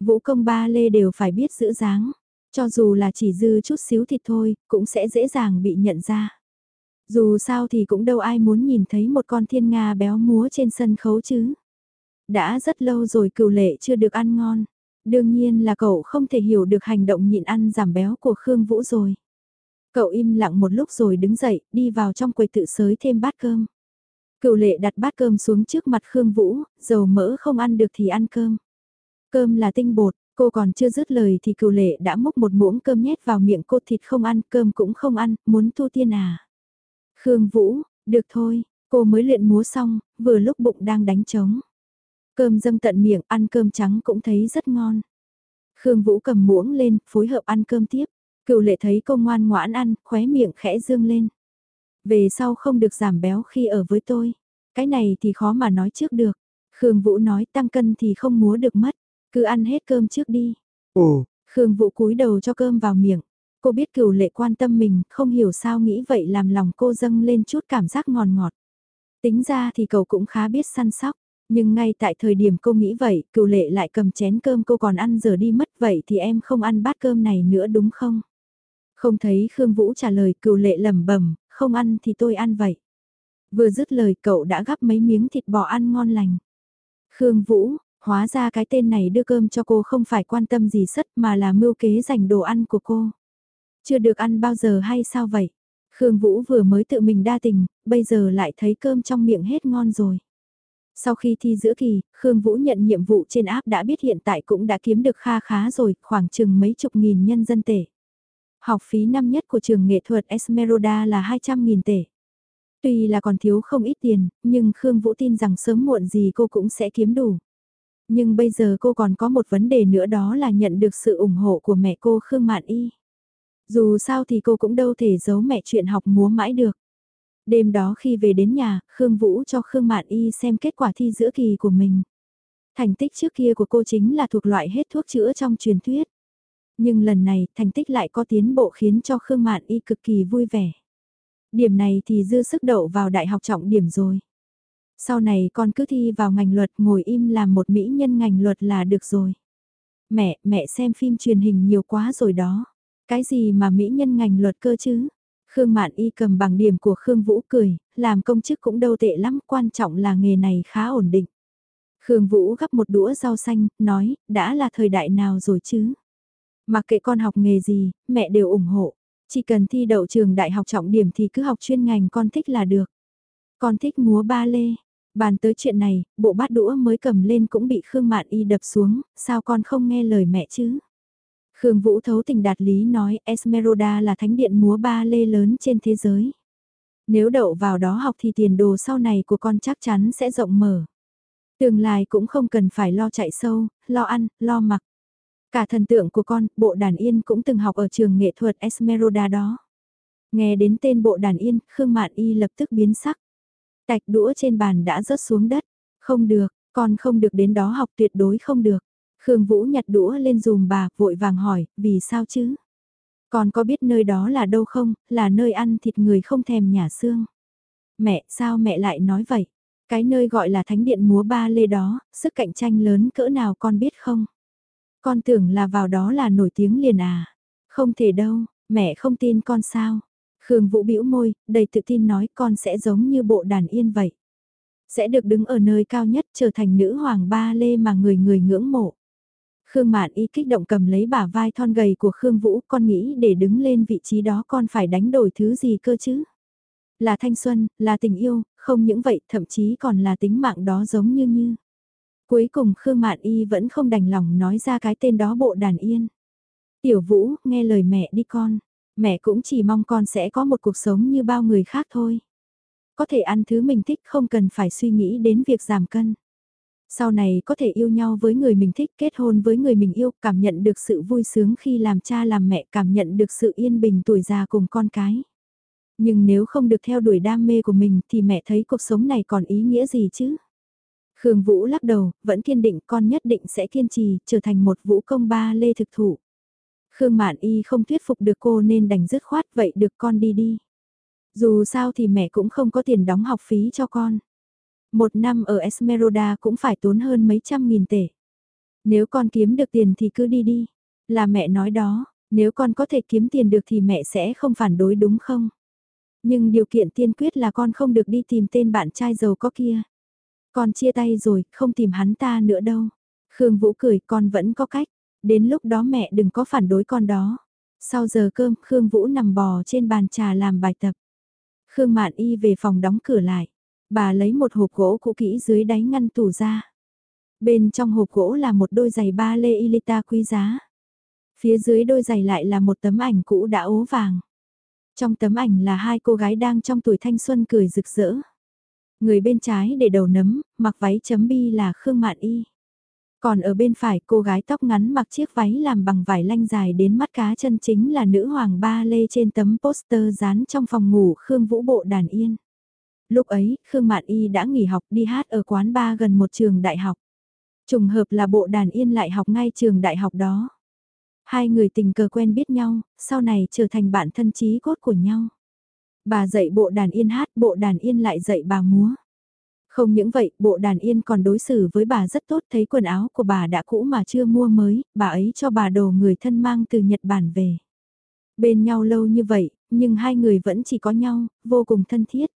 Vũ công ba lê đều phải biết giữ dáng. Cho dù là chỉ dư chút xíu thịt thôi, cũng sẽ dễ dàng bị nhận ra. Dù sao thì cũng đâu ai muốn nhìn thấy một con thiên nga béo múa trên sân khấu chứ. Đã rất lâu rồi cựu lệ chưa được ăn ngon. Đương nhiên là cậu không thể hiểu được hành động nhịn ăn giảm béo của Khương Vũ rồi. Cậu im lặng một lúc rồi đứng dậy, đi vào trong quầy tự sới thêm bát cơm. Cựu lệ đặt bát cơm xuống trước mặt Khương Vũ, dầu mỡ không ăn được thì ăn cơm. Cơm là tinh bột, cô còn chưa dứt lời thì cựu lệ đã múc một muỗng cơm nhét vào miệng cô thịt không ăn, cơm cũng không ăn, muốn thu tiên à. Khương Vũ, được thôi, cô mới luyện múa xong, vừa lúc bụng đang đánh trống. Cơm dâng tận miệng, ăn cơm trắng cũng thấy rất ngon. Khương Vũ cầm muỗng lên, phối hợp ăn cơm tiếp. Cựu lệ thấy cô ngoan ngoãn ăn, khóe miệng khẽ dương lên. Về sau không được giảm béo khi ở với tôi. Cái này thì khó mà nói trước được. Khương Vũ nói tăng cân thì không múa được mất. Cứ ăn hết cơm trước đi. Ồ. Khương Vũ cúi đầu cho cơm vào miệng. Cô biết cửu lệ quan tâm mình, không hiểu sao nghĩ vậy làm lòng cô dâng lên chút cảm giác ngọt ngọt. Tính ra thì cậu cũng khá biết săn sóc. Nhưng ngay tại thời điểm cô nghĩ vậy, cựu lệ lại cầm chén cơm cô còn ăn giờ đi mất vậy thì em không ăn bát cơm này nữa đúng không? Không thấy Khương Vũ trả lời cựu lệ lẩm bẩm không ăn thì tôi ăn vậy. Vừa dứt lời cậu đã gắp mấy miếng thịt bò ăn ngon lành. Khương Vũ, hóa ra cái tên này đưa cơm cho cô không phải quan tâm gì sất mà là mưu kế giành đồ ăn của cô. Chưa được ăn bao giờ hay sao vậy? Khương Vũ vừa mới tự mình đa tình, bây giờ lại thấy cơm trong miệng hết ngon rồi. Sau khi thi giữa kỳ, Khương Vũ nhận nhiệm vụ trên áp đã biết hiện tại cũng đã kiếm được kha khá rồi, khoảng chừng mấy chục nghìn nhân dân tệ. Học phí năm nhất của trường nghệ thuật Esmeralda là 200.000 tệ. Tuy là còn thiếu không ít tiền, nhưng Khương Vũ tin rằng sớm muộn gì cô cũng sẽ kiếm đủ. Nhưng bây giờ cô còn có một vấn đề nữa đó là nhận được sự ủng hộ của mẹ cô Khương Mạn Y. Dù sao thì cô cũng đâu thể giấu mẹ chuyện học múa mãi được. Đêm đó khi về đến nhà, Khương Vũ cho Khương Mạn Y xem kết quả thi giữa kỳ của mình. Thành tích trước kia của cô chính là thuộc loại hết thuốc chữa trong truyền thuyết. Nhưng lần này, thành tích lại có tiến bộ khiến cho Khương Mạn Y cực kỳ vui vẻ. Điểm này thì dư sức đậu vào đại học trọng điểm rồi. Sau này con cứ thi vào ngành luật ngồi im làm một mỹ nhân ngành luật là được rồi. Mẹ, mẹ xem phim truyền hình nhiều quá rồi đó. Cái gì mà mỹ nhân ngành luật cơ chứ? Khương Mạn Y cầm bằng điểm của Khương Vũ cười, làm công chức cũng đâu tệ lắm, quan trọng là nghề này khá ổn định. Khương Vũ gắp một đũa rau xanh, nói, đã là thời đại nào rồi chứ? Mặc kệ con học nghề gì, mẹ đều ủng hộ. Chỉ cần thi đậu trường đại học trọng điểm thì cứ học chuyên ngành con thích là được. Con thích múa ba lê. Bàn tới chuyện này, bộ bát đũa mới cầm lên cũng bị Khương Mạn Y đập xuống, sao con không nghe lời mẹ chứ? Khương Vũ thấu tình đạt lý nói Esmeralda là thánh điện múa ba lê lớn trên thế giới. Nếu đậu vào đó học thì tiền đồ sau này của con chắc chắn sẽ rộng mở. Tương lai cũng không cần phải lo chạy sâu, lo ăn, lo mặc. Cả thần tượng của con, bộ đàn yên cũng từng học ở trường nghệ thuật Esmeralda đó. Nghe đến tên bộ đàn yên, Khương Mạn Y lập tức biến sắc. Tạch đũa trên bàn đã rớt xuống đất. Không được, con không được đến đó học tuyệt đối không được. Khương Vũ nhặt đũa lên dùm bà, vội vàng hỏi, vì sao chứ? Con có biết nơi đó là đâu không, là nơi ăn thịt người không thèm nhà xương. Mẹ, sao mẹ lại nói vậy? Cái nơi gọi là thánh điện múa ba lê đó, sức cạnh tranh lớn cỡ nào con biết không? Con tưởng là vào đó là nổi tiếng liền à? Không thể đâu, mẹ không tin con sao? Khương Vũ bĩu môi, đầy tự tin nói con sẽ giống như bộ đàn yên vậy. Sẽ được đứng ở nơi cao nhất trở thành nữ hoàng ba lê mà người người ngưỡng mộ. Khương Mạn Y kích động cầm lấy bả vai thon gầy của Khương Vũ, con nghĩ để đứng lên vị trí đó con phải đánh đổi thứ gì cơ chứ? Là thanh xuân, là tình yêu, không những vậy thậm chí còn là tính mạng đó giống như như. Cuối cùng Khương Mạn Y vẫn không đành lòng nói ra cái tên đó bộ đàn yên. Tiểu Vũ, nghe lời mẹ đi con. Mẹ cũng chỉ mong con sẽ có một cuộc sống như bao người khác thôi. Có thể ăn thứ mình thích không cần phải suy nghĩ đến việc giảm cân. Sau này có thể yêu nhau với người mình thích, kết hôn với người mình yêu, cảm nhận được sự vui sướng khi làm cha làm mẹ, cảm nhận được sự yên bình tuổi già cùng con cái. Nhưng nếu không được theo đuổi đam mê của mình thì mẹ thấy cuộc sống này còn ý nghĩa gì chứ? Khương Vũ lắc đầu, vẫn kiên định con nhất định sẽ kiên trì, trở thành một vũ công ba lê thực thụ. Khương Mạn Y không thuyết phục được cô nên đành dứt khoát vậy được con đi đi. Dù sao thì mẹ cũng không có tiền đóng học phí cho con. Một năm ở Esmeralda cũng phải tốn hơn mấy trăm nghìn tệ. Nếu con kiếm được tiền thì cứ đi đi. Là mẹ nói đó, nếu con có thể kiếm tiền được thì mẹ sẽ không phản đối đúng không? Nhưng điều kiện tiên quyết là con không được đi tìm tên bạn trai giàu có kia. Con chia tay rồi, không tìm hắn ta nữa đâu. Khương Vũ cười, con vẫn có cách. Đến lúc đó mẹ đừng có phản đối con đó. Sau giờ cơm, Khương Vũ nằm bò trên bàn trà làm bài tập. Khương Mạn Y về phòng đóng cửa lại. Bà lấy một hộp gỗ cũ kỹ dưới đáy ngăn tủ ra. Bên trong hộp gỗ là một đôi giày ba lê Ilita quý giá. Phía dưới đôi giày lại là một tấm ảnh cũ đã ố vàng. Trong tấm ảnh là hai cô gái đang trong tuổi thanh xuân cười rực rỡ. Người bên trái để đầu nấm, mặc váy chấm bi là Khương Mạn Y. Còn ở bên phải cô gái tóc ngắn mặc chiếc váy làm bằng vải lanh dài đến mắt cá chân chính là nữ hoàng ba lê trên tấm poster dán trong phòng ngủ Khương Vũ Bộ Đàn Yên. Lúc ấy, Khương Mạn Y đã nghỉ học đi hát ở quán ba gần một trường đại học. Trùng hợp là Bộ Đàn Yên lại học ngay trường đại học đó. Hai người tình cờ quen biết nhau, sau này trở thành bạn thân chí cốt của nhau. Bà dạy bộ đàn yên hát, bộ đàn yên lại dạy bà múa. Không những vậy, bộ đàn yên còn đối xử với bà rất tốt thấy quần áo của bà đã cũ mà chưa mua mới, bà ấy cho bà đồ người thân mang từ Nhật Bản về. Bên nhau lâu như vậy, nhưng hai người vẫn chỉ có nhau, vô cùng thân thiết.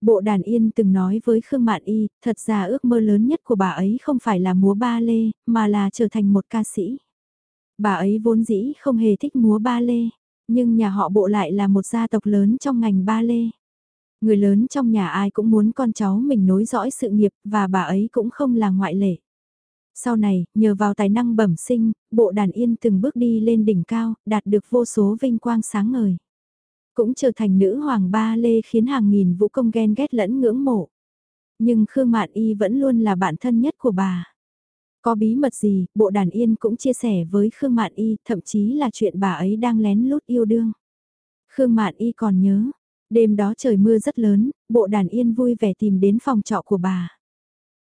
Bộ đàn yên từng nói với Khương Mạn Y, thật ra ước mơ lớn nhất của bà ấy không phải là múa ba lê, mà là trở thành một ca sĩ. Bà ấy vốn dĩ không hề thích múa ba lê, Nhưng nhà họ bộ lại là một gia tộc lớn trong ngành ba lê. Người lớn trong nhà ai cũng muốn con cháu mình nối dõi sự nghiệp và bà ấy cũng không là ngoại lệ. Sau này, nhờ vào tài năng bẩm sinh, bộ đàn yên từng bước đi lên đỉnh cao, đạt được vô số vinh quang sáng ngời. Cũng trở thành nữ hoàng ba lê khiến hàng nghìn vũ công ghen ghét lẫn ngưỡng mộ. Nhưng Khương Mạn Y vẫn luôn là bạn thân nhất của bà. Có bí mật gì, bộ đàn yên cũng chia sẻ với Khương Mạn Y, thậm chí là chuyện bà ấy đang lén lút yêu đương. Khương Mạn Y còn nhớ, đêm đó trời mưa rất lớn, bộ đàn yên vui vẻ tìm đến phòng trọ của bà.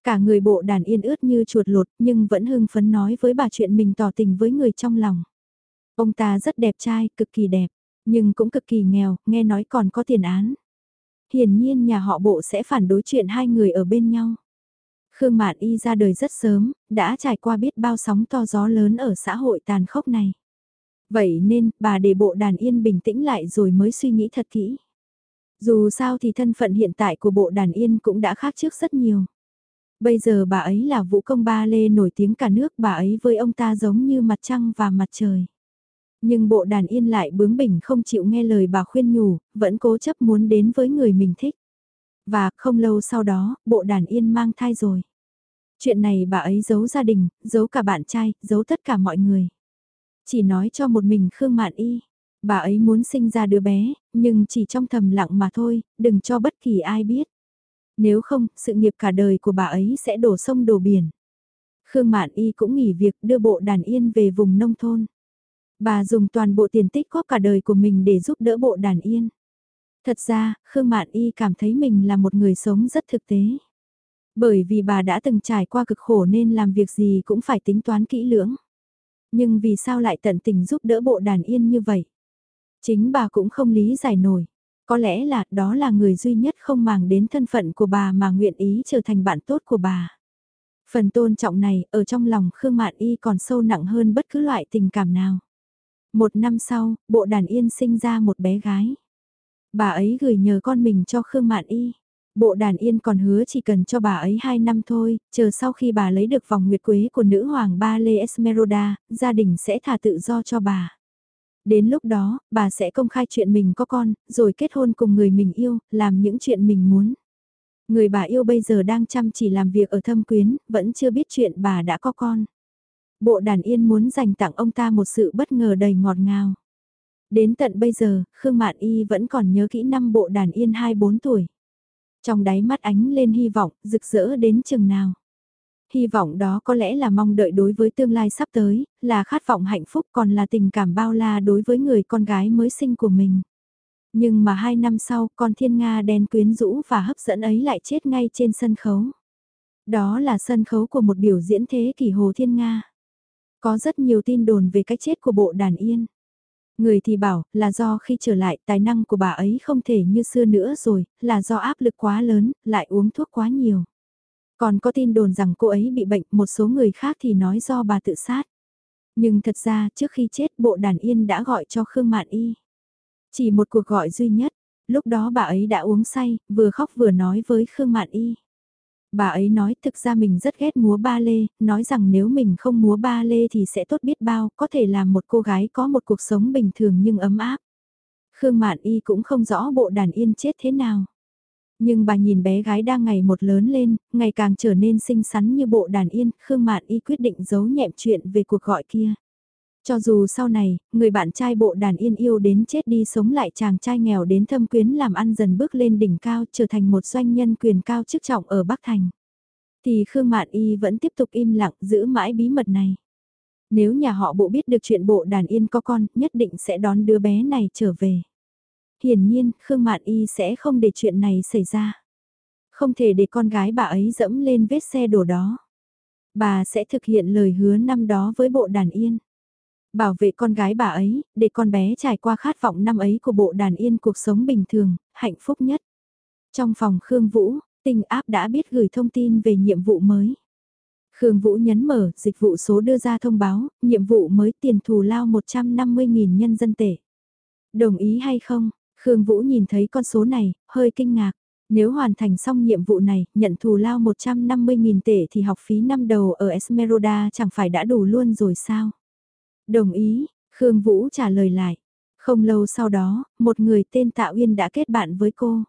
Cả người bộ đàn yên ướt như chuột lột nhưng vẫn hưng phấn nói với bà chuyện mình tỏ tình với người trong lòng. Ông ta rất đẹp trai, cực kỳ đẹp, nhưng cũng cực kỳ nghèo, nghe nói còn có tiền án. Hiển nhiên nhà họ bộ sẽ phản đối chuyện hai người ở bên nhau. Khương Mạn Y ra đời rất sớm, đã trải qua biết bao sóng to gió lớn ở xã hội tàn khốc này. Vậy nên, bà để bộ đàn yên bình tĩnh lại rồi mới suy nghĩ thật kỹ. Dù sao thì thân phận hiện tại của bộ đàn yên cũng đã khác trước rất nhiều. Bây giờ bà ấy là vũ công ba lê nổi tiếng cả nước, bà ấy với ông ta giống như mặt trăng và mặt trời. Nhưng bộ đàn yên lại bướng bỉnh không chịu nghe lời bà khuyên nhủ, vẫn cố chấp muốn đến với người mình thích. Và không lâu sau đó, bộ đàn yên mang thai rồi. Chuyện này bà ấy giấu gia đình, giấu cả bạn trai, giấu tất cả mọi người. Chỉ nói cho một mình Khương Mạn Y. Bà ấy muốn sinh ra đứa bé, nhưng chỉ trong thầm lặng mà thôi, đừng cho bất kỳ ai biết. Nếu không, sự nghiệp cả đời của bà ấy sẽ đổ sông đổ biển. Khương Mạn Y cũng nghỉ việc đưa bộ đàn yên về vùng nông thôn. Bà dùng toàn bộ tiền tích góp cả đời của mình để giúp đỡ bộ đàn yên. Thật ra, Khương Mạn Y cảm thấy mình là một người sống rất thực tế. Bởi vì bà đã từng trải qua cực khổ nên làm việc gì cũng phải tính toán kỹ lưỡng. Nhưng vì sao lại tận tình giúp đỡ bộ đàn yên như vậy? Chính bà cũng không lý giải nổi. Có lẽ là đó là người duy nhất không màng đến thân phận của bà mà nguyện ý trở thành bạn tốt của bà. Phần tôn trọng này ở trong lòng Khương Mạn Y còn sâu nặng hơn bất cứ loại tình cảm nào. Một năm sau, bộ đàn yên sinh ra một bé gái. Bà ấy gửi nhờ con mình cho Khương Mạn Y. Bộ đàn yên còn hứa chỉ cần cho bà ấy 2 năm thôi, chờ sau khi bà lấy được vòng nguyệt quế của nữ hoàng ba Lê Esmeralda, gia đình sẽ thả tự do cho bà. Đến lúc đó, bà sẽ công khai chuyện mình có con, rồi kết hôn cùng người mình yêu, làm những chuyện mình muốn. Người bà yêu bây giờ đang chăm chỉ làm việc ở thâm quyến, vẫn chưa biết chuyện bà đã có con. Bộ đàn yên muốn dành tặng ông ta một sự bất ngờ đầy ngọt ngào. Đến tận bây giờ, Khương Mạn Y vẫn còn nhớ kỹ năm bộ đàn yên 2-4 tuổi. Trong đáy mắt ánh lên hy vọng, rực rỡ đến chừng nào. Hy vọng đó có lẽ là mong đợi đối với tương lai sắp tới, là khát vọng hạnh phúc còn là tình cảm bao la đối với người con gái mới sinh của mình. Nhưng mà hai năm sau, con thiên Nga đen quyến rũ và hấp dẫn ấy lại chết ngay trên sân khấu. Đó là sân khấu của một biểu diễn thế kỷ Hồ Thiên Nga. Có rất nhiều tin đồn về cái chết của bộ đàn yên. Người thì bảo là do khi trở lại tài năng của bà ấy không thể như xưa nữa rồi, là do áp lực quá lớn, lại uống thuốc quá nhiều. Còn có tin đồn rằng cô ấy bị bệnh, một số người khác thì nói do bà tự sát. Nhưng thật ra trước khi chết bộ đàn yên đã gọi cho Khương Mạn Y. Chỉ một cuộc gọi duy nhất, lúc đó bà ấy đã uống say, vừa khóc vừa nói với Khương Mạn Y. Bà ấy nói thực ra mình rất ghét múa ba lê, nói rằng nếu mình không múa ba lê thì sẽ tốt biết bao, có thể làm một cô gái có một cuộc sống bình thường nhưng ấm áp. Khương Mạn Y cũng không rõ bộ đàn yên chết thế nào. Nhưng bà nhìn bé gái đang ngày một lớn lên, ngày càng trở nên xinh xắn như bộ đàn yên, Khương Mạn Y quyết định giấu nhẹm chuyện về cuộc gọi kia. Cho dù sau này, người bạn trai bộ đàn yên yêu đến chết đi sống lại chàng trai nghèo đến thâm quyến làm ăn dần bước lên đỉnh cao trở thành một doanh nhân quyền cao chức trọng ở Bắc Thành. Thì Khương Mạn Y vẫn tiếp tục im lặng giữ mãi bí mật này. Nếu nhà họ bộ biết được chuyện bộ đàn yên có con, nhất định sẽ đón đứa bé này trở về. Hiển nhiên, Khương Mạn Y sẽ không để chuyện này xảy ra. Không thể để con gái bà ấy dẫm lên vết xe đổ đó. Bà sẽ thực hiện lời hứa năm đó với bộ đàn yên. Bảo vệ con gái bà ấy, để con bé trải qua khát vọng năm ấy của bộ đàn yên cuộc sống bình thường, hạnh phúc nhất. Trong phòng Khương Vũ, tình áp đã biết gửi thông tin về nhiệm vụ mới. Khương Vũ nhấn mở, dịch vụ số đưa ra thông báo, nhiệm vụ mới tiền thù lao 150.000 nhân dân tệ. Đồng ý hay không? Khương Vũ nhìn thấy con số này, hơi kinh ngạc. Nếu hoàn thành xong nhiệm vụ này, nhận thù lao 150.000 tệ thì học phí năm đầu ở Esmeralda chẳng phải đã đủ luôn rồi sao? Đồng ý, Khương Vũ trả lời lại. Không lâu sau đó, một người tên Tạ Uyên đã kết bạn với cô.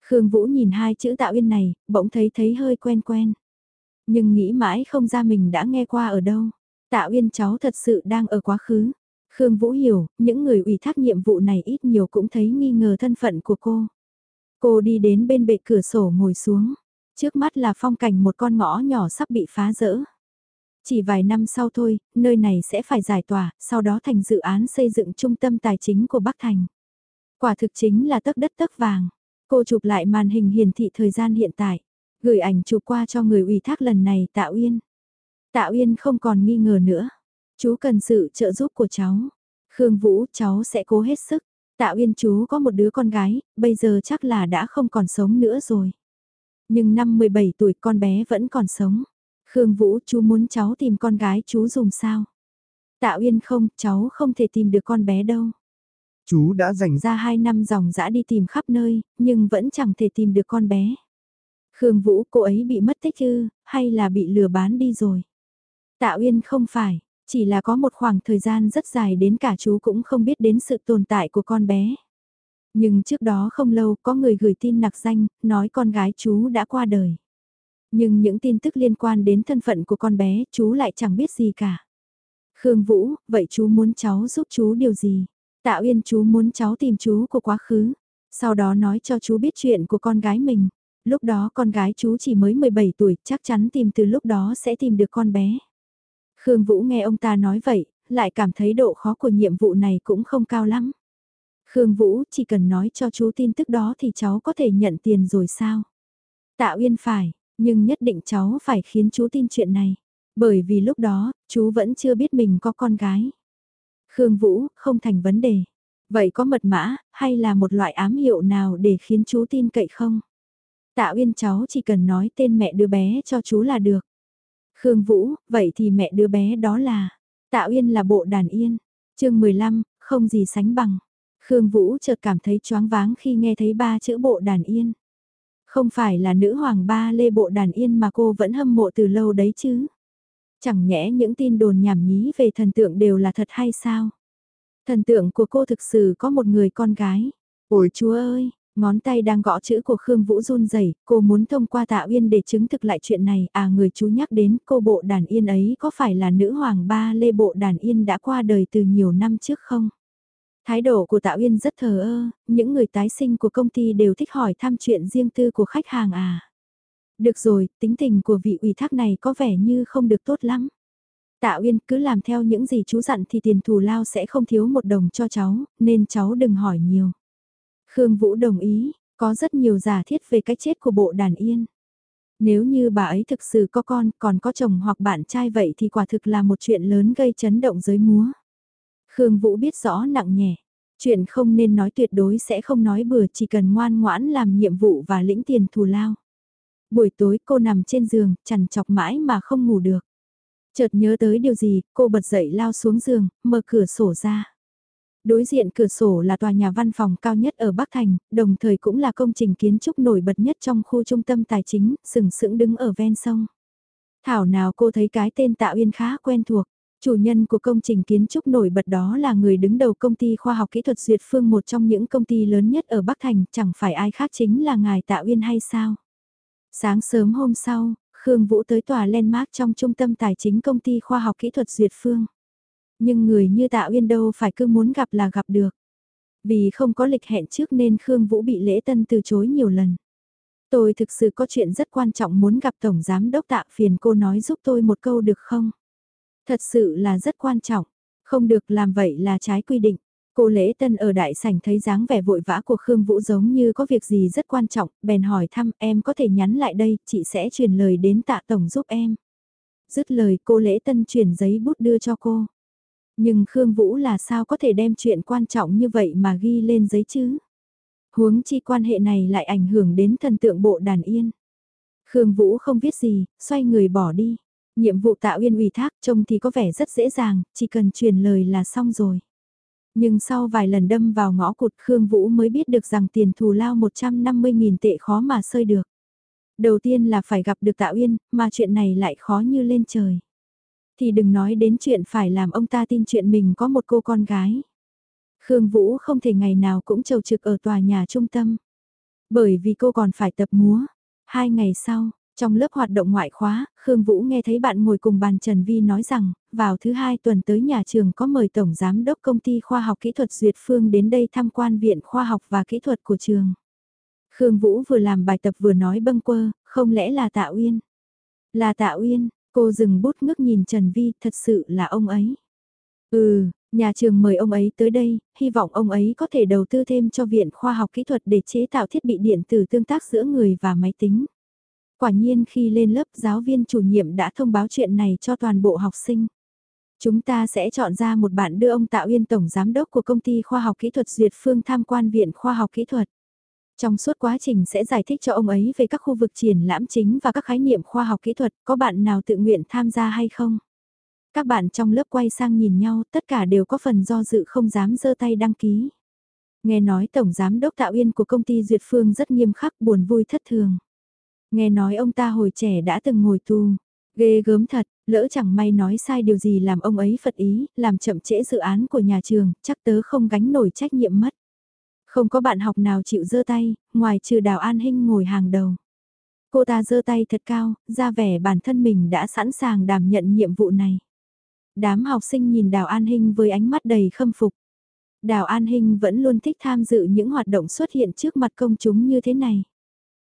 Khương Vũ nhìn hai chữ Tạ Uyên này, bỗng thấy thấy hơi quen quen. Nhưng nghĩ mãi không ra mình đã nghe qua ở đâu. Tạ Uyên cháu thật sự đang ở quá khứ. Khương Vũ hiểu, những người ủy thác nhiệm vụ này ít nhiều cũng thấy nghi ngờ thân phận của cô. Cô đi đến bên bệ cửa sổ ngồi xuống. Trước mắt là phong cảnh một con ngõ nhỏ sắp bị phá rỡ. Chỉ vài năm sau thôi, nơi này sẽ phải giải tỏa, sau đó thành dự án xây dựng trung tâm tài chính của Bắc Thành. Quả thực chính là tấc đất tấc vàng. Cô chụp lại màn hình hiển thị thời gian hiện tại, gửi ảnh chụp qua cho người ủy thác lần này Tạ Uyên. Tạ Uyên không còn nghi ngờ nữa. Chú cần sự trợ giúp của cháu. Khương Vũ, cháu sẽ cố hết sức. Tạ Uyên chú có một đứa con gái, bây giờ chắc là đã không còn sống nữa rồi. Nhưng năm 17 tuổi con bé vẫn còn sống. Khương Vũ chú muốn cháu tìm con gái chú dùng sao? Tạ Uyên không, cháu không thể tìm được con bé đâu. Chú đã dành ra 2 năm dòng dã đi tìm khắp nơi, nhưng vẫn chẳng thể tìm được con bé. Khương Vũ cô ấy bị mất tích ư, hay là bị lừa bán đi rồi? Tạ Uyên không phải, chỉ là có một khoảng thời gian rất dài đến cả chú cũng không biết đến sự tồn tại của con bé. Nhưng trước đó không lâu có người gửi tin nặc danh, nói con gái chú đã qua đời. Nhưng những tin tức liên quan đến thân phận của con bé chú lại chẳng biết gì cả. Khương Vũ, vậy chú muốn cháu giúp chú điều gì? Tạ Uyên chú muốn cháu tìm chú của quá khứ. Sau đó nói cho chú biết chuyện của con gái mình. Lúc đó con gái chú chỉ mới 17 tuổi, chắc chắn tìm từ lúc đó sẽ tìm được con bé. Khương Vũ nghe ông ta nói vậy, lại cảm thấy độ khó của nhiệm vụ này cũng không cao lắm. Khương Vũ chỉ cần nói cho chú tin tức đó thì cháu có thể nhận tiền rồi sao? Tạ Uyên phải, nhưng nhất định cháu phải khiến chú tin chuyện này. Bởi vì lúc đó, chú vẫn chưa biết mình có con gái. Khương Vũ, không thành vấn đề. Vậy có mật mã, hay là một loại ám hiệu nào để khiến chú tin cậy không? Tạ Uyên cháu chỉ cần nói tên mẹ đứa bé cho chú là được. Khương Vũ, vậy thì mẹ đứa bé đó là... Tạ Uyên là bộ đàn yên. chương 15, không gì sánh bằng. Khương Vũ chợt cảm thấy choáng váng khi nghe thấy ba chữ bộ đàn yên. Không phải là nữ hoàng ba lê bộ đàn yên mà cô vẫn hâm mộ từ lâu đấy chứ. Chẳng nhẽ những tin đồn nhảm nhí về thần tượng đều là thật hay sao? Thần tượng của cô thực sự có một người con gái. Ôi chúa ơi, ngón tay đang gõ chữ của Khương Vũ run rẩy, cô muốn thông qua Tạ Uyên để chứng thực lại chuyện này. À người chú nhắc đến cô bộ đàn yên ấy có phải là nữ hoàng ba lê bộ đàn yên đã qua đời từ nhiều năm trước không? Thái độ của Tạ Uyên rất thờ ơ, những người tái sinh của công ty đều thích hỏi thăm chuyện riêng tư của khách hàng à. Được rồi, tính tình của vị ủy thác này có vẻ như không được tốt lắm. Tạ Uyên cứ làm theo những gì chú dặn thì tiền thù lao sẽ không thiếu một đồng cho cháu, nên cháu đừng hỏi nhiều. Khương Vũ đồng ý, có rất nhiều giả thiết về cái chết của bộ đàn yên. Nếu như bà ấy thực sự có con, còn có chồng hoặc bạn trai vậy thì quả thực là một chuyện lớn gây chấn động giới múa. Khương Vũ biết rõ nặng nhẹ. Chuyện không nên nói tuyệt đối sẽ không nói bừa chỉ cần ngoan ngoãn làm nhiệm vụ và lĩnh tiền thù lao. Buổi tối cô nằm trên giường, chằn chọc mãi mà không ngủ được. Chợt nhớ tới điều gì, cô bật dậy lao xuống giường, mở cửa sổ ra. Đối diện cửa sổ là tòa nhà văn phòng cao nhất ở Bắc Thành, đồng thời cũng là công trình kiến trúc nổi bật nhất trong khu trung tâm tài chính, sừng sững đứng ở ven sông. Thảo nào cô thấy cái tên Tạ Uyên khá quen thuộc. Chủ nhân của công trình kiến trúc nổi bật đó là người đứng đầu công ty khoa học kỹ thuật Duyệt Phương một trong những công ty lớn nhất ở Bắc Thành, chẳng phải ai khác chính là ngài Tạ Uyên hay sao? Sáng sớm hôm sau, Khương Vũ tới tòa Landmark trong trung tâm tài chính công ty khoa học kỹ thuật Duyệt Phương. Nhưng người như Tạ Uyên đâu phải cứ muốn gặp là gặp được. Vì không có lịch hẹn trước nên Khương Vũ bị lễ tân từ chối nhiều lần. Tôi thực sự có chuyện rất quan trọng muốn gặp Tổng Giám Đốc Tạ phiền cô nói giúp tôi một câu được không? Thật sự là rất quan trọng, không được làm vậy là trái quy định. Cô lễ tân ở đại sảnh thấy dáng vẻ vội vã của Khương Vũ giống như có việc gì rất quan trọng, bèn hỏi thăm em có thể nhắn lại đây, chị sẽ truyền lời đến tạ tổng giúp em. Dứt lời cô lễ tân chuyển giấy bút đưa cho cô. Nhưng Khương Vũ là sao có thể đem chuyện quan trọng như vậy mà ghi lên giấy chứ? Huống chi quan hệ này lại ảnh hưởng đến thần tượng bộ đàn yên. Khương Vũ không biết gì, xoay người bỏ đi. Nhiệm vụ tạo uyên ủy thác trông thì có vẻ rất dễ dàng, chỉ cần truyền lời là xong rồi. Nhưng sau vài lần đâm vào ngõ cụt Khương Vũ mới biết được rằng tiền thù lao 150.000 tệ khó mà sơi được. Đầu tiên là phải gặp được Tạ Uyên, mà chuyện này lại khó như lên trời. Thì đừng nói đến chuyện phải làm ông ta tin chuyện mình có một cô con gái. Khương Vũ không thể ngày nào cũng trầu trực ở tòa nhà trung tâm. Bởi vì cô còn phải tập múa. Hai ngày sau, trong lớp hoạt động ngoại khóa, Khương Vũ nghe thấy bạn ngồi cùng bàn Trần Vi nói rằng, vào thứ hai tuần tới nhà trường có mời Tổng Giám đốc Công ty Khoa học Kỹ thuật Duyệt Phương đến đây tham quan Viện Khoa học và Kỹ thuật của trường. Khương Vũ vừa làm bài tập vừa nói bâng quơ, không lẽ là Tạ Uyên? Là Tạ Uyên, cô dừng bút ngước nhìn Trần Vi, thật sự là ông ấy. Ừ, nhà trường mời ông ấy tới đây, hy vọng ông ấy có thể đầu tư thêm cho Viện Khoa học Kỹ thuật để chế tạo thiết bị điện tử tương tác giữa người và máy tính. Quả nhiên khi lên lớp giáo viên chủ nhiệm đã thông báo chuyện này cho toàn bộ học sinh. Chúng ta sẽ chọn ra một bạn đưa ông Tạ Uyên Tổng Giám đốc của công ty khoa học kỹ thuật Duyệt Phương tham quan Viện Khoa học Kỹ thuật. Trong suốt quá trình sẽ giải thích cho ông ấy về các khu vực triển lãm chính và các khái niệm khoa học kỹ thuật, có bạn nào tự nguyện tham gia hay không? Các bạn trong lớp quay sang nhìn nhau, tất cả đều có phần do dự không dám giơ tay đăng ký. Nghe nói Tổng Giám đốc tạo Uyên của công ty Duyệt Phương rất nghiêm khắc buồn vui thất thường. Nghe nói ông ta hồi trẻ đã từng ngồi tù. Ghê gớm thật, lỡ chẳng may nói sai điều gì làm ông ấy phật ý, làm chậm trễ dự án của nhà trường, chắc tớ không gánh nổi trách nhiệm mất. Không có bạn học nào chịu giơ tay, ngoài trừ Đào An Hinh ngồi hàng đầu. Cô ta giơ tay thật cao, ra vẻ bản thân mình đã sẵn sàng đảm nhận nhiệm vụ này. Đám học sinh nhìn Đào An Hinh với ánh mắt đầy khâm phục. Đào An Hinh vẫn luôn thích tham dự những hoạt động xuất hiện trước mặt công chúng như thế này.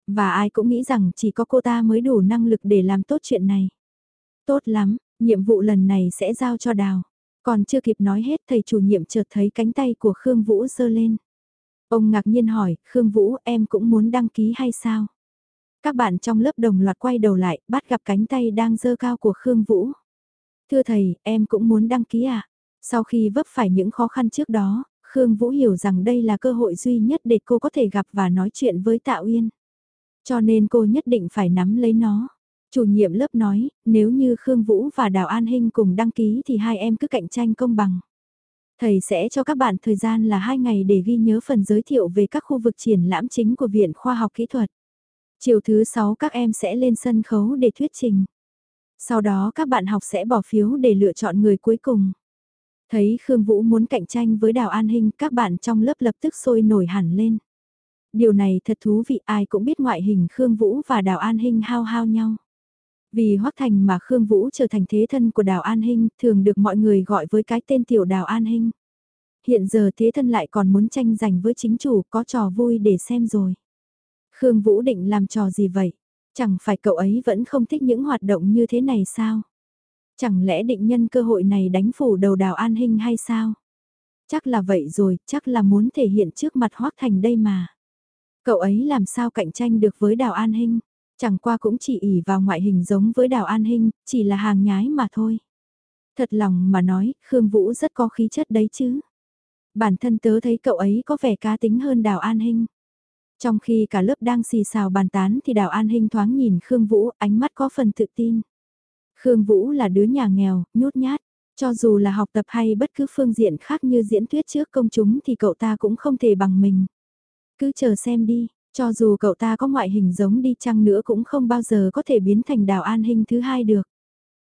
Và ai cũng nghĩ rằng chỉ có cô ta mới đủ năng lực để làm tốt chuyện này. Tốt lắm, nhiệm vụ lần này sẽ giao cho Đào. Còn chưa kịp nói hết thầy chủ nhiệm chợt thấy cánh tay của Khương Vũ giơ lên. Ông ngạc nhiên hỏi, Khương Vũ em cũng muốn đăng ký hay sao? Các bạn trong lớp đồng loạt quay đầu lại, bắt gặp cánh tay đang dơ cao của Khương Vũ. Thưa thầy, em cũng muốn đăng ký à? Sau khi vấp phải những khó khăn trước đó, Khương Vũ hiểu rằng đây là cơ hội duy nhất để cô có thể gặp và nói chuyện với Tạ Uyên. Cho nên cô nhất định phải nắm lấy nó. Chủ nhiệm lớp nói, nếu như Khương Vũ và Đào An Hinh cùng đăng ký thì hai em cứ cạnh tranh công bằng. Thầy sẽ cho các bạn thời gian là 2 ngày để ghi nhớ phần giới thiệu về các khu vực triển lãm chính của Viện Khoa học Kỹ thuật. Chiều thứ 6 các em sẽ lên sân khấu để thuyết trình. Sau đó các bạn học sẽ bỏ phiếu để lựa chọn người cuối cùng. Thấy Khương Vũ muốn cạnh tranh với Đào An Hinh, các bạn trong lớp lập tức sôi nổi hẳn lên. Điều này thật thú vị ai cũng biết ngoại hình Khương Vũ và Đào An Hinh hao hao nhau. Vì Hoắc Thành mà Khương Vũ trở thành thế thân của Đào An Hinh thường được mọi người gọi với cái tên tiểu Đào An Hinh. Hiện giờ thế thân lại còn muốn tranh giành với chính chủ có trò vui để xem rồi. Khương Vũ định làm trò gì vậy? Chẳng phải cậu ấy vẫn không thích những hoạt động như thế này sao? Chẳng lẽ định nhân cơ hội này đánh phủ đầu Đào An Hinh hay sao? Chắc là vậy rồi, chắc là muốn thể hiện trước mặt Hoắc Thành đây mà. Cậu ấy làm sao cạnh tranh được với Đào An Hinh? Chẳng qua cũng chỉ ỉ vào ngoại hình giống với Đào An Hinh, chỉ là hàng nhái mà thôi. Thật lòng mà nói, Khương Vũ rất có khí chất đấy chứ. Bản thân tớ thấy cậu ấy có vẻ cá tính hơn Đào An Hinh. Trong khi cả lớp đang xì xào bàn tán thì Đào An Hinh thoáng nhìn Khương Vũ, ánh mắt có phần tự tin. Khương Vũ là đứa nhà nghèo, nhút nhát. Cho dù là học tập hay bất cứ phương diện khác như diễn thuyết trước công chúng thì cậu ta cũng không thể bằng mình. Cứ chờ xem đi, cho dù cậu ta có ngoại hình giống đi chăng nữa cũng không bao giờ có thể biến thành đào an hình thứ hai được.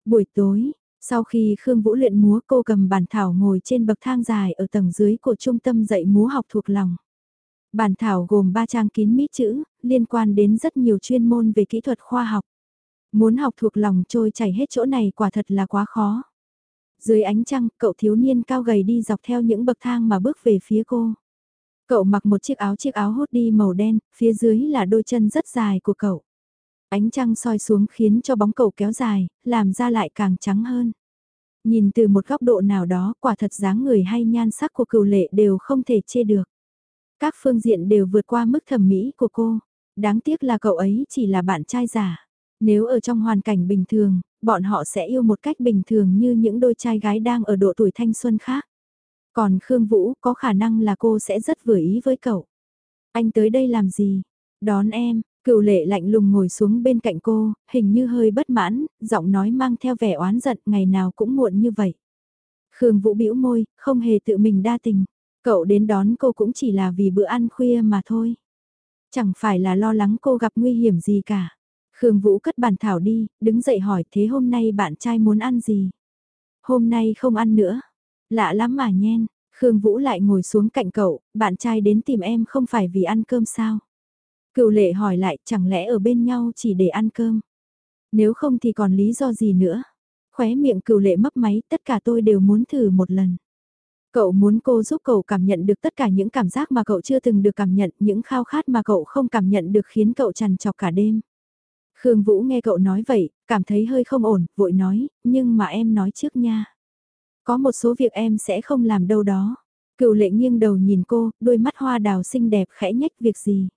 Buổi tối, sau khi Khương Vũ luyện múa cô cầm bản thảo ngồi trên bậc thang dài ở tầng dưới của trung tâm dạy múa học thuộc lòng. Bản thảo gồm 3 trang kín mít chữ, liên quan đến rất nhiều chuyên môn về kỹ thuật khoa học. Muốn học thuộc lòng trôi chảy hết chỗ này quả thật là quá khó. Dưới ánh trăng, cậu thiếu niên cao gầy đi dọc theo những bậc thang mà bước về phía cô. Cậu mặc một chiếc áo chiếc áo hốt đi màu đen, phía dưới là đôi chân rất dài của cậu. Ánh trăng soi xuống khiến cho bóng cậu kéo dài, làm da lại càng trắng hơn. Nhìn từ một góc độ nào đó, quả thật dáng người hay nhan sắc của cựu lệ đều không thể chê được. Các phương diện đều vượt qua mức thẩm mỹ của cô. Đáng tiếc là cậu ấy chỉ là bạn trai giả. Nếu ở trong hoàn cảnh bình thường, bọn họ sẽ yêu một cách bình thường như những đôi trai gái đang ở độ tuổi thanh xuân khác. Còn Khương Vũ có khả năng là cô sẽ rất vừa ý với cậu. Anh tới đây làm gì? Đón em, cựu lệ lạnh lùng ngồi xuống bên cạnh cô, hình như hơi bất mãn, giọng nói mang theo vẻ oán giận ngày nào cũng muộn như vậy. Khương Vũ bĩu môi, không hề tự mình đa tình. Cậu đến đón cô cũng chỉ là vì bữa ăn khuya mà thôi. Chẳng phải là lo lắng cô gặp nguy hiểm gì cả. Khương Vũ cất bàn thảo đi, đứng dậy hỏi thế hôm nay bạn trai muốn ăn gì? Hôm nay không ăn nữa. Lạ lắm mà nhen, Khương Vũ lại ngồi xuống cạnh cậu, bạn trai đến tìm em không phải vì ăn cơm sao? Cựu lệ hỏi lại chẳng lẽ ở bên nhau chỉ để ăn cơm? Nếu không thì còn lý do gì nữa? Khóe miệng cựu lệ mấp máy tất cả tôi đều muốn thử một lần. Cậu muốn cô giúp cậu cảm nhận được tất cả những cảm giác mà cậu chưa từng được cảm nhận, những khao khát mà cậu không cảm nhận được khiến cậu trằn trọc cả đêm. Khương Vũ nghe cậu nói vậy, cảm thấy hơi không ổn, vội nói, nhưng mà em nói trước nha. Có một số việc em sẽ không làm đâu đó. Cựu lệ nghiêng đầu nhìn cô, đôi mắt hoa đào xinh đẹp khẽ nhách việc gì.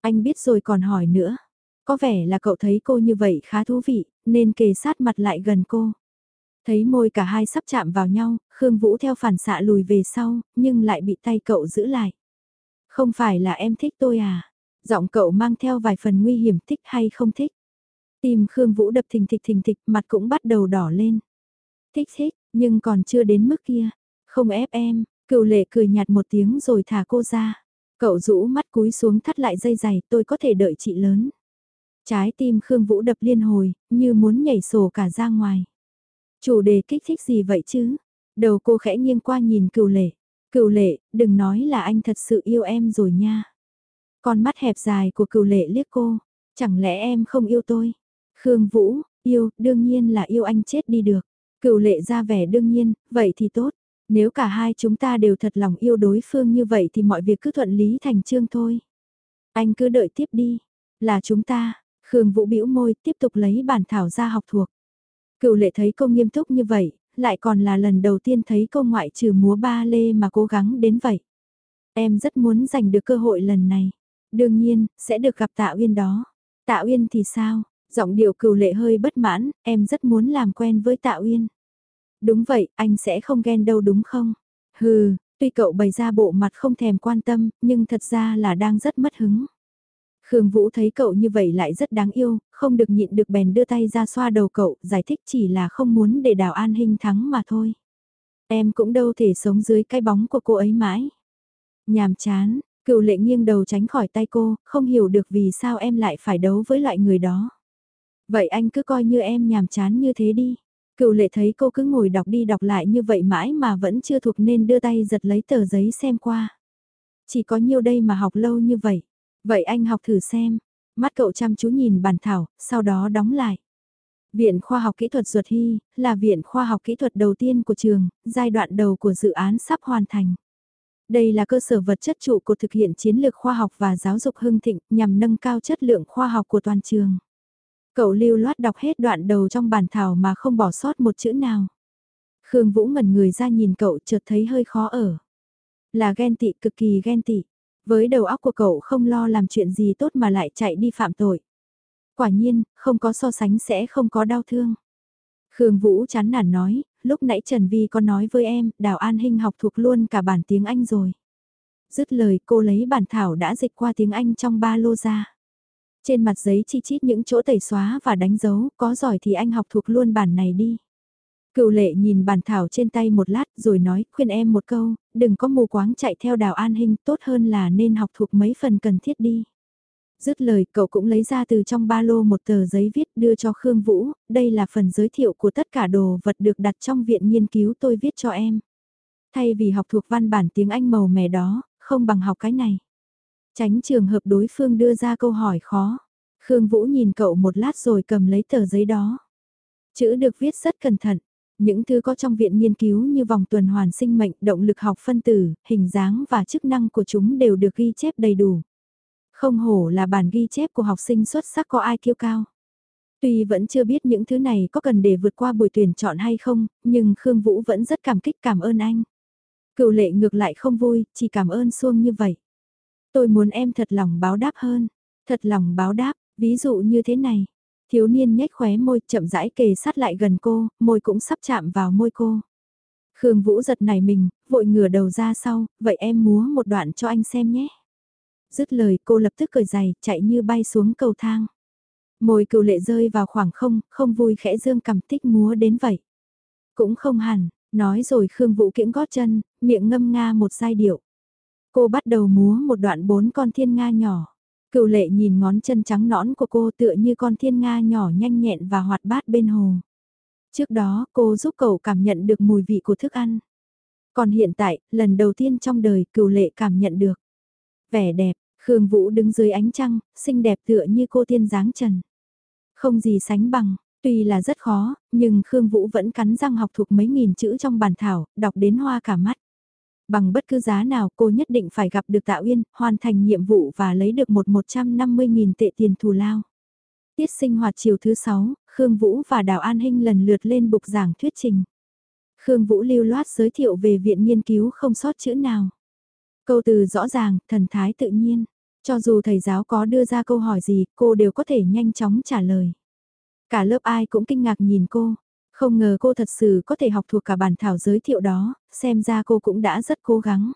Anh biết rồi còn hỏi nữa. Có vẻ là cậu thấy cô như vậy khá thú vị, nên kề sát mặt lại gần cô. Thấy môi cả hai sắp chạm vào nhau, Khương Vũ theo phản xạ lùi về sau, nhưng lại bị tay cậu giữ lại. Không phải là em thích tôi à? Giọng cậu mang theo vài phần nguy hiểm thích hay không thích. Tìm Khương Vũ đập thình thịch thình thịch, mặt cũng bắt đầu đỏ lên. Thích thích, nhưng còn chưa đến mức kia. Không ép em, cựu lệ cười nhạt một tiếng rồi thả cô ra. Cậu rũ mắt cúi xuống thắt lại dây giày, tôi có thể đợi chị lớn. Trái tim Khương Vũ đập liên hồi, như muốn nhảy sổ cả ra ngoài. Chủ đề kích thích gì vậy chứ? Đầu cô khẽ nghiêng qua nhìn cựu lệ. Cựu lệ, đừng nói là anh thật sự yêu em rồi nha. Con mắt hẹp dài của cựu lệ liếc cô. Chẳng lẽ em không yêu tôi? Khương Vũ, yêu, đương nhiên là yêu anh chết đi được. Cựu lệ ra vẻ đương nhiên, vậy thì tốt. Nếu cả hai chúng ta đều thật lòng yêu đối phương như vậy thì mọi việc cứ thuận lý thành chương thôi. Anh cứ đợi tiếp đi. Là chúng ta, Khương Vũ bĩu môi tiếp tục lấy bản thảo ra học thuộc. Cựu lệ thấy cô nghiêm túc như vậy, lại còn là lần đầu tiên thấy cô ngoại trừ múa ba lê mà cố gắng đến vậy. Em rất muốn giành được cơ hội lần này. Đương nhiên, sẽ được gặp Tạ Uyên đó. Tạ Uyên thì sao? Giọng điệu cừu lệ hơi bất mãn, em rất muốn làm quen với Tạ Uyên. Đúng vậy, anh sẽ không ghen đâu đúng không? Hừ, tuy cậu bày ra bộ mặt không thèm quan tâm, nhưng thật ra là đang rất mất hứng. Khương Vũ thấy cậu như vậy lại rất đáng yêu, không được nhịn được bèn đưa tay ra xoa đầu cậu, giải thích chỉ là không muốn để đào an hình thắng mà thôi. Em cũng đâu thể sống dưới cái bóng của cô ấy mãi. Nhàm chán, cựu lệ nghiêng đầu tránh khỏi tay cô, không hiểu được vì sao em lại phải đấu với loại người đó. Vậy anh cứ coi như em nhàm chán như thế đi. Cựu lệ thấy cô cứ ngồi đọc đi đọc lại như vậy mãi mà vẫn chưa thuộc nên đưa tay giật lấy tờ giấy xem qua. Chỉ có nhiêu đây mà học lâu như vậy. Vậy anh học thử xem. Mắt cậu chăm chú nhìn bản thảo, sau đó đóng lại. Viện Khoa học Kỹ thuật Duật Hy, là viện khoa học kỹ thuật đầu tiên của trường, giai đoạn đầu của dự án sắp hoàn thành. Đây là cơ sở vật chất trụ của thực hiện chiến lược khoa học và giáo dục hưng thịnh nhằm nâng cao chất lượng khoa học của toàn trường. Cậu lưu loát đọc hết đoạn đầu trong bản thảo mà không bỏ sót một chữ nào. Khương Vũ ngẩn người ra nhìn cậu chợt thấy hơi khó ở. Là ghen tị cực kỳ ghen tị. Với đầu óc của cậu không lo làm chuyện gì tốt mà lại chạy đi phạm tội. Quả nhiên, không có so sánh sẽ không có đau thương. Khương Vũ chán nản nói, lúc nãy Trần Vi có nói với em, Đào An Hinh học thuộc luôn cả bản tiếng Anh rồi. Dứt lời cô lấy bản thảo đã dịch qua tiếng Anh trong ba lô ra. Trên mặt giấy chi chít những chỗ tẩy xóa và đánh dấu, có giỏi thì anh học thuộc luôn bản này đi. Cựu lệ nhìn bản thảo trên tay một lát rồi nói, khuyên em một câu, đừng có mù quáng chạy theo đào an hình, tốt hơn là nên học thuộc mấy phần cần thiết đi. Dứt lời, cậu cũng lấy ra từ trong ba lô một tờ giấy viết đưa cho Khương Vũ, đây là phần giới thiệu của tất cả đồ vật được đặt trong viện nghiên cứu tôi viết cho em. Thay vì học thuộc văn bản tiếng Anh màu mè đó, không bằng học cái này. Tránh trường hợp đối phương đưa ra câu hỏi khó. Khương Vũ nhìn cậu một lát rồi cầm lấy tờ giấy đó. Chữ được viết rất cẩn thận. Những thứ có trong viện nghiên cứu như vòng tuần hoàn sinh mệnh, động lực học phân tử, hình dáng và chức năng của chúng đều được ghi chép đầy đủ. Không hổ là bản ghi chép của học sinh xuất sắc có ai kiêu cao. Tuy vẫn chưa biết những thứ này có cần để vượt qua buổi tuyển chọn hay không, nhưng Khương Vũ vẫn rất cảm kích cảm ơn anh. Cựu lệ ngược lại không vui, chỉ cảm ơn xuông như vậy. Tôi muốn em thật lòng báo đáp hơn. Thật lòng báo đáp, ví dụ như thế này. Thiếu niên nhếch khóe môi chậm rãi kề sát lại gần cô, môi cũng sắp chạm vào môi cô. Khương Vũ giật nảy mình, vội ngửa đầu ra sau, vậy em múa một đoạn cho anh xem nhé. Dứt lời cô lập tức cởi giày, chạy như bay xuống cầu thang. Môi cựu lệ rơi vào khoảng không, không vui khẽ dương cầm tích múa đến vậy. Cũng không hẳn, nói rồi Khương Vũ kiễng gót chân, miệng ngâm nga một giai điệu. Cô bắt đầu múa một đoạn bốn con thiên nga nhỏ. Cựu lệ nhìn ngón chân trắng nõn của cô tựa như con thiên nga nhỏ nhanh nhẹn và hoạt bát bên hồ. Trước đó cô giúp cậu cảm nhận được mùi vị của thức ăn. Còn hiện tại, lần đầu tiên trong đời cựu lệ cảm nhận được. Vẻ đẹp, Khương Vũ đứng dưới ánh trăng, xinh đẹp tựa như cô tiên dáng trần. Không gì sánh bằng, tuy là rất khó, nhưng Khương Vũ vẫn cắn răng học thuộc mấy nghìn chữ trong bản thảo, đọc đến hoa cả mắt. Bằng bất cứ giá nào cô nhất định phải gặp được Tạ Uyên, hoàn thành nhiệm vụ và lấy được một 150.000 tệ tiền thù lao. Tiết sinh hoạt chiều thứ 6, Khương Vũ và Đào An Hinh lần lượt lên bục giảng thuyết trình. Khương Vũ lưu loát giới thiệu về viện nghiên cứu không sót chữ nào. Câu từ rõ ràng, thần thái tự nhiên. Cho dù thầy giáo có đưa ra câu hỏi gì, cô đều có thể nhanh chóng trả lời. Cả lớp ai cũng kinh ngạc nhìn cô. Không ngờ cô thật sự có thể học thuộc cả bản thảo giới thiệu đó, xem ra cô cũng đã rất cố gắng.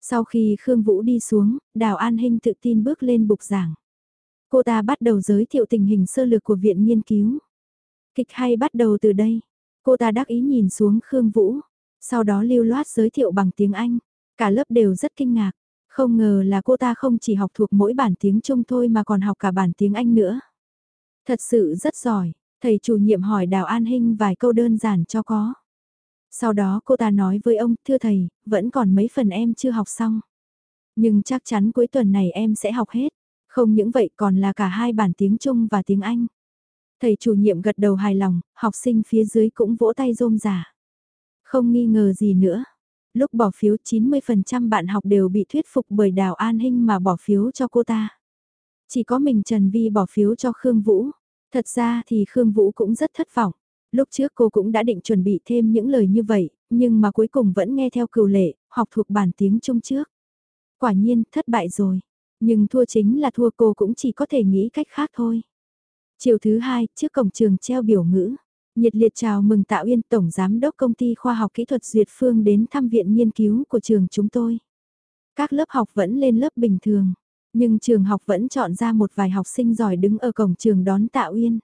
Sau khi Khương Vũ đi xuống, Đào An Hinh tự tin bước lên bục giảng. Cô ta bắt đầu giới thiệu tình hình sơ lược của viện nghiên cứu. Kịch hay bắt đầu từ đây. Cô ta đắc ý nhìn xuống Khương Vũ. Sau đó lưu loát giới thiệu bằng tiếng Anh. Cả lớp đều rất kinh ngạc. Không ngờ là cô ta không chỉ học thuộc mỗi bản tiếng Trung thôi mà còn học cả bản tiếng Anh nữa. Thật sự rất giỏi. Thầy chủ nhiệm hỏi Đào An Hinh vài câu đơn giản cho có. Sau đó cô ta nói với ông, thưa thầy, vẫn còn mấy phần em chưa học xong. Nhưng chắc chắn cuối tuần này em sẽ học hết. Không những vậy còn là cả hai bản tiếng Trung và tiếng Anh. Thầy chủ nhiệm gật đầu hài lòng, học sinh phía dưới cũng vỗ tay rôm rả. Không nghi ngờ gì nữa. Lúc bỏ phiếu 90% bạn học đều bị thuyết phục bởi Đào An Hinh mà bỏ phiếu cho cô ta. Chỉ có mình Trần Vi bỏ phiếu cho Khương Vũ. Thật ra thì Khương Vũ cũng rất thất vọng. Lúc trước cô cũng đã định chuẩn bị thêm những lời như vậy, nhưng mà cuối cùng vẫn nghe theo cừu lệ, học thuộc bản tiếng Trung trước. Quả nhiên, thất bại rồi. Nhưng thua chính là thua cô cũng chỉ có thể nghĩ cách khác thôi. Chiều thứ hai, trước cổng trường treo biểu ngữ. Nhiệt liệt chào mừng Tạ Uyên Tổng Giám đốc Công ty Khoa học Kỹ thuật Duyệt Phương đến thăm viện nghiên cứu của trường chúng tôi. Các lớp học vẫn lên lớp bình thường, nhưng trường học vẫn chọn ra một vài học sinh giỏi đứng ở cổng trường đón Tạ Uyên.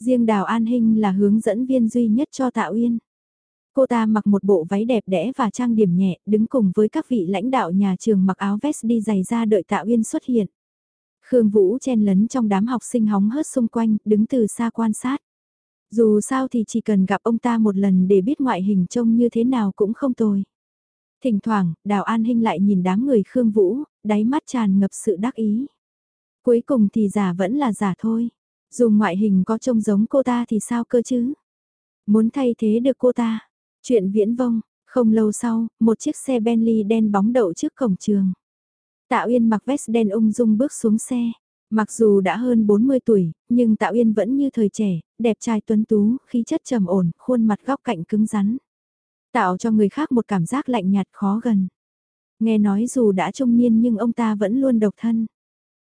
Riêng Đào An Hinh là hướng dẫn viên duy nhất cho Tạ Uyên. Cô ta mặc một bộ váy đẹp đẽ và trang điểm nhẹ, đứng cùng với các vị lãnh đạo nhà trường mặc áo vest đi giày ra đợi Tạ Uyên xuất hiện. Khương Vũ chen lấn trong đám học sinh hóng hớt xung quanh, đứng từ xa quan sát. Dù sao thì chỉ cần gặp ông ta một lần để biết ngoại hình trông như thế nào cũng không tồi. Thỉnh thoảng, Đào An Hinh lại nhìn đám người Khương Vũ, đáy mắt tràn ngập sự đắc ý. Cuối cùng thì giả vẫn là giả thôi. Dù ngoại hình có trông giống cô ta thì sao cơ chứ? Muốn thay thế được cô ta. Chuyện viễn vông, không lâu sau, một chiếc xe Bentley đen bóng đậu trước cổng trường. Tạ Uyên mặc vest đen ung dung bước xuống xe. Mặc dù đã hơn 40 tuổi, nhưng Tạ Uyên vẫn như thời trẻ, đẹp trai tuấn tú, khí chất trầm ổn, khuôn mặt góc cạnh cứng rắn. Tạo cho người khác một cảm giác lạnh nhạt khó gần. Nghe nói dù đã trung niên nhưng ông ta vẫn luôn độc thân.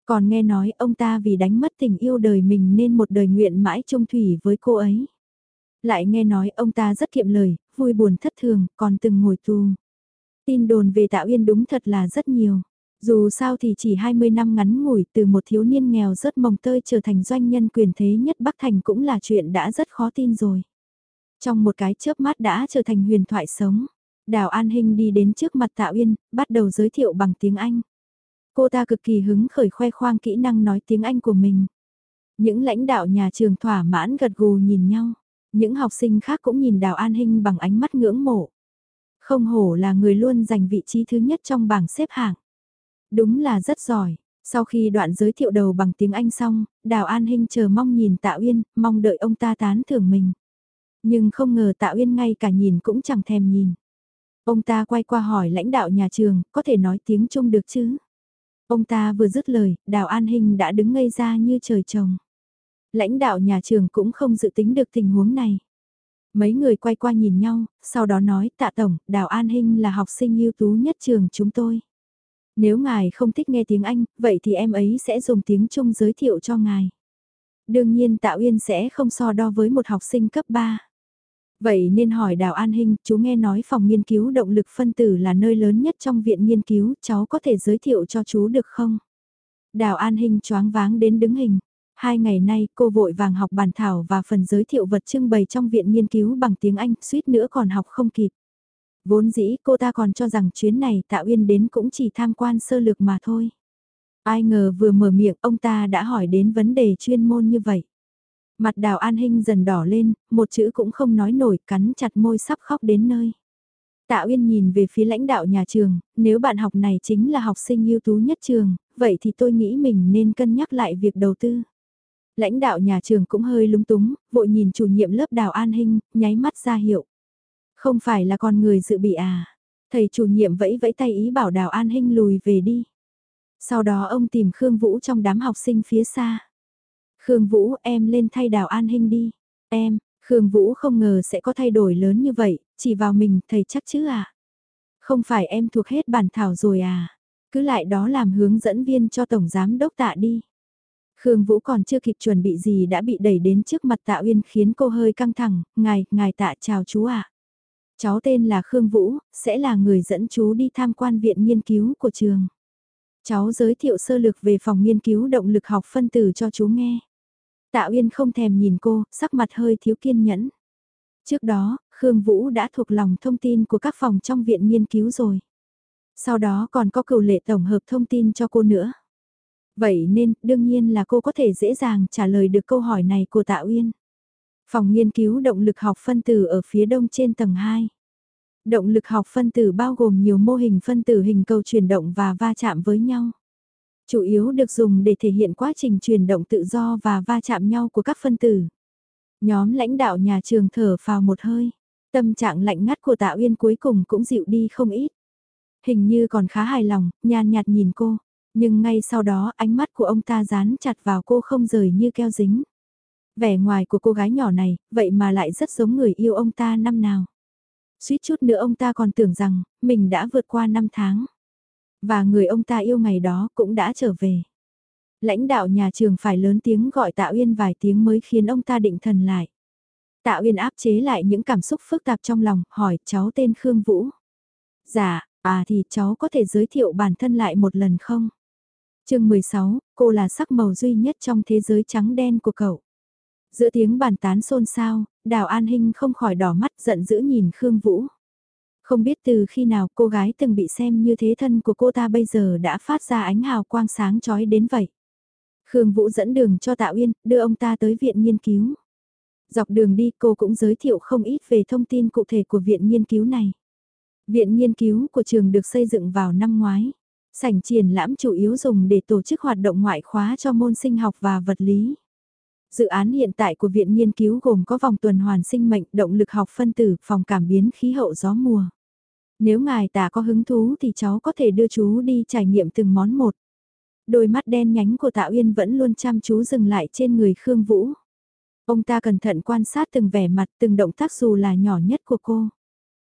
Còn nghe nói ông ta vì đánh mất tình yêu đời mình nên một đời nguyện mãi trung thủy với cô ấy. Lại nghe nói ông ta rất kiệm lời, vui buồn thất thường, còn từng ngồi tù. Tin đồn về Tạ Uyên đúng thật là rất nhiều. Dù sao thì chỉ 20 năm ngắn ngủi từ một thiếu niên nghèo rất mồng tơi trở thành doanh nhân quyền thế nhất Bắc Thành cũng là chuyện đã rất khó tin rồi. Trong một cái chớp mắt đã trở thành huyền thoại sống. Đào An Hinh đi đến trước mặt Tạ Uyên, bắt đầu giới thiệu bằng tiếng Anh. Cô ta cực kỳ hứng khởi khoe khoang kỹ năng nói tiếng Anh của mình. Những lãnh đạo nhà trường thỏa mãn gật gù nhìn nhau. Những học sinh khác cũng nhìn Đào An Hinh bằng ánh mắt ngưỡng mộ. Không hổ là người luôn giành vị trí thứ nhất trong bảng xếp hạng. Đúng là rất giỏi. Sau khi đoạn giới thiệu đầu bằng tiếng Anh xong, Đào An Hinh chờ mong nhìn Tạ Uyên, mong đợi ông ta tán thưởng mình. Nhưng không ngờ Tạ Uyên ngay cả nhìn cũng chẳng thèm nhìn. Ông ta quay qua hỏi lãnh đạo nhà trường, có thể nói tiếng Trung được chứ? Ông ta vừa dứt lời, Đào An hình đã đứng ngây ra như trời trồng. Lãnh đạo nhà trường cũng không dự tính được tình huống này. Mấy người quay qua nhìn nhau, sau đó nói tạ tổng, Đào An Hinh là học sinh ưu tú nhất trường chúng tôi. Nếu ngài không thích nghe tiếng Anh, vậy thì em ấy sẽ dùng tiếng Trung giới thiệu cho ngài. Đương nhiên Tạ Uyên sẽ không so đo với một học sinh cấp 3. Vậy nên hỏi Đào An Hinh, chú nghe nói phòng nghiên cứu động lực phân tử là nơi lớn nhất trong viện nghiên cứu, cháu có thể giới thiệu cho chú được không? Đào An Hinh choáng váng đến đứng hình. Hai ngày nay cô vội vàng học bản thảo và phần giới thiệu vật trưng bày trong viện nghiên cứu bằng tiếng Anh, suýt nữa còn học không kịp. Vốn dĩ cô ta còn cho rằng chuyến này Tạ Uyên đến cũng chỉ tham quan sơ lược mà thôi. Ai ngờ vừa mở miệng ông ta đã hỏi đến vấn đề chuyên môn như vậy. Mặt đào an hinh dần đỏ lên, một chữ cũng không nói nổi, cắn chặt môi sắp khóc đến nơi. Tạ Uyên nhìn về phía lãnh đạo nhà trường, nếu bạn học này chính là học sinh ưu tú nhất trường, vậy thì tôi nghĩ mình nên cân nhắc lại việc đầu tư. Lãnh đạo nhà trường cũng hơi lúng túng, vội nhìn chủ nhiệm lớp đào an hình, nháy mắt ra hiệu. Không phải là con người dự bị à? Thầy chủ nhiệm vẫy vẫy tay ý bảo đào an hình lùi về đi. Sau đó ông tìm Khương Vũ trong đám học sinh phía xa. Khương Vũ em lên thay đào an hình đi. Em, Khương Vũ không ngờ sẽ có thay đổi lớn như vậy, chỉ vào mình thầy chắc chứ à? Không phải em thuộc hết bản thảo rồi à? Cứ lại đó làm hướng dẫn viên cho Tổng Giám Đốc tạ đi. Khương Vũ còn chưa kịp chuẩn bị gì đã bị đẩy đến trước mặt Tạ Uyên khiến cô hơi căng thẳng, ngài, ngài tạ chào chú ạ. Cháu tên là Khương Vũ, sẽ là người dẫn chú đi tham quan viện nghiên cứu của trường. Cháu giới thiệu sơ lược về phòng nghiên cứu động lực học phân tử cho chú nghe. Tạ Uyên không thèm nhìn cô, sắc mặt hơi thiếu kiên nhẫn. Trước đó, Khương Vũ đã thuộc lòng thông tin của các phòng trong viện nghiên cứu rồi. Sau đó còn có cựu lệ tổng hợp thông tin cho cô nữa. Vậy nên, đương nhiên là cô có thể dễ dàng trả lời được câu hỏi này của Tạ Uyên. Phòng nghiên cứu động lực học phân tử ở phía đông trên tầng 2. Động lực học phân tử bao gồm nhiều mô hình phân tử hình cầu chuyển động và va chạm với nhau. Chủ yếu được dùng để thể hiện quá trình chuyển động tự do và va chạm nhau của các phân tử. Nhóm lãnh đạo nhà trường thở vào một hơi. Tâm trạng lạnh ngắt của Tạ Uyên cuối cùng cũng dịu đi không ít. Hình như còn khá hài lòng, nhàn nhạt nhìn cô. Nhưng ngay sau đó ánh mắt của ông ta dán chặt vào cô không rời như keo dính. Vẻ ngoài của cô gái nhỏ này, vậy mà lại rất giống người yêu ông ta năm nào. Suýt chút nữa ông ta còn tưởng rằng, mình đã vượt qua năm tháng. Và người ông ta yêu ngày đó cũng đã trở về. Lãnh đạo nhà trường phải lớn tiếng gọi Tạ Uyên vài tiếng mới khiến ông ta định thần lại. Tạ Uyên áp chế lại những cảm xúc phức tạp trong lòng, hỏi cháu tên Khương Vũ. Dạ, à thì cháu có thể giới thiệu bản thân lại một lần không? chương 16, cô là sắc màu duy nhất trong thế giới trắng đen của cậu. Giữa tiếng bàn tán xôn xao, Đào An Hinh không khỏi đỏ mắt giận dữ nhìn Khương Vũ. Không biết từ khi nào cô gái từng bị xem như thế thân của cô ta bây giờ đã phát ra ánh hào quang sáng chói đến vậy. Khương Vũ dẫn đường cho Tạ Uyên, đưa ông ta tới viện nghiên cứu. Dọc đường đi cô cũng giới thiệu không ít về thông tin cụ thể của viện nghiên cứu này. Viện nghiên cứu của trường được xây dựng vào năm ngoái. Sảnh triển lãm chủ yếu dùng để tổ chức hoạt động ngoại khóa cho môn sinh học và vật lý. Dự án hiện tại của Viện Nghiên cứu gồm có vòng tuần hoàn sinh mệnh, động lực học phân tử, phòng cảm biến khí hậu gió mùa. Nếu ngài tả có hứng thú thì cháu có thể đưa chú đi trải nghiệm từng món một. Đôi mắt đen nhánh của Tạ Uyên vẫn luôn chăm chú dừng lại trên người Khương Vũ. Ông ta cẩn thận quan sát từng vẻ mặt, từng động tác dù là nhỏ nhất của cô.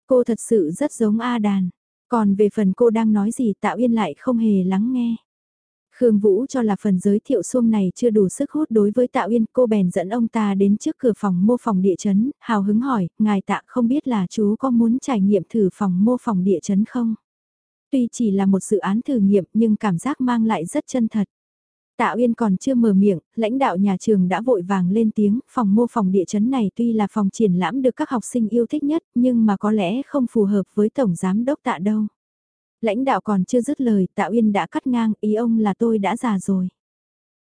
Cô thật sự rất giống A Đàn. Còn về phần cô đang nói gì Tạ Uyên lại không hề lắng nghe. Khương Vũ cho là phần giới thiệu xuông này chưa đủ sức hút đối với Tạ Uyên, cô bèn dẫn ông ta đến trước cửa phòng mô phòng địa chấn, hào hứng hỏi, ngài Tạ không biết là chú có muốn trải nghiệm thử phòng mô phòng địa chấn không? Tuy chỉ là một dự án thử nghiệm nhưng cảm giác mang lại rất chân thật. Tạ Uyên còn chưa mở miệng, lãnh đạo nhà trường đã vội vàng lên tiếng, phòng mô phòng địa chấn này tuy là phòng triển lãm được các học sinh yêu thích nhất, nhưng mà có lẽ không phù hợp với Tổng Giám Đốc Tạ đâu. Lãnh đạo còn chưa dứt lời, Tạ Uyên đã cắt ngang, ý ông là tôi đã già rồi.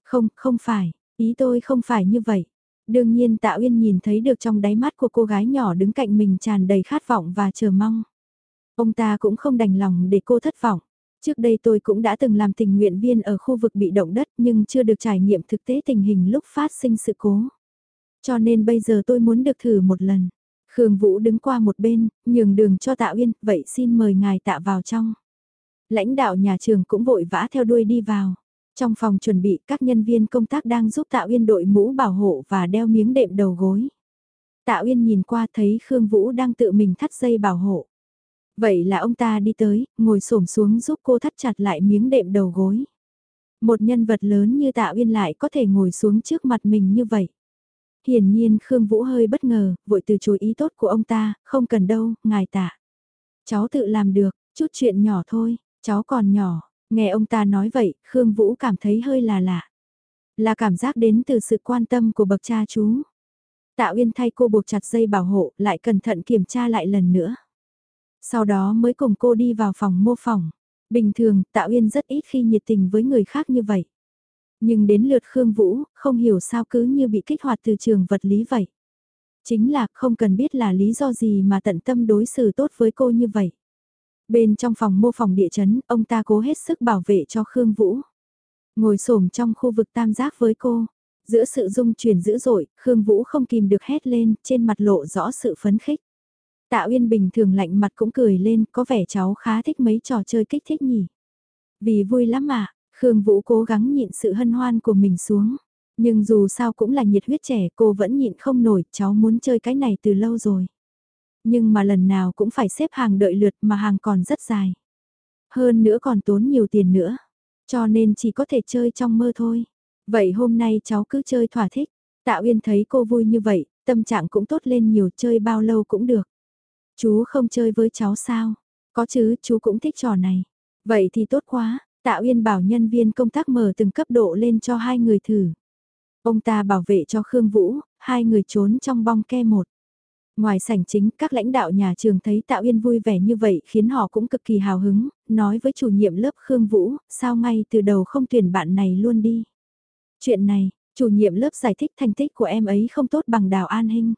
Không, không phải, ý tôi không phải như vậy. Đương nhiên Tạ Uyên nhìn thấy được trong đáy mắt của cô gái nhỏ đứng cạnh mình tràn đầy khát vọng và chờ mong. Ông ta cũng không đành lòng để cô thất vọng. Trước đây tôi cũng đã từng làm tình nguyện viên ở khu vực bị động đất nhưng chưa được trải nghiệm thực tế tình hình lúc phát sinh sự cố. Cho nên bây giờ tôi muốn được thử một lần. Khương Vũ đứng qua một bên, nhường đường cho Tạ Uyên, vậy xin mời ngài Tạ vào trong. Lãnh đạo nhà trường cũng vội vã theo đuôi đi vào. Trong phòng chuẩn bị các nhân viên công tác đang giúp Tạ Uyên đội mũ bảo hộ và đeo miếng đệm đầu gối. Tạ Uyên nhìn qua thấy Khương Vũ đang tự mình thắt dây bảo hộ. Vậy là ông ta đi tới, ngồi xổm xuống giúp cô thắt chặt lại miếng đệm đầu gối. Một nhân vật lớn như Tạ Uyên lại có thể ngồi xuống trước mặt mình như vậy. Hiển nhiên Khương Vũ hơi bất ngờ, vội từ chối ý tốt của ông ta, không cần đâu, ngài tạ. Cháu tự làm được, chút chuyện nhỏ thôi, cháu còn nhỏ, nghe ông ta nói vậy, Khương Vũ cảm thấy hơi là lạ. Là cảm giác đến từ sự quan tâm của bậc cha chú. Tạ Uyên thay cô buộc chặt dây bảo hộ, lại cẩn thận kiểm tra lại lần nữa. Sau đó mới cùng cô đi vào phòng mô phỏng. Bình thường, Tạ Uyên rất ít khi nhiệt tình với người khác như vậy. Nhưng đến lượt Khương Vũ, không hiểu sao cứ như bị kích hoạt từ trường vật lý vậy. Chính là không cần biết là lý do gì mà tận tâm đối xử tốt với cô như vậy. Bên trong phòng mô phòng địa chấn, ông ta cố hết sức bảo vệ cho Khương Vũ. Ngồi xổm trong khu vực tam giác với cô. Giữa sự dung chuyển dữ dội, Khương Vũ không kìm được hét lên, trên mặt lộ rõ sự phấn khích. Tạ Uyên bình thường lạnh mặt cũng cười lên, có vẻ cháu khá thích mấy trò chơi kích thích nhỉ. Vì vui lắm mà, Khương Vũ cố gắng nhịn sự hân hoan của mình xuống. Nhưng dù sao cũng là nhiệt huyết trẻ cô vẫn nhịn không nổi, cháu muốn chơi cái này từ lâu rồi. Nhưng mà lần nào cũng phải xếp hàng đợi lượt mà hàng còn rất dài. Hơn nữa còn tốn nhiều tiền nữa. Cho nên chỉ có thể chơi trong mơ thôi. Vậy hôm nay cháu cứ chơi thỏa thích. Tạ Uyên thấy cô vui như vậy, tâm trạng cũng tốt lên nhiều chơi bao lâu cũng được. Chú không chơi với cháu sao? Có chứ, chú cũng thích trò này. Vậy thì tốt quá, Tạ Uyên bảo nhân viên công tác mở từng cấp độ lên cho hai người thử. Ông ta bảo vệ cho Khương Vũ, hai người trốn trong bong ke một. Ngoài sảnh chính, các lãnh đạo nhà trường thấy Tạ Uyên vui vẻ như vậy khiến họ cũng cực kỳ hào hứng, nói với chủ nhiệm lớp Khương Vũ, sao ngay từ đầu không tuyển bạn này luôn đi. Chuyện này, chủ nhiệm lớp giải thích thành tích của em ấy không tốt bằng Đào An Hinh.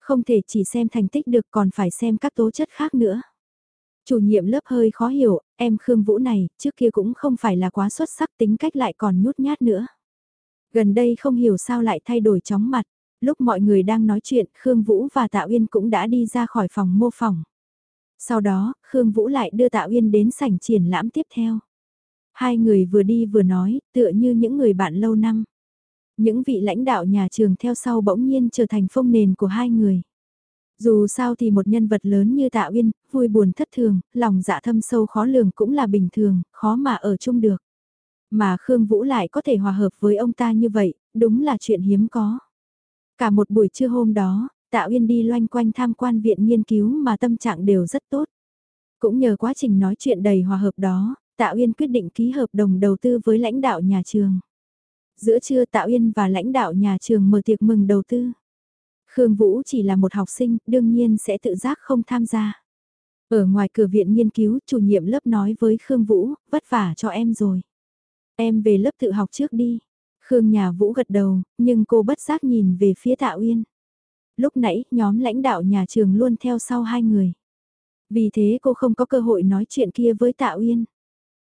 Không thể chỉ xem thành tích được còn phải xem các tố chất khác nữa. Chủ nhiệm lớp hơi khó hiểu, em Khương Vũ này, trước kia cũng không phải là quá xuất sắc tính cách lại còn nhút nhát nữa. Gần đây không hiểu sao lại thay đổi chóng mặt, lúc mọi người đang nói chuyện Khương Vũ và Tạ Uyên cũng đã đi ra khỏi phòng mô phỏng. Sau đó, Khương Vũ lại đưa Tạ Uyên đến sảnh triển lãm tiếp theo. Hai người vừa đi vừa nói, tựa như những người bạn lâu năm. Những vị lãnh đạo nhà trường theo sau bỗng nhiên trở thành phong nền của hai người. Dù sao thì một nhân vật lớn như Tạ Uyên, vui buồn thất thường, lòng dạ thâm sâu khó lường cũng là bình thường, khó mà ở chung được. Mà Khương Vũ lại có thể hòa hợp với ông ta như vậy, đúng là chuyện hiếm có. Cả một buổi trưa hôm đó, Tạ Uyên đi loanh quanh tham quan viện nghiên cứu mà tâm trạng đều rất tốt. Cũng nhờ quá trình nói chuyện đầy hòa hợp đó, Tạ Uyên quyết định ký hợp đồng đầu tư với lãnh đạo nhà trường. Giữa trưa Tạ Uyên và lãnh đạo nhà trường mở tiệc mừng đầu tư. Khương Vũ chỉ là một học sinh, đương nhiên sẽ tự giác không tham gia. Ở ngoài cửa viện nghiên cứu, chủ nhiệm lớp nói với Khương Vũ, vất vả cho em rồi. Em về lớp tự học trước đi. Khương nhà Vũ gật đầu, nhưng cô bất giác nhìn về phía Tạ Uyên. Lúc nãy, nhóm lãnh đạo nhà trường luôn theo sau hai người. Vì thế cô không có cơ hội nói chuyện kia với Tạ Uyên.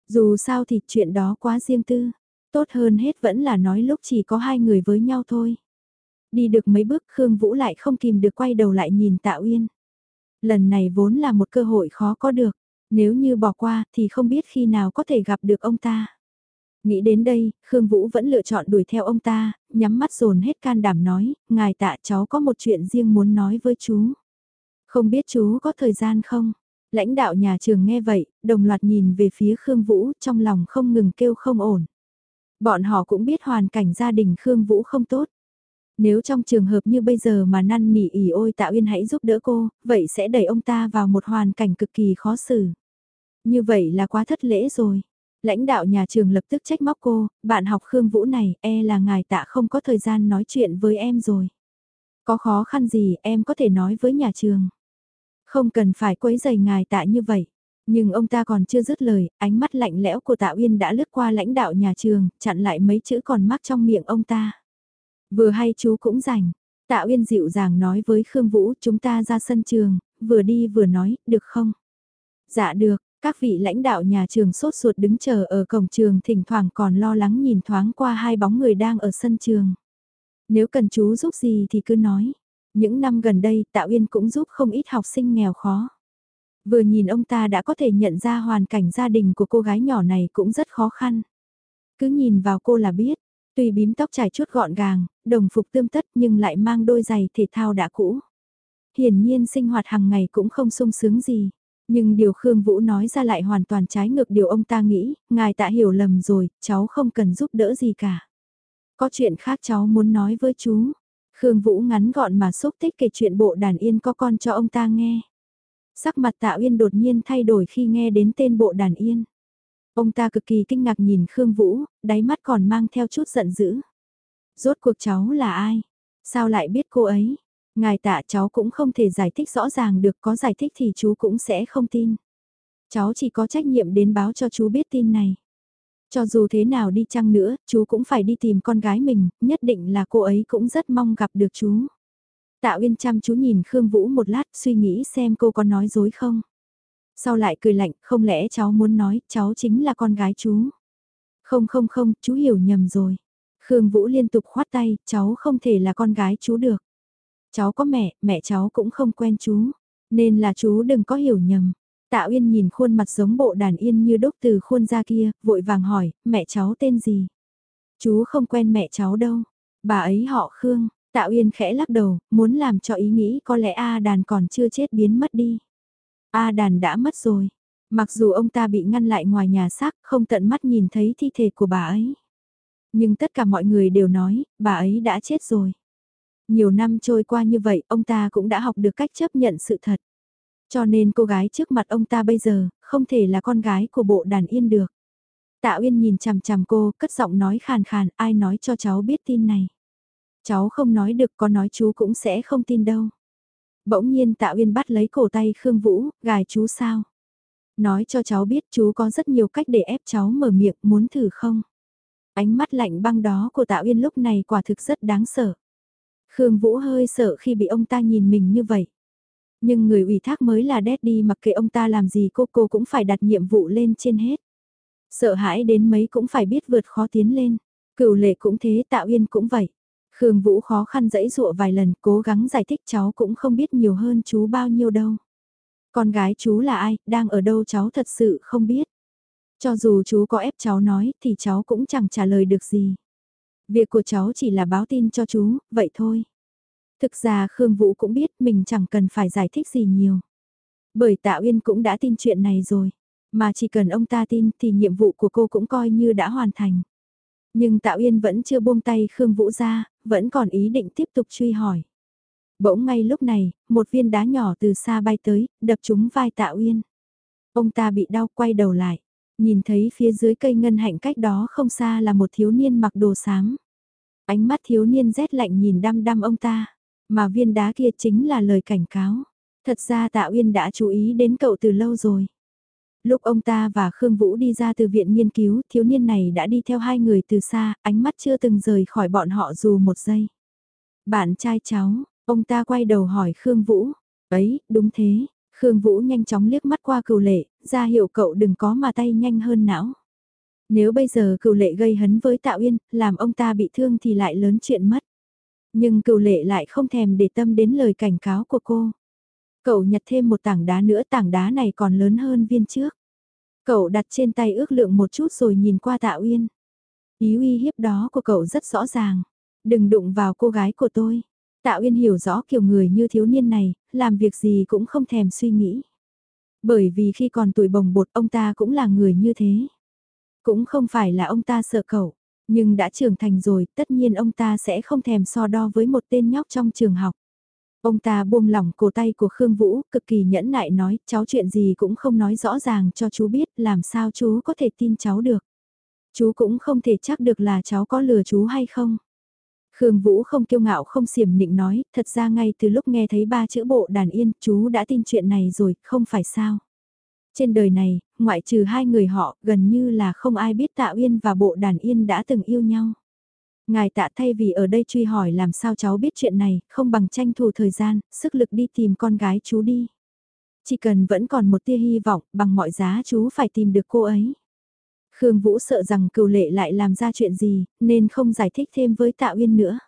Dù sao thì chuyện đó quá riêng tư. Tốt hơn hết vẫn là nói lúc chỉ có hai người với nhau thôi. Đi được mấy bước Khương Vũ lại không kìm được quay đầu lại nhìn Tạ Uyên. Lần này vốn là một cơ hội khó có được. Nếu như bỏ qua thì không biết khi nào có thể gặp được ông ta. Nghĩ đến đây, Khương Vũ vẫn lựa chọn đuổi theo ông ta, nhắm mắt dồn hết can đảm nói, ngài tạ cháu có một chuyện riêng muốn nói với chú. Không biết chú có thời gian không? Lãnh đạo nhà trường nghe vậy, đồng loạt nhìn về phía Khương Vũ trong lòng không ngừng kêu không ổn. Bọn họ cũng biết hoàn cảnh gia đình Khương Vũ không tốt. Nếu trong trường hợp như bây giờ mà năn nỉ ỉ ôi Tạ Uyên hãy giúp đỡ cô, vậy sẽ đẩy ông ta vào một hoàn cảnh cực kỳ khó xử. Như vậy là quá thất lễ rồi. Lãnh đạo nhà trường lập tức trách móc cô, bạn học Khương Vũ này, e là ngài tạ không có thời gian nói chuyện với em rồi. Có khó khăn gì em có thể nói với nhà trường. Không cần phải quấy giày ngài tạ như vậy. Nhưng ông ta còn chưa dứt lời, ánh mắt lạnh lẽo của Tạ Uyên đã lướt qua lãnh đạo nhà trường, chặn lại mấy chữ còn mắc trong miệng ông ta. Vừa hay chú cũng rảnh. Tạ Uyên dịu dàng nói với Khương Vũ chúng ta ra sân trường, vừa đi vừa nói, được không? Dạ được, các vị lãnh đạo nhà trường sốt ruột đứng chờ ở cổng trường thỉnh thoảng còn lo lắng nhìn thoáng qua hai bóng người đang ở sân trường. Nếu cần chú giúp gì thì cứ nói. Những năm gần đây Tạ Uyên cũng giúp không ít học sinh nghèo khó. Vừa nhìn ông ta đã có thể nhận ra hoàn cảnh gia đình của cô gái nhỏ này cũng rất khó khăn. Cứ nhìn vào cô là biết, tuy bím tóc trải chút gọn gàng, đồng phục tươm tất nhưng lại mang đôi giày thể thao đã cũ. Hiển nhiên sinh hoạt hàng ngày cũng không sung sướng gì. Nhưng điều Khương Vũ nói ra lại hoàn toàn trái ngược điều ông ta nghĩ, ngài tạ hiểu lầm rồi, cháu không cần giúp đỡ gì cả. Có chuyện khác cháu muốn nói với chú. Khương Vũ ngắn gọn mà xúc tích kể chuyện bộ đàn yên có con cho ông ta nghe. Sắc mặt tạ uyên đột nhiên thay đổi khi nghe đến tên bộ đàn yên. Ông ta cực kỳ kinh ngạc nhìn Khương Vũ, đáy mắt còn mang theo chút giận dữ. Rốt cuộc cháu là ai? Sao lại biết cô ấy? Ngài tạ cháu cũng không thể giải thích rõ ràng được có giải thích thì chú cũng sẽ không tin. Cháu chỉ có trách nhiệm đến báo cho chú biết tin này. Cho dù thế nào đi chăng nữa, chú cũng phải đi tìm con gái mình, nhất định là cô ấy cũng rất mong gặp được chú. Tạ Uyên chăm chú nhìn Khương Vũ một lát suy nghĩ xem cô có nói dối không. Sau lại cười lạnh, không lẽ cháu muốn nói cháu chính là con gái chú. Không không không, chú hiểu nhầm rồi. Khương Vũ liên tục khoát tay, cháu không thể là con gái chú được. Cháu có mẹ, mẹ cháu cũng không quen chú. Nên là chú đừng có hiểu nhầm. Tạ Uyên nhìn khuôn mặt giống bộ đàn yên như đúc từ khuôn ra kia, vội vàng hỏi, mẹ cháu tên gì? Chú không quen mẹ cháu đâu. Bà ấy họ Khương, Tạ Uyên khẽ lắc đầu, muốn làm cho ý nghĩ có lẽ A đàn còn chưa chết biến mất đi. A đàn đã mất rồi. Mặc dù ông ta bị ngăn lại ngoài nhà xác, không tận mắt nhìn thấy thi thể của bà ấy. Nhưng tất cả mọi người đều nói, bà ấy đã chết rồi. Nhiều năm trôi qua như vậy, ông ta cũng đã học được cách chấp nhận sự thật. Cho nên cô gái trước mặt ông ta bây giờ, không thể là con gái của bộ đàn yên được. Tạ Uyên nhìn chằm chằm cô, cất giọng nói khàn khàn, ai nói cho cháu biết tin này. Cháu không nói được, có nói chú cũng sẽ không tin đâu. Bỗng nhiên Tạ Uyên bắt lấy cổ tay Khương Vũ, gài chú sao? Nói cho cháu biết chú có rất nhiều cách để ép cháu mở miệng, muốn thử không? Ánh mắt lạnh băng đó của Tạ Uyên lúc này quả thực rất đáng sợ. Khương Vũ hơi sợ khi bị ông ta nhìn mình như vậy. Nhưng người ủy thác mới là Daddy mặc kệ ông ta làm gì cô cô cũng phải đặt nhiệm vụ lên trên hết. Sợ hãi đến mấy cũng phải biết vượt khó tiến lên. Cửu lệ cũng thế Tạo Uyên cũng vậy. Khương Vũ khó khăn dẫy dụa vài lần cố gắng giải thích cháu cũng không biết nhiều hơn chú bao nhiêu đâu. Con gái chú là ai, đang ở đâu cháu thật sự không biết. Cho dù chú có ép cháu nói thì cháu cũng chẳng trả lời được gì. Việc của cháu chỉ là báo tin cho chú, vậy thôi. Thực ra Khương Vũ cũng biết mình chẳng cần phải giải thích gì nhiều. Bởi Tạ Uyên cũng đã tin chuyện này rồi. Mà chỉ cần ông ta tin thì nhiệm vụ của cô cũng coi như đã hoàn thành. Nhưng Tạ Uyên vẫn chưa buông tay Khương Vũ ra, vẫn còn ý định tiếp tục truy hỏi. Bỗng ngay lúc này, một viên đá nhỏ từ xa bay tới, đập trúng vai Tạ Uyên. Ông ta bị đau quay đầu lại, nhìn thấy phía dưới cây ngân hạnh cách đó không xa là một thiếu niên mặc đồ xám. Ánh mắt thiếu niên rét lạnh nhìn đăm đăm ông ta, mà viên đá kia chính là lời cảnh cáo. Thật ra Tạ Uyên đã chú ý đến cậu từ lâu rồi. Lúc ông ta và Khương Vũ đi ra từ viện nghiên cứu, thiếu niên này đã đi theo hai người từ xa, ánh mắt chưa từng rời khỏi bọn họ dù một giây. Bạn trai cháu, ông ta quay đầu hỏi Khương Vũ. Ấy, đúng thế. Khương Vũ nhanh chóng liếc mắt qua cừu lệ, ra hiệu cậu đừng có mà tay nhanh hơn não. Nếu bây giờ cừu lệ gây hấn với Tạo Yên, làm ông ta bị thương thì lại lớn chuyện mất. Nhưng cừu lệ lại không thèm để tâm đến lời cảnh cáo của cô. Cậu nhặt thêm một tảng đá nữa, tảng đá này còn lớn hơn viên trước. Cậu đặt trên tay ước lượng một chút rồi nhìn qua Tạ Uyên. Ý uy hiếp đó của cậu rất rõ ràng. Đừng đụng vào cô gái của tôi. Tạ Uyên hiểu rõ kiểu người như thiếu niên này, làm việc gì cũng không thèm suy nghĩ. Bởi vì khi còn tuổi bồng bột ông ta cũng là người như thế. Cũng không phải là ông ta sợ cậu, nhưng đã trưởng thành rồi tất nhiên ông ta sẽ không thèm so đo với một tên nhóc trong trường học. Ông ta buông lỏng cổ tay của Khương Vũ, cực kỳ nhẫn nại nói, cháu chuyện gì cũng không nói rõ ràng cho chú biết, làm sao chú có thể tin cháu được. Chú cũng không thể chắc được là cháu có lừa chú hay không. Khương Vũ không kiêu ngạo không xiểm nịnh nói, thật ra ngay từ lúc nghe thấy ba chữ bộ đàn yên, chú đã tin chuyện này rồi, không phải sao. Trên đời này, ngoại trừ hai người họ, gần như là không ai biết Tạ Uyên và bộ đàn yên đã từng yêu nhau. Ngài tạ thay vì ở đây truy hỏi làm sao cháu biết chuyện này, không bằng tranh thủ thời gian, sức lực đi tìm con gái chú đi. Chỉ cần vẫn còn một tia hy vọng, bằng mọi giá chú phải tìm được cô ấy. Khương Vũ sợ rằng cựu lệ lại làm ra chuyện gì, nên không giải thích thêm với Tạ Uyên nữa.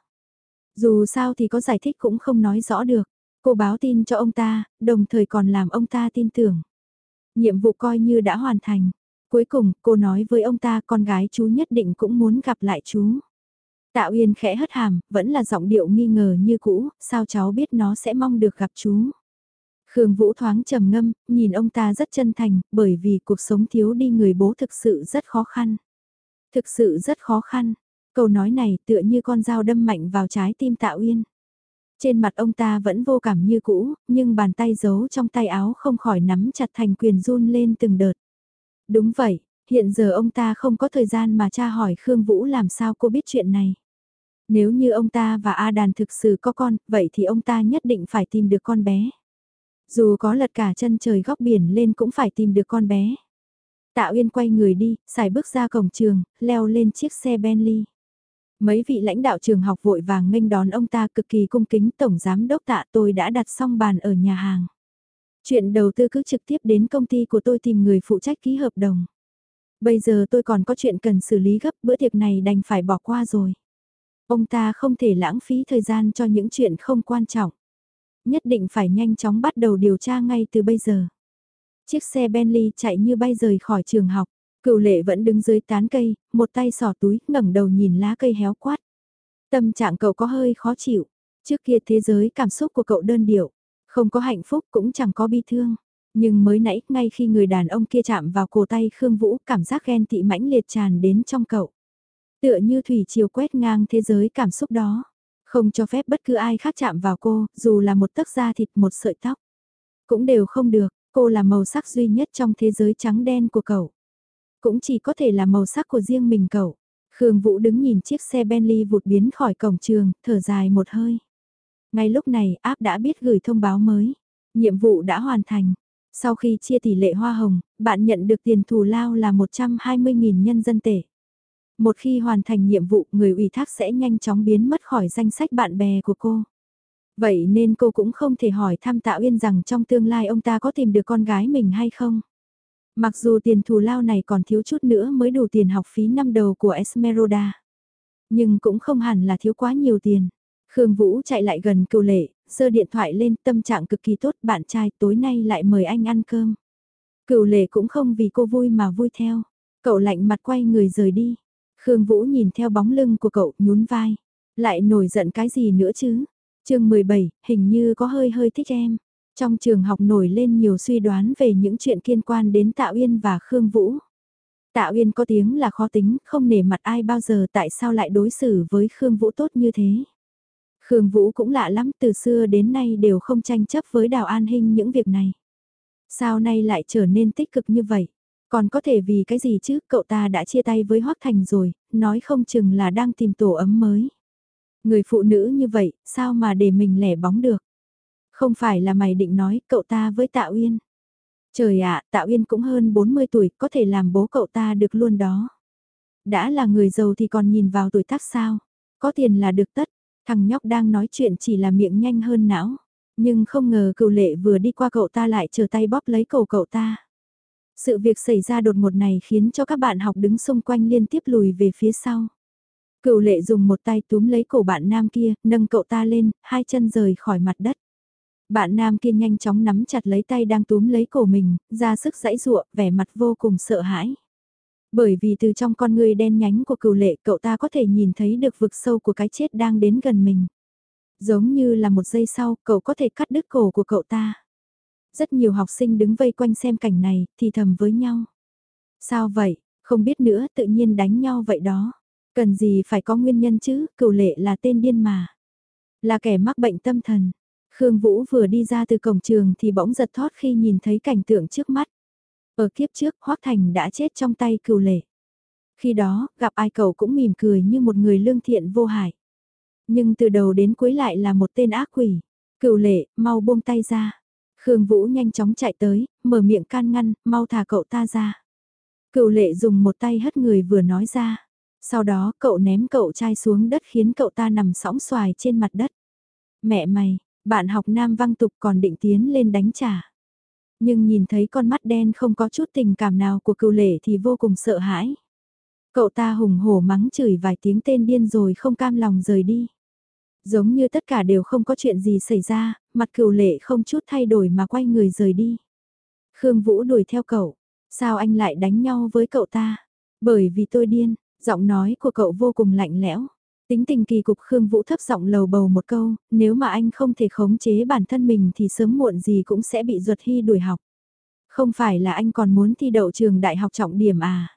Dù sao thì có giải thích cũng không nói rõ được. Cô báo tin cho ông ta, đồng thời còn làm ông ta tin tưởng. Nhiệm vụ coi như đã hoàn thành. Cuối cùng, cô nói với ông ta con gái chú nhất định cũng muốn gặp lại chú. Tạ Uyên khẽ hất hàm, vẫn là giọng điệu nghi ngờ như cũ, sao cháu biết nó sẽ mong được gặp chú. Khương Vũ thoáng trầm ngâm, nhìn ông ta rất chân thành, bởi vì cuộc sống thiếu đi người bố thực sự rất khó khăn. Thực sự rất khó khăn. Câu nói này tựa như con dao đâm mạnh vào trái tim Tạ Uyên. Trên mặt ông ta vẫn vô cảm như cũ, nhưng bàn tay giấu trong tay áo không khỏi nắm chặt thành quyền run lên từng đợt. Đúng vậy, hiện giờ ông ta không có thời gian mà tra hỏi Khương Vũ làm sao cô biết chuyện này. Nếu như ông ta và A Đàn thực sự có con, vậy thì ông ta nhất định phải tìm được con bé. Dù có lật cả chân trời góc biển lên cũng phải tìm được con bé. Tạ Uyên quay người đi, xài bước ra cổng trường, leo lên chiếc xe Bentley. Mấy vị lãnh đạo trường học vội vàng nghênh đón ông ta cực kỳ cung kính tổng giám đốc tạ tôi đã đặt xong bàn ở nhà hàng. Chuyện đầu tư cứ trực tiếp đến công ty của tôi tìm người phụ trách ký hợp đồng. Bây giờ tôi còn có chuyện cần xử lý gấp bữa tiệc này đành phải bỏ qua rồi. Ông ta không thể lãng phí thời gian cho những chuyện không quan trọng. Nhất định phải nhanh chóng bắt đầu điều tra ngay từ bây giờ. Chiếc xe Bentley chạy như bay rời khỏi trường học. Cựu lệ vẫn đứng dưới tán cây, một tay sỏ túi, ngẩng đầu nhìn lá cây héo quát. Tâm trạng cậu có hơi khó chịu. Trước kia thế giới cảm xúc của cậu đơn điệu. Không có hạnh phúc cũng chẳng có bi thương. Nhưng mới nãy, ngay khi người đàn ông kia chạm vào cổ tay Khương Vũ, cảm giác ghen tị mãnh liệt tràn đến trong cậu. Tựa như thủy chiều quét ngang thế giới cảm xúc đó. Không cho phép bất cứ ai khác chạm vào cô, dù là một tấc da thịt một sợi tóc. Cũng đều không được, cô là màu sắc duy nhất trong thế giới trắng đen của cậu. Cũng chỉ có thể là màu sắc của riêng mình cậu. Khương Vũ đứng nhìn chiếc xe Bentley vụt biến khỏi cổng trường, thở dài một hơi. Ngay lúc này, áp đã biết gửi thông báo mới. Nhiệm vụ đã hoàn thành. Sau khi chia tỷ lệ hoa hồng, bạn nhận được tiền thù lao là 120.000 nhân dân tệ. Một khi hoàn thành nhiệm vụ, người ủy thác sẽ nhanh chóng biến mất khỏi danh sách bạn bè của cô. Vậy nên cô cũng không thể hỏi thăm Tạ Uyên rằng trong tương lai ông ta có tìm được con gái mình hay không. Mặc dù tiền thù lao này còn thiếu chút nữa mới đủ tiền học phí năm đầu của Esmeralda. Nhưng cũng không hẳn là thiếu quá nhiều tiền. Khương Vũ chạy lại gần cựu lệ, giơ điện thoại lên tâm trạng cực kỳ tốt bạn trai tối nay lại mời anh ăn cơm. Cựu lệ cũng không vì cô vui mà vui theo. Cậu lạnh mặt quay người rời đi. Khương Vũ nhìn theo bóng lưng của cậu nhún vai. Lại nổi giận cái gì nữa chứ? chương 17, hình như có hơi hơi thích em. Trong trường học nổi lên nhiều suy đoán về những chuyện liên quan đến Tạ Uyên và Khương Vũ. Tạ Uyên có tiếng là khó tính, không nể mặt ai bao giờ tại sao lại đối xử với Khương Vũ tốt như thế. Khương Vũ cũng lạ lắm từ xưa đến nay đều không tranh chấp với Đào An Hinh những việc này. Sao nay lại trở nên tích cực như vậy? Còn có thể vì cái gì chứ, cậu ta đã chia tay với Hoác Thành rồi, nói không chừng là đang tìm tổ ấm mới. Người phụ nữ như vậy, sao mà để mình lẻ bóng được? Không phải là mày định nói cậu ta với Tạ Uyên. Trời ạ, Tạ Uyên cũng hơn 40 tuổi, có thể làm bố cậu ta được luôn đó. Đã là người giàu thì còn nhìn vào tuổi tác sao? Có tiền là được tất, thằng nhóc đang nói chuyện chỉ là miệng nhanh hơn não. Nhưng không ngờ cựu lệ vừa đi qua cậu ta lại chờ tay bóp lấy cổ cậu ta. Sự việc xảy ra đột ngột này khiến cho các bạn học đứng xung quanh liên tiếp lùi về phía sau. Cựu lệ dùng một tay túm lấy cổ bạn nam kia, nâng cậu ta lên, hai chân rời khỏi mặt đất. Bạn nam kia nhanh chóng nắm chặt lấy tay đang túm lấy cổ mình, ra sức giãy giụa, vẻ mặt vô cùng sợ hãi. Bởi vì từ trong con người đen nhánh của cựu lệ cậu ta có thể nhìn thấy được vực sâu của cái chết đang đến gần mình. Giống như là một giây sau, cậu có thể cắt đứt cổ của cậu ta. Rất nhiều học sinh đứng vây quanh xem cảnh này, thì thầm với nhau. Sao vậy, không biết nữa, tự nhiên đánh nhau vậy đó. Cần gì phải có nguyên nhân chứ, cửu lệ là tên điên mà. Là kẻ mắc bệnh tâm thần. Khương Vũ vừa đi ra từ cổng trường thì bỗng giật thót khi nhìn thấy cảnh tượng trước mắt. Ở kiếp trước, Hoác Thành đã chết trong tay cửu lệ. Khi đó, gặp ai cậu cũng mỉm cười như một người lương thiện vô hại. Nhưng từ đầu đến cuối lại là một tên ác quỷ. Cửu lệ, mau buông tay ra. Khương Vũ nhanh chóng chạy tới, mở miệng can ngăn, mau thả cậu ta ra. Cựu lệ dùng một tay hất người vừa nói ra. Sau đó cậu ném cậu trai xuống đất khiến cậu ta nằm sóng xoài trên mặt đất. Mẹ mày, bạn học nam văng tục còn định tiến lên đánh trả. Nhưng nhìn thấy con mắt đen không có chút tình cảm nào của cựu lệ thì vô cùng sợ hãi. Cậu ta hùng hổ mắng chửi vài tiếng tên điên rồi không cam lòng rời đi. Giống như tất cả đều không có chuyện gì xảy ra, mặt cựu lệ không chút thay đổi mà quay người rời đi. Khương Vũ đuổi theo cậu, sao anh lại đánh nhau với cậu ta? Bởi vì tôi điên, giọng nói của cậu vô cùng lạnh lẽo. Tính tình kỳ cục Khương Vũ thấp giọng lầu bầu một câu, nếu mà anh không thể khống chế bản thân mình thì sớm muộn gì cũng sẽ bị ruột hy đuổi học. Không phải là anh còn muốn thi đậu trường đại học trọng điểm à?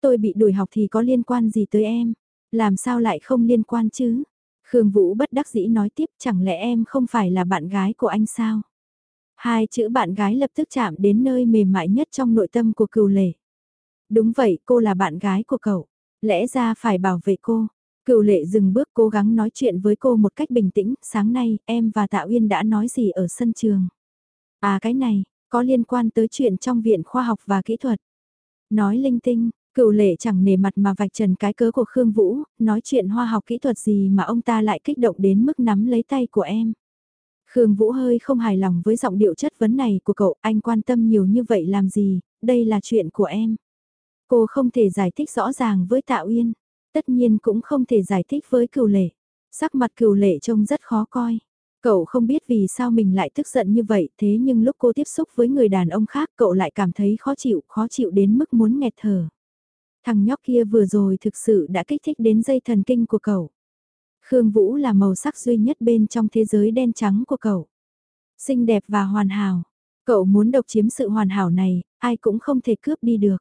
Tôi bị đuổi học thì có liên quan gì tới em? Làm sao lại không liên quan chứ? Khương Vũ bất đắc dĩ nói tiếp chẳng lẽ em không phải là bạn gái của anh sao? Hai chữ bạn gái lập tức chạm đến nơi mềm mại nhất trong nội tâm của cừu lệ. Đúng vậy, cô là bạn gái của cậu. Lẽ ra phải bảo vệ cô. Cựu lệ dừng bước cố gắng nói chuyện với cô một cách bình tĩnh, sáng nay em và Tạ Uyên đã nói gì ở sân trường. À cái này, có liên quan tới chuyện trong viện khoa học và kỹ thuật. Nói linh tinh, Cựu lệ chẳng nề mặt mà vạch trần cái cớ của Khương Vũ, nói chuyện hoa học kỹ thuật gì mà ông ta lại kích động đến mức nắm lấy tay của em. Khương Vũ hơi không hài lòng với giọng điệu chất vấn này của cậu, anh quan tâm nhiều như vậy làm gì, đây là chuyện của em. Cô không thể giải thích rõ ràng với Tạ Uyên, tất nhiên cũng không thể giải thích với cựu lệ. Sắc mặt cựu lệ trông rất khó coi. Cậu không biết vì sao mình lại tức giận như vậy thế nhưng lúc cô tiếp xúc với người đàn ông khác cậu lại cảm thấy khó chịu, khó chịu đến mức muốn nghẹt thở. Thằng nhóc kia vừa rồi thực sự đã kích thích đến dây thần kinh của cậu. Khương Vũ là màu sắc duy nhất bên trong thế giới đen trắng của cậu. Xinh đẹp và hoàn hảo. Cậu muốn độc chiếm sự hoàn hảo này, ai cũng không thể cướp đi được.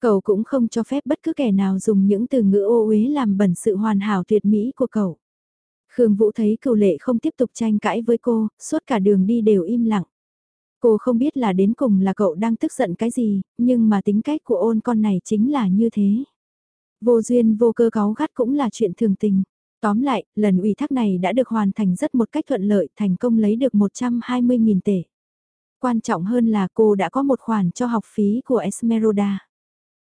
Cậu cũng không cho phép bất cứ kẻ nào dùng những từ ngữ ô uế làm bẩn sự hoàn hảo tuyệt mỹ của cậu. Khương Vũ thấy cựu lệ không tiếp tục tranh cãi với cô, suốt cả đường đi đều im lặng. Cô không biết là đến cùng là cậu đang tức giận cái gì, nhưng mà tính cách của ôn con này chính là như thế. Vô duyên vô cơ cáu gắt cũng là chuyện thường tình. Tóm lại, lần ủy thác này đã được hoàn thành rất một cách thuận lợi, thành công lấy được 120.000 tệ. Quan trọng hơn là cô đã có một khoản cho học phí của Esmeralda.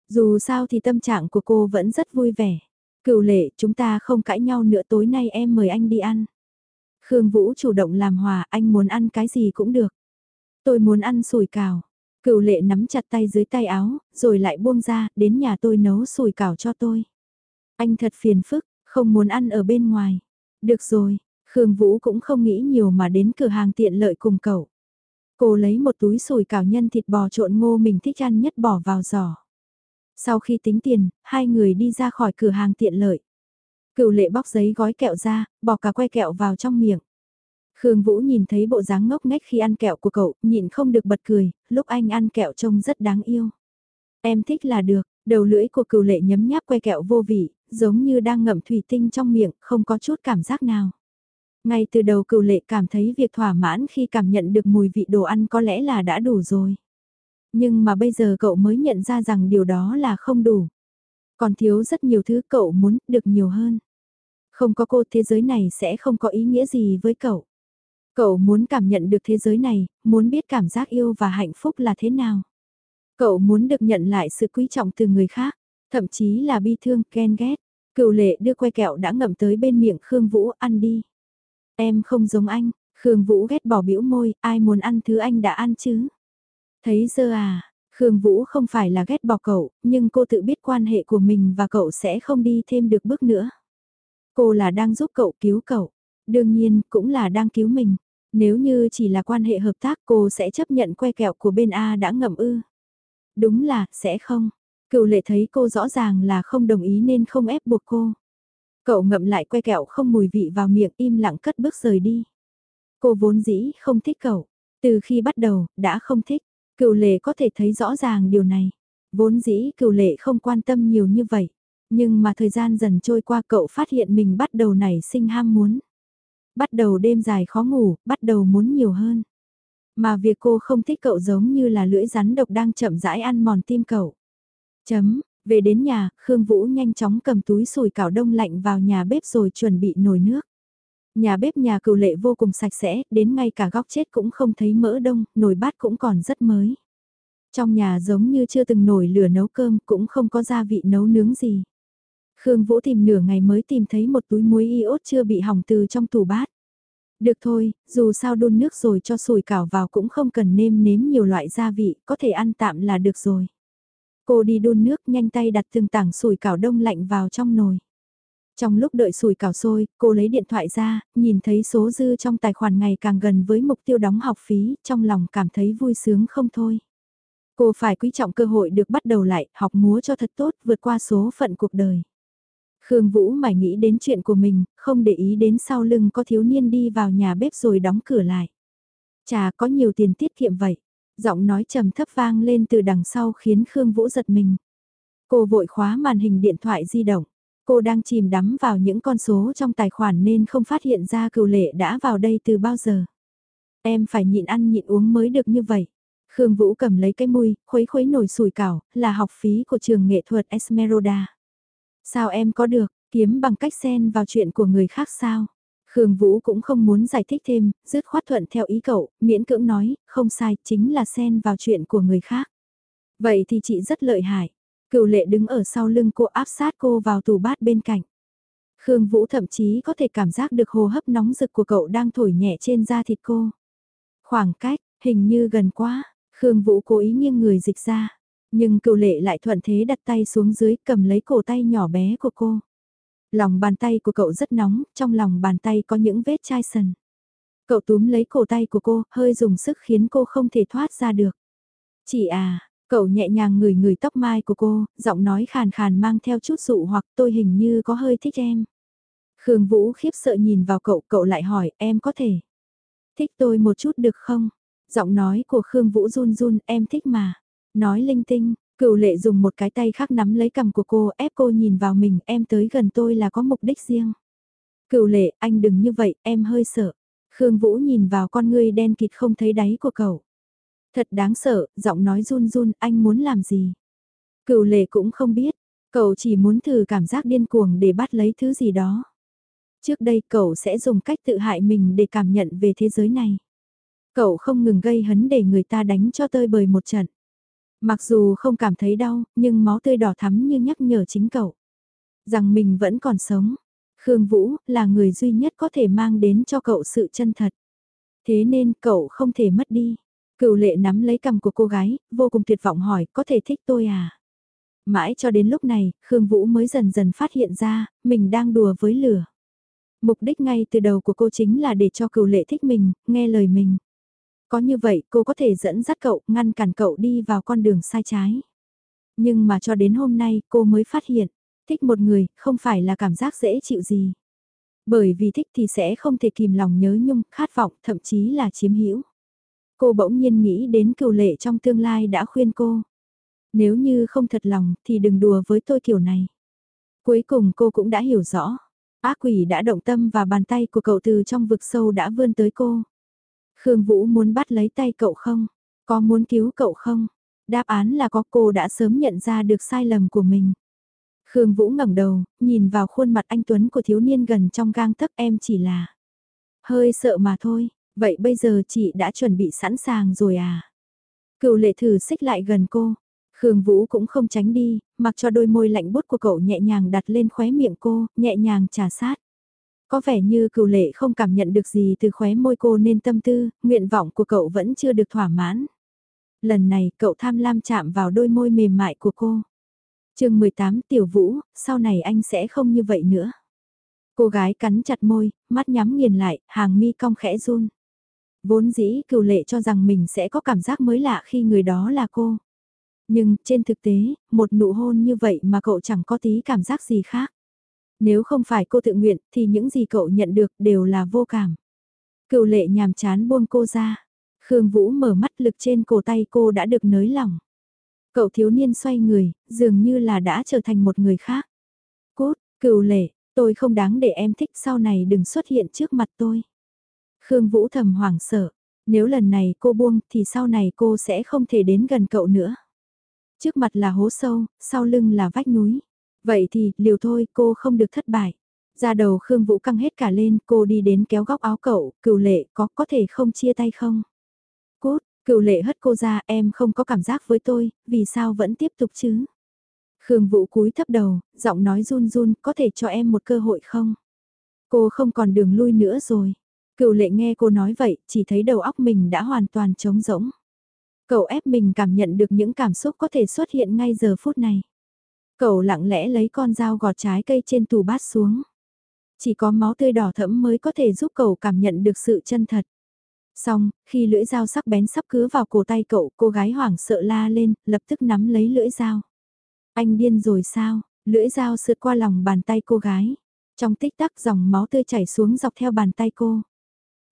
Dù sao thì tâm trạng của cô vẫn rất vui vẻ. Cựu lệ, chúng ta không cãi nhau nữa tối nay em mời anh đi ăn. Khương Vũ chủ động làm hòa, anh muốn ăn cái gì cũng được. Tôi muốn ăn sủi cảo. Cựu lệ nắm chặt tay dưới tay áo, rồi lại buông ra, đến nhà tôi nấu sủi cảo cho tôi. Anh thật phiền phức, không muốn ăn ở bên ngoài. Được rồi, Khương Vũ cũng không nghĩ nhiều mà đến cửa hàng tiện lợi cùng cậu. Cô lấy một túi sủi cảo nhân thịt bò trộn ngô mình thích ăn nhất bỏ vào giỏ. Sau khi tính tiền, hai người đi ra khỏi cửa hàng tiện lợi. Cựu lệ bóc giấy gói kẹo ra, bỏ cả que kẹo vào trong miệng. Khương Vũ nhìn thấy bộ dáng ngốc nghếch khi ăn kẹo của cậu, nhịn không được bật cười, lúc anh ăn kẹo trông rất đáng yêu. Em thích là được, đầu lưỡi của cựu lệ nhấm nháp que kẹo vô vị, giống như đang ngậm thủy tinh trong miệng, không có chút cảm giác nào. Ngay từ đầu cựu lệ cảm thấy việc thỏa mãn khi cảm nhận được mùi vị đồ ăn có lẽ là đã đủ rồi. Nhưng mà bây giờ cậu mới nhận ra rằng điều đó là không đủ. Còn thiếu rất nhiều thứ cậu muốn được nhiều hơn. Không có cô thế giới này sẽ không có ý nghĩa gì với cậu. Cậu muốn cảm nhận được thế giới này, muốn biết cảm giác yêu và hạnh phúc là thế nào. Cậu muốn được nhận lại sự quý trọng từ người khác, thậm chí là bi thương, ghen ghét. Cựu lệ đưa que kẹo đã ngậm tới bên miệng Khương Vũ ăn đi. Em không giống anh, Khương Vũ ghét bỏ biểu môi, ai muốn ăn thứ anh đã ăn chứ. Thấy dơ à, Khương Vũ không phải là ghét bỏ cậu, nhưng cô tự biết quan hệ của mình và cậu sẽ không đi thêm được bước nữa. Cô là đang giúp cậu cứu cậu, đương nhiên cũng là đang cứu mình. Nếu như chỉ là quan hệ hợp tác cô sẽ chấp nhận que kẹo của bên A đã ngậm ư. Đúng là, sẽ không. Cựu lệ thấy cô rõ ràng là không đồng ý nên không ép buộc cô. Cậu ngậm lại que kẹo không mùi vị vào miệng im lặng cất bước rời đi. Cô vốn dĩ không thích cậu. Từ khi bắt đầu, đã không thích. Cựu lệ có thể thấy rõ ràng điều này. Vốn dĩ cựu lệ không quan tâm nhiều như vậy. Nhưng mà thời gian dần trôi qua cậu phát hiện mình bắt đầu nảy sinh ham muốn. Bắt đầu đêm dài khó ngủ, bắt đầu muốn nhiều hơn. Mà việc cô không thích cậu giống như là lưỡi rắn độc đang chậm rãi ăn mòn tim cậu. Chấm, về đến nhà, Khương Vũ nhanh chóng cầm túi sùi cảo đông lạnh vào nhà bếp rồi chuẩn bị nồi nước. Nhà bếp nhà cựu lệ vô cùng sạch sẽ, đến ngay cả góc chết cũng không thấy mỡ đông, nồi bát cũng còn rất mới. Trong nhà giống như chưa từng nổi lửa nấu cơm, cũng không có gia vị nấu nướng gì. Khương Vũ tìm nửa ngày mới tìm thấy một túi muối iốt chưa bị hỏng từ trong tủ bát. Được thôi, dù sao đun nước rồi cho sùi cảo vào cũng không cần nêm nếm nhiều loại gia vị, có thể ăn tạm là được rồi. Cô đi đun nước nhanh tay đặt từng tảng sùi cảo đông lạnh vào trong nồi. Trong lúc đợi sùi cảo sôi, cô lấy điện thoại ra, nhìn thấy số dư trong tài khoản ngày càng gần với mục tiêu đóng học phí, trong lòng cảm thấy vui sướng không thôi. Cô phải quý trọng cơ hội được bắt đầu lại, học múa cho thật tốt, vượt qua số phận cuộc đời. Khương Vũ mải nghĩ đến chuyện của mình, không để ý đến sau lưng có thiếu niên đi vào nhà bếp rồi đóng cửa lại. Chà có nhiều tiền tiết kiệm vậy. Giọng nói trầm thấp vang lên từ đằng sau khiến Khương Vũ giật mình. Cô vội khóa màn hình điện thoại di động. Cô đang chìm đắm vào những con số trong tài khoản nên không phát hiện ra cựu lệ đã vào đây từ bao giờ. Em phải nhịn ăn nhịn uống mới được như vậy. Khương Vũ cầm lấy cái mùi, khuấy khuấy nổi sùi cảo, là học phí của trường nghệ thuật Esmeralda. Sao em có được, kiếm bằng cách xen vào chuyện của người khác sao? Khương Vũ cũng không muốn giải thích thêm, dứt khoát thuận theo ý cậu, miễn cưỡng nói, không sai, chính là xen vào chuyện của người khác. Vậy thì chị rất lợi hại. Cựu lệ đứng ở sau lưng cô áp sát cô vào tủ bát bên cạnh. Khương Vũ thậm chí có thể cảm giác được hồ hấp nóng rực của cậu đang thổi nhẹ trên da thịt cô. Khoảng cách, hình như gần quá, Khương Vũ cố ý nghiêng người dịch ra. Nhưng cựu lệ lại thuận thế đặt tay xuống dưới cầm lấy cổ tay nhỏ bé của cô. Lòng bàn tay của cậu rất nóng, trong lòng bàn tay có những vết chai sần. Cậu túm lấy cổ tay của cô, hơi dùng sức khiến cô không thể thoát ra được. Chị à, cậu nhẹ nhàng ngửi ngửi tóc mai của cô, giọng nói khàn khàn mang theo chút dụ hoặc tôi hình như có hơi thích em. Khương Vũ khiếp sợ nhìn vào cậu, cậu lại hỏi em có thể. Thích tôi một chút được không? Giọng nói của Khương Vũ run run, em thích mà. Nói linh tinh, cựu lệ dùng một cái tay khác nắm lấy cầm của cô, ép cô nhìn vào mình, em tới gần tôi là có mục đích riêng. Cựu lệ, anh đừng như vậy, em hơi sợ. Khương Vũ nhìn vào con ngươi đen kịt không thấy đáy của cậu. Thật đáng sợ, giọng nói run run, anh muốn làm gì? Cựu lệ cũng không biết, cậu chỉ muốn thử cảm giác điên cuồng để bắt lấy thứ gì đó. Trước đây cậu sẽ dùng cách tự hại mình để cảm nhận về thế giới này. Cậu không ngừng gây hấn để người ta đánh cho tơi bời một trận. Mặc dù không cảm thấy đau, nhưng máu tươi đỏ thắm như nhắc nhở chính cậu. Rằng mình vẫn còn sống. Khương Vũ là người duy nhất có thể mang đến cho cậu sự chân thật. Thế nên cậu không thể mất đi. Cựu lệ nắm lấy cầm của cô gái, vô cùng tuyệt vọng hỏi có thể thích tôi à? Mãi cho đến lúc này, Khương Vũ mới dần dần phát hiện ra, mình đang đùa với lửa. Mục đích ngay từ đầu của cô chính là để cho cựu lệ thích mình, nghe lời mình. Có như vậy cô có thể dẫn dắt cậu, ngăn cản cậu đi vào con đường sai trái. Nhưng mà cho đến hôm nay cô mới phát hiện, thích một người không phải là cảm giác dễ chịu gì. Bởi vì thích thì sẽ không thể kìm lòng nhớ nhung, khát vọng, thậm chí là chiếm hữu. Cô bỗng nhiên nghĩ đến cựu lệ trong tương lai đã khuyên cô. Nếu như không thật lòng thì đừng đùa với tôi kiểu này. Cuối cùng cô cũng đã hiểu rõ. Ác quỷ đã động tâm và bàn tay của cậu từ trong vực sâu đã vươn tới cô. Khương Vũ muốn bắt lấy tay cậu không? Có muốn cứu cậu không? Đáp án là có cô đã sớm nhận ra được sai lầm của mình. Khương Vũ ngẩng đầu, nhìn vào khuôn mặt anh Tuấn của thiếu niên gần trong gang tấc em chỉ là hơi sợ mà thôi, vậy bây giờ chị đã chuẩn bị sẵn sàng rồi à? Cựu lệ thử xích lại gần cô, Khương Vũ cũng không tránh đi, mặc cho đôi môi lạnh bút của cậu nhẹ nhàng đặt lên khóe miệng cô, nhẹ nhàng trà sát. Có vẻ như cựu lệ không cảm nhận được gì từ khóe môi cô nên tâm tư, nguyện vọng của cậu vẫn chưa được thỏa mãn. Lần này cậu tham lam chạm vào đôi môi mềm mại của cô. chương 18 Tiểu Vũ, sau này anh sẽ không như vậy nữa. Cô gái cắn chặt môi, mắt nhắm nghiền lại, hàng mi cong khẽ run. Vốn dĩ cựu lệ cho rằng mình sẽ có cảm giác mới lạ khi người đó là cô. Nhưng trên thực tế, một nụ hôn như vậy mà cậu chẳng có tí cảm giác gì khác. Nếu không phải cô tự nguyện thì những gì cậu nhận được đều là vô cảm. Cựu lệ nhàm chán buông cô ra. Khương Vũ mở mắt lực trên cổ tay cô đã được nới lỏng. Cậu thiếu niên xoay người, dường như là đã trở thành một người khác. Cốt, cựu lệ, tôi không đáng để em thích sau này đừng xuất hiện trước mặt tôi. Khương Vũ thầm hoảng sợ, nếu lần này cô buông thì sau này cô sẽ không thể đến gần cậu nữa. Trước mặt là hố sâu, sau lưng là vách núi. Vậy thì, liều thôi, cô không được thất bại. Ra đầu Khương Vũ căng hết cả lên, cô đi đến kéo góc áo cậu, cựu lệ, có, có thể không chia tay không? Cút, cựu lệ hất cô ra, em không có cảm giác với tôi, vì sao vẫn tiếp tục chứ? Khương Vũ cúi thấp đầu, giọng nói run run, có thể cho em một cơ hội không? Cô không còn đường lui nữa rồi. Cựu lệ nghe cô nói vậy, chỉ thấy đầu óc mình đã hoàn toàn trống rỗng. Cậu ép mình cảm nhận được những cảm xúc có thể xuất hiện ngay giờ phút này. Cậu lặng lẽ lấy con dao gọt trái cây trên tủ bát xuống. Chỉ có máu tươi đỏ thẫm mới có thể giúp cậu cảm nhận được sự chân thật. Xong, khi lưỡi dao sắc bén sắp cứa vào cổ tay cậu, cô gái hoảng sợ la lên, lập tức nắm lấy lưỡi dao. Anh điên rồi sao? Lưỡi dao sượt qua lòng bàn tay cô gái. Trong tích tắc dòng máu tươi chảy xuống dọc theo bàn tay cô.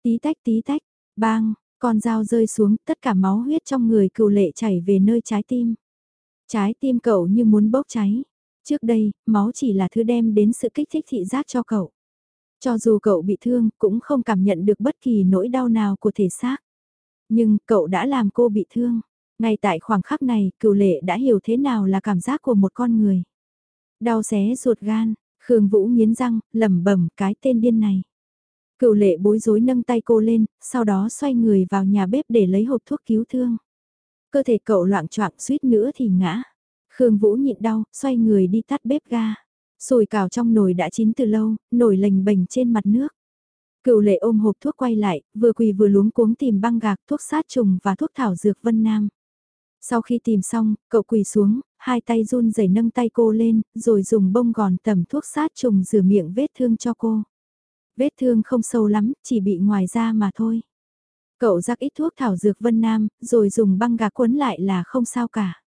Tí tách tí tách, bang, con dao rơi xuống, tất cả máu huyết trong người cựu lệ chảy về nơi trái tim. Trái tim cậu như muốn bốc cháy. Trước đây, máu chỉ là thứ đem đến sự kích thích thị giác cho cậu. Cho dù cậu bị thương, cũng không cảm nhận được bất kỳ nỗi đau nào của thể xác. Nhưng cậu đã làm cô bị thương. Ngay tại khoảng khắc này, cựu lệ đã hiểu thế nào là cảm giác của một con người. Đau xé ruột gan, Khương Vũ nghiến răng, lẩm bẩm cái tên điên này. Cựu lệ bối rối nâng tay cô lên, sau đó xoay người vào nhà bếp để lấy hộp thuốc cứu thương. Cơ thể cậu loạn choạng suýt nữa thì ngã. Khương Vũ nhịn đau, xoay người đi tắt bếp ga. Sồi cào trong nồi đã chín từ lâu, nổi lềnh bềnh trên mặt nước. Cựu lệ ôm hộp thuốc quay lại, vừa quỳ vừa luống cuống tìm băng gạc, thuốc sát trùng và thuốc thảo dược Vân Nam. Sau khi tìm xong, cậu quỳ xuống, hai tay run rẩy nâng tay cô lên, rồi dùng bông gòn tẩm thuốc sát trùng rửa miệng vết thương cho cô. Vết thương không sâu lắm, chỉ bị ngoài da mà thôi. Cậu rắc ít thuốc thảo dược Vân Nam, rồi dùng băng gạc quấn lại là không sao cả.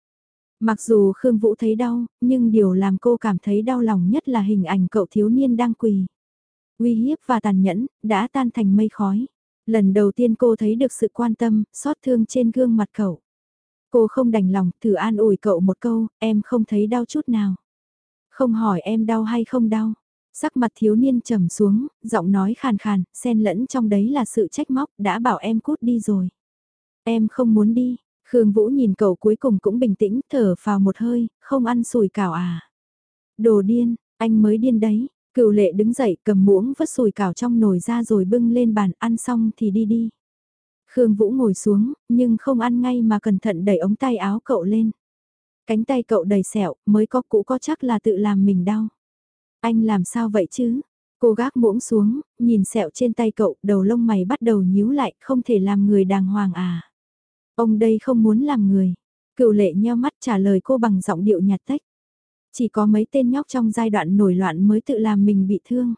Mặc dù Khương Vũ thấy đau, nhưng điều làm cô cảm thấy đau lòng nhất là hình ảnh cậu thiếu niên đang quỳ. Uy hiếp và tàn nhẫn, đã tan thành mây khói. Lần đầu tiên cô thấy được sự quan tâm, xót thương trên gương mặt cậu. Cô không đành lòng, thử an ủi cậu một câu, em không thấy đau chút nào. Không hỏi em đau hay không đau. Sắc mặt thiếu niên trầm xuống, giọng nói khàn khàn, xen lẫn trong đấy là sự trách móc, đã bảo em cút đi rồi. Em không muốn đi, Khương Vũ nhìn cậu cuối cùng cũng bình tĩnh, thở vào một hơi, không ăn sùi cảo à. Đồ điên, anh mới điên đấy. Cựu lệ đứng dậy cầm muỗng vứt sùi cảo trong nồi ra rồi bưng lên bàn ăn xong thì đi đi. Khương Vũ ngồi xuống, nhưng không ăn ngay mà cẩn thận đẩy ống tay áo cậu lên. Cánh tay cậu đầy sẹo, mới có cũ có chắc là tự làm mình đau. Anh làm sao vậy chứ? Cô gác muỗng xuống, nhìn sẹo trên tay cậu, đầu lông mày bắt đầu nhíu lại, không thể làm người đàng hoàng à. Ông đây không muốn làm người. Cựu lệ nheo mắt trả lời cô bằng giọng điệu nhạt tách. Chỉ có mấy tên nhóc trong giai đoạn nổi loạn mới tự làm mình bị thương.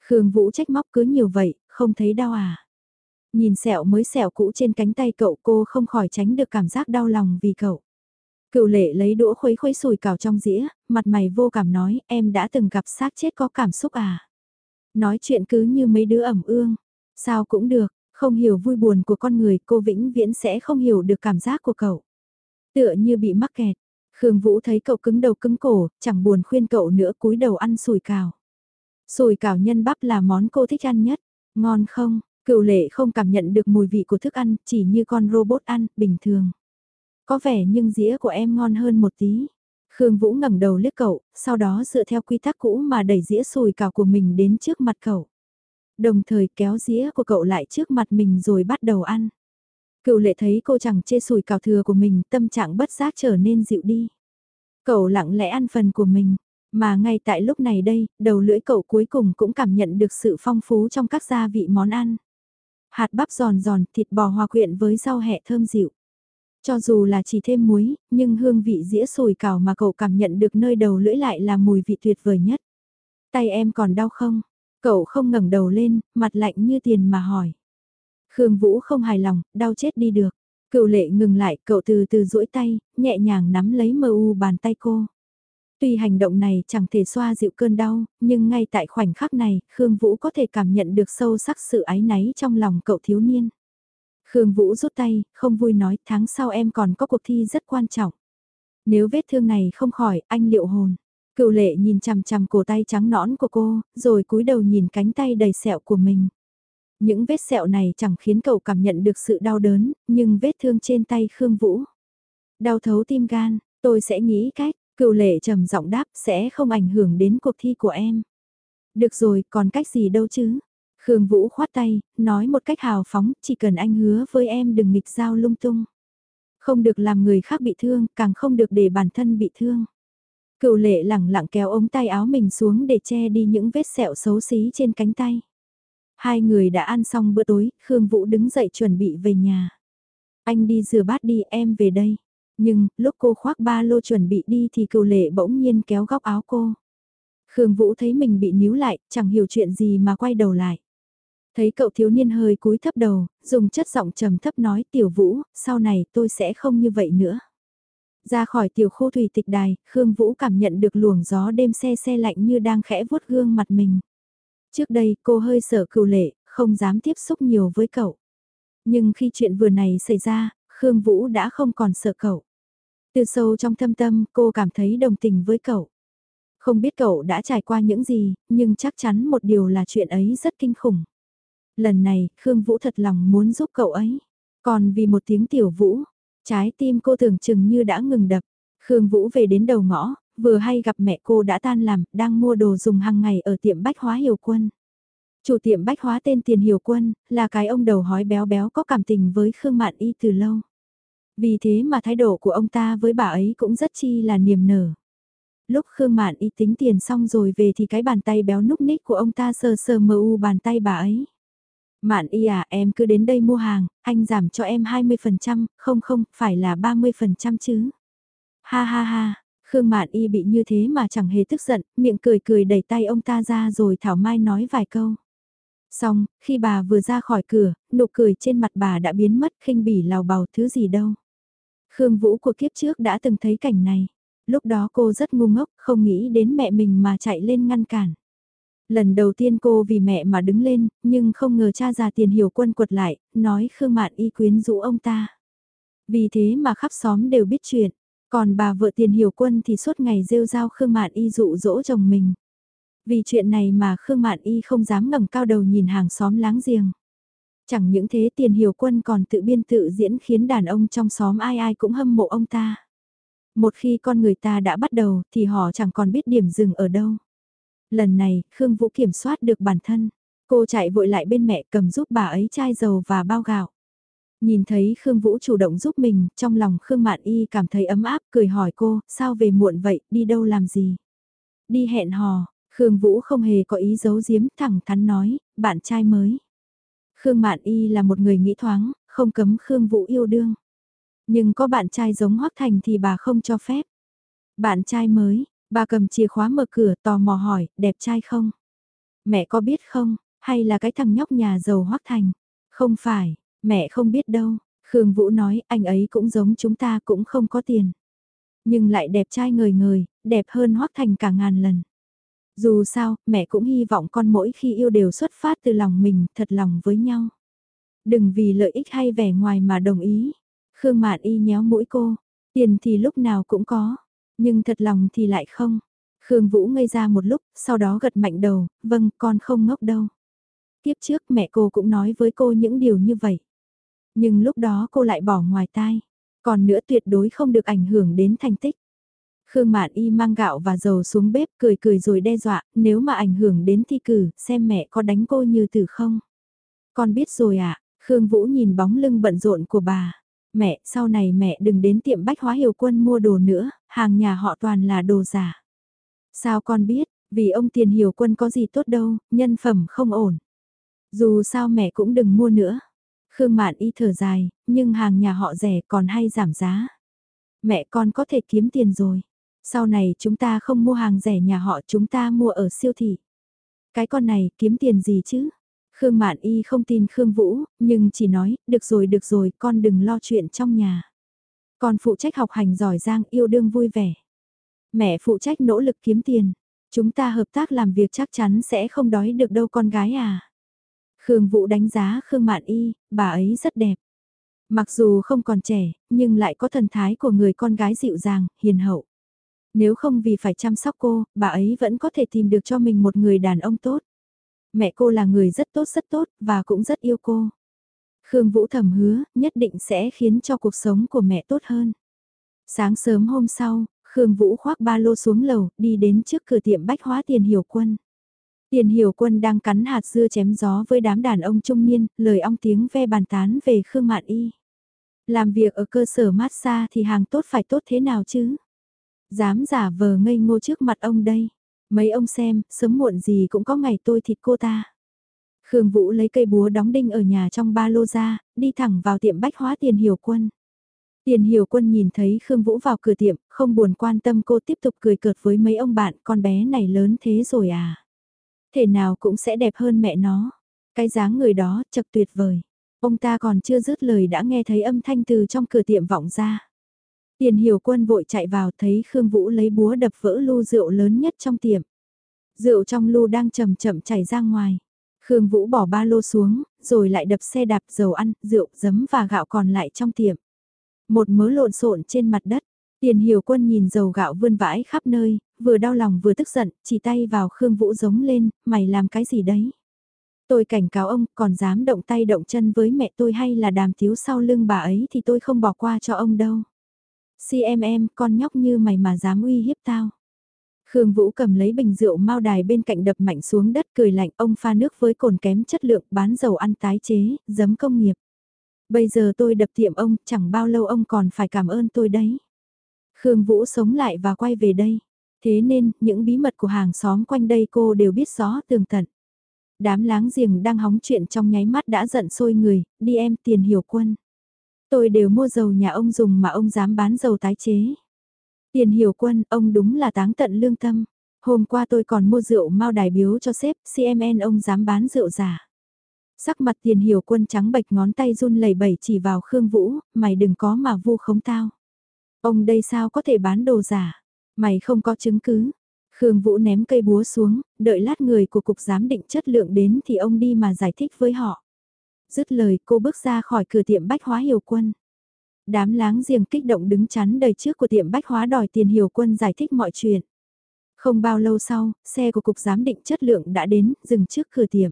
Khương Vũ trách móc cứ nhiều vậy, không thấy đau à. Nhìn sẹo mới sẹo cũ trên cánh tay cậu cô không khỏi tránh được cảm giác đau lòng vì cậu. Cựu lệ lấy đũa khuấy khuấy sùi cào trong dĩa, mặt mày vô cảm nói em đã từng gặp xác chết có cảm xúc à. Nói chuyện cứ như mấy đứa ẩm ương. Sao cũng được, không hiểu vui buồn của con người cô vĩnh viễn sẽ không hiểu được cảm giác của cậu. Tựa như bị mắc kẹt. Khương Vũ thấy cậu cứng đầu cứng cổ, chẳng buồn khuyên cậu nữa cúi đầu ăn sùi cào. Sùi cào nhân bắp là món cô thích ăn nhất. Ngon không? Cựu lệ không cảm nhận được mùi vị của thức ăn, chỉ như con robot ăn, bình thường. Có vẻ nhưng dĩa của em ngon hơn một tí. Khương Vũ ngẩng đầu liếc cậu, sau đó dựa theo quy tắc cũ mà đẩy dĩa sùi cào của mình đến trước mặt cậu. Đồng thời kéo dĩa của cậu lại trước mặt mình rồi bắt đầu ăn. Cựu lệ thấy cô chẳng chê sùi cào thừa của mình, tâm trạng bất giác trở nên dịu đi. Cậu lặng lẽ ăn phần của mình, mà ngay tại lúc này đây, đầu lưỡi cậu cuối cùng cũng cảm nhận được sự phong phú trong các gia vị món ăn. Hạt bắp giòn giòn, thịt bò hòa quyện với rau hẹ thơm dịu. Cho dù là chỉ thêm muối, nhưng hương vị dĩa sùi cảo mà cậu cảm nhận được nơi đầu lưỡi lại là mùi vị tuyệt vời nhất. Tay em còn đau không? Cậu không ngẩng đầu lên, mặt lạnh như tiền mà hỏi. Khương Vũ không hài lòng, đau chết đi được. Cựu lệ ngừng lại, cậu từ từ duỗi tay, nhẹ nhàng nắm lấy mơ u bàn tay cô. Tuy hành động này chẳng thể xoa dịu cơn đau, nhưng ngay tại khoảnh khắc này, Khương Vũ có thể cảm nhận được sâu sắc sự ái náy trong lòng cậu thiếu niên. Khương Vũ rút tay, không vui nói tháng sau em còn có cuộc thi rất quan trọng. Nếu vết thương này không khỏi, anh liệu hồn. Cựu lệ nhìn chằm chằm cổ tay trắng nõn của cô, rồi cúi đầu nhìn cánh tay đầy sẹo của mình. Những vết sẹo này chẳng khiến cậu cảm nhận được sự đau đớn, nhưng vết thương trên tay Khương Vũ. Đau thấu tim gan, tôi sẽ nghĩ cách, cựu lệ trầm giọng đáp sẽ không ảnh hưởng đến cuộc thi của em. Được rồi, còn cách gì đâu chứ? Khương Vũ khoát tay, nói một cách hào phóng, chỉ cần anh hứa với em đừng nghịch giao lung tung. Không được làm người khác bị thương, càng không được để bản thân bị thương. Cựu lệ lẳng lặng kéo ống tay áo mình xuống để che đi những vết sẹo xấu xí trên cánh tay. Hai người đã ăn xong bữa tối, Khương Vũ đứng dậy chuẩn bị về nhà. Anh đi rửa bát đi em về đây. Nhưng, lúc cô khoác ba lô chuẩn bị đi thì cựu lệ bỗng nhiên kéo góc áo cô. Khương Vũ thấy mình bị níu lại, chẳng hiểu chuyện gì mà quay đầu lại. Thấy cậu thiếu niên hơi cúi thấp đầu, dùng chất giọng trầm thấp nói tiểu vũ, sau này tôi sẽ không như vậy nữa. Ra khỏi tiểu khu thủy tịch đài, Khương Vũ cảm nhận được luồng gió đêm xe xe lạnh như đang khẽ vuốt gương mặt mình. Trước đây cô hơi sợ cựu lệ, không dám tiếp xúc nhiều với cậu. Nhưng khi chuyện vừa này xảy ra, Khương Vũ đã không còn sợ cậu. Từ sâu trong thâm tâm cô cảm thấy đồng tình với cậu. Không biết cậu đã trải qua những gì, nhưng chắc chắn một điều là chuyện ấy rất kinh khủng. Lần này, Khương Vũ thật lòng muốn giúp cậu ấy. Còn vì một tiếng tiểu vũ, trái tim cô tưởng chừng như đã ngừng đập. Khương Vũ về đến đầu ngõ, vừa hay gặp mẹ cô đã tan làm, đang mua đồ dùng hàng ngày ở tiệm bách hóa Hiểu Quân. Chủ tiệm bách hóa tên Tiền Hiểu Quân, là cái ông đầu hói béo béo có cảm tình với Khương Mạn Y từ lâu. Vì thế mà thái độ của ông ta với bà ấy cũng rất chi là niềm nở. Lúc Khương Mạn y tính tiền xong rồi về thì cái bàn tay béo núc ních của ông ta sờ sờ mờ u bàn tay bà ấy. Mạn y à em cứ đến đây mua hàng, anh giảm cho em 20%, không không, phải là 30% chứ. Ha ha ha, Khương Mạn y bị như thế mà chẳng hề tức giận, miệng cười cười đẩy tay ông ta ra rồi Thảo Mai nói vài câu. Xong, khi bà vừa ra khỏi cửa, nụ cười trên mặt bà đã biến mất khinh bỉ lào bào thứ gì đâu. Khương Vũ của kiếp trước đã từng thấy cảnh này. Lúc đó cô rất ngu ngốc, không nghĩ đến mẹ mình mà chạy lên ngăn cản. Lần đầu tiên cô vì mẹ mà đứng lên, nhưng không ngờ cha già tiền hiểu quân quật lại, nói Khương Mạn y quyến rũ ông ta. Vì thế mà khắp xóm đều biết chuyện, còn bà vợ tiền hiểu quân thì suốt ngày rêu rao Khương Mạn y dụ dỗ chồng mình. Vì chuyện này mà Khương Mạn y không dám ngẩng cao đầu nhìn hàng xóm láng giềng. Chẳng những thế tiền hiểu quân còn tự biên tự diễn khiến đàn ông trong xóm ai ai cũng hâm mộ ông ta. Một khi con người ta đã bắt đầu thì họ chẳng còn biết điểm dừng ở đâu. Lần này, Khương Vũ kiểm soát được bản thân. Cô chạy vội lại bên mẹ cầm giúp bà ấy chai dầu và bao gạo. Nhìn thấy Khương Vũ chủ động giúp mình, trong lòng Khương Mạn Y cảm thấy ấm áp, cười hỏi cô, sao về muộn vậy, đi đâu làm gì? Đi hẹn hò, Khương Vũ không hề có ý giấu giếm, thẳng thắn nói, bạn trai mới. Khương Mạn Y là một người nghĩ thoáng, không cấm Khương Vũ yêu đương. Nhưng có bạn trai giống Hoắc Thành thì bà không cho phép. Bạn trai mới, bà cầm chìa khóa mở cửa tò mò hỏi, đẹp trai không? Mẹ có biết không, hay là cái thằng nhóc nhà giàu Hoắc Thành? Không phải, mẹ không biết đâu. Khương Vũ nói, anh ấy cũng giống chúng ta cũng không có tiền. Nhưng lại đẹp trai ngời ngời, đẹp hơn Hoắc Thành cả ngàn lần. Dù sao, mẹ cũng hy vọng con mỗi khi yêu đều xuất phát từ lòng mình, thật lòng với nhau. Đừng vì lợi ích hay vẻ ngoài mà đồng ý. Khương Mạn Y nhéo mũi cô, tiền thì lúc nào cũng có, nhưng thật lòng thì lại không. Khương Vũ ngây ra một lúc, sau đó gật mạnh đầu, vâng, con không ngốc đâu. Tiếp trước mẹ cô cũng nói với cô những điều như vậy. Nhưng lúc đó cô lại bỏ ngoài tai. Còn nữa tuyệt đối không được ảnh hưởng đến thành tích. Khương Mạn Y mang gạo và dầu xuống bếp cười cười rồi đe dọa, nếu mà ảnh hưởng đến thi cử, xem mẹ có đánh cô như tử không. Con biết rồi ạ, à? Khương Vũ nhìn bóng lưng bận rộn của bà. Mẹ, sau này mẹ đừng đến tiệm bách hóa hiểu quân mua đồ nữa, hàng nhà họ toàn là đồ giả. Sao con biết, vì ông tiền hiểu quân có gì tốt đâu, nhân phẩm không ổn. Dù sao mẹ cũng đừng mua nữa. Khương Mạn Y thở dài, nhưng hàng nhà họ rẻ còn hay giảm giá. Mẹ con có thể kiếm tiền rồi. Sau này chúng ta không mua hàng rẻ nhà họ chúng ta mua ở siêu thị. Cái con này kiếm tiền gì chứ? Khương Mạn Y không tin Khương Vũ, nhưng chỉ nói, được rồi được rồi, con đừng lo chuyện trong nhà. Con phụ trách học hành giỏi giang yêu đương vui vẻ. Mẹ phụ trách nỗ lực kiếm tiền. Chúng ta hợp tác làm việc chắc chắn sẽ không đói được đâu con gái à. Khương Vũ đánh giá Khương Mạn Y, bà ấy rất đẹp. Mặc dù không còn trẻ, nhưng lại có thần thái của người con gái dịu dàng, hiền hậu. Nếu không vì phải chăm sóc cô, bà ấy vẫn có thể tìm được cho mình một người đàn ông tốt. Mẹ cô là người rất tốt rất tốt, và cũng rất yêu cô. Khương Vũ thầm hứa, nhất định sẽ khiến cho cuộc sống của mẹ tốt hơn. Sáng sớm hôm sau, Khương Vũ khoác ba lô xuống lầu, đi đến trước cửa tiệm bách hóa tiền hiểu quân. Tiền hiểu quân đang cắn hạt dưa chém gió với đám đàn ông trung niên, lời ong tiếng ve bàn tán về Khương Mạn Y. Làm việc ở cơ sở massage thì hàng tốt phải tốt thế nào chứ? Dám giả vờ ngây ngô trước mặt ông đây. Mấy ông xem, sớm muộn gì cũng có ngày tôi thịt cô ta. Khương Vũ lấy cây búa đóng đinh ở nhà trong ba lô ra, đi thẳng vào tiệm bách hóa tiền hiểu quân. Tiền hiểu quân nhìn thấy Khương Vũ vào cửa tiệm, không buồn quan tâm cô tiếp tục cười cợt với mấy ông bạn, con bé này lớn thế rồi à. Thể nào cũng sẽ đẹp hơn mẹ nó. Cái dáng người đó, chật tuyệt vời. Ông ta còn chưa dứt lời đã nghe thấy âm thanh từ trong cửa tiệm vọng ra. Tiền hiểu quân vội chạy vào thấy Khương Vũ lấy búa đập vỡ lu rượu lớn nhất trong tiệm. Rượu trong lu đang chậm chậm chảy ra ngoài. Khương Vũ bỏ ba lô xuống, rồi lại đập xe đạp dầu ăn, rượu, giấm và gạo còn lại trong tiệm. Một mớ lộn xộn trên mặt đất, tiền hiểu quân nhìn dầu gạo vươn vãi khắp nơi, vừa đau lòng vừa tức giận, chỉ tay vào Khương Vũ giống lên, mày làm cái gì đấy? Tôi cảnh cáo ông, còn dám động tay động chân với mẹ tôi hay là đàm thiếu sau lưng bà ấy thì tôi không bỏ qua cho ông đâu. CMM, con nhóc như mày mà dám uy hiếp tao. Khương Vũ cầm lấy bình rượu mau đài bên cạnh đập mạnh xuống đất cười lạnh ông pha nước với cồn kém chất lượng bán dầu ăn tái chế, giấm công nghiệp. Bây giờ tôi đập tiệm ông, chẳng bao lâu ông còn phải cảm ơn tôi đấy. Khương Vũ sống lại và quay về đây. Thế nên, những bí mật của hàng xóm quanh đây cô đều biết rõ tường tận. Đám láng giềng đang hóng chuyện trong nháy mắt đã giận sôi người, đi em tiền hiểu quân. Tôi đều mua dầu nhà ông dùng mà ông dám bán dầu tái chế. Tiền hiểu quân, ông đúng là táng tận lương tâm. Hôm qua tôi còn mua rượu mau đài biếu cho sếp, CMN ông dám bán rượu giả. Sắc mặt tiền hiểu quân trắng bệch ngón tay run lẩy bẩy chỉ vào Khương Vũ, mày đừng có mà vu khống tao. Ông đây sao có thể bán đồ giả? Mày không có chứng cứ. Khương Vũ ném cây búa xuống, đợi lát người của cục giám định chất lượng đến thì ông đi mà giải thích với họ. Dứt lời cô bước ra khỏi cửa tiệm bách hóa hiểu quân. Đám láng giềng kích động đứng chắn đầy trước của tiệm bách hóa đòi tiền hiểu quân giải thích mọi chuyện. Không bao lâu sau, xe của cục giám định chất lượng đã đến, dừng trước cửa tiệm.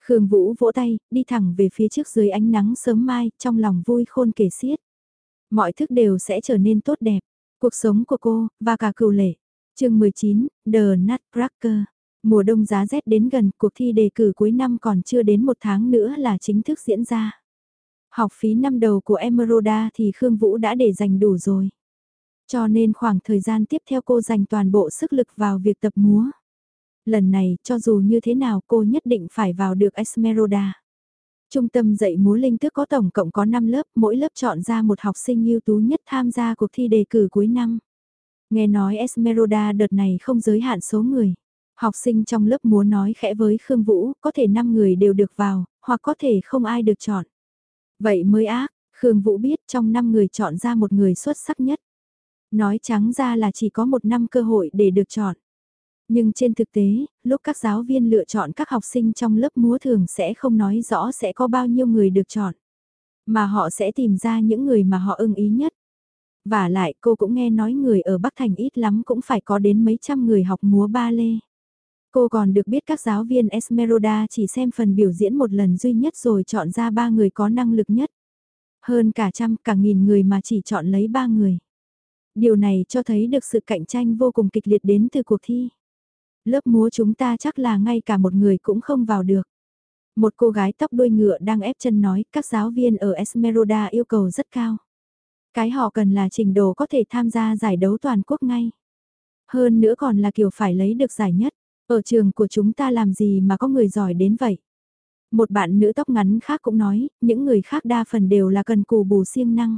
Khương Vũ vỗ tay, đi thẳng về phía trước dưới ánh nắng sớm mai, trong lòng vui khôn kể xiết. Mọi thức đều sẽ trở nên tốt đẹp. Cuộc sống của cô, và cả cựu lệ. chương 19, The Nutcracker. Mùa đông giá rét đến gần, cuộc thi đề cử cuối năm còn chưa đến một tháng nữa là chính thức diễn ra. Học phí năm đầu của Emeralda thì Khương Vũ đã để dành đủ rồi. Cho nên khoảng thời gian tiếp theo cô dành toàn bộ sức lực vào việc tập múa. Lần này, cho dù như thế nào cô nhất định phải vào được Esmeralda. Trung tâm dạy múa linh tước có tổng cộng có 5 lớp, mỗi lớp chọn ra một học sinh ưu tú nhất tham gia cuộc thi đề cử cuối năm. Nghe nói Esmeralda đợt này không giới hạn số người. Học sinh trong lớp múa nói khẽ với Khương Vũ, có thể 5 người đều được vào, hoặc có thể không ai được chọn. Vậy mới ác, Khương Vũ biết trong 5 người chọn ra một người xuất sắc nhất. Nói trắng ra là chỉ có một năm cơ hội để được chọn. Nhưng trên thực tế, lúc các giáo viên lựa chọn các học sinh trong lớp múa thường sẽ không nói rõ sẽ có bao nhiêu người được chọn. Mà họ sẽ tìm ra những người mà họ ưng ý nhất. Và lại cô cũng nghe nói người ở Bắc Thành ít lắm cũng phải có đến mấy trăm người học múa ba lê. Cô còn được biết các giáo viên Esmeralda chỉ xem phần biểu diễn một lần duy nhất rồi chọn ra ba người có năng lực nhất. Hơn cả trăm, cả nghìn người mà chỉ chọn lấy ba người. Điều này cho thấy được sự cạnh tranh vô cùng kịch liệt đến từ cuộc thi. Lớp múa chúng ta chắc là ngay cả một người cũng không vào được. Một cô gái tóc đuôi ngựa đang ép chân nói, các giáo viên ở Esmeralda yêu cầu rất cao. Cái họ cần là trình độ có thể tham gia giải đấu toàn quốc ngay. Hơn nữa còn là kiểu phải lấy được giải nhất. Ở trường của chúng ta làm gì mà có người giỏi đến vậy? Một bạn nữ tóc ngắn khác cũng nói, những người khác đa phần đều là cần cù bù siêng năng.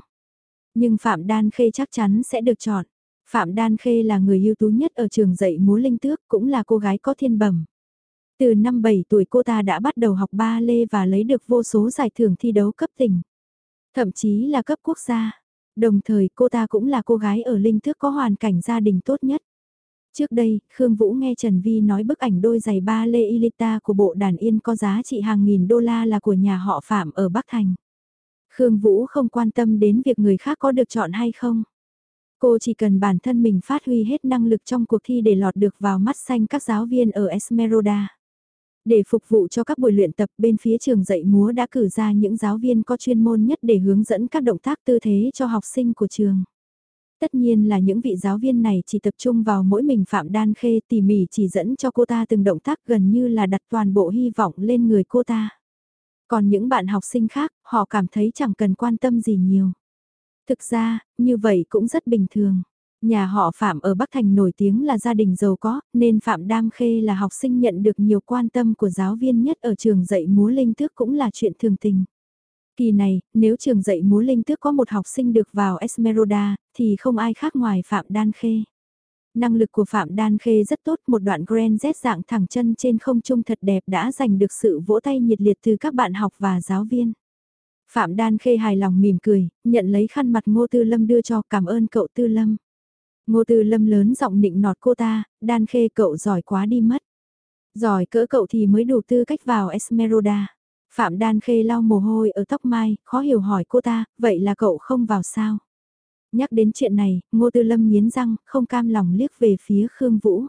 Nhưng Phạm Đan Khê chắc chắn sẽ được chọn. Phạm Đan Khê là người ưu tú nhất ở trường dạy múa linh tước, cũng là cô gái có thiên bẩm. Từ năm 7 tuổi cô ta đã bắt đầu học ba lê và lấy được vô số giải thưởng thi đấu cấp tỉnh. Thậm chí là cấp quốc gia. Đồng thời cô ta cũng là cô gái ở linh tước có hoàn cảnh gia đình tốt nhất. Trước đây, Khương Vũ nghe Trần Vi nói bức ảnh đôi giày ba lê Ilita của bộ đàn yên có giá trị hàng nghìn đô la là của nhà họ Phạm ở Bắc Thành. Khương Vũ không quan tâm đến việc người khác có được chọn hay không. Cô chỉ cần bản thân mình phát huy hết năng lực trong cuộc thi để lọt được vào mắt xanh các giáo viên ở Esmeralda. Để phục vụ cho các buổi luyện tập bên phía trường dạy múa đã cử ra những giáo viên có chuyên môn nhất để hướng dẫn các động tác tư thế cho học sinh của trường. Tất nhiên là những vị giáo viên này chỉ tập trung vào mỗi mình Phạm Đan Khê tỉ mỉ chỉ dẫn cho cô ta từng động tác gần như là đặt toàn bộ hy vọng lên người cô ta. Còn những bạn học sinh khác, họ cảm thấy chẳng cần quan tâm gì nhiều. Thực ra, như vậy cũng rất bình thường. Nhà họ Phạm ở Bắc Thành nổi tiếng là gia đình giàu có, nên Phạm Đam Khê là học sinh nhận được nhiều quan tâm của giáo viên nhất ở trường dạy múa linh tước cũng là chuyện thường tình. Kỳ này, nếu trường dạy múa linh tước có một học sinh được vào Esmeralda, thì không ai khác ngoài Phạm Đan Khê. Năng lực của Phạm Đan Khê rất tốt, một đoạn Grand Z dạng thẳng chân trên không trung thật đẹp đã giành được sự vỗ tay nhiệt liệt từ các bạn học và giáo viên. Phạm Đan Khê hài lòng mỉm cười, nhận lấy khăn mặt Ngô Tư Lâm đưa cho cảm ơn cậu Tư Lâm. Ngô Tư Lâm lớn giọng nịnh nọt cô ta, Đan Khê cậu giỏi quá đi mất. Giỏi cỡ cậu thì mới đủ tư cách vào Esmeralda. Phạm Đan Khê lau mồ hôi ở tóc mai, khó hiểu hỏi cô ta, vậy là cậu không vào sao? Nhắc đến chuyện này, Ngô Tư Lâm nghiến răng, không cam lòng liếc về phía Khương Vũ.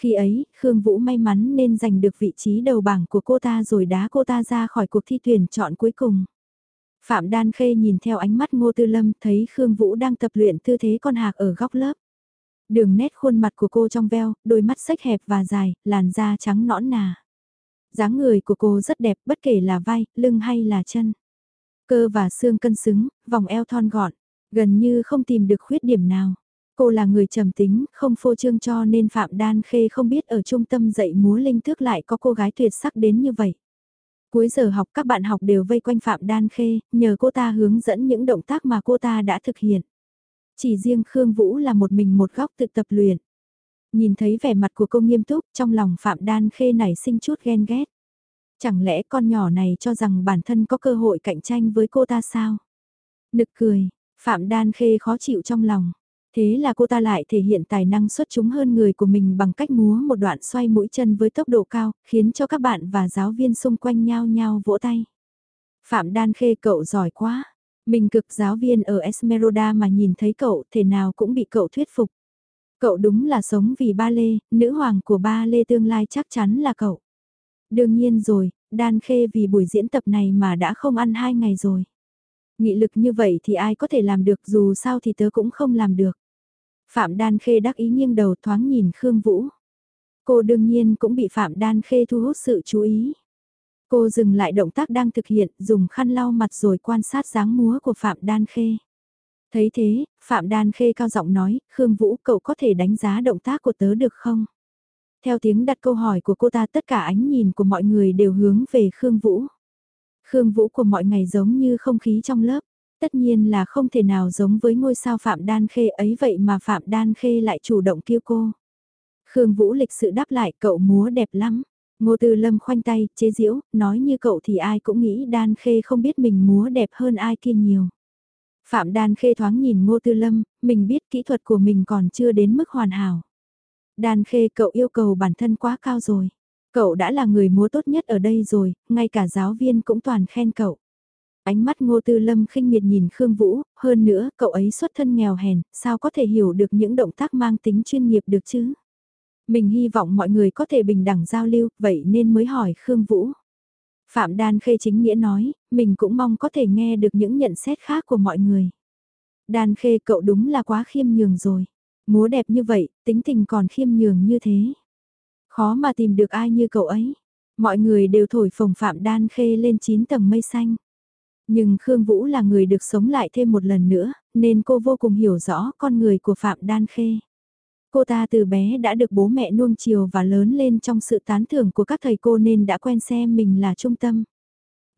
Khi ấy, Khương Vũ may mắn nên giành được vị trí đầu bảng của cô ta rồi đá cô ta ra khỏi cuộc thi tuyển chọn cuối cùng. Phạm Đan Khê nhìn theo ánh mắt Ngô Tư Lâm thấy Khương Vũ đang tập luyện tư thế con hạc ở góc lớp. Đường nét khuôn mặt của cô trong veo, đôi mắt sách hẹp và dài, làn da trắng nõn nà. dáng người của cô rất đẹp bất kể là vai, lưng hay là chân. Cơ và xương cân xứng, vòng eo thon gọn, gần như không tìm được khuyết điểm nào. Cô là người trầm tính, không phô trương cho nên Phạm Đan Khê không biết ở trung tâm dạy múa linh tước lại có cô gái tuyệt sắc đến như vậy. Cuối giờ học các bạn học đều vây quanh Phạm Đan Khê, nhờ cô ta hướng dẫn những động tác mà cô ta đã thực hiện. Chỉ riêng Khương Vũ là một mình một góc tự tập luyện. Nhìn thấy vẻ mặt của cô nghiêm túc, trong lòng Phạm Đan Khê nảy sinh chút ghen ghét. Chẳng lẽ con nhỏ này cho rằng bản thân có cơ hội cạnh tranh với cô ta sao? Nực cười, Phạm Đan Khê khó chịu trong lòng. Thế là cô ta lại thể hiện tài năng xuất chúng hơn người của mình bằng cách múa một đoạn xoay mũi chân với tốc độ cao, khiến cho các bạn và giáo viên xung quanh nhau nhau vỗ tay. Phạm Đan Khê cậu giỏi quá. Mình cực giáo viên ở Esmeralda mà nhìn thấy cậu thể nào cũng bị cậu thuyết phục. Cậu đúng là sống vì ba lê, nữ hoàng của ba lê tương lai chắc chắn là cậu. Đương nhiên rồi, Đan Khê vì buổi diễn tập này mà đã không ăn hai ngày rồi. Nghị lực như vậy thì ai có thể làm được dù sao thì tớ cũng không làm được. Phạm Đan Khê đắc ý nghiêng đầu thoáng nhìn Khương Vũ. Cô đương nhiên cũng bị Phạm Đan Khê thu hút sự chú ý. Cô dừng lại động tác đang thực hiện, dùng khăn lau mặt rồi quan sát dáng múa của Phạm Đan Khê. Thấy thế, Phạm Đan Khê cao giọng nói, Khương Vũ cậu có thể đánh giá động tác của tớ được không? Theo tiếng đặt câu hỏi của cô ta tất cả ánh nhìn của mọi người đều hướng về Khương Vũ. Khương Vũ của mọi ngày giống như không khí trong lớp, tất nhiên là không thể nào giống với ngôi sao Phạm Đan Khê ấy vậy mà Phạm Đan Khê lại chủ động kêu cô. Khương Vũ lịch sự đáp lại cậu múa đẹp lắm. Ngô Tư Lâm khoanh tay, chế giễu, nói như cậu thì ai cũng nghĩ Đan Khê không biết mình múa đẹp hơn ai kia nhiều. Phạm Đan Khê thoáng nhìn Ngô Tư Lâm, mình biết kỹ thuật của mình còn chưa đến mức hoàn hảo. Đan Khê cậu yêu cầu bản thân quá cao rồi. Cậu đã là người múa tốt nhất ở đây rồi, ngay cả giáo viên cũng toàn khen cậu. Ánh mắt Ngô Tư Lâm khinh miệt nhìn Khương Vũ, hơn nữa, cậu ấy xuất thân nghèo hèn, sao có thể hiểu được những động tác mang tính chuyên nghiệp được chứ? Mình hy vọng mọi người có thể bình đẳng giao lưu, vậy nên mới hỏi Khương Vũ. Phạm Đan Khê chính nghĩa nói, mình cũng mong có thể nghe được những nhận xét khác của mọi người. Đan Khê cậu đúng là quá khiêm nhường rồi. Múa đẹp như vậy, tính tình còn khiêm nhường như thế. Khó mà tìm được ai như cậu ấy. Mọi người đều thổi phồng Phạm Đan Khê lên 9 tầng mây xanh. Nhưng Khương Vũ là người được sống lại thêm một lần nữa, nên cô vô cùng hiểu rõ con người của Phạm Đan Khê. Cô ta từ bé đã được bố mẹ nuông chiều và lớn lên trong sự tán thưởng của các thầy cô nên đã quen xem mình là trung tâm.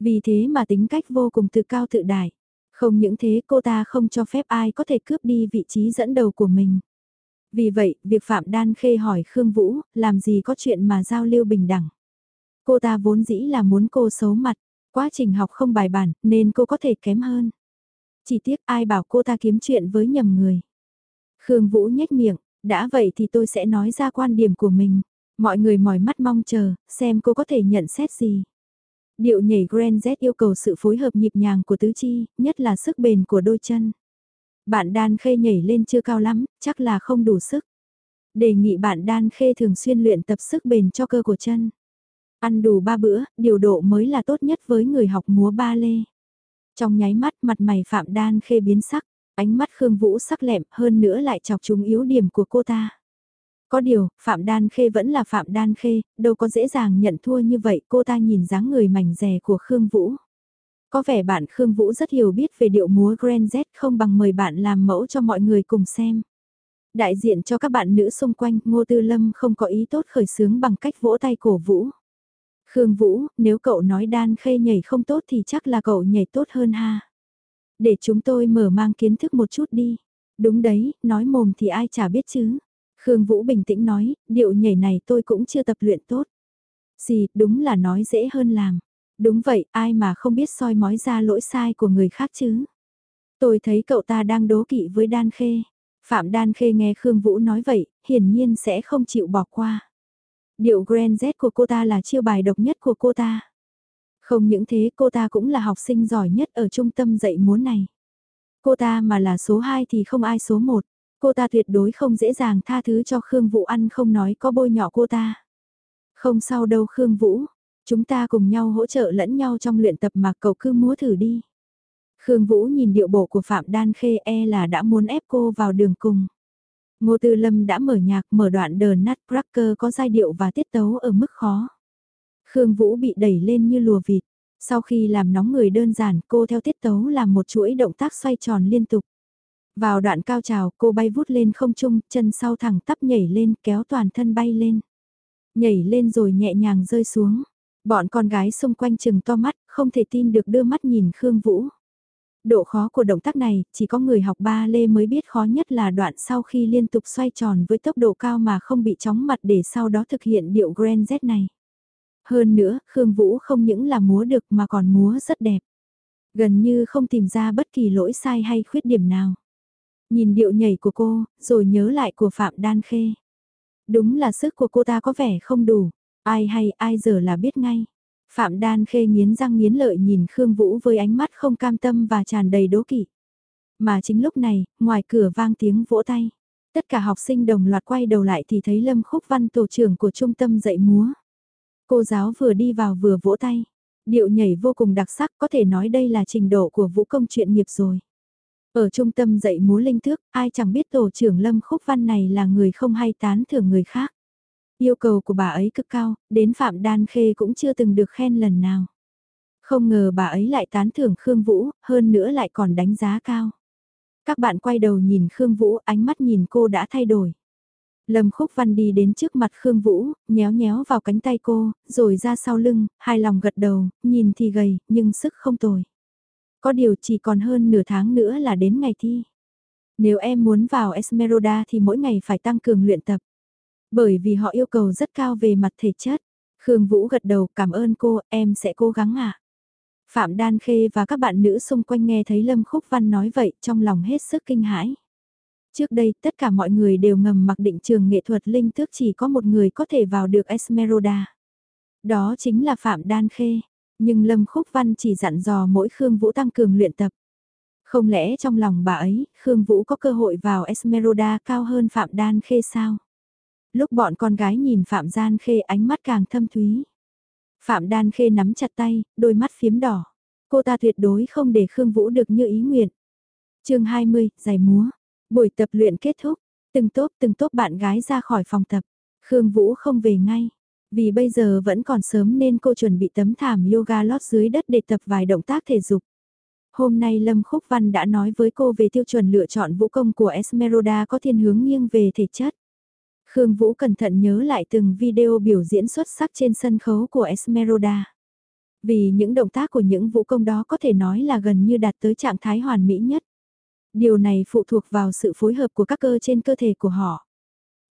Vì thế mà tính cách vô cùng tự cao tự đại. Không những thế cô ta không cho phép ai có thể cướp đi vị trí dẫn đầu của mình. Vì vậy, việc Phạm Đan Khê hỏi Khương Vũ, làm gì có chuyện mà giao lưu bình đẳng. Cô ta vốn dĩ là muốn cô xấu mặt, quá trình học không bài bản, nên cô có thể kém hơn. Chỉ tiếc ai bảo cô ta kiếm chuyện với nhầm người. Khương Vũ nhếch miệng, đã vậy thì tôi sẽ nói ra quan điểm của mình. Mọi người mỏi mắt mong chờ, xem cô có thể nhận xét gì. Điệu nhảy Grand Z yêu cầu sự phối hợp nhịp nhàng của tứ chi, nhất là sức bền của đôi chân. Bạn đan khê nhảy lên chưa cao lắm, chắc là không đủ sức. Đề nghị bạn đan khê thường xuyên luyện tập sức bền cho cơ của chân. Ăn đủ ba bữa, điều độ mới là tốt nhất với người học múa ba lê. Trong nháy mắt mặt mày Phạm Đan khê biến sắc, ánh mắt Khương Vũ sắc lẹm hơn nữa lại chọc trúng yếu điểm của cô ta. Có điều, Phạm Đan Khê vẫn là Phạm Đan Khê, đâu có dễ dàng nhận thua như vậy cô ta nhìn dáng người mảnh rẻ của Khương Vũ. Có vẻ bạn Khương Vũ rất hiểu biết về điệu múa Grand Z không bằng mời bạn làm mẫu cho mọi người cùng xem. Đại diện cho các bạn nữ xung quanh, Ngô Tư Lâm không có ý tốt khởi sướng bằng cách vỗ tay cổ Vũ. Khương Vũ, nếu cậu nói đan khê nhảy không tốt thì chắc là cậu nhảy tốt hơn ha. Để chúng tôi mở mang kiến thức một chút đi. Đúng đấy, nói mồm thì ai chả biết chứ. Khương Vũ bình tĩnh nói, điệu nhảy này tôi cũng chưa tập luyện tốt. Gì, đúng là nói dễ hơn làm. Đúng vậy, ai mà không biết soi mói ra lỗi sai của người khác chứ. Tôi thấy cậu ta đang đố kỵ với Đan Khê. Phạm Đan Khê nghe Khương Vũ nói vậy, hiển nhiên sẽ không chịu bỏ qua. Điệu Grand Z của cô ta là chiêu bài độc nhất của cô ta. Không những thế cô ta cũng là học sinh giỏi nhất ở trung tâm dạy múa này. Cô ta mà là số 2 thì không ai số 1. Cô ta tuyệt đối không dễ dàng tha thứ cho Khương Vũ ăn không nói có bôi nhỏ cô ta. Không sao đâu Khương Vũ, chúng ta cùng nhau hỗ trợ lẫn nhau trong luyện tập mà cậu cứ múa thử đi. Khương Vũ nhìn điệu bộ của Phạm Đan Khê e là đã muốn ép cô vào đường cùng. Ngô Tư Lâm đã mở nhạc mở đoạn đờn Nutcracker có giai điệu và tiết tấu ở mức khó. Khương Vũ bị đẩy lên như lùa vịt. Sau khi làm nóng người đơn giản, cô theo tiết tấu làm một chuỗi động tác xoay tròn liên tục. Vào đoạn cao trào, cô bay vút lên không trung, chân sau thẳng tắp nhảy lên, kéo toàn thân bay lên. Nhảy lên rồi nhẹ nhàng rơi xuống. Bọn con gái xung quanh chừng to mắt, không thể tin được đưa mắt nhìn Khương Vũ. Độ khó của động tác này, chỉ có người học ba lê mới biết khó nhất là đoạn sau khi liên tục xoay tròn với tốc độ cao mà không bị chóng mặt để sau đó thực hiện điệu Grand Z này. Hơn nữa, Khương Vũ không những là múa được mà còn múa rất đẹp. Gần như không tìm ra bất kỳ lỗi sai hay khuyết điểm nào. Nhìn điệu nhảy của cô, rồi nhớ lại của Phạm Đan Khê. Đúng là sức của cô ta có vẻ không đủ, ai hay ai giờ là biết ngay. Phạm Đan Khê nghiến răng nghiến lợi nhìn Khương Vũ với ánh mắt không cam tâm và tràn đầy đố kỵ. Mà chính lúc này, ngoài cửa vang tiếng vỗ tay. Tất cả học sinh đồng loạt quay đầu lại thì thấy Lâm Khúc Văn tổ trưởng của trung tâm dạy múa. Cô giáo vừa đi vào vừa vỗ tay. Điệu nhảy vô cùng đặc sắc có thể nói đây là trình độ của vũ công chuyện nghiệp rồi. Ở trung tâm dạy múa linh thước, ai chẳng biết tổ trưởng Lâm Khúc Văn này là người không hay tán thưởng người khác. Yêu cầu của bà ấy cực cao, đến Phạm Đan Khê cũng chưa từng được khen lần nào. Không ngờ bà ấy lại tán thưởng Khương Vũ, hơn nữa lại còn đánh giá cao. Các bạn quay đầu nhìn Khương Vũ, ánh mắt nhìn cô đã thay đổi. Lâm Khúc Văn đi đến trước mặt Khương Vũ, nhéo nhéo vào cánh tay cô, rồi ra sau lưng, hai lòng gật đầu, nhìn thì gầy, nhưng sức không tồi. Có điều chỉ còn hơn nửa tháng nữa là đến ngày thi. Nếu em muốn vào Esmeralda thì mỗi ngày phải tăng cường luyện tập. Bởi vì họ yêu cầu rất cao về mặt thể chất. Khương Vũ gật đầu cảm ơn cô, em sẽ cố gắng ạ. À. Phạm Đan Khê và các bạn nữ xung quanh nghe thấy Lâm Khúc Văn nói vậy trong lòng hết sức kinh hãi. Trước đây tất cả mọi người đều ngầm mặc định trường nghệ thuật linh tước chỉ có một người có thể vào được Esmeralda. Đó chính là Phạm Đan Khê. Nhưng Lâm Khúc Văn chỉ dặn dò mỗi Khương Vũ tăng cường luyện tập. Không lẽ trong lòng bà ấy, Khương Vũ có cơ hội vào Esmeralda cao hơn Phạm Đan Khê sao? Lúc bọn con gái nhìn Phạm Gian Khê ánh mắt càng thâm thúy. Phạm Đan Khê nắm chặt tay, đôi mắt phiếm đỏ. Cô ta tuyệt đối không để Khương Vũ được như ý nguyện. chương 20, giải múa. Buổi tập luyện kết thúc, từng tốt từng tốt bạn gái ra khỏi phòng tập. Khương Vũ không về ngay. Vì bây giờ vẫn còn sớm nên cô chuẩn bị tấm thảm yoga lót dưới đất để tập vài động tác thể dục. Hôm nay Lâm Khúc Văn đã nói với cô về tiêu chuẩn lựa chọn vũ công của Esmeralda có thiên hướng nghiêng về thể chất. Khương Vũ cẩn thận nhớ lại từng video biểu diễn xuất sắc trên sân khấu của Esmeralda. Vì những động tác của những vũ công đó có thể nói là gần như đạt tới trạng thái hoàn mỹ nhất. Điều này phụ thuộc vào sự phối hợp của các cơ trên cơ thể của họ.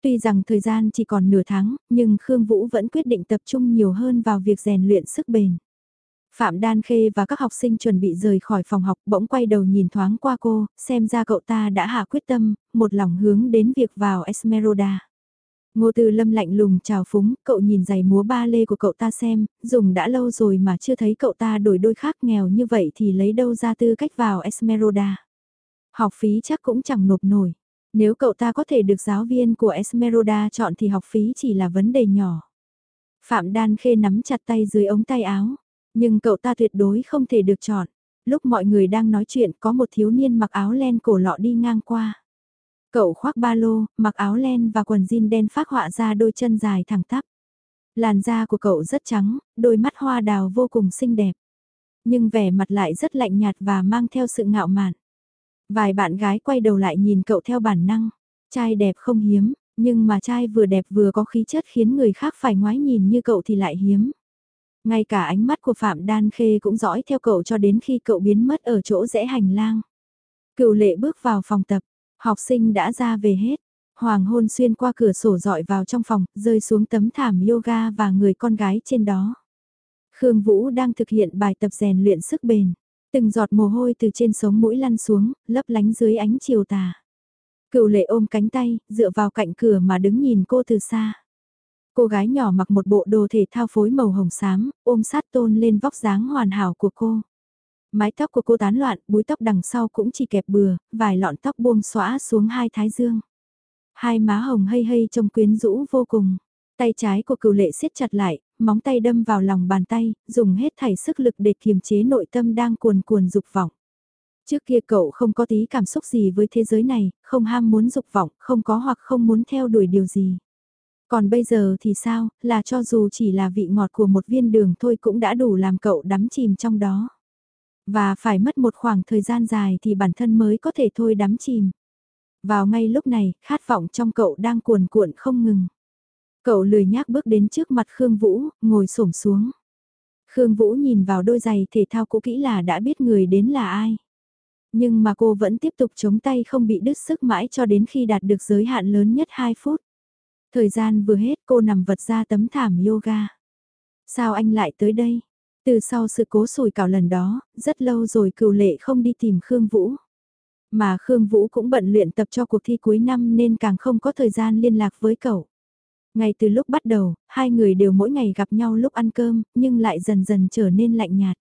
Tuy rằng thời gian chỉ còn nửa tháng, nhưng Khương Vũ vẫn quyết định tập trung nhiều hơn vào việc rèn luyện sức bền. Phạm Đan Khê và các học sinh chuẩn bị rời khỏi phòng học bỗng quay đầu nhìn thoáng qua cô, xem ra cậu ta đã hạ quyết tâm, một lòng hướng đến việc vào Esmeralda. Ngô Tư Lâm lạnh lùng chào phúng, cậu nhìn giày múa ba lê của cậu ta xem, dùng đã lâu rồi mà chưa thấy cậu ta đổi đôi khác nghèo như vậy thì lấy đâu ra tư cách vào Esmeralda. Học phí chắc cũng chẳng nộp nổi. Nếu cậu ta có thể được giáo viên của Esmeralda chọn thì học phí chỉ là vấn đề nhỏ. Phạm Đan Khê nắm chặt tay dưới ống tay áo, nhưng cậu ta tuyệt đối không thể được chọn. Lúc mọi người đang nói chuyện có một thiếu niên mặc áo len cổ lọ đi ngang qua. Cậu khoác ba lô, mặc áo len và quần jean đen phát họa ra đôi chân dài thẳng tắp. Làn da của cậu rất trắng, đôi mắt hoa đào vô cùng xinh đẹp. Nhưng vẻ mặt lại rất lạnh nhạt và mang theo sự ngạo mạn. Vài bạn gái quay đầu lại nhìn cậu theo bản năng. Trai đẹp không hiếm, nhưng mà trai vừa đẹp vừa có khí chất khiến người khác phải ngoái nhìn như cậu thì lại hiếm. Ngay cả ánh mắt của Phạm Đan Khê cũng dõi theo cậu cho đến khi cậu biến mất ở chỗ rẽ hành lang. Cựu lệ bước vào phòng tập, học sinh đã ra về hết. Hoàng hôn xuyên qua cửa sổ dọi vào trong phòng, rơi xuống tấm thảm yoga và người con gái trên đó. Khương Vũ đang thực hiện bài tập rèn luyện sức bền. Từng giọt mồ hôi từ trên sống mũi lăn xuống, lấp lánh dưới ánh chiều tà. Cựu lệ ôm cánh tay, dựa vào cạnh cửa mà đứng nhìn cô từ xa. Cô gái nhỏ mặc một bộ đồ thể thao phối màu hồng xám, ôm sát tôn lên vóc dáng hoàn hảo của cô. Mái tóc của cô tán loạn, búi tóc đằng sau cũng chỉ kẹp bừa, vài lọn tóc buông xõa xuống hai thái dương. Hai má hồng hây hây trông quyến rũ vô cùng. Tay trái của cựu lệ siết chặt lại, móng tay đâm vào lòng bàn tay, dùng hết thảy sức lực để kiềm chế nội tâm đang cuồn cuồn dục vọng. Trước kia cậu không có tí cảm xúc gì với thế giới này, không ham muốn dục vọng, không có hoặc không muốn theo đuổi điều gì. Còn bây giờ thì sao, là cho dù chỉ là vị ngọt của một viên đường thôi cũng đã đủ làm cậu đắm chìm trong đó. Và phải mất một khoảng thời gian dài thì bản thân mới có thể thôi đắm chìm. Vào ngay lúc này, khát vọng trong cậu đang cuồn cuộn không ngừng. Cậu lười nhác bước đến trước mặt Khương Vũ, ngồi xổm xuống. Khương Vũ nhìn vào đôi giày thể thao cũ kỹ là đã biết người đến là ai. Nhưng mà cô vẫn tiếp tục chống tay không bị đứt sức mãi cho đến khi đạt được giới hạn lớn nhất 2 phút. Thời gian vừa hết cô nằm vật ra tấm thảm yoga. Sao anh lại tới đây? Từ sau sự cố sủi cảo lần đó, rất lâu rồi cựu lệ không đi tìm Khương Vũ. Mà Khương Vũ cũng bận luyện tập cho cuộc thi cuối năm nên càng không có thời gian liên lạc với cậu. Ngay từ lúc bắt đầu, hai người đều mỗi ngày gặp nhau lúc ăn cơm, nhưng lại dần dần trở nên lạnh nhạt.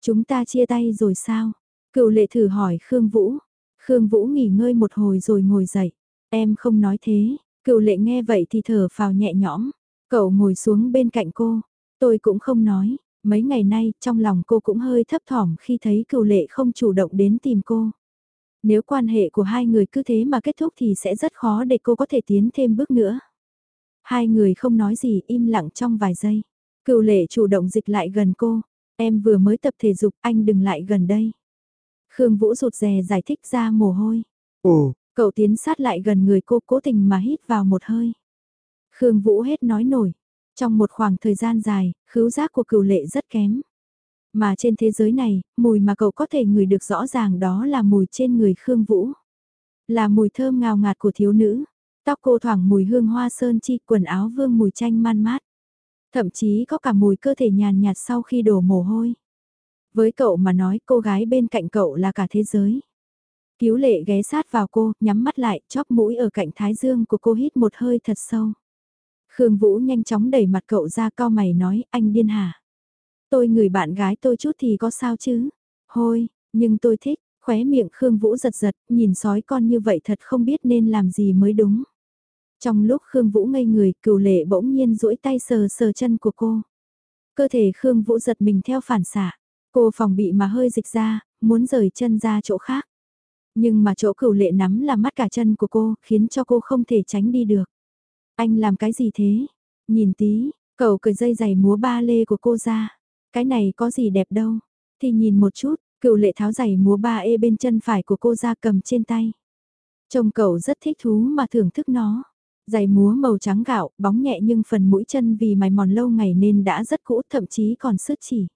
Chúng ta chia tay rồi sao? Cựu lệ thử hỏi Khương Vũ. Khương Vũ nghỉ ngơi một hồi rồi ngồi dậy. Em không nói thế. Cựu lệ nghe vậy thì thở phào nhẹ nhõm. Cậu ngồi xuống bên cạnh cô. Tôi cũng không nói. Mấy ngày nay, trong lòng cô cũng hơi thấp thỏm khi thấy cựu lệ không chủ động đến tìm cô. Nếu quan hệ của hai người cứ thế mà kết thúc thì sẽ rất khó để cô có thể tiến thêm bước nữa. Hai người không nói gì im lặng trong vài giây. Cựu lệ chủ động dịch lại gần cô. Em vừa mới tập thể dục anh đừng lại gần đây. Khương Vũ rụt rè giải thích ra mồ hôi. Ồ, cậu tiến sát lại gần người cô cố tình mà hít vào một hơi. Khương Vũ hết nói nổi. Trong một khoảng thời gian dài, khứu giác của cửu lệ rất kém. Mà trên thế giới này, mùi mà cậu có thể ngửi được rõ ràng đó là mùi trên người Khương Vũ. Là mùi thơm ngào ngạt của thiếu nữ. Tóc cô thoảng mùi hương hoa sơn chi, quần áo vương mùi chanh man mát. Thậm chí có cả mùi cơ thể nhàn nhạt sau khi đổ mồ hôi. Với cậu mà nói cô gái bên cạnh cậu là cả thế giới. Cứu lệ ghé sát vào cô, nhắm mắt lại, chóp mũi ở cạnh thái dương của cô hít một hơi thật sâu. Khương Vũ nhanh chóng đẩy mặt cậu ra cao mày nói, anh điên hả? Tôi người bạn gái tôi chút thì có sao chứ? Hôi, nhưng tôi thích, khóe miệng Khương Vũ giật giật, nhìn sói con như vậy thật không biết nên làm gì mới đúng. Trong lúc Khương Vũ ngây người, cửu lệ bỗng nhiên duỗi tay sờ sờ chân của cô. Cơ thể Khương Vũ giật mình theo phản xạ. Cô phòng bị mà hơi dịch ra, muốn rời chân ra chỗ khác. Nhưng mà chỗ cửu lệ nắm là mắt cả chân của cô, khiến cho cô không thể tránh đi được. Anh làm cái gì thế? Nhìn tí, cậu cởi dây giày múa ba lê của cô ra. Cái này có gì đẹp đâu. Thì nhìn một chút, cựu lệ tháo giày múa ba ê bên chân phải của cô ra cầm trên tay. Trông cậu rất thích thú mà thưởng thức nó. Giày múa màu trắng gạo, bóng nhẹ nhưng phần mũi chân vì mài mòn lâu ngày nên đã rất cũ thậm chí còn sứt chỉ.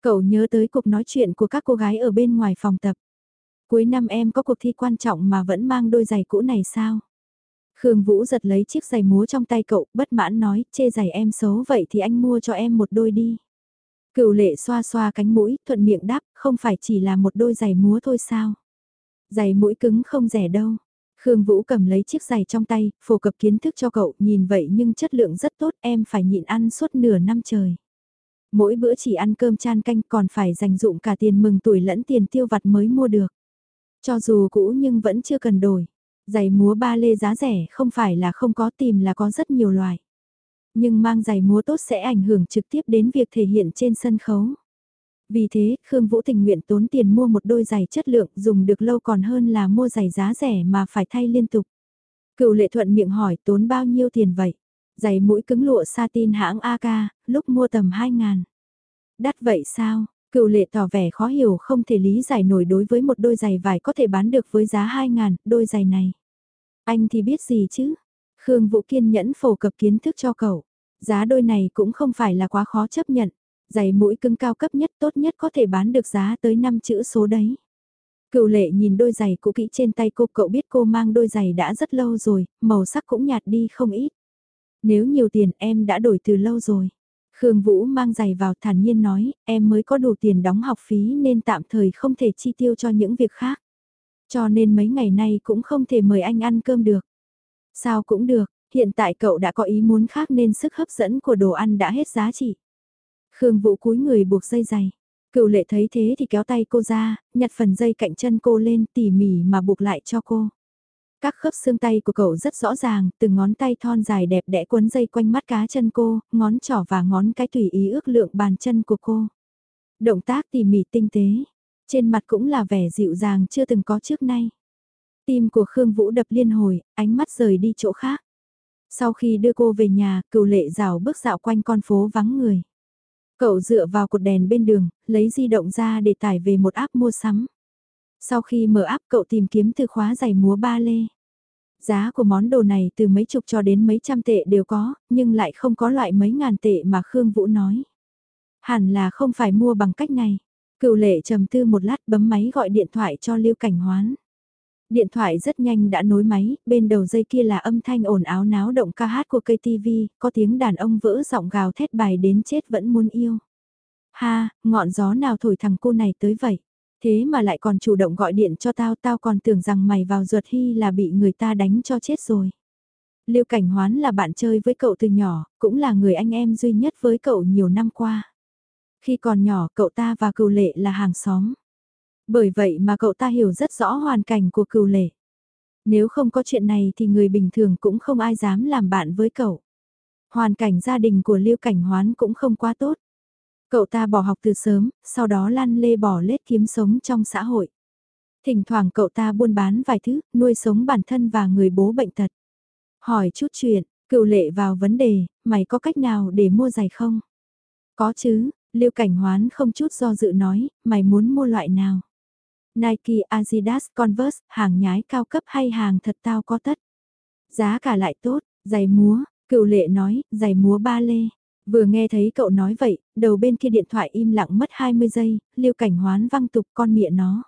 Cậu nhớ tới cuộc nói chuyện của các cô gái ở bên ngoài phòng tập. Cuối năm em có cuộc thi quan trọng mà vẫn mang đôi giày cũ này sao? Khương Vũ giật lấy chiếc giày múa trong tay cậu, bất mãn nói, chê giày em xấu vậy thì anh mua cho em một đôi đi. Cựu lệ xoa xoa cánh mũi, thuận miệng đáp, không phải chỉ là một đôi giày múa thôi sao? Giày mũi cứng không rẻ đâu. Khương Vũ cầm lấy chiếc giày trong tay, phổ cập kiến thức cho cậu, nhìn vậy nhưng chất lượng rất tốt, em phải nhịn ăn suốt nửa năm trời. Mỗi bữa chỉ ăn cơm chan canh còn phải dành dụng cả tiền mừng tuổi lẫn tiền tiêu vặt mới mua được. Cho dù cũ nhưng vẫn chưa cần đổi. Giày múa ba lê giá rẻ không phải là không có tìm là có rất nhiều loại. Nhưng mang giày múa tốt sẽ ảnh hưởng trực tiếp đến việc thể hiện trên sân khấu. Vì thế, Khương Vũ tình nguyện tốn tiền mua một đôi giày chất lượng dùng được lâu còn hơn là mua giày giá rẻ mà phải thay liên tục. Cựu lệ thuận miệng hỏi tốn bao nhiêu tiền vậy? Giày mũi cứng lụa satin hãng AK, lúc mua tầm 2 ngàn. Đắt vậy sao? Cựu lệ tỏ vẻ khó hiểu không thể lý giải nổi đối với một đôi giày vải có thể bán được với giá 2 ngàn, đôi giày này. Anh thì biết gì chứ? Khương Vũ kiên nhẫn phổ cập kiến thức cho cậu. Giá đôi này cũng không phải là quá khó chấp nhận. Giày mũi cứng cao cấp nhất tốt nhất có thể bán được giá tới 5 chữ số đấy. Cựu lệ nhìn đôi giày cũ kỹ trên tay cô, cậu biết cô mang đôi giày đã rất lâu rồi, màu sắc cũng nhạt đi không ít. Nếu nhiều tiền em đã đổi từ lâu rồi. Khương Vũ mang giày vào thản nhiên nói, em mới có đủ tiền đóng học phí nên tạm thời không thể chi tiêu cho những việc khác. Cho nên mấy ngày nay cũng không thể mời anh ăn cơm được. Sao cũng được, hiện tại cậu đã có ý muốn khác nên sức hấp dẫn của đồ ăn đã hết giá trị. Khương Vũ cúi người buộc dây giày. Cựu lệ thấy thế thì kéo tay cô ra, nhặt phần dây cạnh chân cô lên tỉ mỉ mà buộc lại cho cô. Các khớp xương tay của cậu rất rõ ràng, từng ngón tay thon dài đẹp đẽ quấn dây quanh mắt cá chân cô, ngón trỏ và ngón cái tùy ý ước lượng bàn chân của cô. Động tác tỉ mỉ tinh tế, trên mặt cũng là vẻ dịu dàng chưa từng có trước nay. Tim của Khương Vũ đập liên hồi, ánh mắt rời đi chỗ khác. Sau khi đưa cô về nhà, cựu lệ rào bước dạo quanh con phố vắng người. Cậu dựa vào cột đèn bên đường, lấy di động ra để tải về một app mua sắm. Sau khi mở app cậu tìm kiếm từ khóa giày múa ba lê. Giá của món đồ này từ mấy chục cho đến mấy trăm tệ đều có, nhưng lại không có loại mấy ngàn tệ mà Khương Vũ nói. Hẳn là không phải mua bằng cách này. Cựu lệ trầm tư một lát bấm máy gọi điện thoại cho Lưu Cảnh Hoán. Điện thoại rất nhanh đã nối máy, bên đầu dây kia là âm thanh ồn áo náo động ca hát của cây TV, có tiếng đàn ông vỡ giọng gào thét bài đến chết vẫn muốn yêu. Ha, ngọn gió nào thổi thằng cô này tới vậy? Thế mà lại còn chủ động gọi điện cho tao, tao còn tưởng rằng mày vào ruột hy là bị người ta đánh cho chết rồi. Lưu Cảnh Hoán là bạn chơi với cậu từ nhỏ, cũng là người anh em duy nhất với cậu nhiều năm qua. Khi còn nhỏ cậu ta và cựu lệ là hàng xóm. Bởi vậy mà cậu ta hiểu rất rõ hoàn cảnh của cựu lệ. Nếu không có chuyện này thì người bình thường cũng không ai dám làm bạn với cậu. Hoàn cảnh gia đình của Lưu Cảnh Hoán cũng không quá tốt. Cậu ta bỏ học từ sớm, sau đó lăn lê bỏ lết kiếm sống trong xã hội. Thỉnh thoảng cậu ta buôn bán vài thứ, nuôi sống bản thân và người bố bệnh tật. Hỏi chút chuyện, cựu lệ vào vấn đề, mày có cách nào để mua giày không? Có chứ, Lưu Cảnh Hoán không chút do dự nói, mày muốn mua loại nào? Nike, Adidas, Converse, hàng nhái cao cấp hay hàng thật tao có tất? Giá cả lại tốt, giày múa, cựu lệ nói, giày múa ba lê. Vừa nghe thấy cậu nói vậy, đầu bên kia điện thoại im lặng mất 20 giây, Lưu Cảnh Hoán văng tục con miệng nó.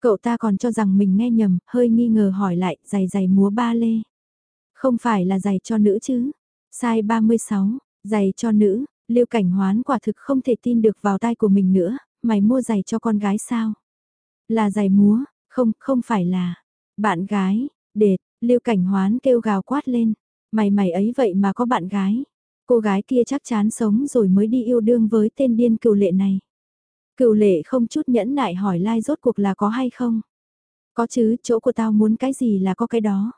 Cậu ta còn cho rằng mình nghe nhầm, hơi nghi ngờ hỏi lại, giày giày múa ba lê. Không phải là giày cho nữ chứ? Sai 36, giày cho nữ, Lưu Cảnh Hoán quả thực không thể tin được vào tai của mình nữa, mày mua giày cho con gái sao? Là giày múa, không, không phải là. Bạn gái, đệt, Lưu Cảnh Hoán kêu gào quát lên. Mày mày ấy vậy mà có bạn gái. Cô gái kia chắc chán sống rồi mới đi yêu đương với tên điên cựu lệ này. Cựu lệ không chút nhẫn nại hỏi lai rốt cuộc là có hay không? Có chứ, chỗ của tao muốn cái gì là có cái đó.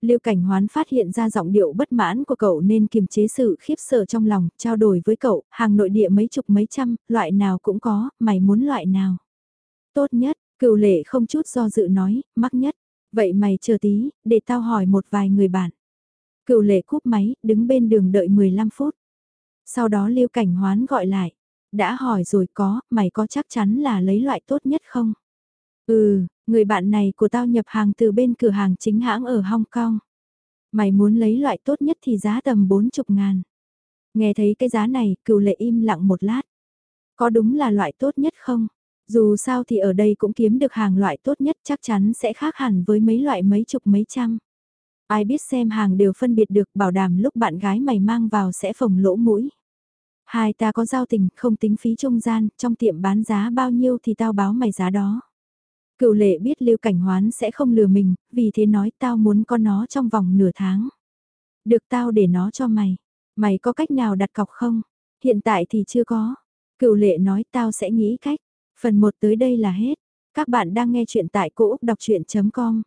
Lưu Cảnh Hoán phát hiện ra giọng điệu bất mãn của cậu nên kiềm chế sự khiếp sợ trong lòng, trao đổi với cậu, hàng nội địa mấy chục mấy trăm, loại nào cũng có, mày muốn loại nào? Tốt nhất, cựu lệ không chút do dự nói, mắc nhất. Vậy mày chờ tí, để tao hỏi một vài người bạn. Cựu lệ cúp máy, đứng bên đường đợi 15 phút. Sau đó Lưu Cảnh Hoán gọi lại. Đã hỏi rồi có, mày có chắc chắn là lấy loại tốt nhất không? Ừ, người bạn này của tao nhập hàng từ bên cửa hàng chính hãng ở Hong Kong. Mày muốn lấy loại tốt nhất thì giá tầm 40 ngàn. Nghe thấy cái giá này, cựu lệ im lặng một lát. Có đúng là loại tốt nhất không? Dù sao thì ở đây cũng kiếm được hàng loại tốt nhất chắc chắn sẽ khác hẳn với mấy loại mấy chục mấy trăm. Ai biết xem hàng đều phân biệt được bảo đảm lúc bạn gái mày mang vào sẽ phồng lỗ mũi. Hai ta có giao tình không tính phí trung gian, trong tiệm bán giá bao nhiêu thì tao báo mày giá đó. Cựu lệ biết Lưu Cảnh Hoán sẽ không lừa mình, vì thế nói tao muốn có nó trong vòng nửa tháng. Được tao để nó cho mày. Mày có cách nào đặt cọc không? Hiện tại thì chưa có. Cựu lệ nói tao sẽ nghĩ cách. Phần 1 tới đây là hết. Các bạn đang nghe chuyện tại cỗ đọc chuyện.com